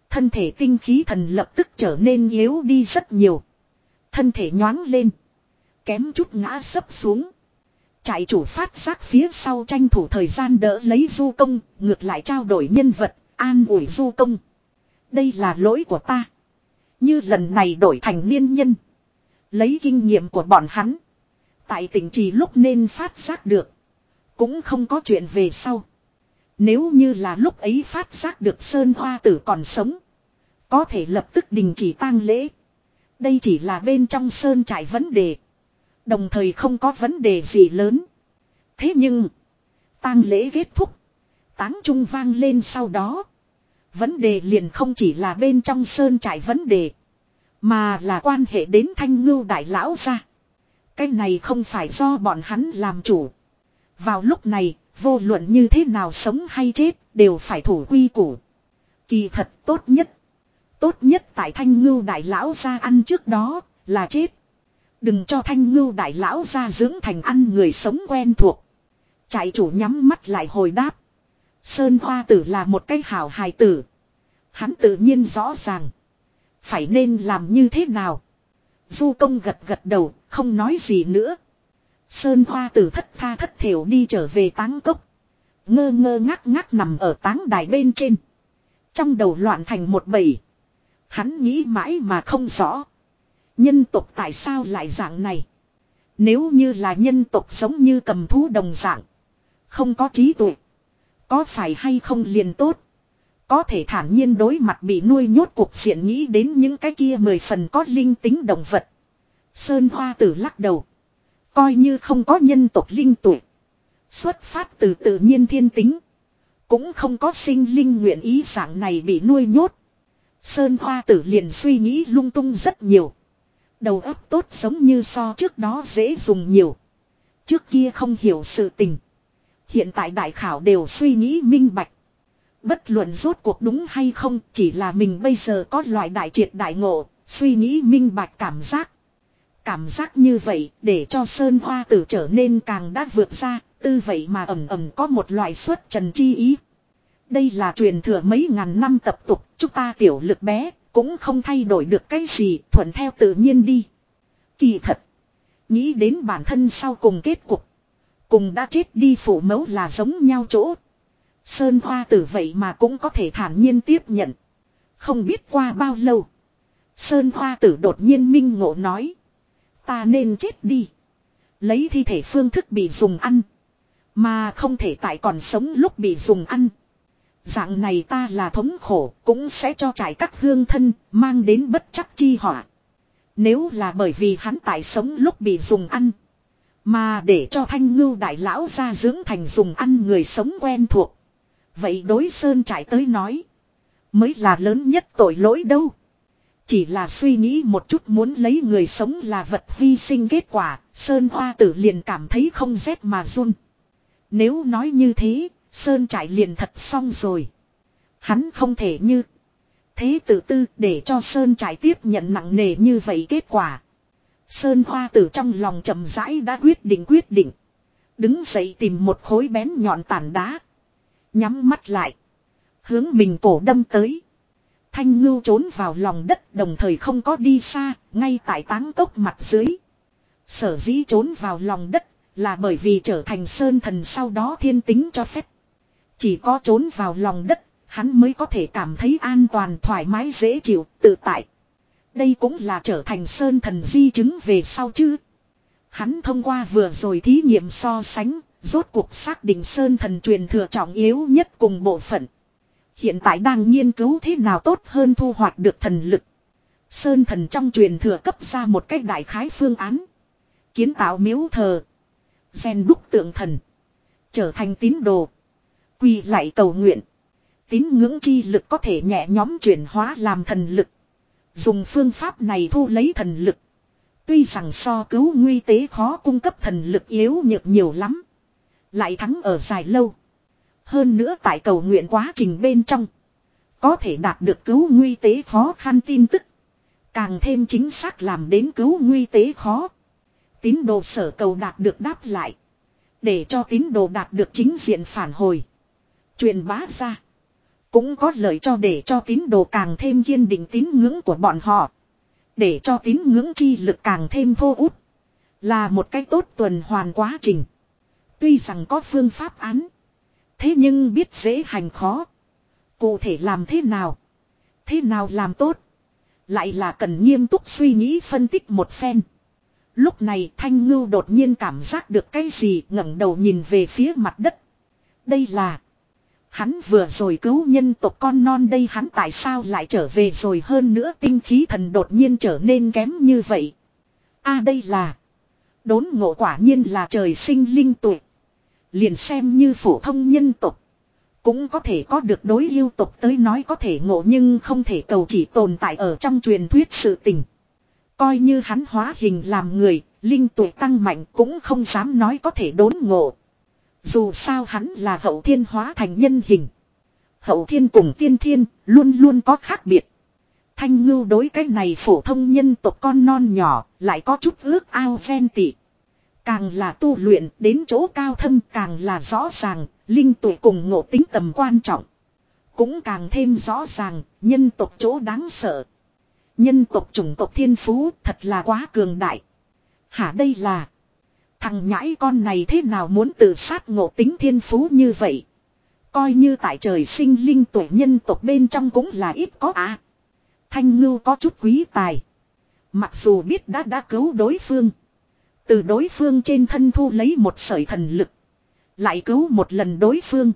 Thân thể tinh khí thần lập tức trở nên yếu đi rất nhiều. Thân thể nhoáng lên. Kém chút ngã sấp xuống. Trại chủ phát giác phía sau tranh thủ thời gian đỡ lấy du công, ngược lại trao đổi nhân vật, an ủi du công. Đây là lỗi của ta. Như lần này đổi thành niên nhân. Lấy kinh nghiệm của bọn hắn. Tại tỉnh trì lúc nên phát giác được. Cũng không có chuyện về sau. Nếu như là lúc ấy phát giác được Sơn Hoa Tử còn sống. Có thể lập tức đình chỉ tang lễ. Đây chỉ là bên trong Sơn trải vấn đề. Đồng thời không có vấn đề gì lớn. Thế nhưng. tang lễ kết thúc. Táng trung vang lên sau đó. Vấn đề liền không chỉ là bên trong Sơn trải vấn đề. Mà là quan hệ đến thanh ngưu đại lão ra. Cái này không phải do bọn hắn làm chủ. Vào lúc này, vô luận như thế nào sống hay chết, đều phải thủ quy củ. Kỳ thật tốt nhất. Tốt nhất tại thanh ngưu đại lão ra ăn trước đó, là chết. Đừng cho thanh ngưu đại lão ra dưỡng thành ăn người sống quen thuộc. Trại chủ nhắm mắt lại hồi đáp. Sơn hoa tử là một cái hảo hài tử. Hắn tự nhiên rõ ràng. Phải nên làm như thế nào. Du công gật gật đầu, không nói gì nữa. Sơn hoa tử thất tha thất thiểu đi trở về táng cốc. Ngơ ngơ ngác ngác nằm ở táng đài bên trên. Trong đầu loạn thành một bầy. Hắn nghĩ mãi mà không rõ. Nhân tộc tại sao lại dạng này? Nếu như là nhân tộc sống như cầm thú đồng dạng. Không có trí tuệ. Có phải hay không liền tốt? Có thể thản nhiên đối mặt bị nuôi nhốt cuộc diện nghĩ đến những cái kia mười phần có linh tính động vật. Sơn Hoa tử lắc đầu. Coi như không có nhân tộc linh tuổi. Xuất phát từ tự nhiên thiên tính. Cũng không có sinh linh nguyện ý dạng này bị nuôi nhốt. Sơn Hoa tử liền suy nghĩ lung tung rất nhiều. Đầu óc tốt giống như so trước đó dễ dùng nhiều. Trước kia không hiểu sự tình. Hiện tại đại khảo đều suy nghĩ minh bạch. Bất luận rốt cuộc đúng hay không chỉ là mình bây giờ có loại đại triệt đại ngộ, suy nghĩ minh bạch cảm giác. Cảm giác như vậy để cho Sơn Hoa tử trở nên càng đã vượt ra, tư vậy mà ẩm ẩm có một loại xuất trần chi ý. Đây là truyền thừa mấy ngàn năm tập tục, chúng ta tiểu lực bé, cũng không thay đổi được cái gì, thuận theo tự nhiên đi. Kỳ thật. Nghĩ đến bản thân sau cùng kết cục. Cùng đã chết đi phụ mẫu là giống nhau chỗ. Sơn Hoa tử vậy mà cũng có thể thản nhiên tiếp nhận. Không biết qua bao lâu. Sơn Hoa tử đột nhiên minh ngộ nói. Ta nên chết đi. Lấy thi thể phương thức bị dùng ăn. Mà không thể tại còn sống lúc bị dùng ăn. Dạng này ta là thống khổ, cũng sẽ cho trải các hương thân, mang đến bất chắc chi họa. Nếu là bởi vì hắn tại sống lúc bị dùng ăn. Mà để cho thanh ngưu đại lão ra dưỡng thành dùng ăn người sống quen thuộc. Vậy đối sơn trải tới nói. Mới là lớn nhất tội lỗi đâu. Chỉ là suy nghĩ một chút muốn lấy người sống là vật hy sinh kết quả. Sơn hoa tử liền cảm thấy không rét mà run. Nếu nói như thế, Sơn trải liền thật xong rồi. Hắn không thể như. Thế tự tư để cho Sơn trải tiếp nhận nặng nề như vậy kết quả. Sơn hoa tử trong lòng chậm rãi đã quyết định quyết định. Đứng dậy tìm một khối bén nhọn tàn đá. Nhắm mắt lại. Hướng mình cổ đâm tới. Thanh ngưu trốn vào lòng đất đồng thời không có đi xa, ngay tại táng tốc mặt dưới. Sở dĩ trốn vào lòng đất là bởi vì trở thành sơn thần sau đó thiên tính cho phép. Chỉ có trốn vào lòng đất, hắn mới có thể cảm thấy an toàn thoải mái dễ chịu, tự tại. Đây cũng là trở thành sơn thần di chứng về sau chứ. Hắn thông qua vừa rồi thí nghiệm so sánh, rốt cuộc xác định sơn thần truyền thừa trọng yếu nhất cùng bộ phận. Hiện tại đang nghiên cứu thế nào tốt hơn thu hoạch được thần lực. Sơn thần trong truyền thừa cấp ra một cách đại khái phương án. Kiến tạo miếu thờ. Gen đúc tượng thần. Trở thành tín đồ. quy lại cầu nguyện. Tín ngưỡng chi lực có thể nhẹ nhóm chuyển hóa làm thần lực. Dùng phương pháp này thu lấy thần lực. Tuy rằng so cứu nguy tế khó cung cấp thần lực yếu nhược nhiều lắm. Lại thắng ở dài lâu. Hơn nữa tại cầu nguyện quá trình bên trong. Có thể đạt được cứu nguy tế khó khăn tin tức. Càng thêm chính xác làm đến cứu nguy tế khó. Tín đồ sở cầu đạt được đáp lại. Để cho tín đồ đạt được chính diện phản hồi. Truyền bá ra. Cũng có lợi cho để cho tín đồ càng thêm kiên định tín ngưỡng của bọn họ. Để cho tín ngưỡng chi lực càng thêm vô út. Là một cách tốt tuần hoàn quá trình. Tuy rằng có phương pháp án. Thế nhưng biết dễ hành khó. Cụ thể làm thế nào? Thế nào làm tốt? Lại là cần nghiêm túc suy nghĩ phân tích một phen. Lúc này Thanh Ngưu đột nhiên cảm giác được cái gì ngẩng đầu nhìn về phía mặt đất. Đây là... Hắn vừa rồi cứu nhân tộc con non đây hắn tại sao lại trở về rồi hơn nữa tinh khí thần đột nhiên trở nên kém như vậy. a đây là... Đốn ngộ quả nhiên là trời sinh linh tuệ. Liền xem như phổ thông nhân tộc. Cũng có thể có được đối yêu tộc tới nói có thể ngộ nhưng không thể cầu chỉ tồn tại ở trong truyền thuyết sự tình. Coi như hắn hóa hình làm người, linh tuệ tăng mạnh cũng không dám nói có thể đốn ngộ. Dù sao hắn là hậu thiên hóa thành nhân hình. Hậu thiên cùng tiên thiên, luôn luôn có khác biệt. Thanh ngưu đối cái này phổ thông nhân tộc con non nhỏ, lại có chút ước ao ven tị. Càng là tu luyện đến chỗ cao thâm càng là rõ ràng, linh tuổi cùng ngộ tính tầm quan trọng. Cũng càng thêm rõ ràng, nhân tộc chỗ đáng sợ. Nhân tộc chủng tộc thiên phú thật là quá cường đại. Hả đây là. Thằng nhãi con này thế nào muốn tự sát ngộ tính thiên phú như vậy. Coi như tại trời sinh linh tuổi nhân tộc bên trong cũng là ít có à. Thanh ngưu có chút quý tài. Mặc dù biết đã đã cứu đối phương. Từ đối phương trên thân thu lấy một sợi thần lực. Lại cứu một lần đối phương.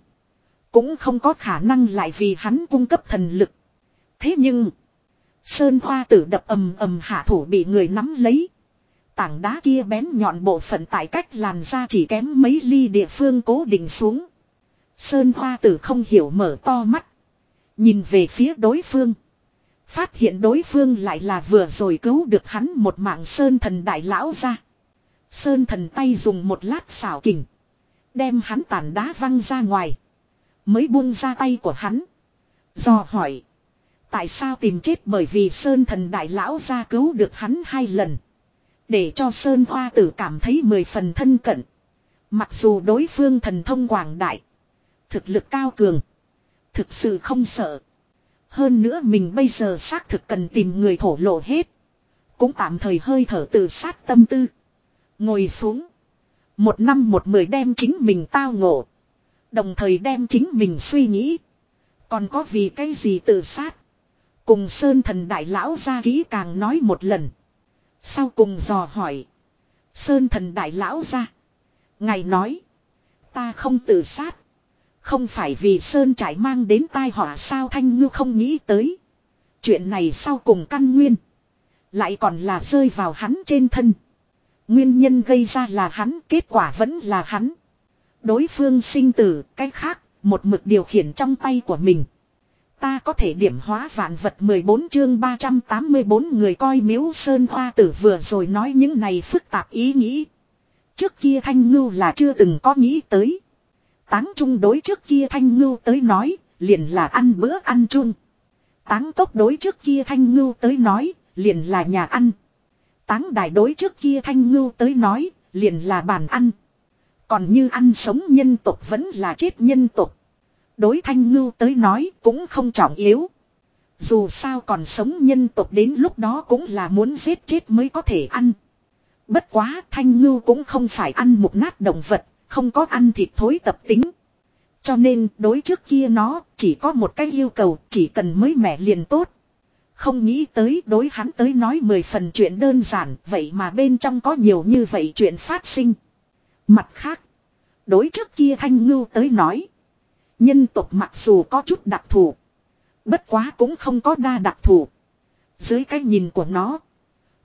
Cũng không có khả năng lại vì hắn cung cấp thần lực. Thế nhưng. Sơn hoa tử đập ầm ầm hạ thủ bị người nắm lấy. Tảng đá kia bén nhọn bộ phận tại cách làn ra chỉ kém mấy ly địa phương cố định xuống. Sơn hoa tử không hiểu mở to mắt. Nhìn về phía đối phương. Phát hiện đối phương lại là vừa rồi cứu được hắn một mạng sơn thần đại lão ra. Sơn thần tay dùng một lát xảo kình. Đem hắn tàn đá văng ra ngoài. Mới buông ra tay của hắn. Do hỏi. Tại sao tìm chết bởi vì Sơn thần đại lão ra cứu được hắn hai lần. Để cho Sơn Hoa tử cảm thấy mười phần thân cận. Mặc dù đối phương thần thông quảng đại. Thực lực cao cường. Thực sự không sợ. Hơn nữa mình bây giờ xác thực cần tìm người thổ lộ hết. Cũng tạm thời hơi thở từ sát tâm tư. Ngồi xuống. Một năm một mười đem chính mình tao ngộ. Đồng thời đem chính mình suy nghĩ. Còn có vì cái gì tự sát. Cùng Sơn thần đại lão ra kỹ càng nói một lần. Sau cùng dò hỏi. Sơn thần đại lão ra. Ngài nói. Ta không tự sát. Không phải vì Sơn trải mang đến tai họa sao Thanh Ngư không nghĩ tới. Chuyện này sau cùng căn nguyên. Lại còn là rơi vào hắn trên thân. Nguyên nhân gây ra là hắn, kết quả vẫn là hắn. Đối phương sinh tử, cách khác, một mực điều khiển trong tay của mình. Ta có thể điểm hóa vạn vật 14 chương 384 người coi miếu sơn hoa tử vừa rồi nói những này phức tạp ý nghĩ. Trước kia thanh ngưu là chưa từng có nghĩ tới. Táng trung đối trước kia thanh ngưu tới nói, liền là ăn bữa ăn chung. Táng tốc đối trước kia thanh ngưu tới nói, liền là nhà ăn. Táng đại đối trước kia thanh ngưu tới nói, liền là bàn ăn. Còn như ăn sống nhân tục vẫn là chết nhân tục. Đối thanh ngưu tới nói cũng không trọng yếu. Dù sao còn sống nhân tộc đến lúc đó cũng là muốn giết chết mới có thể ăn. Bất quá thanh ngưu cũng không phải ăn một nát động vật, không có ăn thịt thối tập tính. Cho nên đối trước kia nó chỉ có một cái yêu cầu chỉ cần mới mẻ liền tốt. Không nghĩ tới đối hắn tới nói mười phần chuyện đơn giản vậy mà bên trong có nhiều như vậy chuyện phát sinh. Mặt khác, đối trước kia thanh ngưu tới nói. Nhân tộc mặc dù có chút đặc thù. Bất quá cũng không có đa đặc thù. Dưới cái nhìn của nó.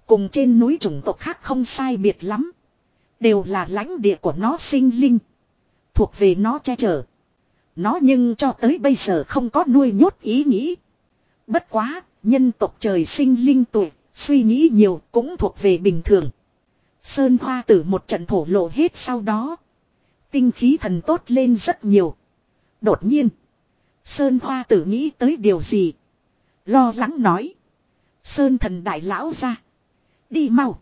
Cùng trên núi chủng tộc khác không sai biệt lắm. Đều là lãnh địa của nó sinh linh. Thuộc về nó che chở. Nó nhưng cho tới bây giờ không có nuôi nhốt ý nghĩ. Bất quá, nhân tộc trời sinh linh tuổi, suy nghĩ nhiều cũng thuộc về bình thường. Sơn hoa tử một trận thổ lộ hết sau đó. Tinh khí thần tốt lên rất nhiều. Đột nhiên. Sơn hoa tử nghĩ tới điều gì. Lo lắng nói. Sơn thần đại lão ra. Đi mau.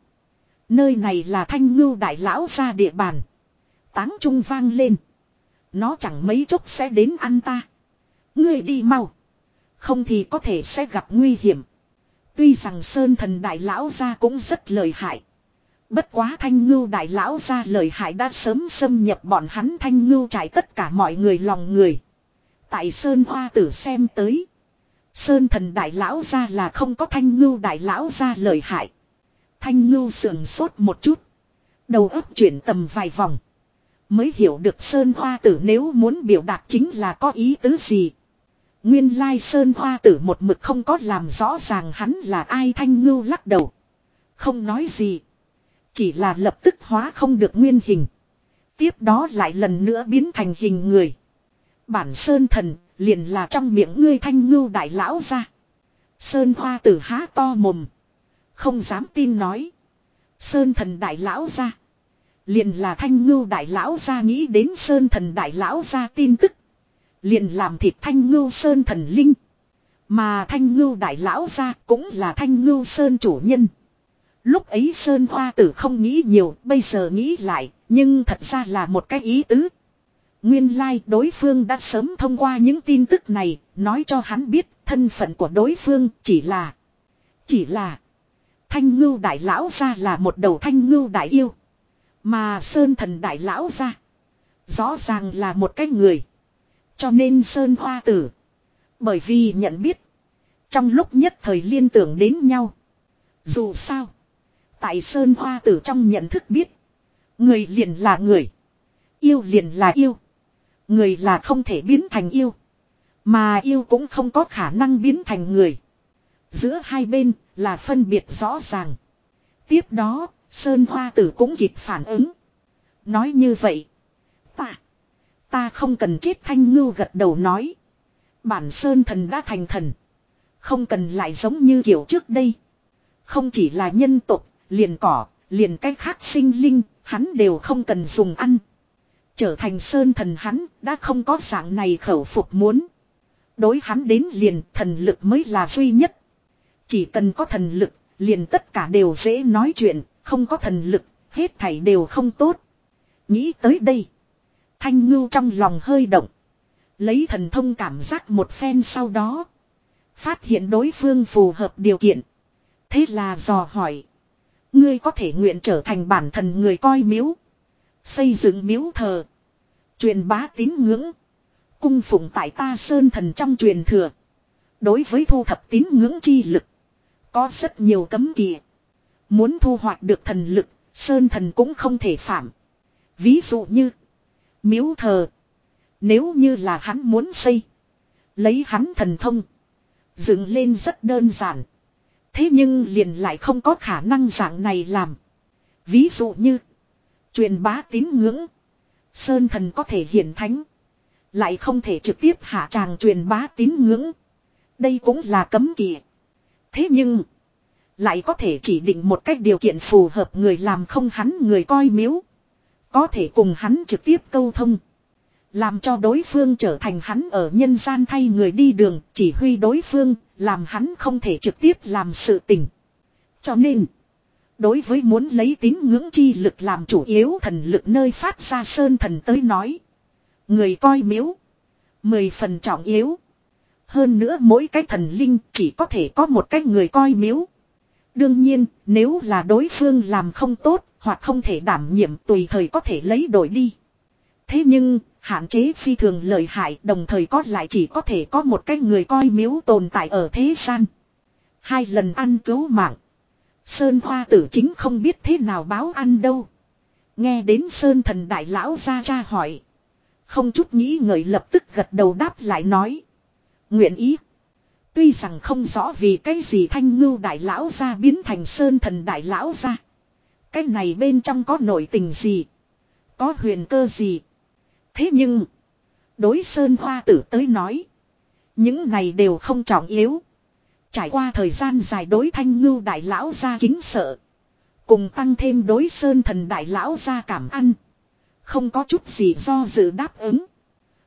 Nơi này là thanh ngưu đại lão ra địa bàn. Táng trung vang lên. Nó chẳng mấy chốc sẽ đến ăn ta. Ngươi đi mau. Không thì có thể sẽ gặp nguy hiểm. Tuy rằng Sơn thần đại lão ra cũng rất lợi hại. Bất quá thanh ngưu đại lão ra lời hại đã sớm xâm nhập bọn hắn thanh ngưu trải tất cả mọi người lòng người. Tại Sơn Hoa tử xem tới. Sơn thần đại lão ra là không có thanh ngưu đại lão ra lời hại. Thanh ngưu sườn sốt một chút. Đầu óc chuyển tầm vài vòng. Mới hiểu được Sơn Hoa tử nếu muốn biểu đạt chính là có ý tứ gì. Nguyên lai Sơn Hoa tử một mực không có làm rõ ràng hắn là ai thanh ngưu lắc đầu. Không nói gì. Chỉ là lập tức hóa không được nguyên hình. Tiếp đó lại lần nữa biến thành hình người. Bản Sơn thần liền là trong miệng ngươi thanh ngưu đại lão ra. Sơn hoa tử há to mồm. Không dám tin nói. Sơn thần đại lão ra. Liền là thanh ngưu đại lão ra nghĩ đến sơn thần đại lão ra tin tức. Liền làm thịt thanh ngưu sơn thần linh. Mà thanh ngưu đại lão ra cũng là thanh ngưu sơn chủ nhân. Lúc ấy Sơn Hoa Tử không nghĩ nhiều, bây giờ nghĩ lại, nhưng thật ra là một cái ý tứ. Nguyên lai like đối phương đã sớm thông qua những tin tức này, nói cho hắn biết thân phận của đối phương chỉ là... Chỉ là... Thanh ngưu đại lão ra là một đầu thanh ngưu đại yêu. Mà Sơn thần đại lão ra. Rõ ràng là một cái người. Cho nên Sơn Hoa Tử. Bởi vì nhận biết. Trong lúc nhất thời liên tưởng đến nhau. Dù sao. Tại Sơn Hoa Tử trong nhận thức biết. Người liền là người. Yêu liền là yêu. Người là không thể biến thành yêu. Mà yêu cũng không có khả năng biến thành người. Giữa hai bên là phân biệt rõ ràng. Tiếp đó, Sơn Hoa Tử cũng kịp phản ứng. Nói như vậy. Ta. Ta không cần chết thanh ngưu gật đầu nói. Bản Sơn thần đã thành thần. Không cần lại giống như kiểu trước đây. Không chỉ là nhân tộc liền cỏ, liền cách khác sinh linh, hắn đều không cần dùng ăn. Trở thành sơn thần hắn, đã không có dạng này khẩu phục muốn. Đối hắn đến liền thần lực mới là duy nhất. Chỉ cần có thần lực, liền tất cả đều dễ nói chuyện, không có thần lực, hết thảy đều không tốt. Nghĩ tới đây. Thanh ngưu trong lòng hơi động. Lấy thần thông cảm giác một phen sau đó. Phát hiện đối phương phù hợp điều kiện. Thế là dò hỏi. Ngươi có thể nguyện trở thành bản thần người coi miếu. Xây dựng miếu thờ. Truyền bá tín ngưỡng. Cung phụng tại ta sơn thần trong truyền thừa. Đối với thu thập tín ngưỡng chi lực. Có rất nhiều cấm kỵ. Muốn thu hoạch được thần lực, sơn thần cũng không thể phạm. Ví dụ như. Miếu thờ. Nếu như là hắn muốn xây. Lấy hắn thần thông. Dựng lên rất đơn giản. Thế nhưng liền lại không có khả năng dạng này làm. Ví dụ như. Truyền bá tín ngưỡng. Sơn thần có thể hiển thánh. Lại không thể trực tiếp hạ tràng truyền bá tín ngưỡng. Đây cũng là cấm kỵ. Thế nhưng. Lại có thể chỉ định một cách điều kiện phù hợp người làm không hắn người coi miếu. Có thể cùng hắn trực tiếp câu thông. Làm cho đối phương trở thành hắn ở nhân gian thay người đi đường, chỉ huy đối phương, làm hắn không thể trực tiếp làm sự tình. Cho nên, đối với muốn lấy tín ngưỡng chi lực làm chủ yếu thần lực nơi phát ra sơn thần tới nói. Người coi miếu, mười phần trọng yếu. Hơn nữa mỗi cái thần linh chỉ có thể có một cái người coi miếu. Đương nhiên, nếu là đối phương làm không tốt, hoặc không thể đảm nhiệm tùy thời có thể lấy đổi đi. Thế nhưng, hạn chế phi thường lợi hại, đồng thời có lại chỉ có thể có một cái người coi miếu tồn tại ở thế gian. Hai lần ăn cứu mạng. Sơn Hoa tử chính không biết thế nào báo ăn đâu. Nghe đến Sơn thần đại lão ra cha hỏi. Không chút nghĩ ngợi lập tức gật đầu đáp lại nói. Nguyện ý. Tuy rằng không rõ vì cái gì thanh ngưu đại lão ra biến thành Sơn thần đại lão ra. Cái này bên trong có nội tình gì. Có huyền cơ gì. Thế nhưng. Đối Sơn Hoa tử tới nói. Những này đều không trọng yếu. Trải qua thời gian dài đối thanh ngưu đại lão ra kính sợ. Cùng tăng thêm đối Sơn thần đại lão ra cảm ăn. Không có chút gì do dự đáp ứng.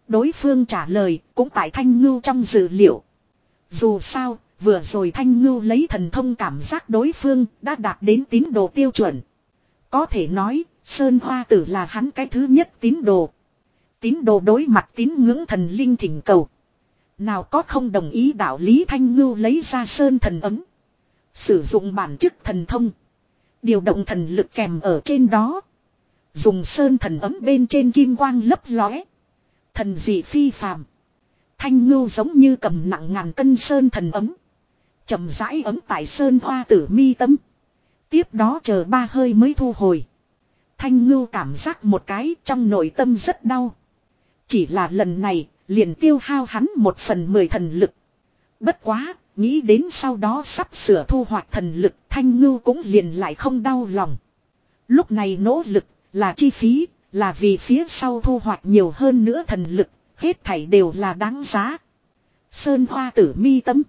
Đối phương trả lời cũng tại thanh ngưu trong dự liệu. Dù sao, vừa rồi thanh ngưu lấy thần thông cảm giác đối phương đã đạt đến tín đồ tiêu chuẩn. Có thể nói, Sơn Hoa Tử là hắn cái thứ nhất tín đồ. Tín đồ đối mặt tín ngưỡng thần linh thỉnh cầu. Nào có không đồng ý đạo lý thanh ngưu lấy ra Sơn thần ấm. Sử dụng bản chức thần thông. Điều động thần lực kèm ở trên đó. Dùng Sơn thần ấm bên trên kim quang lấp lóe. Thần dị phi phàm. Thanh ngưu giống như cầm nặng ngàn cân Sơn thần ấm. chậm rãi ấm tại Sơn hoa tử mi tâm. Tiếp đó chờ ba hơi mới thu hồi. Thanh ngưu cảm giác một cái trong nội tâm rất đau. Chỉ là lần này, liền tiêu hao hắn một phần mười thần lực. Bất quá, nghĩ đến sau đó sắp sửa thu hoạch thần lực, thanh ngưu cũng liền lại không đau lòng. Lúc này nỗ lực, là chi phí, là vì phía sau thu hoạch nhiều hơn nữa thần lực, hết thảy đều là đáng giá. Sơn hoa tử mi tâm.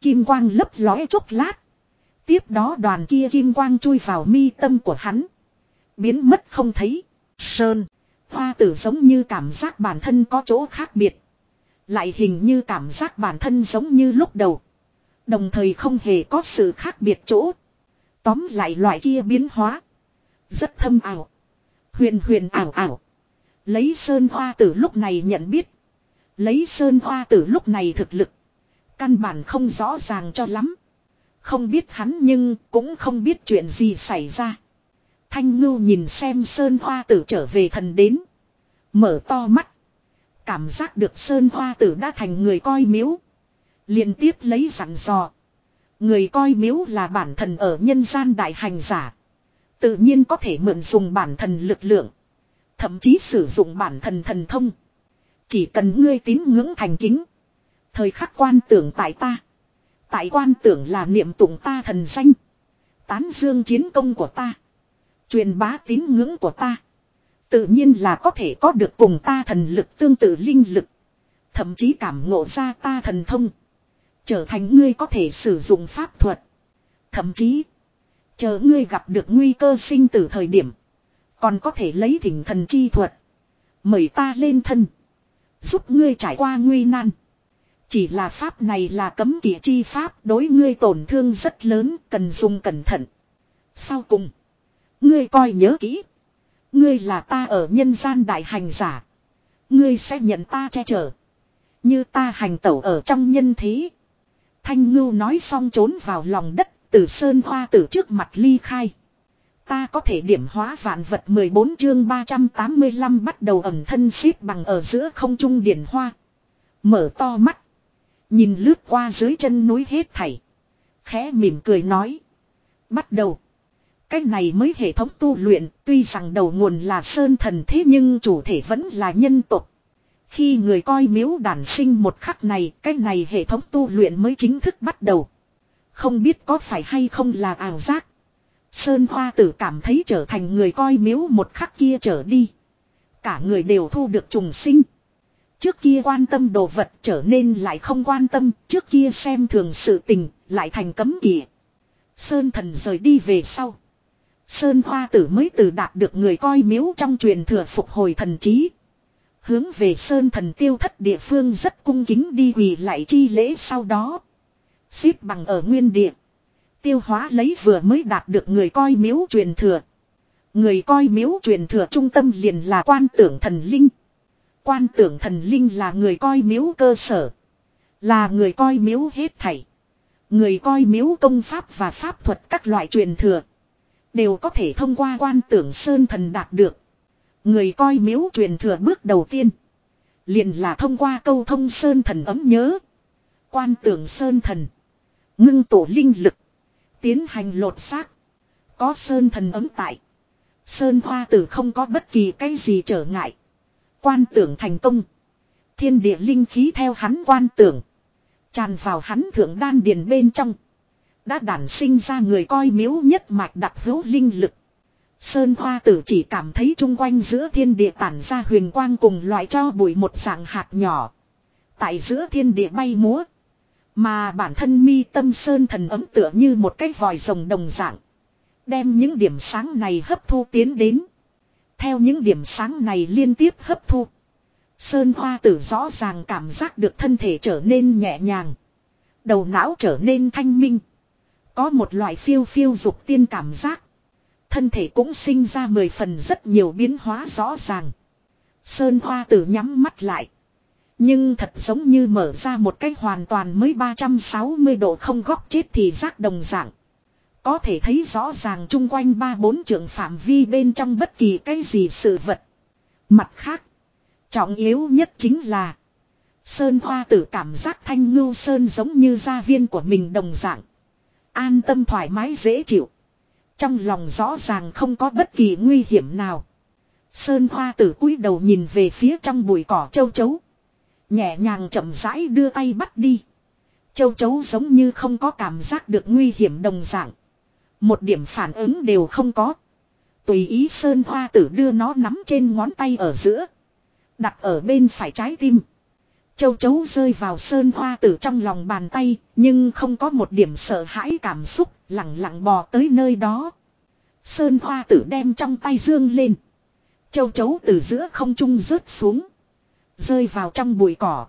Kim quang lấp lóe chốc lát. Tiếp đó đoàn kia kim quang chui vào mi tâm của hắn. Biến mất không thấy. Sơn. Hoa tử giống như cảm giác bản thân có chỗ khác biệt. Lại hình như cảm giác bản thân giống như lúc đầu. Đồng thời không hề có sự khác biệt chỗ. Tóm lại loại kia biến hóa. Rất thâm ảo. Huyền huyền ảo ảo. Lấy sơn hoa tử lúc này nhận biết. Lấy sơn hoa tử lúc này thực lực. Căn bản không rõ ràng cho lắm. Không biết hắn nhưng cũng không biết chuyện gì xảy ra. Thanh ngưu nhìn xem sơn hoa tử trở về thần đến. Mở to mắt. Cảm giác được sơn hoa tử đã thành người coi miếu. liên tiếp lấy dặn dò. Người coi miếu là bản thần ở nhân gian đại hành giả. Tự nhiên có thể mượn dùng bản thần lực lượng. Thậm chí sử dụng bản thần thần thông. Chỉ cần ngươi tín ngưỡng thành kính. Thời khắc quan tưởng tại ta. Tại quan tưởng là niệm tụng ta thần danh. Tán dương chiến công của ta. Truyền bá tín ngưỡng của ta. Tự nhiên là có thể có được cùng ta thần lực tương tự linh lực. Thậm chí cảm ngộ ra ta thần thông. Trở thành ngươi có thể sử dụng pháp thuật. Thậm chí. Chờ ngươi gặp được nguy cơ sinh tử thời điểm. Còn có thể lấy thỉnh thần chi thuật. Mời ta lên thân. Giúp ngươi trải qua nguy nan. Chỉ là pháp này là cấm kỵ chi pháp đối ngươi tổn thương rất lớn, cần dùng cẩn thận. Sau cùng. Ngươi coi nhớ kỹ. Ngươi là ta ở nhân gian đại hành giả. Ngươi sẽ nhận ta che chở. Như ta hành tẩu ở trong nhân thế. Thanh ngưu nói xong trốn vào lòng đất, từ sơn hoa tử trước mặt ly khai. Ta có thể điểm hóa vạn vật 14 chương 385 bắt đầu ẩm thân xếp bằng ở giữa không trung điển hoa. Mở to mắt. Nhìn lướt qua dưới chân núi hết thảy. Khẽ mỉm cười nói. Bắt đầu. Cái này mới hệ thống tu luyện, tuy rằng đầu nguồn là sơn thần thế nhưng chủ thể vẫn là nhân tộc Khi người coi miếu đản sinh một khắc này, cái này hệ thống tu luyện mới chính thức bắt đầu. Không biết có phải hay không là ảo giác. Sơn Hoa tử cảm thấy trở thành người coi miếu một khắc kia trở đi. Cả người đều thu được trùng sinh. Trước kia quan tâm đồ vật trở nên lại không quan tâm, trước kia xem thường sự tình, lại thành cấm kỵ. Sơn thần rời đi về sau. Sơn Hoa tử mới từ đạt được người coi miếu trong truyền thừa phục hồi thần trí. Hướng về Sơn thần tiêu thất địa phương rất cung kính đi quỳ lại chi lễ sau đó. Xếp bằng ở nguyên địa. Tiêu hóa lấy vừa mới đạt được người coi miếu truyền thừa. Người coi miếu truyền thừa trung tâm liền là quan tưởng thần linh. Quan tưởng thần linh là người coi miếu cơ sở. Là người coi miếu hết thảy. Người coi miếu công pháp và pháp thuật các loại truyền thừa. Đều có thể thông qua quan tưởng sơn thần đạt được. Người coi miếu truyền thừa bước đầu tiên. Liền là thông qua câu thông sơn thần ấm nhớ. Quan tưởng sơn thần. Ngưng tổ linh lực. Tiến hành lột xác. Có sơn thần ấm tại. Sơn hoa tử không có bất kỳ cái gì trở ngại. Quan tưởng thành công. Thiên địa linh khí theo hắn quan tưởng. Tràn vào hắn thượng đan điền bên trong. Đã đản sinh ra người coi miếu nhất mạch đặc hữu linh lực. Sơn hoa tử chỉ cảm thấy chung quanh giữa thiên địa tản ra huyền quang cùng loại cho bụi một dạng hạt nhỏ. Tại giữa thiên địa bay múa. Mà bản thân mi tâm sơn thần ấm tựa như một cái vòi rồng đồng dạng. Đem những điểm sáng này hấp thu tiến đến. Theo những điểm sáng này liên tiếp hấp thu. Sơn hoa tử rõ ràng cảm giác được thân thể trở nên nhẹ nhàng. Đầu não trở nên thanh minh. Có một loại phiêu phiêu dục tiên cảm giác. Thân thể cũng sinh ra mười phần rất nhiều biến hóa rõ ràng. Sơn hoa tử nhắm mắt lại. Nhưng thật giống như mở ra một cái hoàn toàn mới 360 độ không góc chết thì giác đồng dạng. Có thể thấy rõ ràng chung quanh ba bốn trường phạm vi bên trong bất kỳ cái gì sự vật. Mặt khác, trọng yếu nhất chính là Sơn Hoa tử cảm giác thanh ngưu sơn giống như gia viên của mình đồng dạng. An tâm thoải mái dễ chịu. Trong lòng rõ ràng không có bất kỳ nguy hiểm nào. Sơn Hoa tử cúi đầu nhìn về phía trong bụi cỏ châu chấu. Nhẹ nhàng chậm rãi đưa tay bắt đi. Châu chấu giống như không có cảm giác được nguy hiểm đồng dạng. Một điểm phản ứng đều không có. Tùy ý sơn hoa tử đưa nó nắm trên ngón tay ở giữa. Đặt ở bên phải trái tim. Châu chấu rơi vào sơn hoa tử trong lòng bàn tay, nhưng không có một điểm sợ hãi cảm xúc, lặng lặng bò tới nơi đó. Sơn hoa tử đem trong tay dương lên. Châu chấu từ giữa không trung rớt xuống. Rơi vào trong bụi cỏ.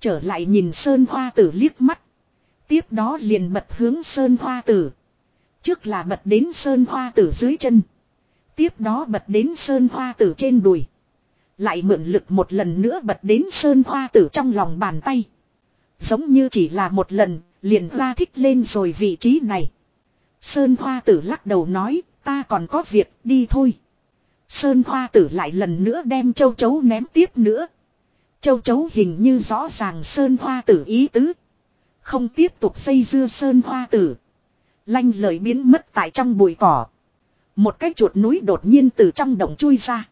Trở lại nhìn sơn hoa tử liếc mắt. Tiếp đó liền bật hướng sơn hoa tử. Trước là bật đến sơn hoa tử dưới chân. Tiếp đó bật đến sơn hoa tử trên đùi. Lại mượn lực một lần nữa bật đến sơn hoa tử trong lòng bàn tay. Giống như chỉ là một lần, liền ra thích lên rồi vị trí này. Sơn hoa tử lắc đầu nói, ta còn có việc, đi thôi. Sơn hoa tử lại lần nữa đem châu chấu ném tiếp nữa. Châu chấu hình như rõ ràng sơn hoa tử ý tứ. Không tiếp tục xây dưa sơn hoa tử. Lanh lời biến mất tại trong bụi cỏ. Một cái chuột núi đột nhiên từ trong động chui ra.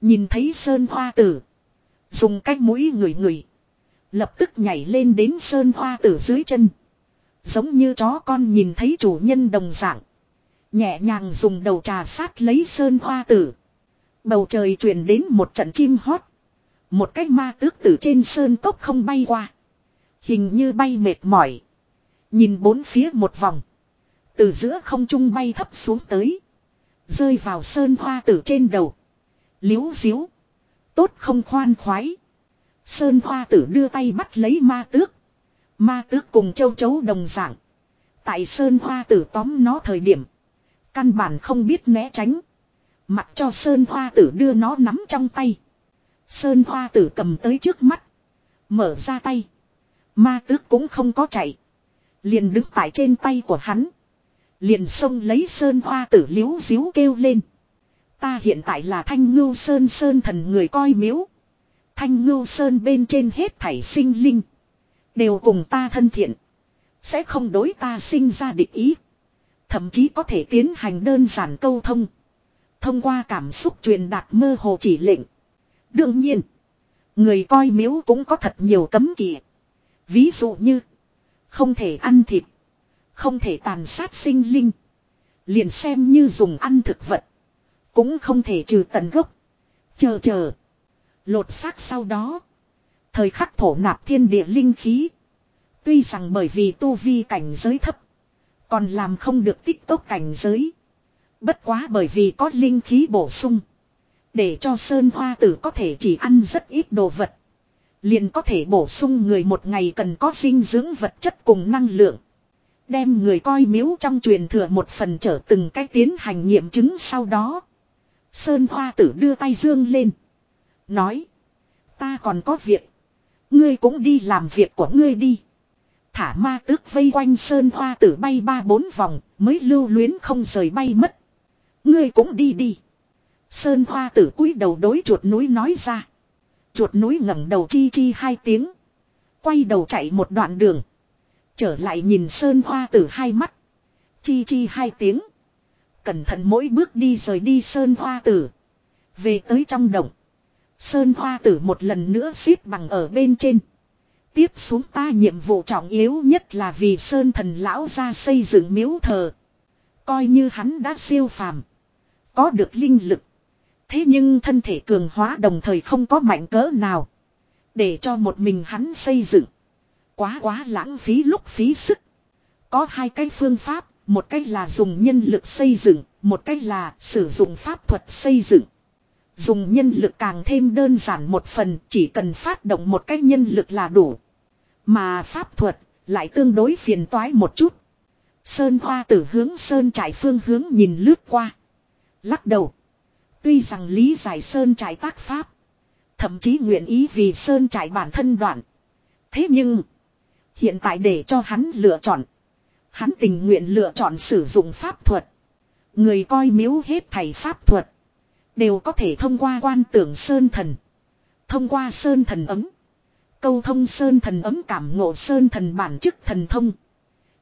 Nhìn thấy sơn hoa tử. Dùng cái mũi ngửi ngửi. Lập tức nhảy lên đến sơn hoa tử dưới chân. Giống như chó con nhìn thấy chủ nhân đồng dạng. Nhẹ nhàng dùng đầu trà sát lấy sơn hoa tử. Bầu trời truyền đến một trận chim hót. Một cái ma tước từ trên sơn cốc không bay qua. Hình như bay mệt mỏi. Nhìn bốn phía một vòng. Từ giữa không trung bay thấp xuống tới. Rơi vào sơn hoa tử trên đầu. Liếu xíu. Tốt không khoan khoái. Sơn hoa tử đưa tay bắt lấy ma tước. Ma tước cùng châu chấu đồng dạng. Tại sơn hoa tử tóm nó thời điểm. Căn bản không biết né tránh. Mặc cho sơn hoa tử đưa nó nắm trong tay. Sơn hoa tử cầm tới trước mắt. Mở ra tay. Ma tước cũng không có chạy. Liền đứng tại trên tay của hắn. Liền xông lấy sơn hoa tử liếu xíu kêu lên. Ta hiện tại là thanh ngưu sơn sơn thần người coi miếu. Thanh ngưu sơn bên trên hết thảy sinh linh. Đều cùng ta thân thiện. Sẽ không đối ta sinh ra địch ý. Thậm chí có thể tiến hành đơn giản câu thông. Thông qua cảm xúc truyền đạt mơ hồ chỉ lệnh. Đương nhiên. Người coi miếu cũng có thật nhiều cấm kỵ. Ví dụ như. Không thể ăn thịt. Không thể tàn sát sinh linh. Liền xem như dùng ăn thực vật. Cũng không thể trừ tận gốc. Chờ chờ. Lột xác sau đó. Thời khắc thổ nạp thiên địa linh khí. Tuy rằng bởi vì tu vi cảnh giới thấp. Còn làm không được tích tốc cảnh giới. Bất quá bởi vì có linh khí bổ sung. Để cho Sơn Hoa Tử có thể chỉ ăn rất ít đồ vật. Liền có thể bổ sung người một ngày cần có dinh dưỡng vật chất cùng năng lượng. Đem người coi miếu trong truyền thừa một phần trở từng cái tiến hành nghiệm chứng sau đó. Sơn Hoa Tử đưa tay dương lên. Nói. Ta còn có việc. Ngươi cũng đi làm việc của ngươi đi. Thả ma tước vây quanh Sơn Hoa Tử bay ba bốn vòng, mới lưu luyến không rời bay mất. Ngươi cũng đi đi. Sơn Hoa Tử cúi đầu đối chuột núi nói ra. Chuột núi ngẩng đầu chi chi hai tiếng. Quay đầu chạy một đoạn đường. Trở lại nhìn Sơn Hoa Tử hai mắt. Chi chi hai tiếng. Cẩn thận mỗi bước đi rời đi Sơn Hoa Tử. Về tới trong động. Sơn Hoa Tử một lần nữa xếp bằng ở bên trên. Tiếp xuống ta nhiệm vụ trọng yếu nhất là vì Sơn Thần Lão ra xây dựng miếu thờ. Coi như hắn đã siêu phàm. Có được linh lực. Thế nhưng thân thể cường hóa đồng thời không có mạnh cỡ nào. Để cho một mình hắn xây dựng. Quá quá lãng phí lúc phí sức. Có hai cái phương pháp, một cách là dùng nhân lực xây dựng, một cách là sử dụng pháp thuật xây dựng. Dùng nhân lực càng thêm đơn giản một phần, chỉ cần phát động một cách nhân lực là đủ. Mà pháp thuật lại tương đối phiền toái một chút. Sơn Hoa tử hướng Sơn trải phương hướng nhìn lướt qua. Lắc đầu. Tuy rằng lý giải Sơn trải tác pháp. Thậm chí nguyện ý vì Sơn trải bản thân đoạn. Thế nhưng. Hiện tại để cho hắn lựa chọn. Hắn tình nguyện lựa chọn sử dụng pháp thuật. Người coi miếu hết thầy pháp thuật. Đều có thể thông qua quan tưởng Sơn thần. Thông qua Sơn thần ấm. Câu thông Sơn thần ấm cảm ngộ Sơn thần bản chức thần thông.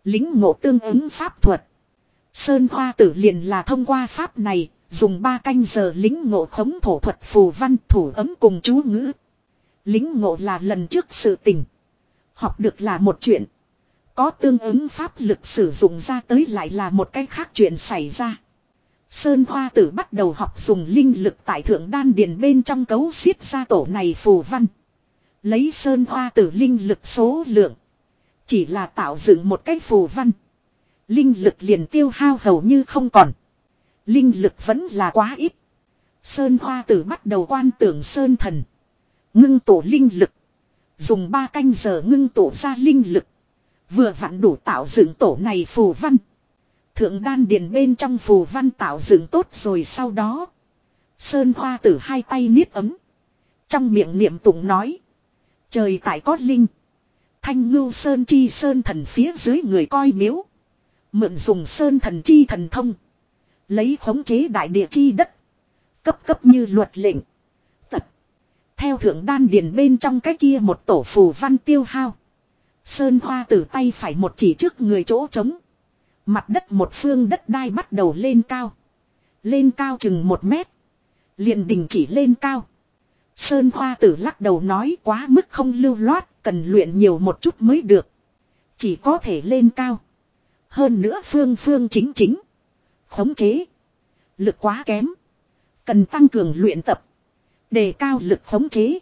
Lính ngộ tương ứng pháp thuật. Sơn Hoa tử liền là thông qua pháp này, dùng ba canh giờ lính ngộ khống thổ thuật phù văn thủ ấm cùng chú ngữ. Lính ngộ là lần trước sự tình. Học được là một chuyện. Có tương ứng pháp lực sử dụng ra tới lại là một cái khác chuyện xảy ra. Sơn Hoa tử bắt đầu học dùng linh lực tại thượng đan điền bên trong cấu xiết ra tổ này phù văn. Lấy Sơn Hoa tử linh lực số lượng. Chỉ là tạo dựng một cái phù văn. Linh lực liền tiêu hao hầu như không còn. Linh lực vẫn là quá ít. Sơn Hoa tử bắt đầu quan tưởng Sơn thần. Ngưng tổ linh lực. Dùng ba canh giờ ngưng tổ ra linh lực. Vừa vặn đủ tạo dựng tổ này phù văn. Thượng đan điền bên trong phù văn tạo dựng tốt rồi sau đó. Sơn Hoa tử hai tay niết ấm. Trong miệng niệm tụng nói. Trời tại có linh. Thanh ngưu sơn chi sơn thần phía dưới người coi miếu. Mượn dùng sơn thần chi thần thông. Lấy khống chế đại địa chi đất. Cấp cấp như luật lệnh. Theo thượng đan điền bên trong cái kia một tổ phù văn tiêu hao. Sơn hoa từ tay phải một chỉ trước người chỗ trống. Mặt đất một phương đất đai bắt đầu lên cao. Lên cao chừng một mét. liền đình chỉ lên cao. Sơn Hoa tử lắc đầu nói quá mức không lưu loát, cần luyện nhiều một chút mới được. Chỉ có thể lên cao. Hơn nữa phương phương chính chính. Khống chế. Lực quá kém. Cần tăng cường luyện tập. Đề cao lực khống chế.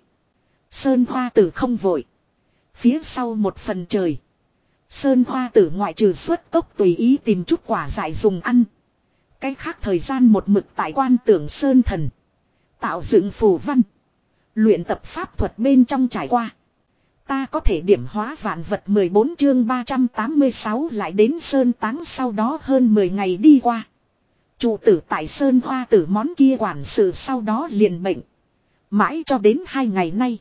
Sơn Hoa tử không vội. Phía sau một phần trời. Sơn Hoa tử ngoại trừ xuất cốc tùy ý tìm chút quả dại dùng ăn. Cách khác thời gian một mực tại quan tưởng Sơn thần. Tạo dựng phù văn. Luyện tập pháp thuật bên trong trải qua. Ta có thể điểm hóa vạn vật 14 chương 386 lại đến Sơn Táng sau đó hơn 10 ngày đi qua. Chủ tử tại Sơn Hoa tử món kia quản sự sau đó liền bệnh. Mãi cho đến hai ngày nay.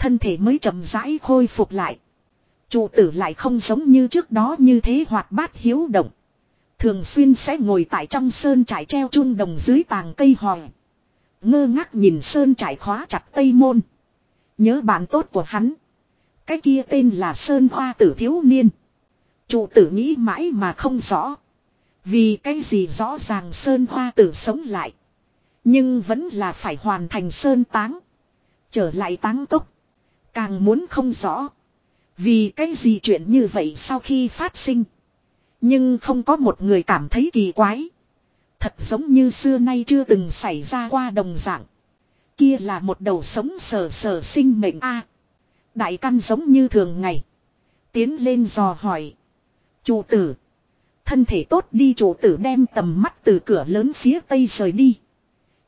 Thân thể mới chậm rãi khôi phục lại. Chủ tử lại không giống như trước đó như thế hoạt bát hiếu động. Thường xuyên sẽ ngồi tại trong sơn trải treo chun đồng dưới tàng cây hòi. Ngơ ngác nhìn sơn trải khóa chặt tây môn. Nhớ bạn tốt của hắn. Cái kia tên là Sơn Hoa Tử Thiếu Niên. Chủ tử nghĩ mãi mà không rõ. Vì cái gì rõ ràng Sơn Hoa Tử sống lại. Nhưng vẫn là phải hoàn thành Sơn Táng. Trở lại táng tốc. Càng muốn không rõ. Vì cái gì chuyện như vậy sau khi phát sinh. Nhưng không có một người cảm thấy kỳ quái. Thật giống như xưa nay chưa từng xảy ra qua đồng dạng. Kia là một đầu sống sờ sờ sinh mệnh a Đại căn giống như thường ngày. Tiến lên dò hỏi. Chủ tử. Thân thể tốt đi chủ tử đem tầm mắt từ cửa lớn phía tây rời đi.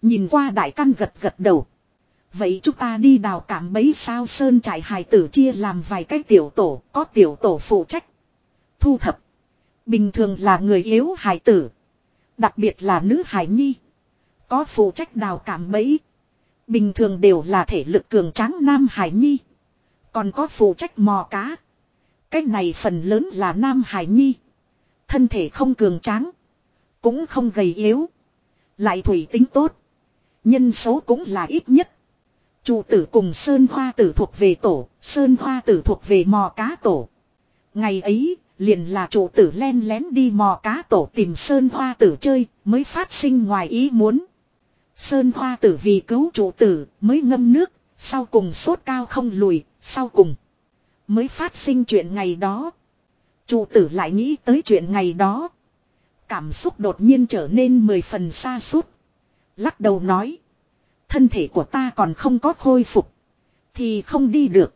Nhìn qua đại căn gật gật đầu. Vậy chúng ta đi đào cảm bấy sao sơn trại hài tử chia làm vài cái tiểu tổ, có tiểu tổ phụ trách. Thu thập. Bình thường là người yếu hài tử. Đặc biệt là nữ hài nhi. Có phụ trách đào cảm bấy. Bình thường đều là thể lực cường tráng nam hài nhi. Còn có phụ trách mò cá. Cái này phần lớn là nam hài nhi. Thân thể không cường tráng. Cũng không gầy yếu. Lại thủy tính tốt. Nhân số cũng là ít nhất. Chủ tử cùng Sơn Hoa tử thuộc về tổ, Sơn Hoa tử thuộc về mò cá tổ. Ngày ấy, liền là chủ tử len lén đi mò cá tổ tìm Sơn Hoa tử chơi, mới phát sinh ngoài ý muốn. Sơn Hoa tử vì cứu chủ tử, mới ngâm nước, sau cùng sốt cao không lùi, sau cùng. Mới phát sinh chuyện ngày đó. Chủ tử lại nghĩ tới chuyện ngày đó. Cảm xúc đột nhiên trở nên mười phần xa suốt. Lắc đầu nói. Thân thể của ta còn không có khôi phục. Thì không đi được.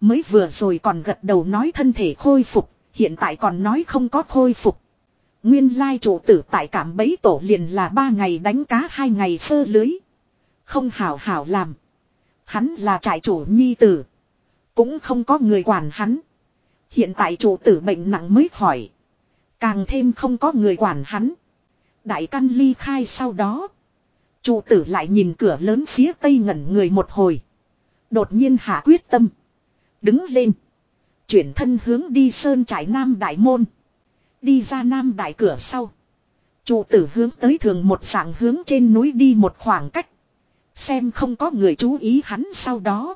Mới vừa rồi còn gật đầu nói thân thể khôi phục. Hiện tại còn nói không có khôi phục. Nguyên lai chủ tử tại cảm bấy tổ liền là ba ngày đánh cá hai ngày phơ lưới. Không hảo hảo làm. Hắn là trại chủ nhi tử. Cũng không có người quản hắn. Hiện tại chủ tử bệnh nặng mới khỏi. Càng thêm không có người quản hắn. Đại căn ly khai sau đó. Chủ tử lại nhìn cửa lớn phía tây ngẩn người một hồi. Đột nhiên hạ quyết tâm. Đứng lên. Chuyển thân hướng đi sơn trải nam đại môn. Đi ra nam đại cửa sau. Chủ tử hướng tới thường một dạng hướng trên núi đi một khoảng cách. Xem không có người chú ý hắn sau đó.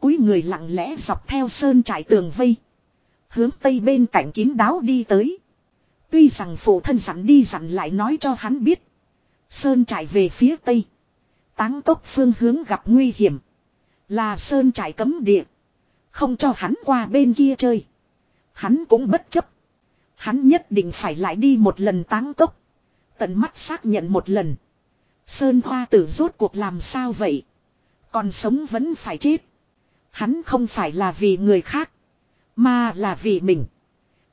Cúi người lặng lẽ dọc theo sơn trải tường vây. Hướng tây bên cạnh kín đáo đi tới. Tuy rằng phụ thân sẵn đi dặn lại nói cho hắn biết. Sơn trải về phía tây. Táng tốc phương hướng gặp nguy hiểm. Là sơn trải cấm địa. Không cho hắn qua bên kia chơi. Hắn cũng bất chấp. Hắn nhất định phải lại đi một lần táng tốc. Tận mắt xác nhận một lần. Sơn hoa tử rốt cuộc làm sao vậy? Còn sống vẫn phải chết. Hắn không phải là vì người khác. Mà là vì mình.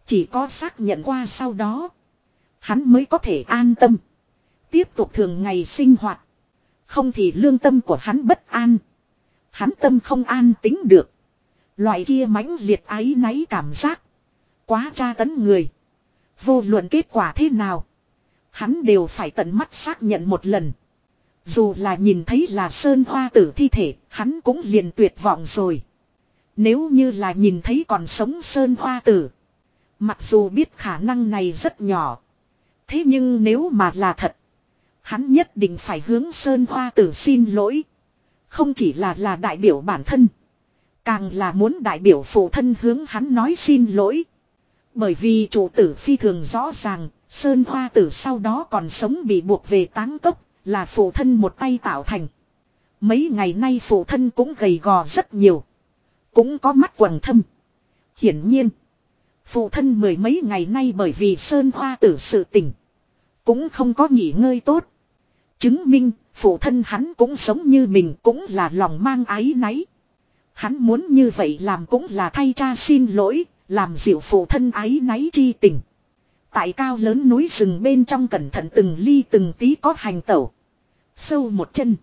Chỉ có xác nhận qua sau đó. Hắn mới có thể an tâm. Tiếp tục thường ngày sinh hoạt. Không thì lương tâm của hắn bất an. Hắn tâm không an tính được. Loại kia mãnh liệt ái náy cảm giác. Quá tra tấn người. Vô luận kết quả thế nào. Hắn đều phải tận mắt xác nhận một lần. Dù là nhìn thấy là sơn hoa tử thi thể, hắn cũng liền tuyệt vọng rồi. Nếu như là nhìn thấy còn sống sơn hoa tử. Mặc dù biết khả năng này rất nhỏ. Thế nhưng nếu mà là thật. Hắn nhất định phải hướng sơn hoa tử xin lỗi. Không chỉ là là đại biểu bản thân. Càng là muốn đại biểu phụ thân hướng hắn nói xin lỗi. Bởi vì chủ tử phi thường rõ ràng, Sơn Hoa tử sau đó còn sống bị buộc về táng cốc, là phụ thân một tay tạo thành. Mấy ngày nay phụ thân cũng gầy gò rất nhiều. Cũng có mắt quầng thâm. Hiển nhiên. Phụ thân mười mấy ngày nay bởi vì Sơn Hoa tử sự tỉnh. Cũng không có nghỉ ngơi tốt. Chứng minh, phụ thân hắn cũng sống như mình cũng là lòng mang ái náy. Hắn muốn như vậy làm cũng là thay cha xin lỗi, làm dịu phụ thân ái náy chi tình. Tại cao lớn núi rừng bên trong cẩn thận từng ly từng tí có hành tẩu. Sâu một chân.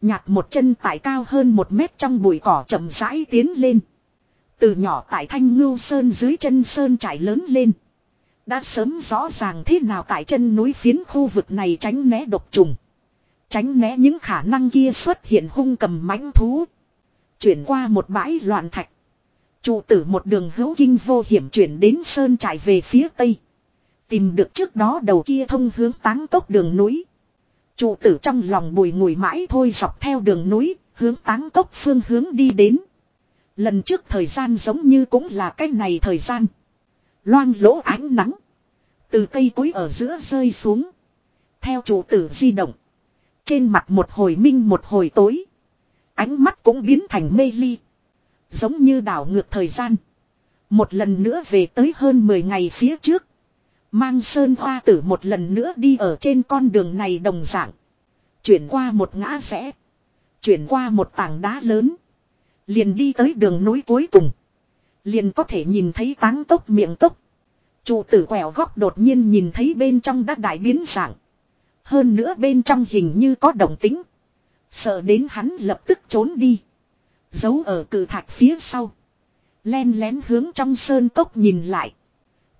Nhạt một chân tại cao hơn một mét trong bụi cỏ chậm rãi tiến lên. Từ nhỏ tại thanh ngưu sơn dưới chân sơn trải lớn lên. Đã sớm rõ ràng thế nào tại chân núi phiến khu vực này tránh né độc trùng. Tránh né những khả năng kia xuất hiện hung cầm mãnh thú. Chuyển qua một bãi loạn thạch. Chủ tử một đường hữu kinh vô hiểm chuyển đến sơn trải về phía tây. Tìm được trước đó đầu kia thông hướng táng tốc đường núi. Chủ tử trong lòng bùi ngùi mãi thôi dọc theo đường núi, hướng táng tốc phương hướng đi đến. Lần trước thời gian giống như cũng là cái này thời gian. Loang lỗ ánh nắng. Từ cây cối ở giữa rơi xuống. Theo chủ tử di động. Trên mặt một hồi minh một hồi tối. Ánh mắt cũng biến thành mê ly. Giống như đảo ngược thời gian. Một lần nữa về tới hơn 10 ngày phía trước. Mang sơn hoa tử một lần nữa đi ở trên con đường này đồng dạng. Chuyển qua một ngã rẽ. Chuyển qua một tảng đá lớn. Liền đi tới đường núi cuối cùng. Liền có thể nhìn thấy táng tốc miệng tốc. Chủ tử quẹo góc đột nhiên nhìn thấy bên trong đã đại biến dạng. Hơn nữa bên trong hình như có động tính. Sợ đến hắn lập tức trốn đi. Giấu ở cử thạch phía sau. Len lén hướng trong sơn cốc nhìn lại.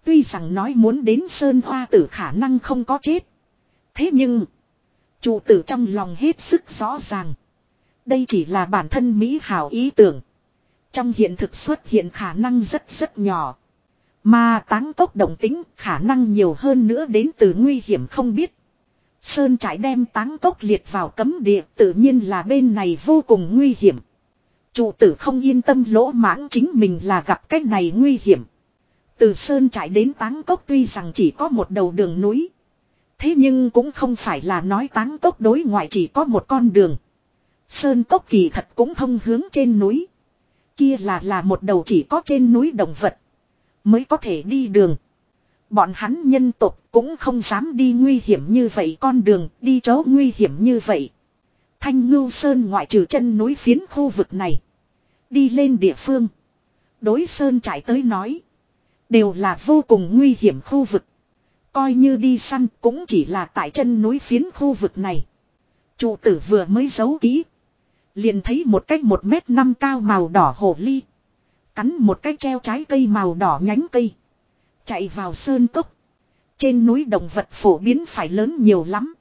Tuy rằng nói muốn đến sơn hoa tử khả năng không có chết. Thế nhưng. Chủ tử trong lòng hết sức rõ ràng. Đây chỉ là bản thân Mỹ hảo ý tưởng. Trong hiện thực xuất hiện khả năng rất rất nhỏ. Mà táng tốc động tính khả năng nhiều hơn nữa đến từ nguy hiểm không biết. Sơn trải đem táng tốc liệt vào cấm địa tự nhiên là bên này vô cùng nguy hiểm. Chủ tử không yên tâm lỗ mãng chính mình là gặp cách này nguy hiểm. Từ Sơn trải đến táng cốc tuy rằng chỉ có một đầu đường núi. Thế nhưng cũng không phải là nói táng cốc đối ngoại chỉ có một con đường. Sơn cốc kỳ thật cũng thông hướng trên núi. Kia là là một đầu chỉ có trên núi động vật. Mới có thể đi đường. Bọn hắn nhân tộc cũng không dám đi nguy hiểm như vậy, con đường đi chỗ nguy hiểm như vậy. Thanh ngưu sơn ngoại trừ chân núi phiến khu vực này. Đi lên địa phương. Đối sơn trải tới nói. Đều là vô cùng nguy hiểm khu vực. Coi như đi săn cũng chỉ là tại chân núi phiến khu vực này. Chủ tử vừa mới giấu kỹ. Liền thấy một cái một mét năm cao màu đỏ hồ ly. Cắn một cái treo trái cây màu đỏ nhánh cây. Chạy vào sơn cốc. Trên núi động vật phổ biến phải lớn nhiều lắm.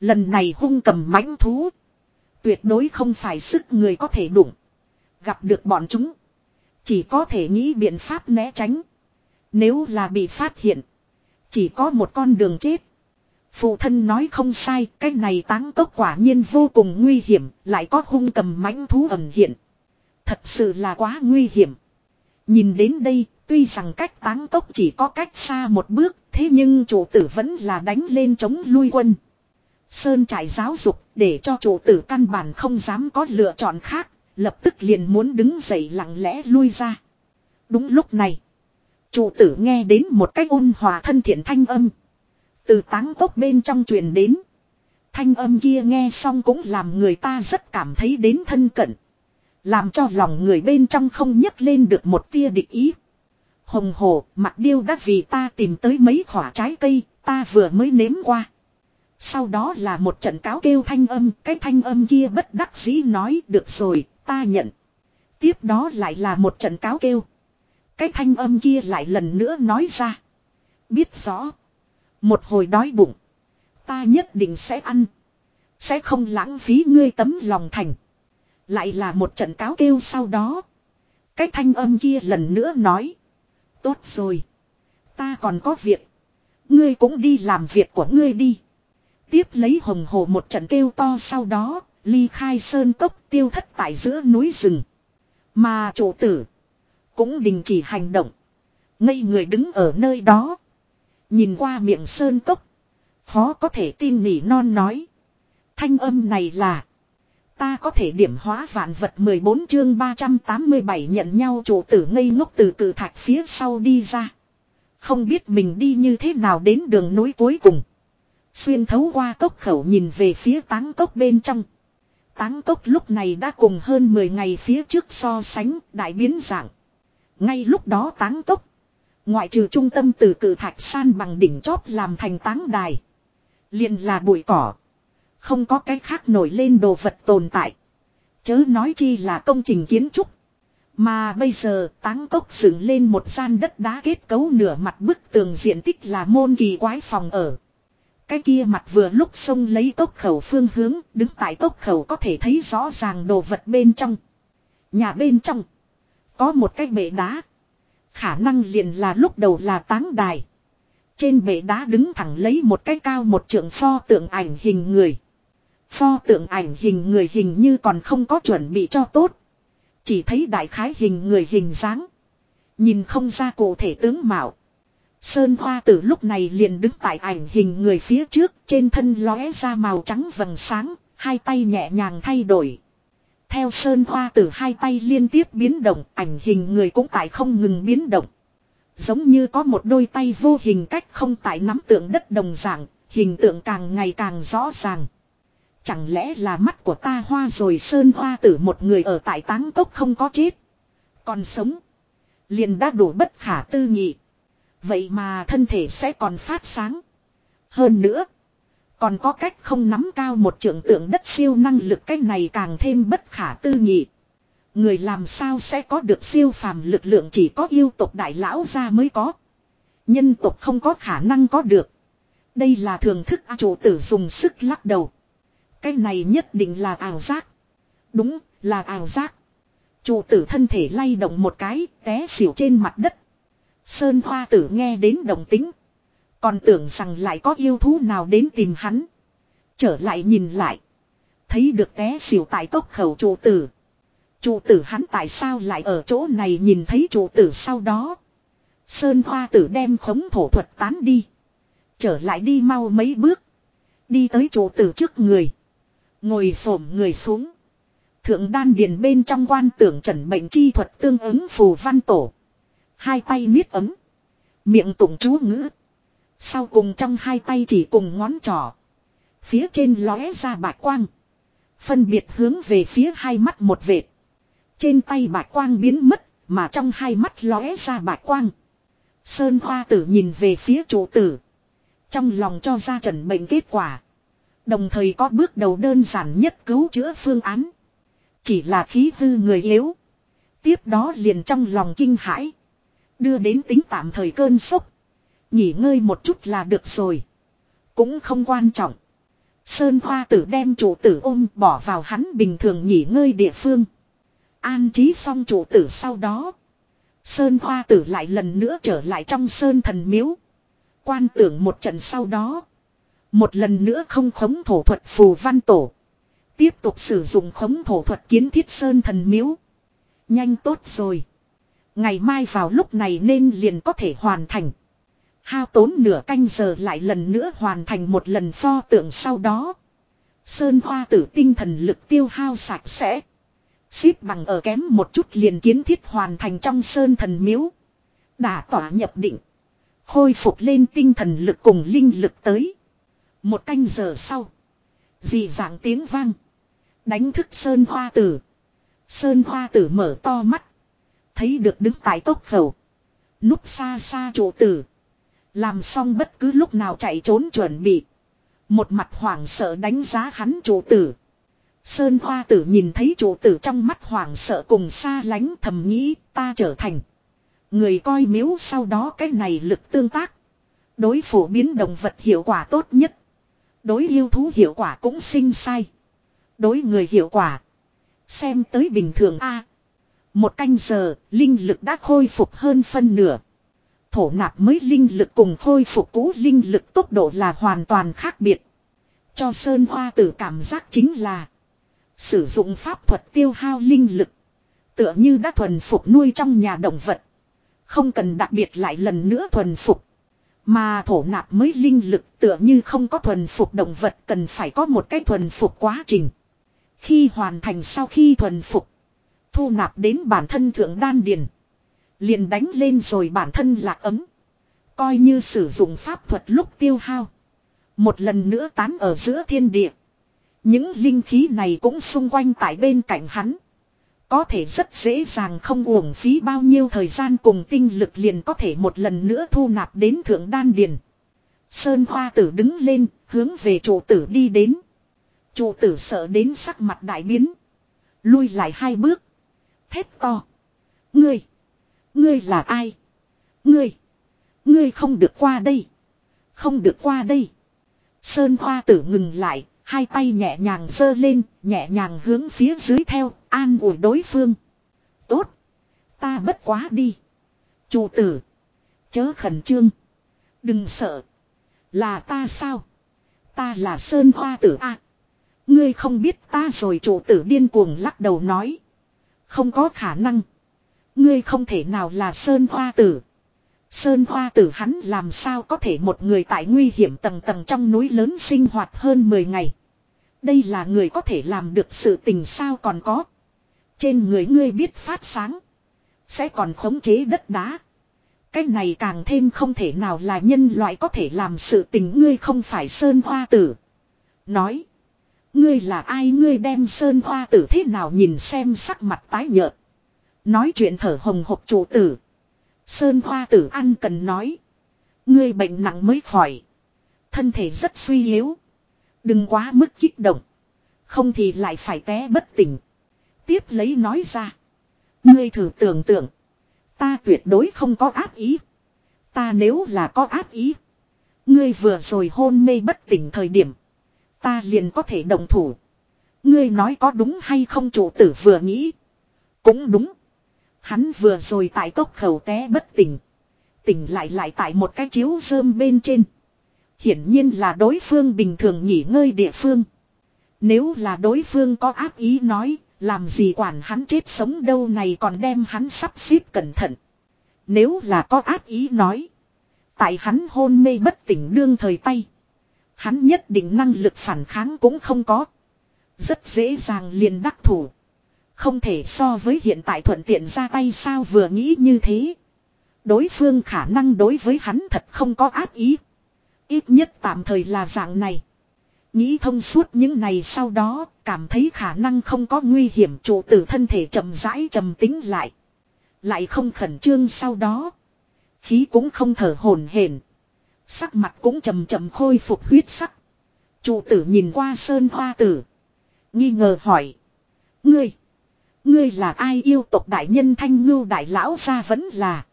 Lần này hung cầm mãnh thú. Tuyệt đối không phải sức người có thể đụng. Gặp được bọn chúng. Chỉ có thể nghĩ biện pháp né tránh. Nếu là bị phát hiện. Chỉ có một con đường chết. Phụ thân nói không sai, cái này táng cốc quả nhiên vô cùng nguy hiểm, lại có hung cầm mãnh thú ẩn hiện. Thật sự là quá nguy hiểm. Nhìn đến đây, tuy rằng cách táng cốc chỉ có cách xa một bước, thế nhưng chủ tử vẫn là đánh lên chống lui quân. Sơn trải giáo dục để cho chủ tử căn bản không dám có lựa chọn khác, lập tức liền muốn đứng dậy lặng lẽ lui ra. Đúng lúc này, chủ tử nghe đến một cách ôn hòa thân thiện thanh âm. Từ táng tốc bên trong truyền đến. Thanh âm kia nghe xong cũng làm người ta rất cảm thấy đến thân cận. Làm cho lòng người bên trong không nhấc lên được một tia địch ý. Hồng hồ, mặt điêu đã vì ta tìm tới mấy khỏa trái cây, ta vừa mới nếm qua. Sau đó là một trận cáo kêu thanh âm, cái thanh âm kia bất đắc dĩ nói được rồi, ta nhận. Tiếp đó lại là một trận cáo kêu. Cái thanh âm kia lại lần nữa nói ra. Biết rõ. Một hồi đói bụng. Ta nhất định sẽ ăn. Sẽ không lãng phí ngươi tấm lòng thành. Lại là một trận cáo kêu sau đó. Cái thanh âm kia lần nữa nói. Tốt rồi. Ta còn có việc. Ngươi cũng đi làm việc của ngươi đi. Tiếp lấy hồng hồ một trận kêu to sau đó. Ly khai sơn cốc tiêu thất tại giữa núi rừng. Mà chủ tử. Cũng đình chỉ hành động. Ngây người đứng ở nơi đó. Nhìn qua miệng sơn cốc. Khó có thể tin nỉ non nói. Thanh âm này là. Ta có thể điểm hóa vạn vật 14 chương 387 nhận nhau chủ tử ngây ngốc từ cử thạch phía sau đi ra. Không biết mình đi như thế nào đến đường núi cuối cùng. Xuyên thấu qua cốc khẩu nhìn về phía táng cốc bên trong. Táng cốc lúc này đã cùng hơn 10 ngày phía trước so sánh, đại biến dạng. Ngay lúc đó táng cốc. Ngoại trừ trung tâm từ cử thạch san bằng đỉnh chóp làm thành táng đài. liền là bụi cỏ. Không có cái khác nổi lên đồ vật tồn tại. Chớ nói chi là công trình kiến trúc. Mà bây giờ táng cốc dựng lên một gian đất đá kết cấu nửa mặt bức tường diện tích là môn kỳ quái phòng ở. Cái kia mặt vừa lúc sông lấy cốc khẩu phương hướng, đứng tại cốc khẩu có thể thấy rõ ràng đồ vật bên trong. Nhà bên trong, có một cái bể đá. Khả năng liền là lúc đầu là táng đài. Trên bệ đá đứng thẳng lấy một cái cao một trượng pho tượng ảnh hình người. Pho tượng ảnh hình người hình như còn không có chuẩn bị cho tốt. Chỉ thấy đại khái hình người hình dáng. Nhìn không ra cụ thể tướng mạo. Sơn Hoa Tử lúc này liền đứng tại ảnh hình người phía trước, trên thân lóe ra màu trắng vầng sáng, hai tay nhẹ nhàng thay đổi. Theo Sơn Hoa Tử hai tay liên tiếp biến động, ảnh hình người cũng tại không ngừng biến động. Giống như có một đôi tay vô hình cách không tại nắm tượng đất đồng dạng, hình tượng càng ngày càng rõ ràng. Chẳng lẽ là mắt của ta hoa rồi Sơn Hoa Tử một người ở tại táng cốc không có chết. Còn sống. Liền đã đủ bất khả tư nghị. Vậy mà thân thể sẽ còn phát sáng. Hơn nữa. Còn có cách không nắm cao một trưởng tượng đất siêu năng lực cách này càng thêm bất khả tư nghị. Người làm sao sẽ có được siêu phàm lực lượng chỉ có yêu tộc đại lão ra mới có. Nhân tộc không có khả năng có được. Đây là thường thức chủ tử dùng sức lắc đầu. Cái này nhất định là ảo giác. Đúng, là ảo giác. Chủ tử thân thể lay động một cái, té xỉu trên mặt đất. Sơn hoa tử nghe đến đồng tính. Còn tưởng rằng lại có yêu thú nào đến tìm hắn. Trở lại nhìn lại. Thấy được té xỉu tại cốc khẩu chủ tử. Chủ tử hắn tại sao lại ở chỗ này nhìn thấy chủ tử sau đó. Sơn hoa tử đem khống thổ thuật tán đi. Trở lại đi mau mấy bước. Đi tới chủ tử trước người. Ngồi xổm người xuống. Thượng đan điền bên trong quan tưởng trần bệnh chi thuật tương ứng phù văn tổ. Hai tay miết ấm. Miệng tụng chú ngữ. Sau cùng trong hai tay chỉ cùng ngón trỏ. Phía trên lóe ra bạch quang. Phân biệt hướng về phía hai mắt một vệt. Trên tay bạch quang biến mất, mà trong hai mắt lóe ra bạch quang. Sơn hoa tử nhìn về phía chủ tử. Trong lòng cho ra trần bệnh kết quả. Đồng thời có bước đầu đơn giản nhất cứu chữa phương án. Chỉ là khí hư người yếu. Tiếp đó liền trong lòng kinh hãi. Đưa đến tính tạm thời cơn sốc. Nghỉ ngơi một chút là được rồi. Cũng không quan trọng. Sơn Hoa tử đem chủ tử ôm bỏ vào hắn bình thường nghỉ ngơi địa phương. An trí xong chủ tử sau đó. Sơn Hoa tử lại lần nữa trở lại trong Sơn thần miếu. Quan tưởng một trận sau đó. Một lần nữa không khống thổ thuật phù văn tổ. Tiếp tục sử dụng khống thổ thuật kiến thiết Sơn thần miếu. Nhanh tốt rồi. Ngày mai vào lúc này nên liền có thể hoàn thành. Hao tốn nửa canh giờ lại lần nữa hoàn thành một lần pho tượng sau đó. Sơn hoa tử tinh thần lực tiêu hao sạch sẽ. Xít bằng ở kém một chút liền kiến thiết hoàn thành trong sơn thần miếu. Đã tỏa nhập định. Khôi phục lên tinh thần lực cùng linh lực tới. Một canh giờ sau. Dị dạng tiếng vang. Đánh thức sơn hoa tử. Sơn hoa tử mở to mắt. Thấy được đứng tại tốc khẩu. Núp xa xa trụ tử. Làm xong bất cứ lúc nào chạy trốn chuẩn bị. Một mặt hoảng sợ đánh giá hắn chủ tử. Sơn hoa tử nhìn thấy chủ tử trong mắt hoảng sợ cùng xa lánh thầm nghĩ ta trở thành. Người coi miếu sau đó cái này lực tương tác. Đối phổ biến động vật hiệu quả tốt nhất. Đối yêu thú hiệu quả cũng sinh sai. Đối người hiệu quả. Xem tới bình thường A. Một canh giờ, linh lực đã khôi phục hơn phân nửa. Thổ nạp mới linh lực cùng khôi phục cũ linh lực tốc độ là hoàn toàn khác biệt. Cho Sơn Hoa tử cảm giác chính là Sử dụng pháp thuật tiêu hao linh lực Tựa như đã thuần phục nuôi trong nhà động vật Không cần đặc biệt lại lần nữa thuần phục Mà thổ nạp mới linh lực tựa như không có thuần phục động vật cần phải có một cái thuần phục quá trình. Khi hoàn thành sau khi thuần phục, thu nạp đến bản thân thượng đan điền. Liền đánh lên rồi bản thân lạc ấm. Coi như sử dụng pháp thuật lúc tiêu hao. Một lần nữa tán ở giữa thiên địa. Những linh khí này cũng xung quanh tại bên cạnh hắn. Có thể rất dễ dàng không uổng phí bao nhiêu thời gian cùng tinh lực liền có thể một lần nữa thu nạp đến thượng đan điền. Sơn hoa tử đứng lên, hướng về chủ tử đi đến. Chủ tử sợ đến sắc mặt đại biến. Lui lại hai bước. Thét to. Ngươi. Ngươi là ai? Ngươi. Ngươi không được qua đây. Không được qua đây. Sơn hoa tử ngừng lại, hai tay nhẹ nhàng giơ lên, nhẹ nhàng hướng phía dưới theo, an ủi đối phương. Tốt. Ta bất quá đi. Chủ tử. Chớ khẩn trương. Đừng sợ. Là ta sao? Ta là Sơn Hoa tử A. ngươi không biết ta rồi chủ tử điên cuồng lắc đầu nói. Không có khả năng. Ngươi không thể nào là Sơn Hoa tử. Sơn Hoa tử hắn làm sao có thể một người tại nguy hiểm tầng tầng trong núi lớn sinh hoạt hơn 10 ngày. Đây là người có thể làm được sự tình sao còn có. Trên người ngươi biết phát sáng. Sẽ còn khống chế đất đá. Cái này càng thêm không thể nào là nhân loại có thể làm sự tình ngươi không phải Sơn Hoa Tử. Nói. Ngươi là ai ngươi đem Sơn Hoa Tử thế nào nhìn xem sắc mặt tái nhợt. Nói chuyện thở hồng hộc chủ tử. Sơn Hoa Tử ăn cần nói. Ngươi bệnh nặng mới khỏi. Thân thể rất suy yếu. Đừng quá mức kích động. Không thì lại phải té bất tỉnh. Tiếp lấy nói ra. Ngươi thử tưởng tượng. Ta tuyệt đối không có ác ý. Ta nếu là có ác ý. Ngươi vừa rồi hôn mê bất tỉnh thời điểm. Ta liền có thể đồng thủ. Ngươi nói có đúng hay không chủ tử vừa nghĩ. Cũng đúng. Hắn vừa rồi tại cốc khẩu té bất tỉnh. Tỉnh lại lại tại một cái chiếu rơm bên trên. Hiển nhiên là đối phương bình thường nghỉ ngơi địa phương. Nếu là đối phương có ác ý nói, làm gì quản hắn chết sống đâu này còn đem hắn sắp xếp cẩn thận. Nếu là có ác ý nói. Tại hắn hôn mê bất tỉnh đương thời tay. Hắn nhất định năng lực phản kháng cũng không có. Rất dễ dàng liền đắc thủ. Không thể so với hiện tại thuận tiện ra tay sao vừa nghĩ như thế. Đối phương khả năng đối với hắn thật không có ác ý. Ít nhất tạm thời là dạng này. Nghĩ thông suốt những này sau đó, cảm thấy khả năng không có nguy hiểm chủ tử thân thể chậm rãi trầm tính lại. Lại không khẩn trương sau đó. Khí cũng không thở hổn hển Sắc mặt cũng chầm chậm khôi phục huyết sắc. Chủ tử nhìn qua sơn hoa tử. Nghi ngờ hỏi. Ngươi. Ngươi là ai yêu tộc đại nhân thanh ngưu đại lão ra vẫn là.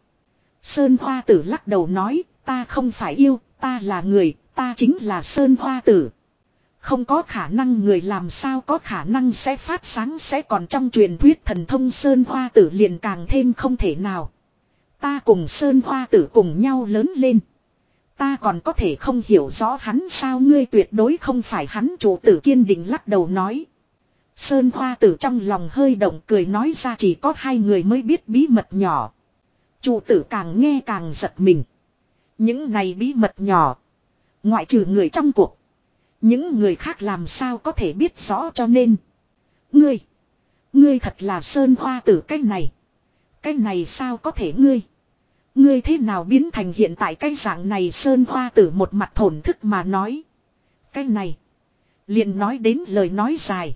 Sơn hoa tử lắc đầu nói. Ta không phải yêu. Ta là người. Ta chính là sơn hoa tử. Không có khả năng người làm sao có khả năng sẽ phát sáng sẽ còn trong truyền thuyết thần thông Sơn Hoa Tử liền càng thêm không thể nào. Ta cùng Sơn Hoa Tử cùng nhau lớn lên. Ta còn có thể không hiểu rõ hắn sao ngươi tuyệt đối không phải hắn chủ tử kiên định lắc đầu nói. Sơn Hoa Tử trong lòng hơi động cười nói ra chỉ có hai người mới biết bí mật nhỏ. Chủ tử càng nghe càng giật mình. Những này bí mật nhỏ. Ngoại trừ người trong cuộc. Những người khác làm sao có thể biết rõ cho nên. Ngươi. Ngươi thật là sơn hoa tử cái này. Cái này sao có thể ngươi. Ngươi thế nào biến thành hiện tại cái dạng này sơn hoa tử một mặt thổn thức mà nói. Cái này. liền nói đến lời nói dài.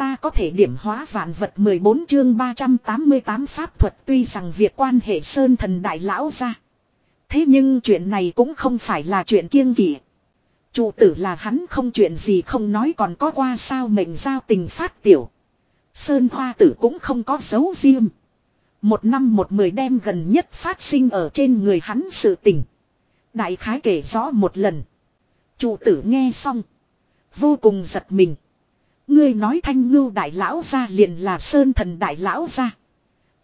Ta có thể điểm hóa vạn vật 14 chương 388 pháp thuật tuy rằng việc quan hệ sơn thần đại lão ra. Thế nhưng chuyện này cũng không phải là chuyện kiêng kỵ. Chủ tử là hắn không chuyện gì không nói còn có qua sao mệnh giao tình phát tiểu. Sơn hoa tử cũng không có dấu riêng. Một năm một mười đêm gần nhất phát sinh ở trên người hắn sự tình. Đại khái kể rõ một lần. Chủ tử nghe xong. Vô cùng giật mình. Ngươi nói thanh ngưu đại lão gia liền là sơn thần đại lão gia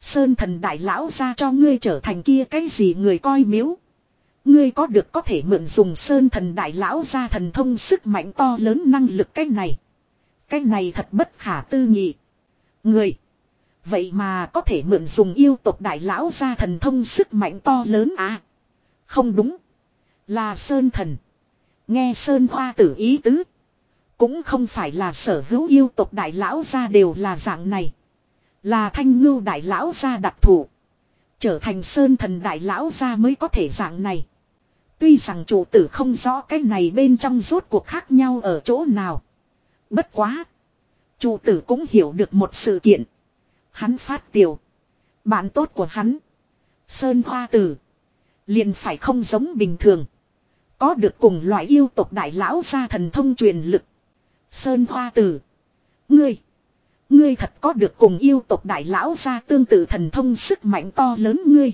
Sơn thần đại lão gia cho ngươi trở thành kia cái gì người coi miếu. Ngươi có được có thể mượn dùng sơn thần đại lão gia thần thông sức mạnh to lớn năng lực cái này. Cái này thật bất khả tư nghị. Người. Vậy mà có thể mượn dùng yêu tộc đại lão gia thần thông sức mạnh to lớn à. Không đúng. Là sơn thần. Nghe sơn hoa tử ý tứ. Cũng không phải là sở hữu yêu tộc đại lão gia đều là dạng này. Là thanh ngưu đại lão gia đặc thù. Trở thành sơn thần đại lão gia mới có thể dạng này. Tuy rằng chủ tử không rõ cái này bên trong rốt cuộc khác nhau ở chỗ nào. Bất quá. Chủ tử cũng hiểu được một sự kiện. Hắn phát tiểu. Bạn tốt của hắn. Sơn Hoa Tử. Liền phải không giống bình thường. Có được cùng loại yêu tộc đại lão gia thần thông truyền lực. Sơn Hoa Tử. Ngươi. Ngươi thật có được cùng yêu tộc đại lão gia tương tự thần thông sức mạnh to lớn ngươi.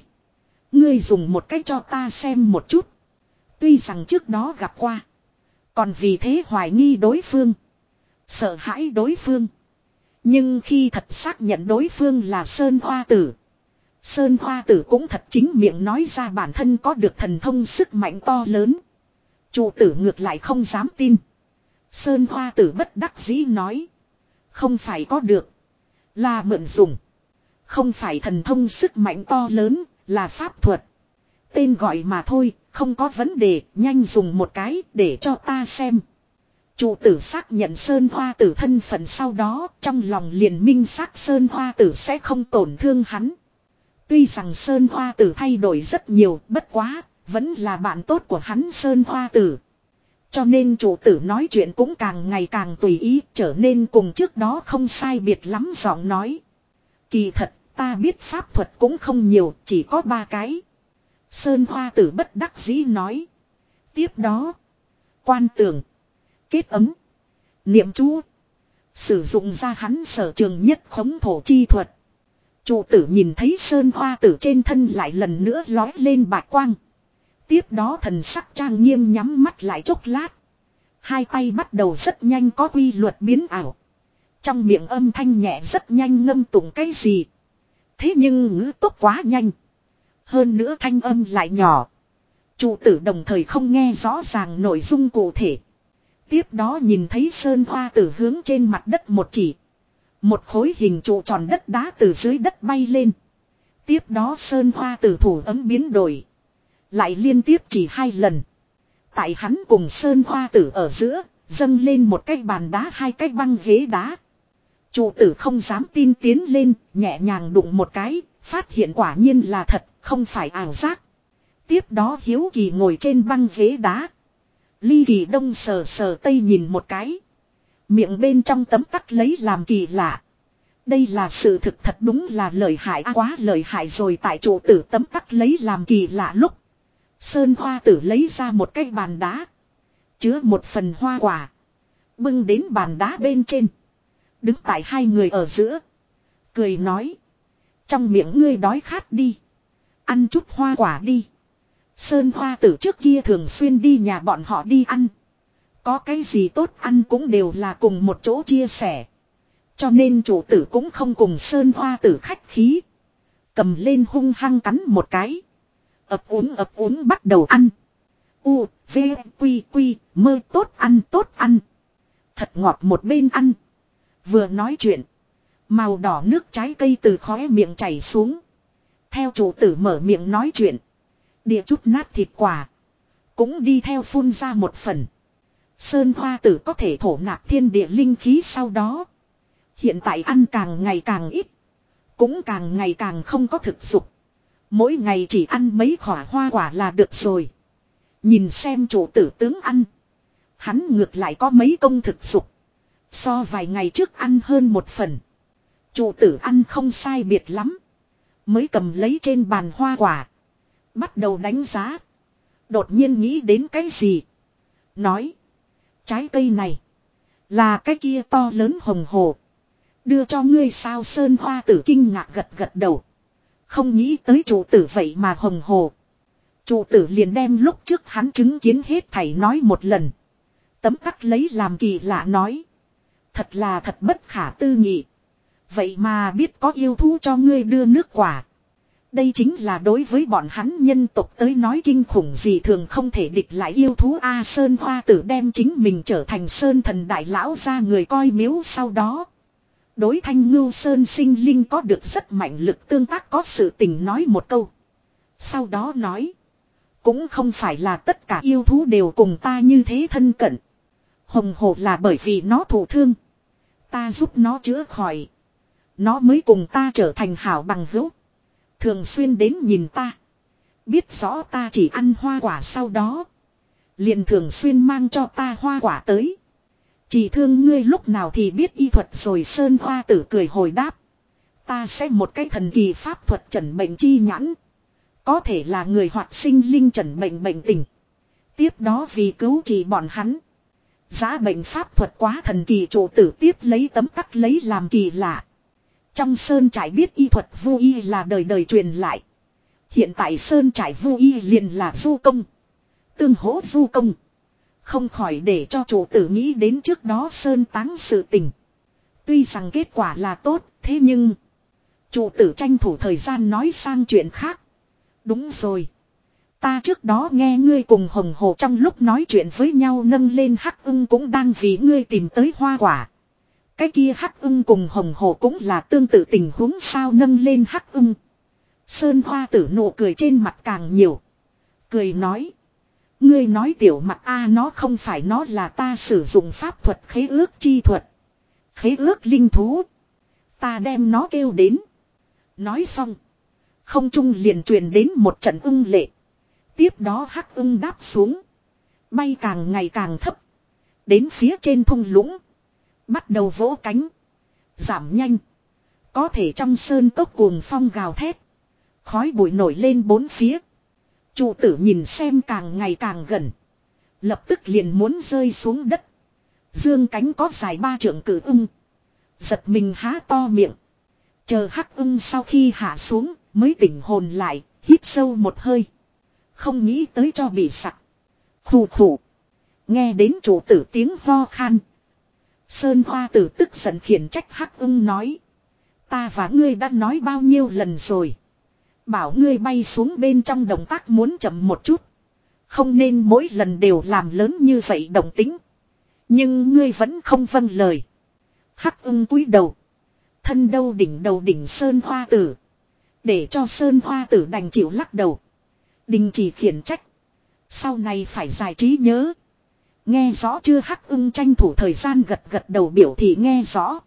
Ngươi dùng một cách cho ta xem một chút. Tuy rằng trước đó gặp qua. Còn vì thế hoài nghi đối phương. Sợ hãi đối phương. Nhưng khi thật xác nhận đối phương là Sơn Hoa Tử. Sơn Hoa tử cũng thật chính miệng nói ra bản thân có được thần thông sức mạnh to lớn. Chủ tử ngược lại không dám tin. Sơn Hoa tử bất đắc dĩ nói. Không phải có được. Là mượn dùng. Không phải thần thông sức mạnh to lớn, là pháp thuật. Tên gọi mà thôi, không có vấn đề, nhanh dùng một cái để cho ta xem. Chủ tử xác nhận Sơn Hoa tử thân phận sau đó, trong lòng liền minh xác Sơn Hoa tử sẽ không tổn thương hắn. Tuy rằng Sơn Hoa tử thay đổi rất nhiều, bất quá, vẫn là bạn tốt của hắn Sơn Hoa tử. Cho nên chủ tử nói chuyện cũng càng ngày càng tùy ý, trở nên cùng trước đó không sai biệt lắm giọng nói. Kỳ thật, ta biết pháp thuật cũng không nhiều, chỉ có ba cái. Sơn Hoa tử bất đắc dĩ nói. Tiếp đó, quan tường, kết ấm, niệm chú, sử dụng ra hắn sở trường nhất khống thổ chi thuật. Chủ tử nhìn thấy Sơn Hoa tử trên thân lại lần nữa lói lên bạc quang. Tiếp đó thần sắc trang nghiêm nhắm mắt lại chốc lát. Hai tay bắt đầu rất nhanh có quy luật biến ảo. Trong miệng âm thanh nhẹ rất nhanh ngâm tụng cái gì. Thế nhưng ngữ tốc quá nhanh. Hơn nữa thanh âm lại nhỏ. Chủ tử đồng thời không nghe rõ ràng nội dung cụ thể. Tiếp đó nhìn thấy sơn hoa tử hướng trên mặt đất một chỉ. Một khối hình trụ tròn đất đá từ dưới đất bay lên. Tiếp đó sơn hoa tử thủ ấm biến đổi. Lại liên tiếp chỉ hai lần. Tại hắn cùng sơn hoa tử ở giữa, dâng lên một cái bàn đá hai cái băng ghế đá. Chủ tử không dám tin tiến lên, nhẹ nhàng đụng một cái, phát hiện quả nhiên là thật, không phải ảo giác. Tiếp đó hiếu kỳ ngồi trên băng ghế đá. Ly kỳ đông sờ sờ tây nhìn một cái. Miệng bên trong tấm tắc lấy làm kỳ lạ. Đây là sự thực thật đúng là lợi hại à, quá lợi hại rồi tại chủ tử tấm tắc lấy làm kỳ lạ lúc. Sơn hoa tử lấy ra một cái bàn đá. Chứa một phần hoa quả. Bưng đến bàn đá bên trên. Đứng tại hai người ở giữa. Cười nói. Trong miệng ngươi đói khát đi. Ăn chút hoa quả đi. Sơn hoa tử trước kia thường xuyên đi nhà bọn họ đi ăn. Có cái gì tốt ăn cũng đều là cùng một chỗ chia sẻ. Cho nên chủ tử cũng không cùng sơn hoa tử khách khí. Cầm lên hung hăng cắn một cái ập uống ập uống bắt đầu ăn. U, V, Quy, Quy, mơ tốt ăn tốt ăn. Thật ngọt một bên ăn. Vừa nói chuyện. Màu đỏ nước trái cây từ khóe miệng chảy xuống. Theo chủ tử mở miệng nói chuyện. Địa chút nát thịt quả. Cũng đi theo phun ra một phần. Sơn hoa tử có thể thổ nạp thiên địa linh khí sau đó. Hiện tại ăn càng ngày càng ít. Cũng càng ngày càng không có thực dụng. Mỗi ngày chỉ ăn mấy khỏa hoa quả là được rồi. Nhìn xem chủ tử tướng ăn. Hắn ngược lại có mấy công thực dục. So vài ngày trước ăn hơn một phần. Chủ tử ăn không sai biệt lắm. Mới cầm lấy trên bàn hoa quả. Bắt đầu đánh giá. Đột nhiên nghĩ đến cái gì. Nói. Trái cây này. Là cái kia to lớn hồng hồ. Đưa cho ngươi sao sơn hoa tử kinh ngạc gật gật đầu. Không nghĩ tới chủ tử vậy mà hồng hồ. Chủ tử liền đem lúc trước hắn chứng kiến hết thảy nói một lần. Tấm tắc lấy làm kỳ lạ nói. Thật là thật bất khả tư nghị. Vậy mà biết có yêu thú cho ngươi đưa nước quả. Đây chính là đối với bọn hắn nhân tộc tới nói kinh khủng gì thường không thể địch lại yêu thú A Sơn Hoa tử đem chính mình trở thành Sơn thần đại lão ra người coi miếu sau đó. Đối thanh ngưu Sơn sinh linh có được rất mạnh lực tương tác có sự tình nói một câu. Sau đó nói. Cũng không phải là tất cả yêu thú đều cùng ta như thế thân cận. Hồng hồ là bởi vì nó thụ thương. Ta giúp nó chữa khỏi. Nó mới cùng ta trở thành hảo bằng hữu. Thường xuyên đến nhìn ta. Biết rõ ta chỉ ăn hoa quả sau đó. Liền thường xuyên mang cho ta hoa quả tới. Chỉ thương ngươi lúc nào thì biết y thuật rồi Sơn Hoa tử cười hồi đáp. Ta sẽ một cái thần kỳ pháp thuật trần bệnh chi nhãn. Có thể là người hoạt sinh linh trần bệnh bệnh tình. Tiếp đó vì cứu trị bọn hắn. Giá bệnh pháp thuật quá thần kỳ chủ tử tiếp lấy tấm tắc lấy làm kỳ lạ. Trong sơn trải biết y thuật vô y là đời đời truyền lại. Hiện tại sơn trải vô y liền là du công. Tương hỗ du công. Không khỏi để cho chủ tử nghĩ đến trước đó sơn táng sự tình. Tuy rằng kết quả là tốt, thế nhưng... Chủ tử tranh thủ thời gian nói sang chuyện khác. Đúng rồi. Ta trước đó nghe ngươi cùng hồng hồ trong lúc nói chuyện với nhau nâng lên hắc ưng cũng đang vì ngươi tìm tới hoa quả. Cái kia hắc ưng cùng hồng hồ cũng là tương tự tình huống sao nâng lên hắc ưng. Sơn hoa tử nụ cười trên mặt càng nhiều. Cười nói. Ngươi nói tiểu mặt A nó không phải nó là ta sử dụng pháp thuật khế ước chi thuật. Khế ước linh thú. Ta đem nó kêu đến. Nói xong. Không trung liền truyền đến một trận ưng lệ. Tiếp đó hắc ưng đáp xuống. Bay càng ngày càng thấp. Đến phía trên thung lũng. Bắt đầu vỗ cánh. Giảm nhanh. Có thể trong sơn tốc cuồng phong gào thét. Khói bụi nổi lên bốn phía. Chủ tử nhìn xem càng ngày càng gần. Lập tức liền muốn rơi xuống đất. Dương cánh có dài ba trượng cử ưng. Giật mình há to miệng. Chờ hắc ưng sau khi hạ xuống mới tỉnh hồn lại, hít sâu một hơi. Không nghĩ tới cho bị sặc. Khù khù. Nghe đến chủ tử tiếng ho khan. Sơn hoa tử tức giận khiển trách hắc ưng nói. Ta và ngươi đã nói bao nhiêu lần rồi. Bảo ngươi bay xuống bên trong động tác muốn chậm một chút. Không nên mỗi lần đều làm lớn như vậy động tính. Nhưng ngươi vẫn không vâng lời. Hắc ưng cúi đầu. Thân đâu đỉnh đầu đỉnh sơn hoa tử. Để cho sơn hoa tử đành chịu lắc đầu. Đình chỉ khiển trách. Sau này phải giải trí nhớ. Nghe rõ chưa hắc ưng tranh thủ thời gian gật gật đầu biểu thị nghe rõ.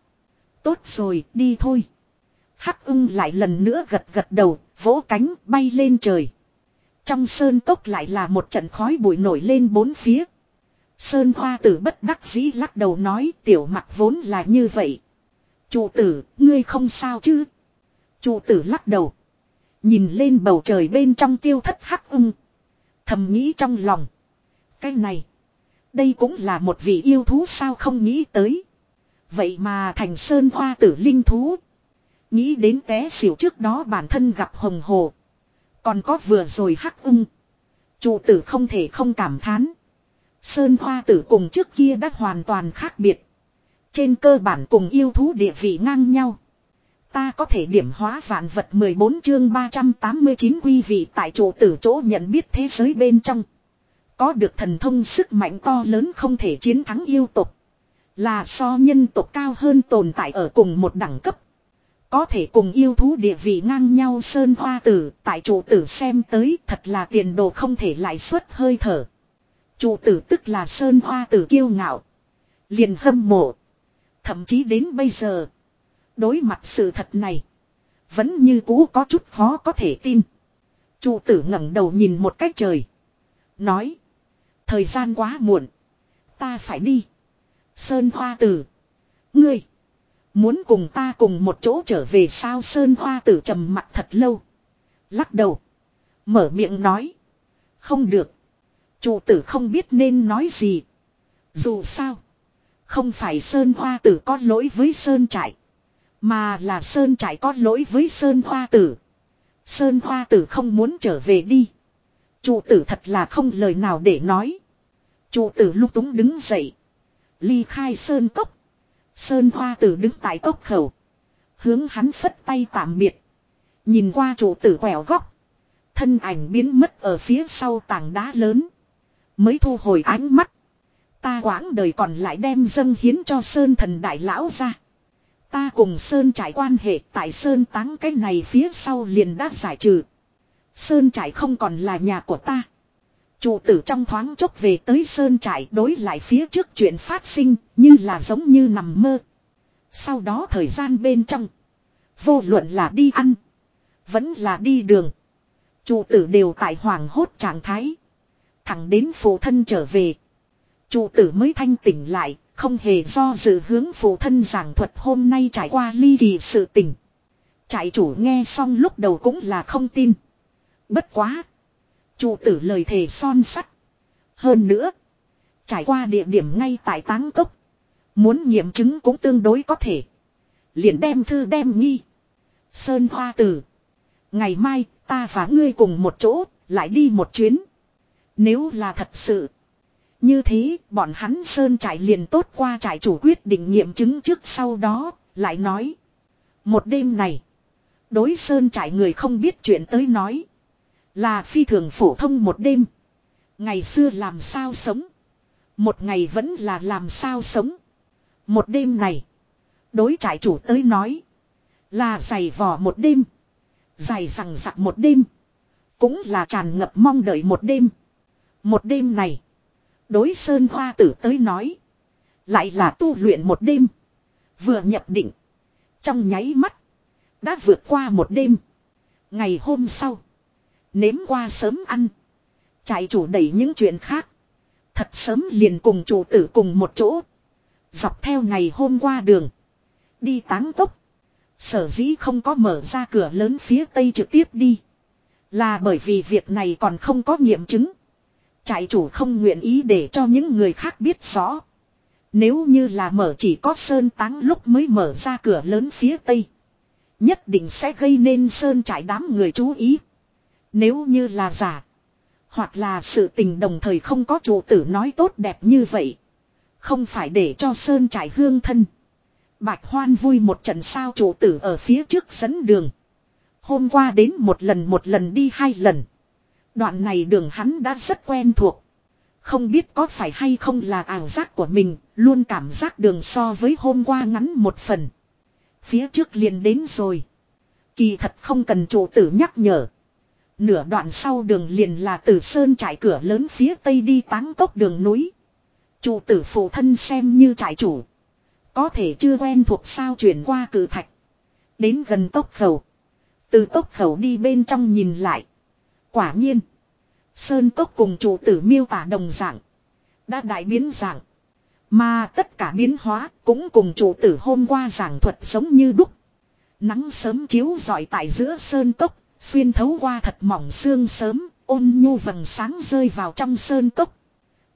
Tốt rồi, đi thôi. Hắc ưng lại lần nữa gật gật đầu, vỗ cánh bay lên trời. Trong sơn cốc lại là một trận khói bụi nổi lên bốn phía. Sơn hoa tử bất đắc dĩ lắc đầu nói tiểu mặt vốn là như vậy. Chủ tử, ngươi không sao chứ? Chủ tử lắc đầu. Nhìn lên bầu trời bên trong tiêu thất hắc ưng. Thầm nghĩ trong lòng. Cái này. Đây cũng là một vị yêu thú sao không nghĩ tới. Vậy mà thành sơn hoa tử linh thú. Nghĩ đến té xỉu trước đó bản thân gặp hồng hồ. Còn có vừa rồi hắc ưng. Chủ tử không thể không cảm thán. Sơn hoa tử cùng trước kia đã hoàn toàn khác biệt. Trên cơ bản cùng yêu thú địa vị ngang nhau. Ta có thể điểm hóa vạn vật 14 chương 389 quy vị tại chỗ tử chỗ nhận biết thế giới bên trong. Có được thần thông sức mạnh to lớn không thể chiến thắng yêu tục. Là so nhân tộc cao hơn tồn tại ở cùng một đẳng cấp. Có thể cùng yêu thú địa vị ngang nhau sơn hoa tử, tại chủ tử xem tới thật là tiền đồ không thể lại xuất hơi thở. Chủ tử tức là sơn hoa tử kiêu ngạo. Liền hâm mộ. Thậm chí đến bây giờ. Đối mặt sự thật này. Vẫn như cũ có chút khó có thể tin. Chủ tử ngẩng đầu nhìn một cách trời. Nói. Thời gian quá muộn. Ta phải đi. Sơn hoa tử. Ngươi. Muốn cùng ta cùng một chỗ trở về sao Sơn hoa tử trầm mặt thật lâu. Lắc đầu. Mở miệng nói. Không được. Chủ tử không biết nên nói gì. Dù sao. Không phải Sơn hoa tử có lỗi với Sơn trại. Mà là Sơn trại có lỗi với Sơn hoa tử. Sơn hoa tử không muốn trở về đi. Chủ tử thật là không lời nào để nói. Chủ tử lúc túng đứng dậy. Ly khai Sơn cốc. Sơn hoa tử đứng tại cốc khẩu. Hướng hắn phất tay tạm biệt. Nhìn qua chủ tử quẹo góc. Thân ảnh biến mất ở phía sau tảng đá lớn. Mới thu hồi ánh mắt. Ta quãng đời còn lại đem dâng hiến cho Sơn thần đại lão ra. Ta cùng Sơn trải quan hệ tại Sơn táng cái này phía sau liền đã giải trừ. Sơn trải không còn là nhà của ta. Chủ tử trong thoáng chốc về tới Sơn trại đối lại phía trước chuyện phát sinh như là giống như nằm mơ. Sau đó thời gian bên trong. Vô luận là đi ăn. Vẫn là đi đường. Chủ tử đều tại hoàng hốt trạng thái. Thẳng đến phụ thân trở về. Chủ tử mới thanh tỉnh lại, không hề do dự hướng phụ thân giảng thuật hôm nay trải qua ly kỳ sự tình. Trại chủ nghe xong lúc đầu cũng là không tin. Bất quá. Chủ tử lời thề son sắt. Hơn nữa. Trải qua địa điểm ngay tại táng cốc. Muốn nghiệm chứng cũng tương đối có thể. Liền đem thư đem nghi. Sơn hoa tử. Ngày mai ta và ngươi cùng một chỗ, lại đi một chuyến. Nếu là thật sự. Như thế bọn hắn sơn trải liền tốt qua trải chủ quyết định nghiệm chứng trước sau đó, lại nói. Một đêm này. Đối sơn trải người không biết chuyện tới nói. Là phi thường phổ thông một đêm. Ngày xưa làm sao sống. Một ngày vẫn là làm sao sống. Một đêm này. Đối trại chủ tới nói. Là giày vò một đêm. Dài rằng rặc một đêm. Cũng là tràn ngập mong đợi một đêm. Một đêm này. Đối sơn hoa tử tới nói. Lại là tu luyện một đêm. Vừa nhập định. Trong nháy mắt. Đã vượt qua một đêm. Ngày hôm sau. Nếm qua sớm ăn. Trại chủ đẩy những chuyện khác. Thật sớm liền cùng chủ tử cùng một chỗ. Dọc theo ngày hôm qua đường. Đi táng tốc. Sở dĩ không có mở ra cửa lớn phía tây trực tiếp đi. Là bởi vì việc này còn không có nghiệm chứng. Trại chủ không nguyện ý để cho những người khác biết rõ. Nếu như là mở chỉ có sơn táng lúc mới mở ra cửa lớn phía tây. Nhất định sẽ gây nên sơn trại đám người chú ý. Nếu như là giả. Hoặc là sự tình đồng thời không có chủ tử nói tốt đẹp như vậy. Không phải để cho sơn trải hương thân. Bạch hoan vui một trận sao chủ tử ở phía trước dẫn đường. Hôm qua đến một lần một lần đi hai lần. Đoạn này đường hắn đã rất quen thuộc. Không biết có phải hay không là ảo giác của mình, luôn cảm giác đường so với hôm qua ngắn một phần. Phía trước liền đến rồi. Kỳ thật không cần chủ tử nhắc nhở. Nửa đoạn sau đường liền là từ sơn trải cửa lớn phía tây đi táng cốc đường núi. Chủ tử phụ thân xem như trại chủ. Có thể chưa quen thuộc sao chuyển qua cử thạch. Đến gần tốc khẩu. Từ tốc khẩu đi bên trong nhìn lại. Quả nhiên. Sơn cốc cùng chủ tử miêu tả đồng dạng. Đã đại biến dạng. Mà tất cả biến hóa cũng cùng chủ tử hôm qua giảng thuật giống như đúc. Nắng sớm chiếu rọi tại giữa sơn cốc, xuyên thấu qua thật mỏng xương sớm, ôn nhu vầng sáng rơi vào trong sơn cốc.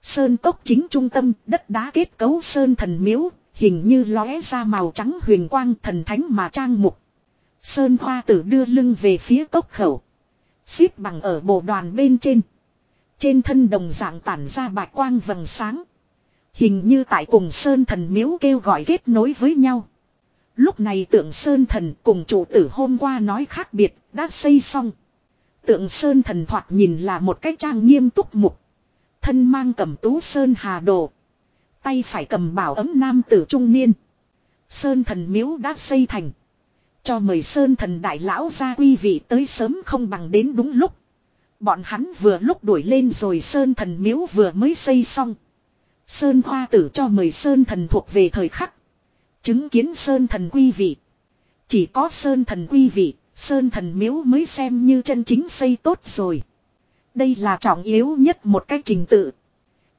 Sơn cốc chính trung tâm, đất đá kết cấu sơn thần miếu, hình như lóe ra màu trắng huyền quang thần thánh mà trang mục. Sơn hoa tử đưa lưng về phía cốc khẩu. Xếp bằng ở bộ đoàn bên trên. Trên thân đồng dạng tản ra bạch quang vầng sáng. Hình như tại cùng Sơn thần miếu kêu gọi kết nối với nhau. Lúc này tượng Sơn thần cùng chủ tử hôm qua nói khác biệt, đã xây xong. Tượng Sơn thần thoạt nhìn là một cái trang nghiêm túc mục. Thân mang cầm tú Sơn hà đồ. Tay phải cầm bảo ấm nam tử trung niên. Sơn thần miếu đã xây thành. Cho mời Sơn thần đại lão ra quy vị tới sớm không bằng đến đúng lúc. Bọn hắn vừa lúc đuổi lên rồi Sơn thần miếu vừa mới xây xong. Sơn hoa tử cho mời Sơn thần thuộc về thời khắc. Chứng kiến Sơn thần quy vị. Chỉ có Sơn thần quy vị, Sơn thần miếu mới xem như chân chính xây tốt rồi. Đây là trọng yếu nhất một cách trình tự.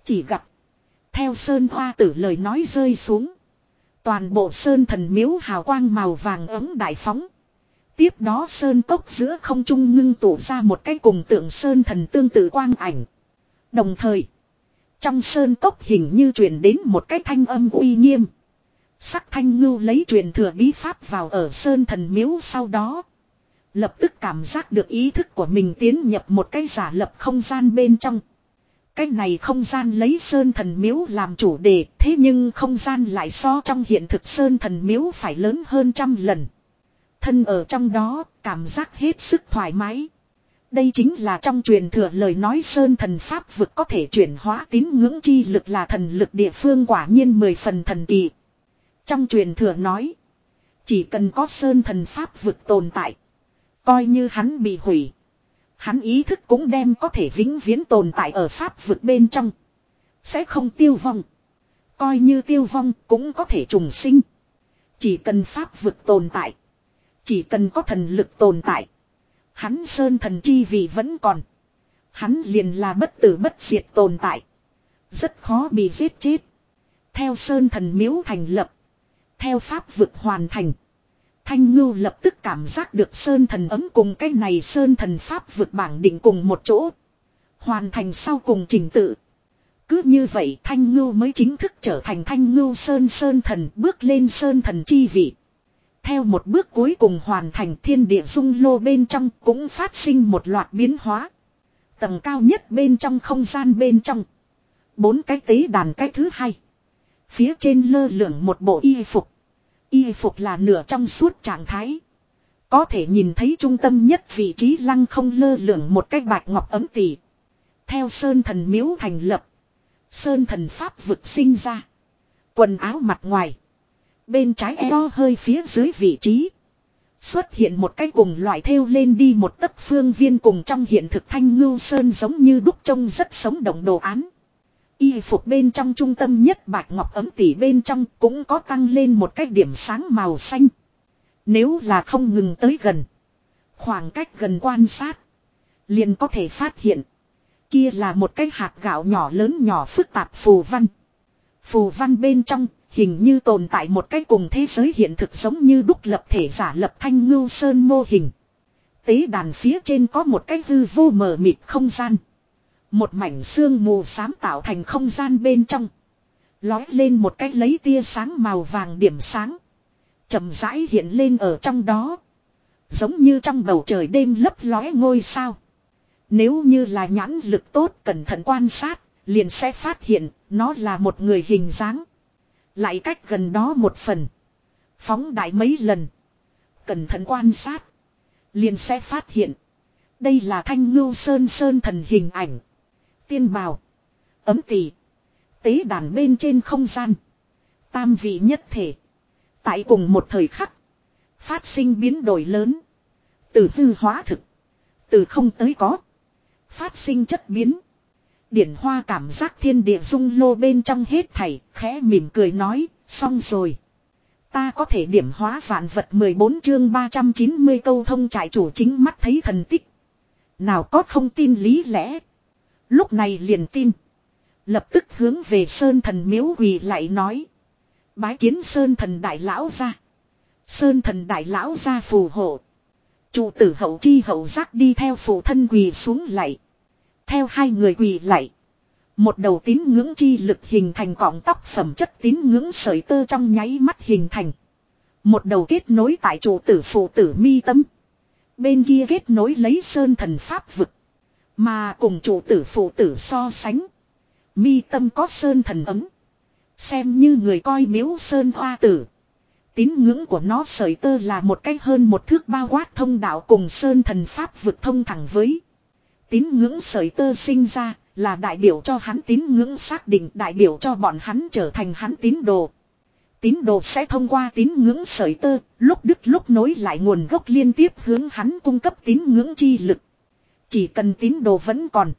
Chỉ gặp. Theo Sơn hoa tử lời nói rơi xuống. Toàn bộ Sơn thần miếu hào quang màu vàng ấm đại phóng. Tiếp đó Sơn cốc giữa không trung ngưng tụ ra một cái cùng tượng Sơn thần tương tự quang ảnh. Đồng thời. Trong sơn cốc hình như truyền đến một cái thanh âm uy nghiêm. Sắc thanh ngưu lấy truyền thừa bí pháp vào ở sơn thần miếu sau đó. Lập tức cảm giác được ý thức của mình tiến nhập một cái giả lập không gian bên trong. Cái này không gian lấy sơn thần miếu làm chủ đề thế nhưng không gian lại so trong hiện thực sơn thần miếu phải lớn hơn trăm lần. Thân ở trong đó cảm giác hết sức thoải mái. Đây chính là trong truyền thừa lời nói sơn thần pháp vực có thể chuyển hóa tín ngưỡng chi lực là thần lực địa phương quả nhiên mười phần thần kỳ. Trong truyền thừa nói, chỉ cần có sơn thần pháp vực tồn tại, coi như hắn bị hủy. Hắn ý thức cũng đem có thể vĩnh viễn tồn tại ở pháp vực bên trong. Sẽ không tiêu vong. Coi như tiêu vong cũng có thể trùng sinh. Chỉ cần pháp vực tồn tại. Chỉ cần có thần lực tồn tại. Hắn sơn thần chi vì vẫn còn. Hắn liền là bất tử bất diệt tồn tại. Rất khó bị giết chết. Theo sơn thần miếu thành lập. Theo pháp vực hoàn thành. Thanh ngưu lập tức cảm giác được sơn thần ấm cùng cái này sơn thần pháp vượt bảng định cùng một chỗ. Hoàn thành sau cùng trình tự. Cứ như vậy thanh ngưu mới chính thức trở thành thanh ngưu sơn sơn thần, bước lên sơn thần chi vị. Theo một bước cuối cùng hoàn thành thiên địa dung lô bên trong cũng phát sinh một loạt biến hóa. Tầng cao nhất bên trong không gian bên trong. Bốn cái tế đàn cái thứ hai. Phía trên lơ lửng một bộ y phục. Y phục là nửa trong suốt trạng thái. Có thể nhìn thấy trung tâm nhất vị trí lăng không lơ lửng một cái bạch ngọc ấm tỷ. Theo Sơn thần miếu thành lập. Sơn thần pháp vực sinh ra. Quần áo mặt ngoài. Bên trái eo hơi phía dưới vị trí. Xuất hiện một cái cùng loại theo lên đi một tấc phương viên cùng trong hiện thực thanh ngưu sơn giống như đúc trông rất sống động đồ án. Y phục bên trong trung tâm nhất bạch ngọc ấm tỉ bên trong cũng có tăng lên một cái điểm sáng màu xanh. Nếu là không ngừng tới gần. Khoảng cách gần quan sát. Liền có thể phát hiện. Kia là một cái hạt gạo nhỏ lớn nhỏ phức tạp phù văn. Phù văn bên trong hình như tồn tại một cái cùng thế giới hiện thực giống như đúc lập thể giả lập thanh ngưu sơn mô hình. Tế đàn phía trên có một cái hư vô mờ mịt không gian. Một mảnh xương mù xám tạo thành không gian bên trong. Lói lên một cái lấy tia sáng màu vàng điểm sáng. chậm rãi hiện lên ở trong đó. Giống như trong bầu trời đêm lấp lói ngôi sao. Nếu như là nhãn lực tốt cẩn thận quan sát, liền sẽ phát hiện nó là một người hình dáng. Lại cách gần đó một phần. Phóng đại mấy lần. Cẩn thận quan sát. Liền sẽ phát hiện. Đây là thanh ngưu sơn sơn thần hình ảnh. Tiên bào. Ấm tỷ. Tế đàn bên trên không gian. Tam vị nhất thể. Tại cùng một thời khắc. Phát sinh biến đổi lớn. Từ hư hóa thực. Từ không tới có. Phát sinh chất biến. Điển hoa cảm giác thiên địa dung lô bên trong hết thảy, khẽ mỉm cười nói, xong rồi. Ta có thể điểm hóa vạn vật 14 chương 390 câu thông trại chủ chính mắt thấy thần tích. Nào có không tin lý lẽ. Lúc này liền tin. Lập tức hướng về Sơn thần miếu quỳ lại nói. Bái kiến Sơn thần đại lão ra. Sơn thần đại lão ra phù hộ. Chủ tử hậu chi hậu giác đi theo phụ thân quỳ xuống lại. Theo hai người quỳ lại. Một đầu tín ngưỡng chi lực hình thành cọng tóc phẩm chất tín ngưỡng sợi tơ trong nháy mắt hình thành. Một đầu kết nối tại chủ tử phụ tử mi tâm. Bên kia kết nối lấy sơn thần pháp vực. Mà cùng chủ tử phụ tử so sánh. Mi tâm có sơn thần ấm. Xem như người coi miếu sơn hoa tử. Tín ngưỡng của nó sợi tơ là một cách hơn một thước bao quát thông đạo cùng sơn thần pháp vực thông thẳng với. Tín ngưỡng sợi tơ sinh ra là đại biểu cho hắn tín ngưỡng xác định đại biểu cho bọn hắn trở thành hắn tín đồ. Tín đồ sẽ thông qua tín ngưỡng sợi tơ, lúc đứt lúc nối lại nguồn gốc liên tiếp hướng hắn cung cấp tín ngưỡng chi lực. Chỉ cần tín đồ vẫn còn.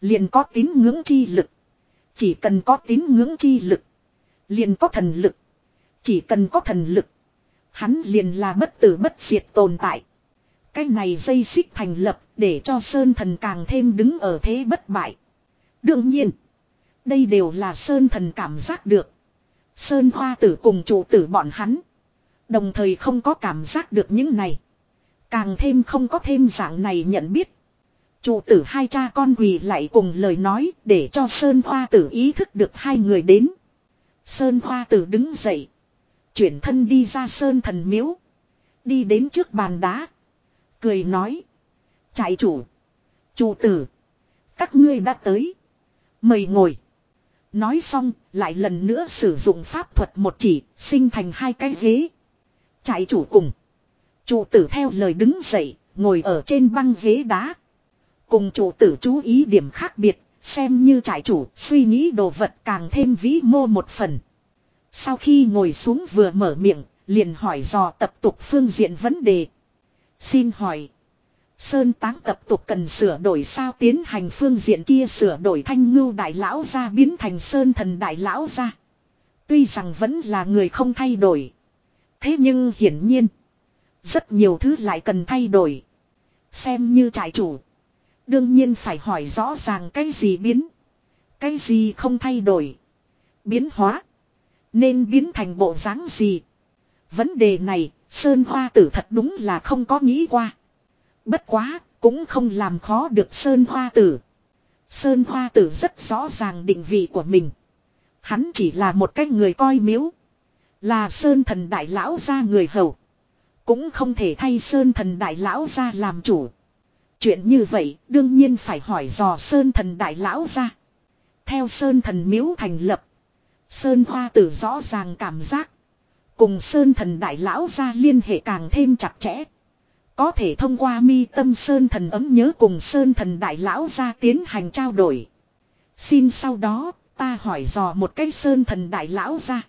Liền có tín ngưỡng chi lực. Chỉ cần có tín ngưỡng chi lực. Liền có thần lực. Chỉ cần có thần lực. Hắn liền là bất tử bất diệt tồn tại. Cái này dây xích thành lập để cho Sơn thần càng thêm đứng ở thế bất bại. Đương nhiên. Đây đều là Sơn thần cảm giác được. Sơn hoa tử cùng chủ tử bọn hắn. Đồng thời không có cảm giác được những này. Càng thêm không có thêm dạng này nhận biết. Chủ tử hai cha con quỳ lại cùng lời nói để cho Sơn Hoa tử ý thức được hai người đến. Sơn Hoa tử đứng dậy. Chuyển thân đi ra Sơn thần miếu. Đi đến trước bàn đá. Cười nói. Trại chủ. Chủ tử. Các ngươi đã tới. Mời ngồi. Nói xong, lại lần nữa sử dụng pháp thuật một chỉ, sinh thành hai cái ghế. Trại chủ cùng. Chủ tử theo lời đứng dậy, ngồi ở trên băng ghế đá. Cùng chủ tử chú ý điểm khác biệt, xem như trại chủ suy nghĩ đồ vật càng thêm vĩ mô một phần. Sau khi ngồi xuống vừa mở miệng, liền hỏi dò tập tục phương diện vấn đề. Xin hỏi. Sơn táng tập tục cần sửa đổi sao tiến hành phương diện kia sửa đổi thanh ngưu đại lão ra biến thành sơn thần đại lão ra. Tuy rằng vẫn là người không thay đổi. Thế nhưng hiển nhiên. Rất nhiều thứ lại cần thay đổi. Xem như trại chủ. Đương nhiên phải hỏi rõ ràng cái gì biến. Cái gì không thay đổi. Biến hóa. Nên biến thành bộ dáng gì. Vấn đề này, Sơn Hoa tử thật đúng là không có nghĩ qua. Bất quá, cũng không làm khó được Sơn Hoa tử. Sơn Hoa tử rất rõ ràng định vị của mình. Hắn chỉ là một cái người coi miếu. Là Sơn thần đại lão ra người hầu. Cũng không thể thay Sơn thần đại lão ra làm chủ. Chuyện như vậy đương nhiên phải hỏi dò Sơn thần đại lão ra. Theo Sơn thần miếu thành lập. Sơn hoa tử rõ ràng cảm giác. Cùng Sơn thần đại lão ra liên hệ càng thêm chặt chẽ. Có thể thông qua mi tâm Sơn Thần ấm nhớ cùng Sơn Thần Đại Lão ra tiến hành trao đổi. Xin sau đó, ta hỏi dò một cái Sơn Thần Đại Lão ra.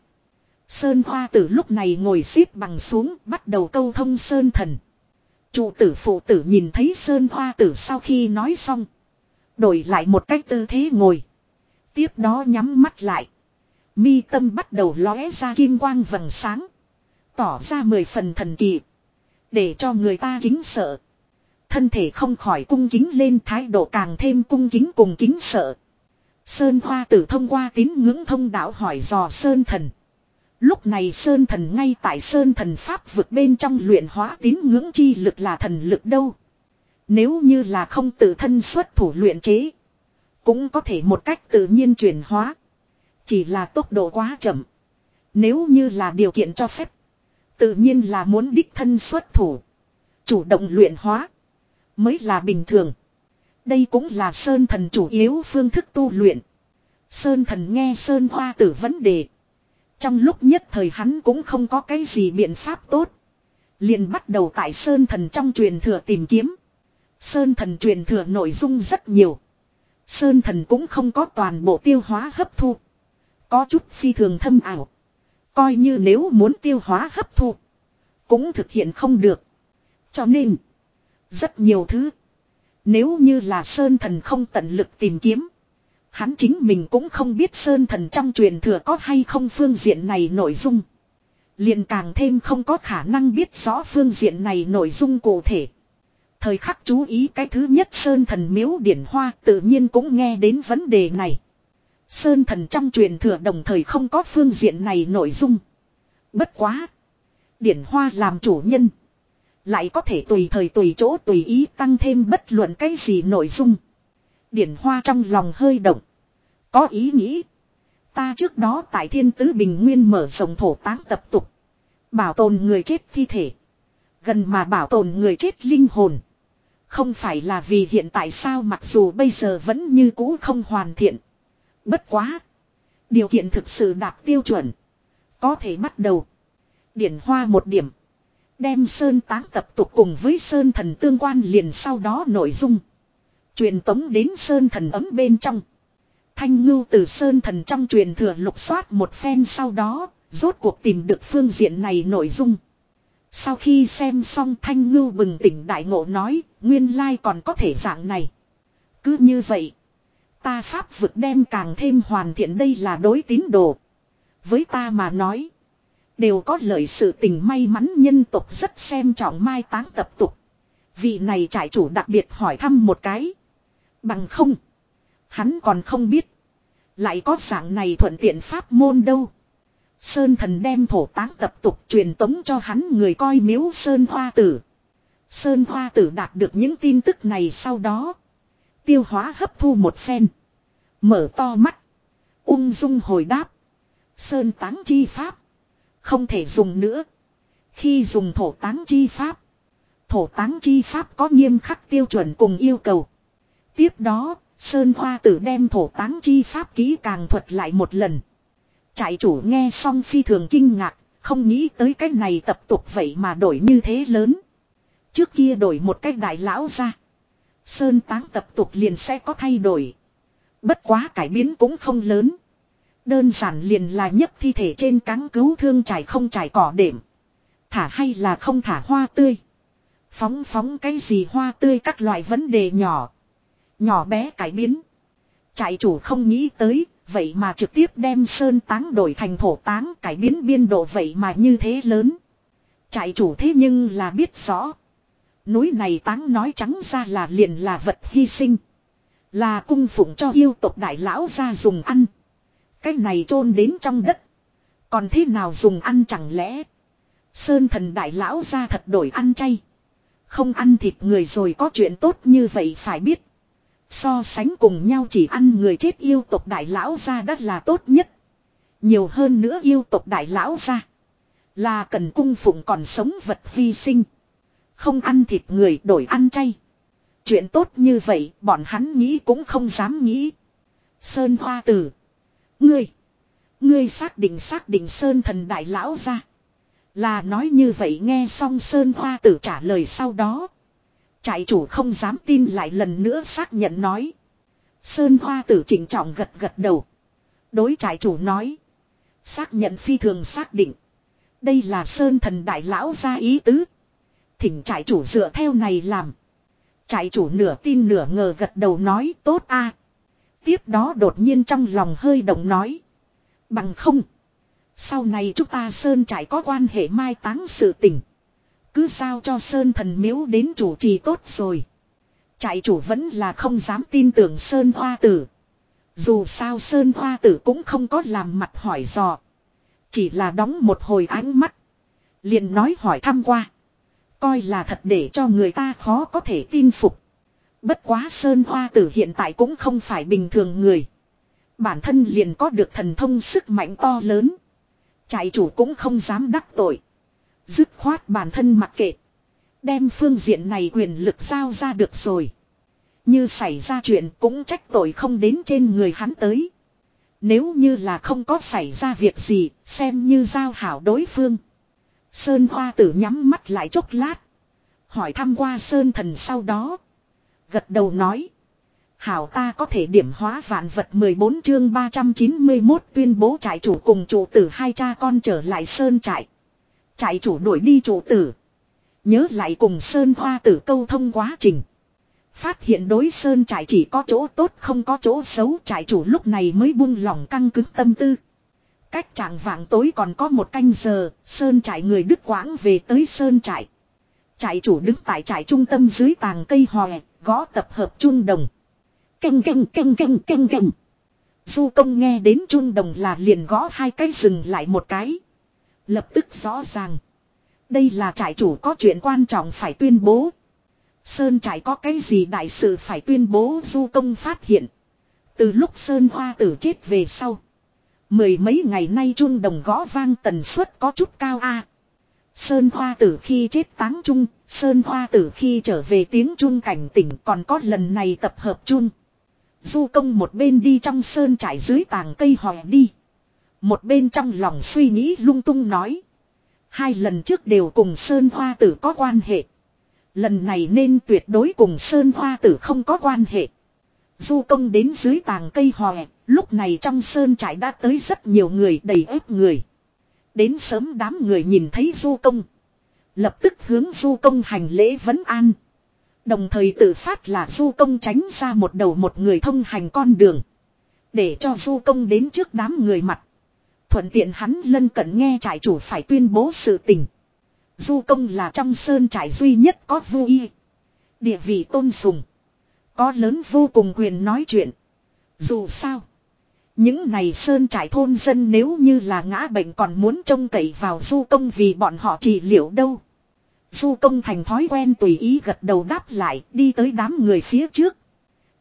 Sơn Hoa tử lúc này ngồi xếp bằng xuống bắt đầu câu thông Sơn Thần. Chủ tử phụ tử nhìn thấy Sơn Hoa tử sau khi nói xong. Đổi lại một cách tư thế ngồi. Tiếp đó nhắm mắt lại. Mi tâm bắt đầu lóe ra kim quang vầng sáng. Tỏ ra mười phần thần kỳ. Để cho người ta kính sợ. Thân thể không khỏi cung kính lên, thái độ càng thêm cung kính cùng kính sợ. Sơn Hoa tử thông qua tín ngưỡng thông đạo hỏi dò Sơn Thần. Lúc này Sơn Thần ngay tại Sơn Thần Pháp vực bên trong luyện hóa tín ngưỡng chi lực là thần lực đâu. Nếu như là không tự thân xuất thủ luyện chế. Cũng có thể một cách tự nhiên chuyển hóa. Chỉ là tốc độ quá chậm. Nếu như là điều kiện cho phép. Tự nhiên là muốn đích thân xuất thủ. Chủ động luyện hóa. Mới là bình thường. Đây cũng là Sơn Thần chủ yếu phương thức tu luyện. Sơn Thần nghe Sơn Hoa tử vấn đề. Trong lúc nhất thời hắn cũng không có cái gì biện pháp tốt. liền bắt đầu tại Sơn Thần trong truyền thừa tìm kiếm. Sơn Thần truyền thừa nội dung rất nhiều. Sơn Thần cũng không có toàn bộ tiêu hóa hấp thu. Có chút phi thường thâm ảo. Coi như nếu muốn tiêu hóa hấp thu. Cũng thực hiện không được. Cho nên. Rất nhiều thứ. Nếu như là Sơn Thần không tận lực tìm kiếm. Hắn chính mình cũng không biết Sơn Thần trong truyền thừa có hay không phương diện này nội dung. liền càng thêm không có khả năng biết rõ phương diện này nội dung cụ thể. Thời khắc chú ý cái thứ nhất Sơn Thần miếu điển hoa tự nhiên cũng nghe đến vấn đề này. Sơn Thần trong truyền thừa đồng thời không có phương diện này nội dung. Bất quá. Điển hoa làm chủ nhân. Lại có thể tùy thời tùy chỗ tùy ý tăng thêm bất luận cái gì nội dung. Điển hoa trong lòng hơi động. Có ý nghĩ. Ta trước đó tại thiên tứ bình nguyên mở rộng thổ táng tập tục. Bảo tồn người chết thi thể. Gần mà bảo tồn người chết linh hồn. Không phải là vì hiện tại sao mặc dù bây giờ vẫn như cũ không hoàn thiện. Bất quá. Điều kiện thực sự đạt tiêu chuẩn. Có thể bắt đầu. Điển hoa một điểm. Đem Sơn táng tập tục cùng với Sơn thần tương quan liền sau đó nội dung. Truyền tống đến Sơn thần ấm bên trong. Thanh ngưu từ Sơn thần trong truyền thừa lục soát một phen sau đó, rốt cuộc tìm được phương diện này nội dung. Sau khi xem xong Thanh ngưu bừng tỉnh đại ngộ nói, nguyên lai còn có thể dạng này. Cứ như vậy, ta pháp vực đem càng thêm hoàn thiện đây là đối tín đồ. Với ta mà nói, Đều có lợi sự tình may mắn nhân tục rất xem trọng mai táng tập tục. Vị này trải chủ đặc biệt hỏi thăm một cái. Bằng không. Hắn còn không biết. Lại có dạng này thuận tiện pháp môn đâu. Sơn thần đem thổ táng tập tục truyền tống cho hắn người coi miếu Sơn Hoa Tử. Sơn Hoa Tử đạt được những tin tức này sau đó. Tiêu hóa hấp thu một phen. Mở to mắt. Ung dung hồi đáp. Sơn táng chi pháp. Không thể dùng nữa. Khi dùng thổ táng chi pháp. Thổ táng chi pháp có nghiêm khắc tiêu chuẩn cùng yêu cầu. Tiếp đó, Sơn Hoa tử đem thổ táng chi pháp ký càng thuật lại một lần. Trại chủ nghe xong phi thường kinh ngạc, không nghĩ tới cách này tập tục vậy mà đổi như thế lớn. Trước kia đổi một cách đại lão ra. Sơn táng tập tục liền sẽ có thay đổi. Bất quá cải biến cũng không lớn. Đơn giản liền là nhất thi thể trên cáng cứu thương trải không trải cỏ đệm. Thả hay là không thả hoa tươi. Phóng phóng cái gì hoa tươi các loại vấn đề nhỏ. Nhỏ bé cải biến. Trại chủ không nghĩ tới, vậy mà trực tiếp đem sơn táng đổi thành thổ táng cải biến biên độ vậy mà như thế lớn. Trại chủ thế nhưng là biết rõ. Núi này táng nói trắng ra là liền là vật hy sinh. Là cung phụng cho yêu tộc đại lão ra dùng ăn. Cái này chôn đến trong đất. Còn thế nào dùng ăn chẳng lẽ. Sơn thần đại lão ra thật đổi ăn chay. Không ăn thịt người rồi có chuyện tốt như vậy phải biết. So sánh cùng nhau chỉ ăn người chết yêu tộc đại lão ra đất là tốt nhất. Nhiều hơn nữa yêu tộc đại lão ra. Là cần cung phụng còn sống vật hy sinh. Không ăn thịt người, đổi ăn chay. Chuyện tốt như vậy, bọn hắn nghĩ cũng không dám nghĩ. Sơn hoa tử. Ngươi. Ngươi xác định xác định sơn thần đại lão ra. Là nói như vậy, nghe xong Sơn Hoa tử trả lời sau đó. Trại chủ không dám tin lại lần nữa xác nhận nói. Sơn Hoa tử chỉnh trọng gật gật đầu. Đối trại chủ nói. Xác nhận phi thường xác định. Đây là Sơn thần đại lão ra ý tứ. Thỉnh trại chủ dựa theo này làm. Trại chủ nửa tin nửa ngờ gật đầu nói tốt a. Tiếp đó đột nhiên trong lòng hơi động nói. Bằng không. Sau này chúng ta Sơn trại có quan hệ mai táng sự tình. Cứ sao cho Sơn thần miếu đến chủ trì tốt rồi. Trại chủ vẫn là không dám tin tưởng Sơn Hoa Tử. Dù sao Sơn Hoa Tử cũng không có làm mặt hỏi dò. Chỉ là đóng một hồi ánh mắt. liền nói hỏi thăm qua. Coi là thật để cho người ta khó có thể tin phục. Bất quá Sơn Hoa Tử hiện tại cũng không phải bình thường người. Bản thân liền có được thần thông sức mạnh to lớn. Trại chủ cũng không dám đắc tội. Dứt khoát bản thân mặc kệ. Đem phương diện này quyền lực giao ra được rồi. Như xảy ra chuyện cũng trách tội không đến trên người hắn tới. Nếu như là không có xảy ra việc gì, xem như giao hảo đối phương. Sơn Hoa tử nhắm mắt lại chốc lát. Hỏi thăm qua Sơn thần sau đó. Gật đầu nói. Hảo ta có thể điểm hóa vạn vật 14 chương 391 tuyên bố trại chủ cùng chủ tử hai cha con trở lại Sơn trại. Trại chủ đuổi đi chủ tử. Nhớ lại cùng Sơn Hoa tử câu thông quá trình. Phát hiện đối Sơn trại chỉ có chỗ tốt không có chỗ xấu trại chủ lúc này mới buông lỏng căng cứng tâm tư. Cách trạng vạng tối còn có một canh giờ, Sơn trại người Đức Quãng về tới Sơn trại. Trại chủ đứng tại trại trung tâm dưới tàng cây hòe, gõ tập hợp trung đồng. Canh canh canh canh canh canh. Du công nghe đến trung đồng là liền gõ hai cái rừng lại một cái. Lập tức rõ ràng. Đây là trại chủ có chuyện quan trọng phải tuyên bố. Sơn trại có cái gì đại sự phải tuyên bố du công phát hiện. Từ lúc Sơn Hoa tử chết về sau. Mười mấy ngày nay trung đồng gõ vang tần suất có chút cao a. Sơn Hoa tử khi chết táng trung, Sơn Hoa tử khi trở về tiếng trung cảnh tỉnh còn có lần này tập hợp trung. Du công một bên đi trong sơn trải dưới tàng cây hòe đi. Một bên trong lòng suy nghĩ lung tung nói. Hai lần trước đều cùng Sơn Hoa tử có quan hệ. Lần này nên tuyệt đối cùng Sơn Hoa tử không có quan hệ. Du công đến dưới tàng cây hòe, lúc này trong sơn trại đã tới rất nhiều người đầy ép người. Đến sớm đám người nhìn thấy du công. Lập tức hướng du công hành lễ vấn an. Đồng thời tự phát là du công tránh ra một đầu một người thông hành con đường. Để cho du công đến trước đám người mặt. Thuận tiện hắn lân cận nghe trại chủ phải tuyên bố sự tình. Du công là trong sơn trại duy nhất có vui. Địa vị tôn sùng. Có lớn vô cùng quyền nói chuyện. Dù sao. Những này sơn trại thôn dân nếu như là ngã bệnh còn muốn trông cậy vào du công vì bọn họ trị liệu đâu. Du công thành thói quen tùy ý gật đầu đáp lại đi tới đám người phía trước.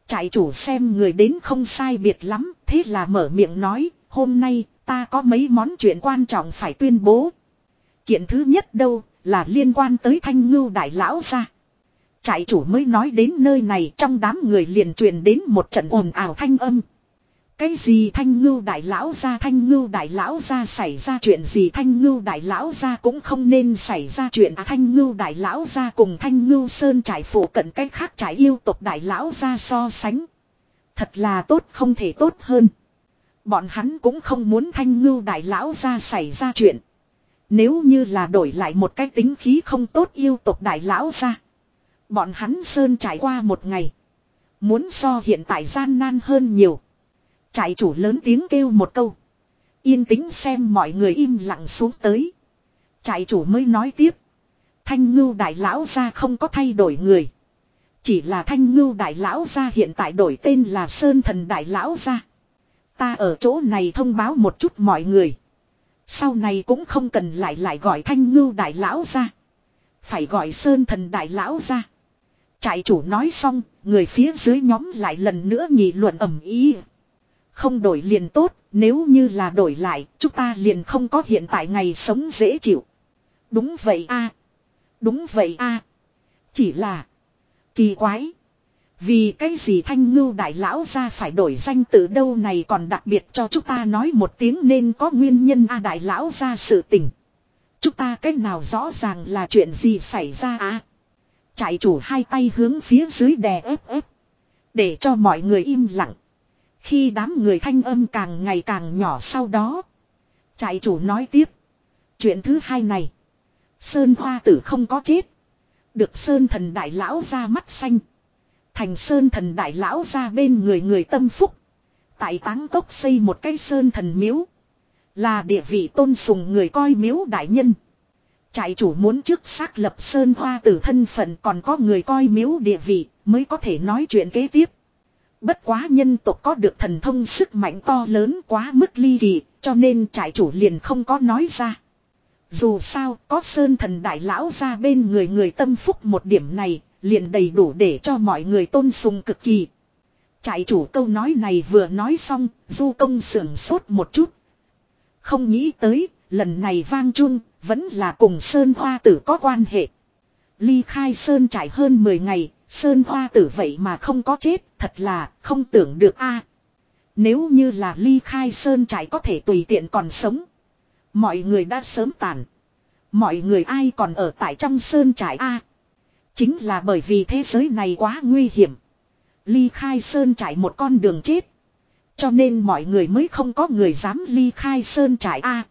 Trại chủ xem người đến không sai biệt lắm, thế là mở miệng nói, hôm nay ta có mấy món chuyện quan trọng phải tuyên bố. Kiện thứ nhất đâu, là liên quan tới thanh ngưu đại lão ra. Trại chủ mới nói đến nơi này trong đám người liền truyền đến một trận ồn ào thanh âm. Cái gì thanh ngưu đại lão ra thanh ngưu đại lão ra xảy ra chuyện gì thanh ngưu đại lão ra cũng không nên xảy ra chuyện à thanh ngưu đại lão ra cùng thanh ngưu sơn trải phủ cận cách khác trải yêu tộc đại lão ra so sánh. Thật là tốt không thể tốt hơn. Bọn hắn cũng không muốn thanh ngưu đại lão ra xảy ra chuyện. Nếu như là đổi lại một cái tính khí không tốt yêu tộc đại lão ra. Bọn hắn sơn trải qua một ngày. Muốn so hiện tại gian nan hơn nhiều. Trại chủ lớn tiếng kêu một câu. Yên tĩnh xem mọi người im lặng xuống tới. Trại chủ mới nói tiếp. Thanh ngưu đại lão ra không có thay đổi người. Chỉ là thanh ngưu đại lão ra hiện tại đổi tên là Sơn thần đại lão ra. Ta ở chỗ này thông báo một chút mọi người. Sau này cũng không cần lại lại gọi thanh ngưu đại lão ra. Phải gọi Sơn thần đại lão ra. Trại chủ nói xong, người phía dưới nhóm lại lần nữa nghị luận ẩm ý. Không đổi liền tốt, nếu như là đổi lại, chúng ta liền không có hiện tại ngày sống dễ chịu. Đúng vậy a Đúng vậy a Chỉ là... Kỳ quái. Vì cái gì thanh ngưu đại lão ra phải đổi danh từ đâu này còn đặc biệt cho chúng ta nói một tiếng nên có nguyên nhân a đại lão ra sự tình. Chúng ta cách nào rõ ràng là chuyện gì xảy ra à? Trại chủ hai tay hướng phía dưới đè ép ép. Để cho mọi người im lặng. Khi đám người thanh âm càng ngày càng nhỏ sau đó. Trại chủ nói tiếp. Chuyện thứ hai này. Sơn hoa tử không có chết. Được Sơn thần đại lão ra mắt xanh. Thành Sơn thần đại lão ra bên người người tâm phúc. Tại táng cốc xây một cái Sơn thần miếu. Là địa vị tôn sùng người coi miếu đại nhân. Trại chủ muốn trước xác lập Sơn Hoa tử thân phận còn có người coi miếu địa vị mới có thể nói chuyện kế tiếp. Bất quá nhân tộc có được thần thông sức mạnh to lớn quá mức ly kỳ, cho nên trại chủ liền không có nói ra. Dù sao, có Sơn thần đại lão ra bên người người tâm phúc một điểm này liền đầy đủ để cho mọi người tôn sùng cực kỳ. Trại chủ câu nói này vừa nói xong, du công sưởng sốt một chút. Không nghĩ tới, lần này vang chung, vẫn là cùng Sơn Hoa Tử có quan hệ. Ly khai Sơn trải hơn 10 ngày, Sơn Hoa Tử vậy mà không có chết, thật là không tưởng được a. nếu như là ly khai Sơn trải có thể tùy tiện còn sống. Mọi người đã sớm tàn. Mọi người ai còn ở tại trong Sơn trải a? Chính là bởi vì thế giới này quá nguy hiểm. Ly khai Sơn trải một con đường chết. Cho nên mọi người mới không có người dám ly khai Sơn trải a.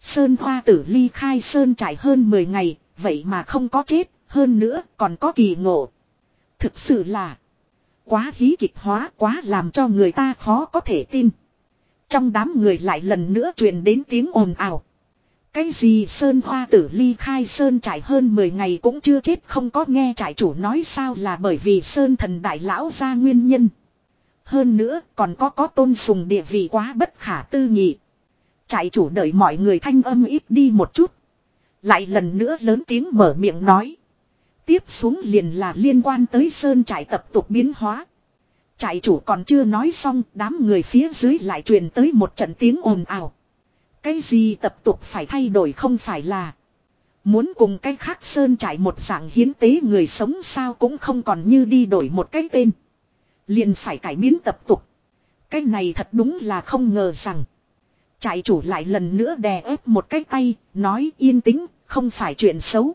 Sơn Hoa tử ly khai Sơn trải hơn 10 ngày, vậy mà không có chết, hơn nữa còn có kỳ ngộ. Thực sự là quá hí kịch hóa, quá làm cho người ta khó có thể tin. Trong đám người lại lần nữa truyền đến tiếng ồn ào. Cái gì Sơn Hoa tử ly khai Sơn trải hơn 10 ngày cũng chưa chết không có nghe trải chủ nói sao là bởi vì Sơn thần đại lão ra nguyên nhân. Hơn nữa, còn có có tôn sùng địa vị quá bất khả tư nghị. Trại chủ đợi mọi người thanh âm ít đi một chút. Lại lần nữa lớn tiếng mở miệng nói. Tiếp xuống liền là liên quan tới Sơn trại tập tục biến hóa. Trại chủ còn chưa nói xong, đám người phía dưới lại truyền tới một trận tiếng ồn ào. Cái gì tập tục phải thay đổi không phải là. Muốn cùng cái khác sơn trải một dạng hiến tế người sống sao cũng không còn như đi đổi một cái tên. Liền phải cải biến tập tục. Cái này thật đúng là không ngờ rằng. Trại chủ lại lần nữa đè ép một cái tay, nói yên tĩnh, không phải chuyện xấu.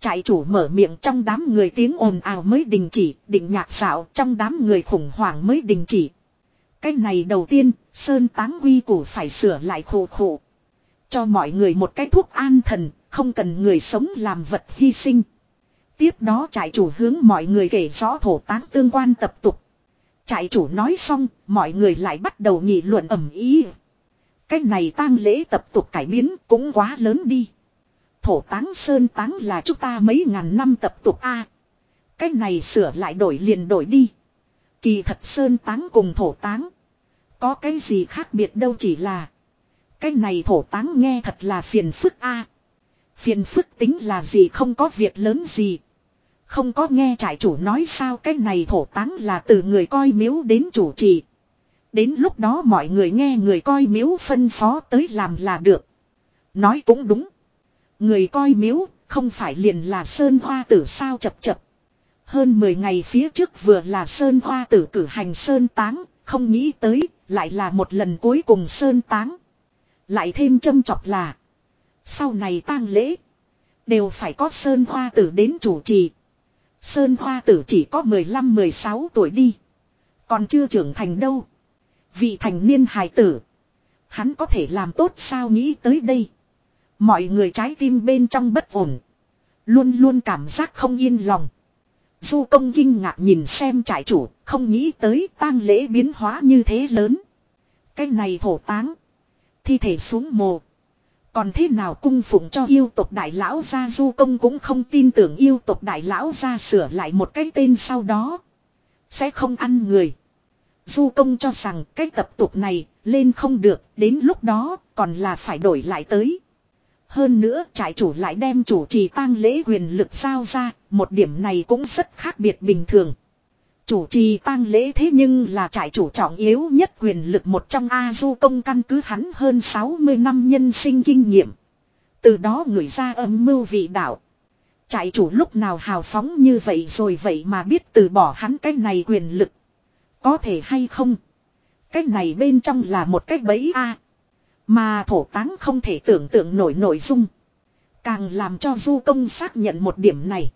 Trại chủ mở miệng trong đám người tiếng ồn ào mới đình chỉ, định nhạc xạo trong đám người khủng hoảng mới đình chỉ. Cái này đầu tiên, Sơn táng quy củ phải sửa lại khổ khổ. Cho mọi người một cái thuốc an thần, không cần người sống làm vật hy sinh. Tiếp đó trại chủ hướng mọi người kể rõ thổ táng tương quan tập tục. Trại chủ nói xong, mọi người lại bắt đầu nghị luận ẩm ý. Cái này tang lễ tập tục cải biến cũng quá lớn đi. Thổ táng sơn táng là chúng ta mấy ngàn năm tập tục a. cái này sửa lại đổi liền đổi đi. Kỳ thật sơn táng cùng thổ táng. Có cái gì khác biệt đâu chỉ là. Cái này thổ táng nghe thật là phiền phức a. Phiền phức tính là gì không có việc lớn gì. Không có nghe trại chủ nói sao cái này thổ táng là từ người coi miếu đến chủ trì. Đến lúc đó mọi người nghe người coi miếu phân phó tới làm là được. Nói cũng đúng. Người coi miếu không phải liền là sơn hoa tử sao chập chập. Hơn 10 ngày phía trước vừa là sơn hoa tử cử hành sơn táng, không nghĩ tới, lại là một lần cuối cùng sơn táng. Lại thêm châm chọc là, sau này tang lễ, đều phải có sơn hoa tử đến chủ trì. Sơn hoa tử chỉ có 15-16 tuổi đi, còn chưa trưởng thành đâu. Vị thành niên hài tử, hắn có thể làm tốt sao nghĩ tới đây. Mọi người trái tim bên trong bất ổn. Luôn luôn cảm giác không yên lòng. Du công kinh ngạc nhìn xem trại chủ, không nghĩ tới tang lễ biến hóa như thế lớn. Cái này thổ táng. Thi thể xuống mồ. Còn thế nào cung phụng cho yêu tộc đại lão gia du công cũng không tin tưởng yêu tộc đại lão gia sửa lại một cái tên sau đó. Sẽ không ăn người. Du công cho rằng cái tập tục này lên không được, đến lúc đó còn là phải đổi lại tới. Hơn nữa trại chủ lại đem chủ trì tang lễ quyền lực giao ra, một điểm này cũng rất khác biệt bình thường. Chủ trì tang lễ thế nhưng là trại chủ trọng yếu nhất quyền lực một trong A Du công căn cứ hắn hơn 60 năm nhân sinh kinh nghiệm. Từ đó người ra âm mưu vị đạo. Trại chủ lúc nào hào phóng như vậy rồi vậy mà biết từ bỏ hắn cái này quyền lực. Có thể hay không? Cái này bên trong là một cái bẫy A. Mà thổ táng không thể tưởng tượng nổi nội dung. Càng làm cho du công xác nhận một điểm này.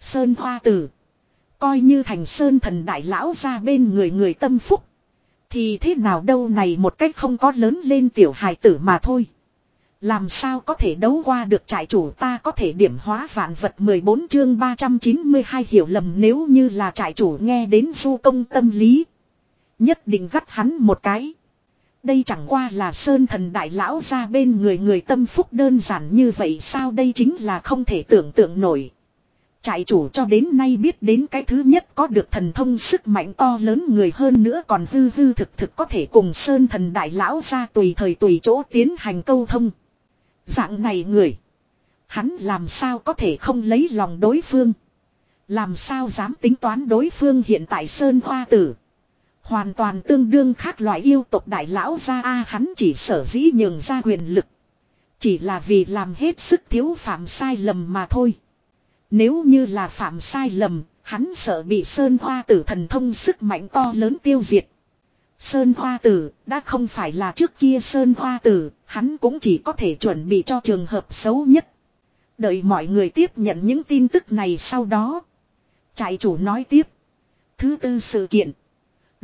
Sơn hoa tử. Coi như thành sơn thần đại lão ra bên người người tâm phúc. Thì thế nào đâu này một cách không có lớn lên tiểu hài tử mà thôi. Làm sao có thể đấu qua được trại chủ ta có thể điểm hóa vạn vật 14 chương 392 hiểu lầm nếu như là trại chủ nghe đến du công tâm lý. Nhất định gắt hắn một cái. Đây chẳng qua là sơn thần đại lão ra bên người người tâm phúc đơn giản như vậy sao đây chính là không thể tưởng tượng nổi. Trại chủ cho đến nay biết đến cái thứ nhất có được thần thông sức mạnh to lớn người hơn nữa còn hư hư thực thực có thể cùng sơn thần đại lão ra tùy thời tùy chỗ tiến hành câu thông. Dạng này người. Hắn làm sao có thể không lấy lòng đối phương. Làm sao dám tính toán đối phương hiện tại sơn hoa tử. Hoàn toàn tương đương khác loại yêu tộc đại lão ra a hắn chỉ sở dĩ nhường ra quyền lực. Chỉ là vì làm hết sức thiếu phạm sai lầm mà thôi. Nếu như là phạm sai lầm, hắn sợ bị Sơn Hoa Tử thần thông sức mạnh to lớn tiêu diệt. Sơn Hoa Tử đã không phải là trước kia Sơn Hoa Tử, hắn cũng chỉ có thể chuẩn bị cho trường hợp xấu nhất. Đợi mọi người tiếp nhận những tin tức này sau đó. Trại chủ nói tiếp. Thứ tư sự kiện.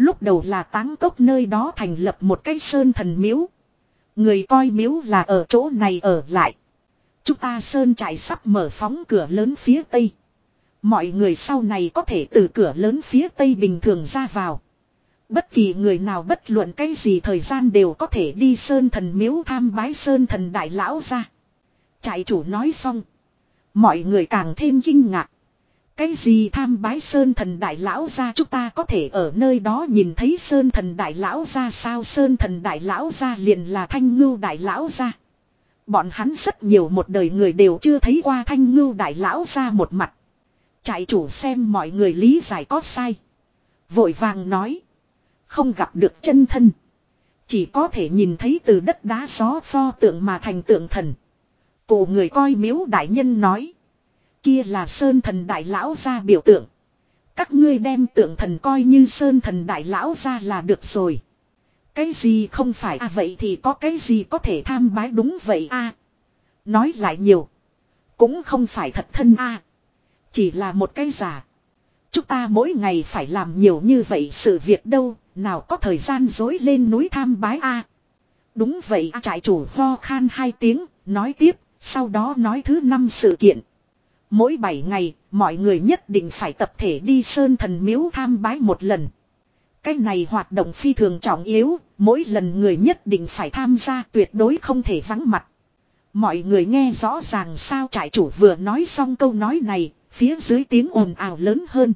Lúc đầu là táng cốc nơi đó thành lập một cái sơn thần miếu. Người coi miếu là ở chỗ này ở lại. Chúng ta sơn trại sắp mở phóng cửa lớn phía tây. Mọi người sau này có thể từ cửa lớn phía tây bình thường ra vào. Bất kỳ người nào bất luận cái gì thời gian đều có thể đi sơn thần miếu tham bái sơn thần đại lão ra. Trại chủ nói xong. Mọi người càng thêm kinh ngạc. Cái gì tham bái sơn thần đại lão ra chúng ta có thể ở nơi đó nhìn thấy sơn thần đại lão ra sao sơn thần đại lão ra liền là thanh ngưu đại lão ra. Bọn hắn rất nhiều một đời người đều chưa thấy qua thanh ngưu đại lão ra một mặt. Trại chủ xem mọi người lý giải có sai. Vội vàng nói. Không gặp được chân thân. Chỉ có thể nhìn thấy từ đất đá gió pho tượng mà thành tượng thần. Cổ người coi miếu đại nhân nói. Kia là sơn thần đại lão ra biểu tượng. Các ngươi đem tượng thần coi như sơn thần đại lão ra là được rồi. Cái gì không phải à vậy thì có cái gì có thể tham bái đúng vậy à. Nói lại nhiều. Cũng không phải thật thân à. Chỉ là một cái giả. Chúng ta mỗi ngày phải làm nhiều như vậy sự việc đâu, nào có thời gian dối lên núi tham bái a Đúng vậy à, trại chủ ho khan hai tiếng, nói tiếp, sau đó nói thứ năm sự kiện. Mỗi bảy ngày, mọi người nhất định phải tập thể đi sơn thần miếu tham bái một lần. Cái này hoạt động phi thường trọng yếu, mỗi lần người nhất định phải tham gia tuyệt đối không thể vắng mặt. Mọi người nghe rõ ràng sao trại chủ vừa nói xong câu nói này, phía dưới tiếng ồn ào lớn hơn.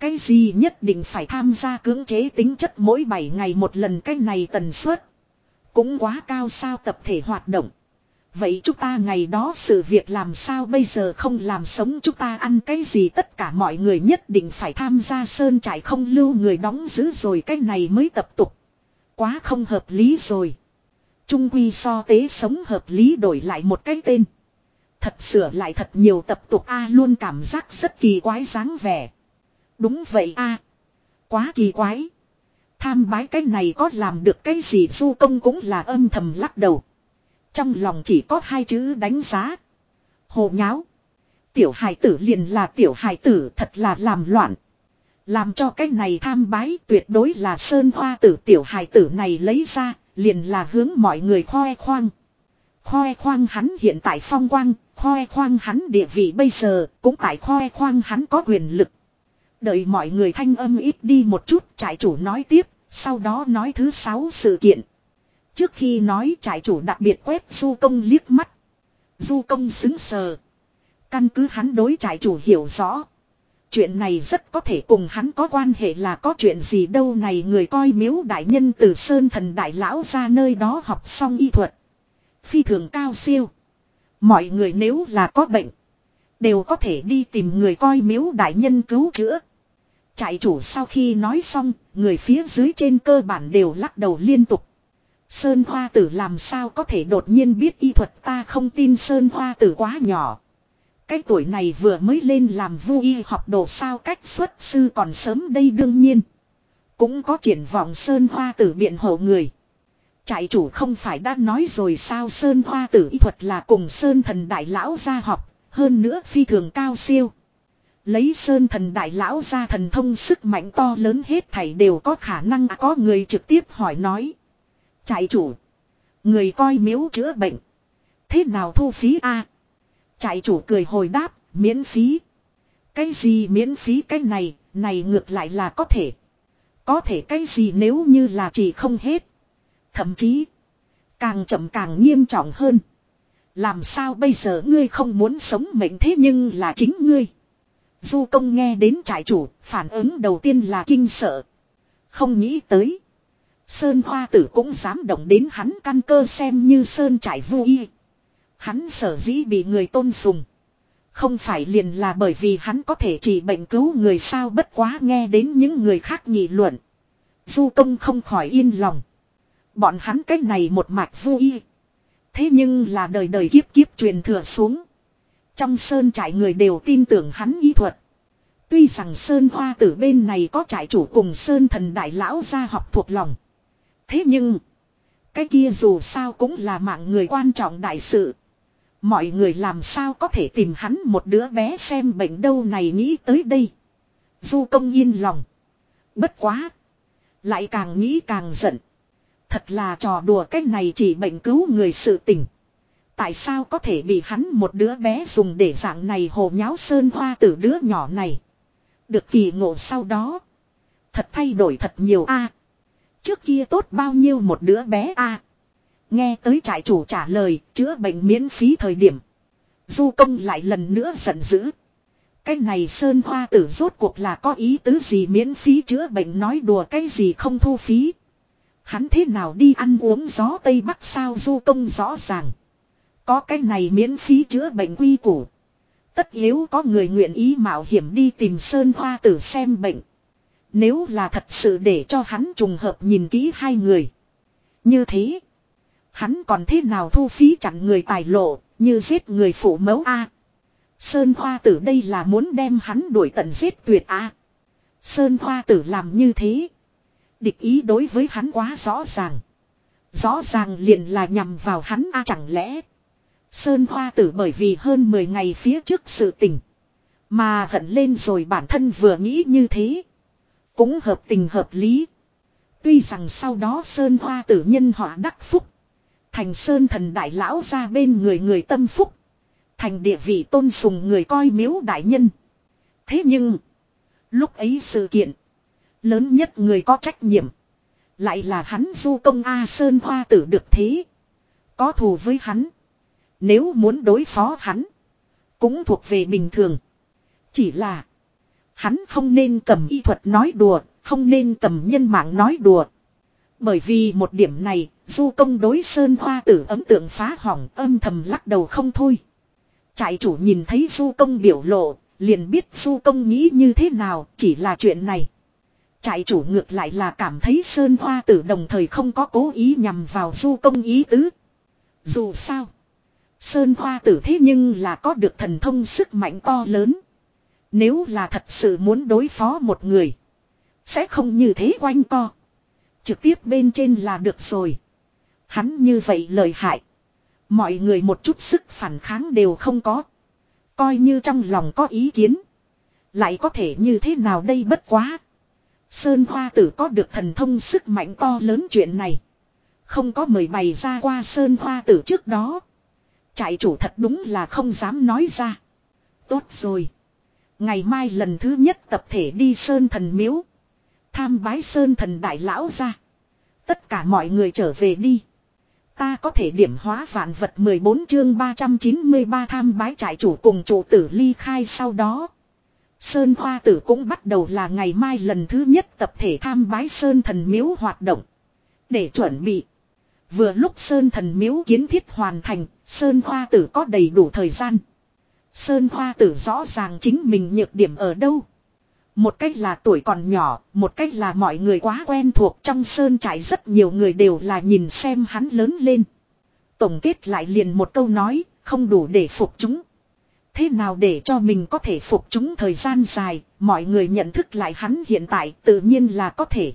Cái gì nhất định phải tham gia cưỡng chế tính chất mỗi 7 ngày một lần cái này tần suất. Cũng quá cao sao tập thể hoạt động. Vậy chúng ta ngày đó sự việc làm sao bây giờ không làm sống chúng ta ăn cái gì tất cả mọi người nhất định phải tham gia sơn trại không lưu người đóng giữ rồi cái này mới tập tục. Quá không hợp lý rồi. Trung quy so tế sống hợp lý đổi lại một cái tên. Thật sửa lại thật nhiều tập tục A luôn cảm giác rất kỳ quái dáng vẻ. Đúng vậy A. Quá kỳ quái. Tham bái cái này có làm được cái gì du công cũng là âm thầm lắc đầu. Trong lòng chỉ có hai chữ đánh giá. Hồ nháo. Tiểu hài tử liền là tiểu hài tử thật là làm loạn. Làm cho cái này tham bái tuyệt đối là sơn hoa tử tiểu hài tử này lấy ra, liền là hướng mọi người khoe khoang. Khoe khoang hắn hiện tại phong quang, khoe khoang hắn địa vị bây giờ, cũng tại khoe khoang hắn có quyền lực. Đợi mọi người thanh âm ít đi một chút, trại chủ nói tiếp, sau đó nói thứ sáu sự kiện. Trước khi nói trại chủ đặc biệt quét du công liếc mắt. Du công xứng sờ. Căn cứ hắn đối trại chủ hiểu rõ. Chuyện này rất có thể cùng hắn có quan hệ là có chuyện gì đâu này người coi miếu đại nhân từ Sơn thần đại lão ra nơi đó học xong y thuật. Phi thường cao siêu. Mọi người nếu là có bệnh. Đều có thể đi tìm người coi miếu đại nhân cứu chữa. Trại chủ sau khi nói xong, người phía dưới trên cơ bản đều lắc đầu liên tục. Sơn Hoa Tử làm sao có thể đột nhiên biết y thuật ta không tin Sơn Hoa Tử quá nhỏ. Cái tuổi này vừa mới lên làm vu y học đồ sao cách xuất sư còn sớm đây đương nhiên. Cũng có triển vọng Sơn Hoa Tử biện hộ người. Trại chủ không phải đã nói rồi sao Sơn Hoa tử y thuật là cùng Sơn thần đại lão gia học, hơn nữa phi thường cao siêu. Lấy Sơn thần đại lão ra thần thông sức mạnh to lớn hết thảy đều có khả năng có người trực tiếp hỏi nói. Trại chủ. Người coi miếu chữa bệnh. Thế nào thu phí a Trại chủ cười hồi đáp, miễn phí. Cái gì miễn phí cái này, này ngược lại là có thể. Có thể cái gì nếu như là chỉ không hết. Thậm chí, càng chậm càng nghiêm trọng hơn. Làm sao bây giờ ngươi không muốn sống mệnh thế nhưng là chính ngươi. Du công nghe đến trại chủ, phản ứng đầu tiên là kinh sợ. Không nghĩ tới. Sơn Hoa Tử cũng dám động đến hắn căn cơ xem như Sơn trải vui. Hắn sở dĩ bị người tôn sùng. Không phải liền là bởi vì hắn có thể trị bệnh cứu người sao bất quá nghe đến những người khác nghị luận. Du công không khỏi yên lòng. Bọn hắn cách này một mạch vui. Thế nhưng là đời đời kiếp kiếp truyền thừa xuống. Trong sơn trại người đều tin tưởng hắn y thuật. Tuy rằng sơn hoa tử bên này có trại chủ cùng sơn thần đại lão ra học thuộc lòng. Thế nhưng, cái kia dù sao cũng là mạng người quan trọng đại sự. Mọi người làm sao có thể tìm hắn một đứa bé xem bệnh đâu này nghĩ tới đây. Du công yên lòng. Bất quá. Lại càng nghĩ càng giận. Thật là trò đùa cách này chỉ bệnh cứu người sự tình. Tại sao có thể bị hắn một đứa bé dùng để dạng này hồ nháo sơn hoa từ đứa nhỏ này. Được kỳ ngộ sau đó. Thật thay đổi thật nhiều a Trước kia tốt bao nhiêu một đứa bé a Nghe tới trại chủ trả lời, chữa bệnh miễn phí thời điểm. Du công lại lần nữa giận dữ. Cái này sơn hoa tử rốt cuộc là có ý tứ gì miễn phí chữa bệnh nói đùa cái gì không thu phí. Hắn thế nào đi ăn uống gió Tây Bắc sao du công rõ ràng. Có cái này miễn phí chữa bệnh quy củ. Tất yếu có người nguyện ý mạo hiểm đi tìm Sơn Hoa tử xem bệnh. Nếu là thật sự để cho hắn trùng hợp nhìn kỹ hai người. Như thế. Hắn còn thế nào thu phí chặn người tài lộ, như giết người phụ mẫu A. Sơn Hoa tử đây là muốn đem hắn đuổi tận giết tuyệt A. Sơn Hoa tử làm như thế. Địch ý đối với hắn quá rõ ràng. Rõ ràng liền là nhằm vào hắn A chẳng lẽ. Sơn Hoa tử bởi vì hơn 10 ngày phía trước sự tình. Mà hận lên rồi bản thân vừa nghĩ như thế. Cũng hợp tình hợp lý. Tuy rằng sau đó Sơn Hoa tử nhân họa đắc phúc. Thành Sơn thần đại lão ra bên người người tâm phúc. Thành địa vị tôn sùng người coi miếu đại nhân. Thế nhưng. Lúc ấy sự kiện. Lớn nhất người có trách nhiệm. Lại là hắn du công A Sơn Hoa tử được thế. Có thù với hắn. Nếu muốn đối phó hắn. Cũng thuộc về bình thường. Chỉ là. Hắn không nên cầm y thuật nói đùa. Không nên cầm nhân mạng nói đùa. Bởi vì một điểm này. Du công đối sơn hoa tử ấm tượng phá hỏng, âm thầm lắc đầu không thôi. Trại chủ nhìn thấy du công biểu lộ. Liền biết du công nghĩ như thế nào. Chỉ là chuyện này. Trại chủ ngược lại là cảm thấy Sơn Hoa tử đồng thời không có cố ý nhằm vào du công ý tứ. Dù sao. Sơn Hoa tử thế nhưng là có được thần thông sức mạnh to lớn. Nếu là thật sự muốn đối phó một người. Sẽ không như thế quanh co. Trực tiếp bên trên là được rồi. Hắn như vậy lời hại. Mọi người một chút sức phản kháng đều không có. Coi như trong lòng có ý kiến. Lại có thể như thế nào đây bất quá. Sơn Hoa tử có được thần thông sức mạnh to lớn chuyện này. Không có mời bày ra qua Sơn Hoa tử trước đó. Trại chủ thật đúng là không dám nói ra. Tốt rồi. Ngày mai lần thứ nhất tập thể đi Sơn thần miếu. Tham bái Sơn thần đại lão ra. Tất cả mọi người trở về đi. Ta có thể điểm hóa vạn vật 14 chương 393 tham bái trại chủ cùng chủ tử ly khai sau đó. Sơn Hoa Tử cũng bắt đầu là ngày mai lần thứ nhất tập thể tham bái Sơn Thần Miếu hoạt động. Để chuẩn bị. Vừa lúc Sơn Thần Miếu kiến thiết hoàn thành, Sơn Hoa Tử có đầy đủ thời gian. Sơn Hoa Tử rõ ràng chính mình nhược điểm ở đâu. Một cách là tuổi còn nhỏ, một cách là mọi người quá quen thuộc trong Sơn trại rất nhiều người đều là nhìn xem hắn lớn lên. Tổng kết lại liền một câu nói, không đủ để phục chúng. Thế nào để cho mình có thể phục chúng thời gian dài, mọi người nhận thức lại hắn hiện tại tự nhiên là có thể.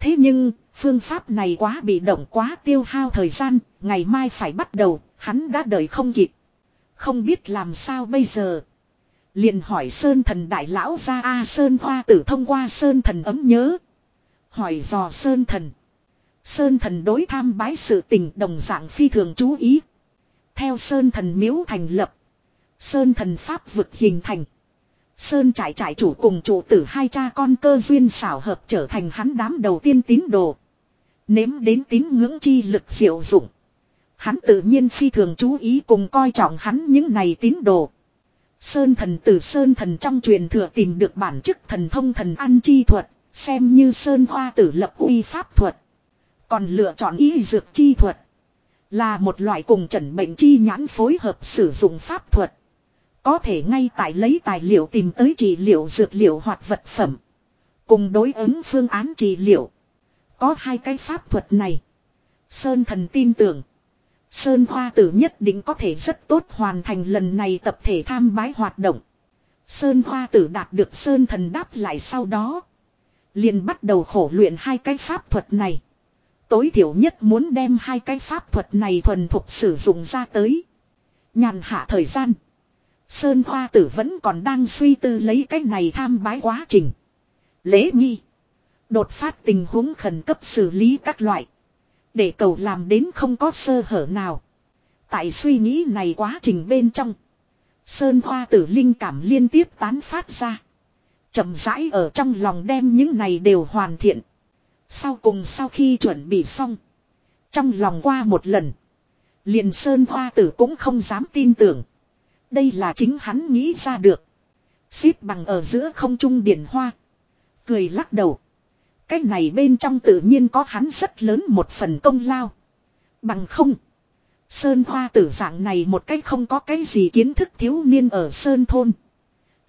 Thế nhưng, phương pháp này quá bị động quá tiêu hao thời gian, ngày mai phải bắt đầu, hắn đã đợi không kịp. Không biết làm sao bây giờ. Liền hỏi Sơn thần đại lão ra, A, Sơn Hoa tử thông qua Sơn thần ấm nhớ. Hỏi dò Sơn thần. Sơn thần đối tham bái sự tình đồng dạng phi thường chú ý. Theo Sơn thần miếu thành lập. Sơn thần pháp vực hình thành. Sơn trải trải chủ cùng chủ tử hai cha con cơ duyên xảo hợp trở thành hắn đám đầu tiên tín đồ. Nếm đến tín ngưỡng chi lực diệu dụng. Hắn tự nhiên phi thường chú ý cùng coi trọng hắn những này tín đồ. Sơn thần từ Sơn thần trong truyền thừa tìm được bản chức thần thông thần ăn chi thuật, xem như Sơn hoa tử lập uy pháp thuật. Còn lựa chọn y dược chi thuật. Là một loại cùng trần bệnh chi nhãn phối hợp sử dụng pháp thuật. Có thể ngay tại lấy tài liệu tìm tới trị liệu dược liệu hoặc vật phẩm. Cùng đối ứng phương án trị liệu. Có hai cái pháp thuật này. Sơn thần tin tưởng. Sơn Hoa Tử nhất định có thể rất tốt hoàn thành lần này tập thể tham bái hoạt động. Sơn Hoa Tử đạt được Sơn thần đáp lại sau đó. Liền bắt đầu khổ luyện hai cái pháp thuật này. Tối thiểu nhất muốn đem hai cái pháp thuật này thuần thuộc sử dụng ra tới. Nhàn hạ thời gian. Sơn Hoa Tử vẫn còn đang suy tư lấy cái này tham bái quá trình. Lễ nghi. Đột phát tình huống khẩn cấp xử lý các loại. Để cầu làm đến không có sơ hở nào. Tại suy nghĩ này quá trình bên trong. Sơn Hoa Tử linh cảm liên tiếp tán phát ra. chậm rãi ở trong lòng đem những này đều hoàn thiện. Sau cùng sau khi chuẩn bị xong. Trong lòng qua một lần. Liền Sơn Hoa Tử cũng không dám tin tưởng. Đây là chính hắn nghĩ ra được. Xếp bằng ở giữa không trung điển hoa. Cười lắc đầu. Cái này bên trong tự nhiên có hắn rất lớn một phần công lao. Bằng không. Sơn hoa tử dạng này một cách không có cái gì kiến thức thiếu niên ở Sơn Thôn.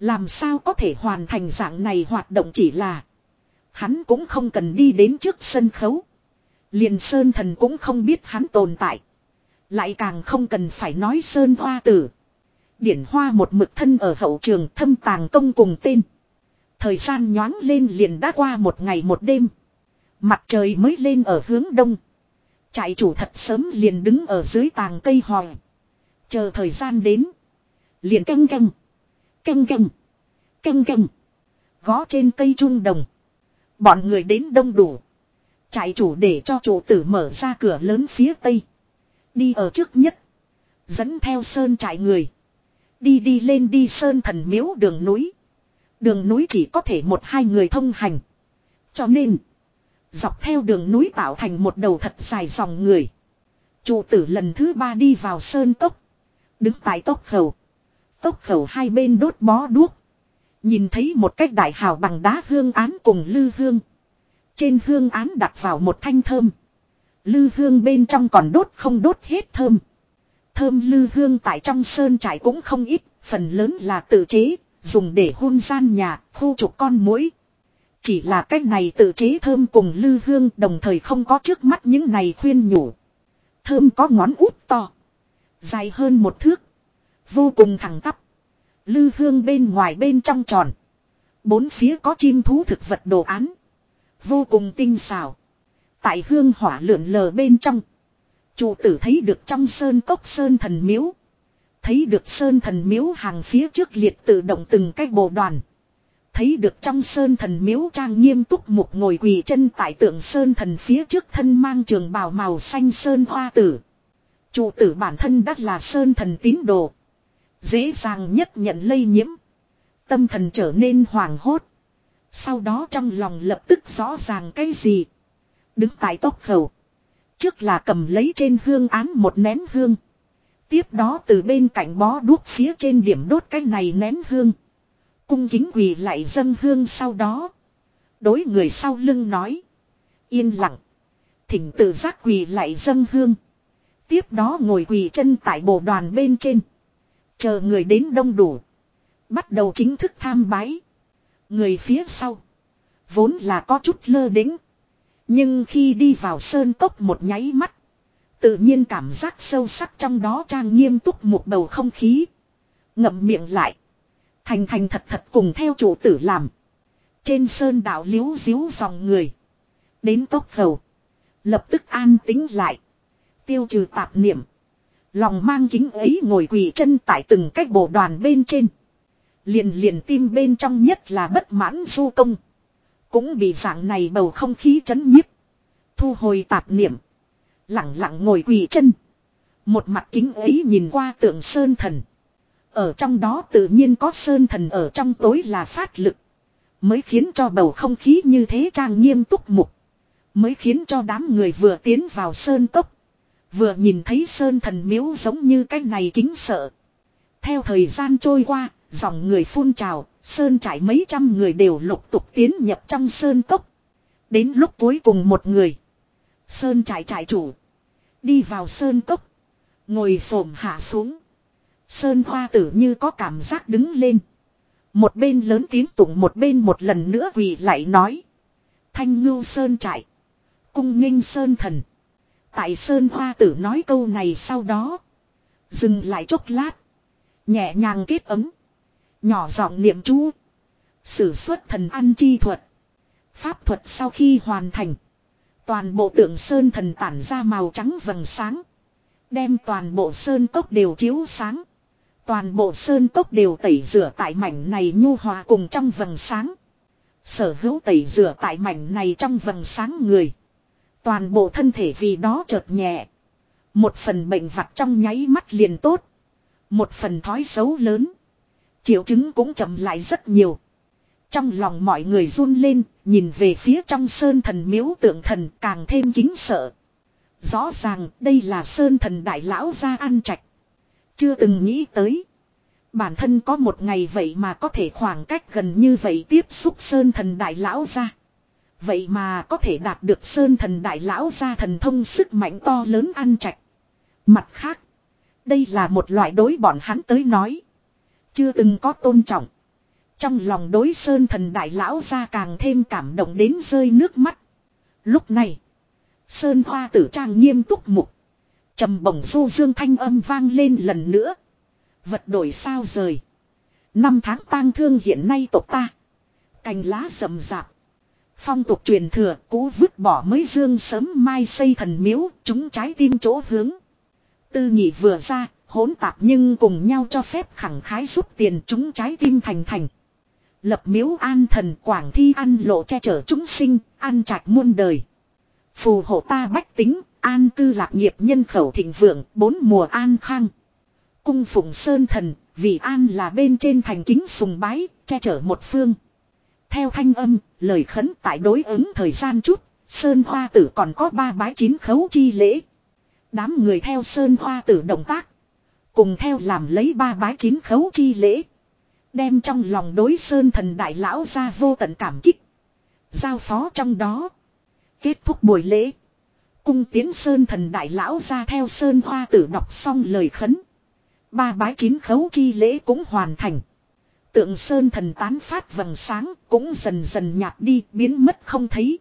Làm sao có thể hoàn thành dạng này hoạt động chỉ là. Hắn cũng không cần đi đến trước sân khấu. Liền Sơn thần cũng không biết hắn tồn tại. Lại càng không cần phải nói Sơn hoa tử. Điển hoa một mực thân ở hậu trường thâm tàng công cùng tên. Thời gian nhoáng lên liền đã qua một ngày một đêm. Mặt trời mới lên ở hướng đông. Trại chủ thật sớm liền đứng ở dưới tàng cây hòi. Chờ thời gian đến. Liền canh canh. Canh canh. Canh canh. Gó trên cây trung đồng. Bọn người đến đông đủ. Trại chủ để cho chủ tử mở ra cửa lớn phía tây. Đi ở trước nhất. Dẫn theo sơn trại người. Đi đi lên đi sơn thần miếu đường núi. Đường núi chỉ có thể một hai người thông hành. Cho nên. Dọc theo đường núi tạo thành một đầu thật dài dòng người. Chủ tử lần thứ ba đi vào sơn tốc. Đứng tại tốc khẩu. Tốc khẩu hai bên đốt bó đuốc. Nhìn thấy một cách đại hào bằng đá hương án cùng lư hương. Trên hương án đặt vào một thanh thơm. Lư hương bên trong còn đốt không đốt hết thơm. Thơm lư hương tại trong sơn trải cũng không ít, phần lớn là tự chế, dùng để hôn gian nhà, khu trục con mũi. Chỉ là cách này tự chế thơm cùng lư hương đồng thời không có trước mắt những này khuyên nhủ. Thơm có ngón út to. Dài hơn một thước. Vô cùng thẳng tắp. Lư hương bên ngoài bên trong tròn. Bốn phía có chim thú thực vật đồ án. Vô cùng tinh xảo. Tại hương hỏa lượn lờ bên trong. Chủ tử thấy được trong sơn cốc sơn thần miếu. Thấy được sơn thần miếu hàng phía trước liệt tự động từng cái bộ đoàn. Thấy được trong sơn thần miếu trang nghiêm túc mục ngồi quỳ chân tại tượng sơn thần phía trước thân mang trường bào màu xanh sơn hoa tử. Chủ tử bản thân đắt là sơn thần tín đồ. Dễ dàng nhất nhận lây nhiễm. Tâm thần trở nên hoàng hốt. Sau đó trong lòng lập tức rõ ràng cái gì. Đứng tại tốc khẩu. Trước là cầm lấy trên hương án một nén hương. Tiếp đó từ bên cạnh bó đuốc phía trên điểm đốt cái này nén hương. Cung kính quỳ lại dâng hương sau đó. Đối người sau lưng nói. Yên lặng. Thỉnh tự giác quỳ lại dâng hương. Tiếp đó ngồi quỳ chân tại bộ đoàn bên trên. Chờ người đến đông đủ. Bắt đầu chính thức tham bái. Người phía sau. Vốn là có chút lơ đính. Nhưng khi đi vào sơn cốc một nháy mắt. Tự nhiên cảm giác sâu sắc trong đó trang nghiêm túc một bầu không khí. Ngậm miệng lại. Thành thành thật thật cùng theo chủ tử làm. Trên sơn đảo liếu díu dòng người. Đến tốc khẩu. Lập tức an tính lại. Tiêu trừ tạp niệm. Lòng mang kính ấy ngồi quỳ chân tại từng cách bộ đoàn bên trên. Liền liền tim bên trong nhất là bất mãn du công. Cũng bị dạng này bầu không khí chấn nhiếp. Thu hồi tạp niệm. Lặng lặng ngồi quỳ chân. Một mặt kính ấy nhìn qua tượng sơn thần. Ở trong đó tự nhiên có sơn thần ở trong tối là phát lực. Mới khiến cho bầu không khí như thế trang nghiêm túc mục. Mới khiến cho đám người vừa tiến vào sơn cốc. Vừa nhìn thấy sơn thần miếu giống như cái này kính sợ. Theo thời gian trôi qua, dòng người phun trào, sơn trải mấy trăm người đều lục tục tiến nhập trong sơn cốc. Đến lúc cuối cùng một người. Sơn trại trại chủ. Đi vào sơn cốc. Ngồi xổm hạ xuống. Sơn hoa tử như có cảm giác đứng lên. Một bên lớn tiếng tụng một bên một lần nữa quỳ lại nói. Thanh ngưu sơn trại. Cung nghênh sơn thần. Tại sơn hoa tử nói câu này sau đó. Dừng lại chốc lát. Nhẹ nhàng kết ấm. Nhỏ giọng niệm chú. Sử xuất thần ăn chi thuật. Pháp thuật sau khi hoàn thành. Toàn bộ tượng sơn thần tản ra màu trắng vầng sáng. Đem toàn bộ sơn cốc đều chiếu sáng. Toàn bộ sơn cốc đều tẩy rửa tại mảnh này nhu hòa cùng trong vầng sáng. Sở hữu tẩy rửa tại mảnh này trong vầng sáng người. Toàn bộ thân thể vì đó chợt nhẹ. Một phần bệnh vặt trong nháy mắt liền tốt. Một phần thói xấu lớn. Triệu chứng cũng chậm lại rất nhiều. Trong lòng mọi người run lên, nhìn về phía trong sơn thần miếu tượng thần càng thêm kính sợ. Rõ ràng đây là sơn thần đại lão gia ăn trạch. Chưa từng nghĩ tới. Bản thân có một ngày vậy mà có thể khoảng cách gần như vậy tiếp xúc sơn thần đại lão gia. Vậy mà có thể đạt được sơn thần đại lão gia thần thông sức mạnh to lớn ăn trạch. Mặt khác. Đây là một loại đối bọn hắn tới nói. Chưa từng có tôn trọng. Trong lòng đối sơn thần đại lão gia càng thêm cảm động đến rơi nước mắt. Lúc này. Sơn hoa tử trang nghiêm túc mục. trầm bổng du dương thanh âm vang lên lần nữa. Vật đổi sao rời. Năm tháng tang thương hiện nay tộc ta. Cành lá rậm rạp. Phong tục truyền thừa, cũ vứt bỏ mới dương sớm mai xây thần miếu, chúng trái tim chỗ hướng. Tư nhị vừa ra, hỗn tạp nhưng cùng nhau cho phép khẳng khái giúp tiền chúng trái tim thành thành. Lập miếu an thần quảng thi ăn lộ che chở chúng sinh, an trạch muôn đời. Phù hộ ta bách tính, an cư lạc nghiệp nhân khẩu thịnh vượng, bốn mùa an khang. Cung phụng sơn thần, vì an là bên trên thành kính sùng bái, che chở một phương. Theo thanh âm, lời khấn tại đối ứng thời gian chút, sơn hoa tử còn có ba bái chín khấu chi lễ. Đám người theo sơn hoa tử động tác. Cùng theo làm lấy ba bái chín khấu chi lễ. Đem trong lòng đối sơn thần đại lão ra vô tận cảm kích. Giao phó trong đó. Kết thúc buổi lễ. Cung tiến sơn thần đại lão ra theo sơn hoa tử đọc xong lời khấn. Ba bái chín khấu chi lễ cũng hoàn thành. Tượng sơn thần tán phát vầng sáng cũng dần dần nhạt đi, biến mất không thấy.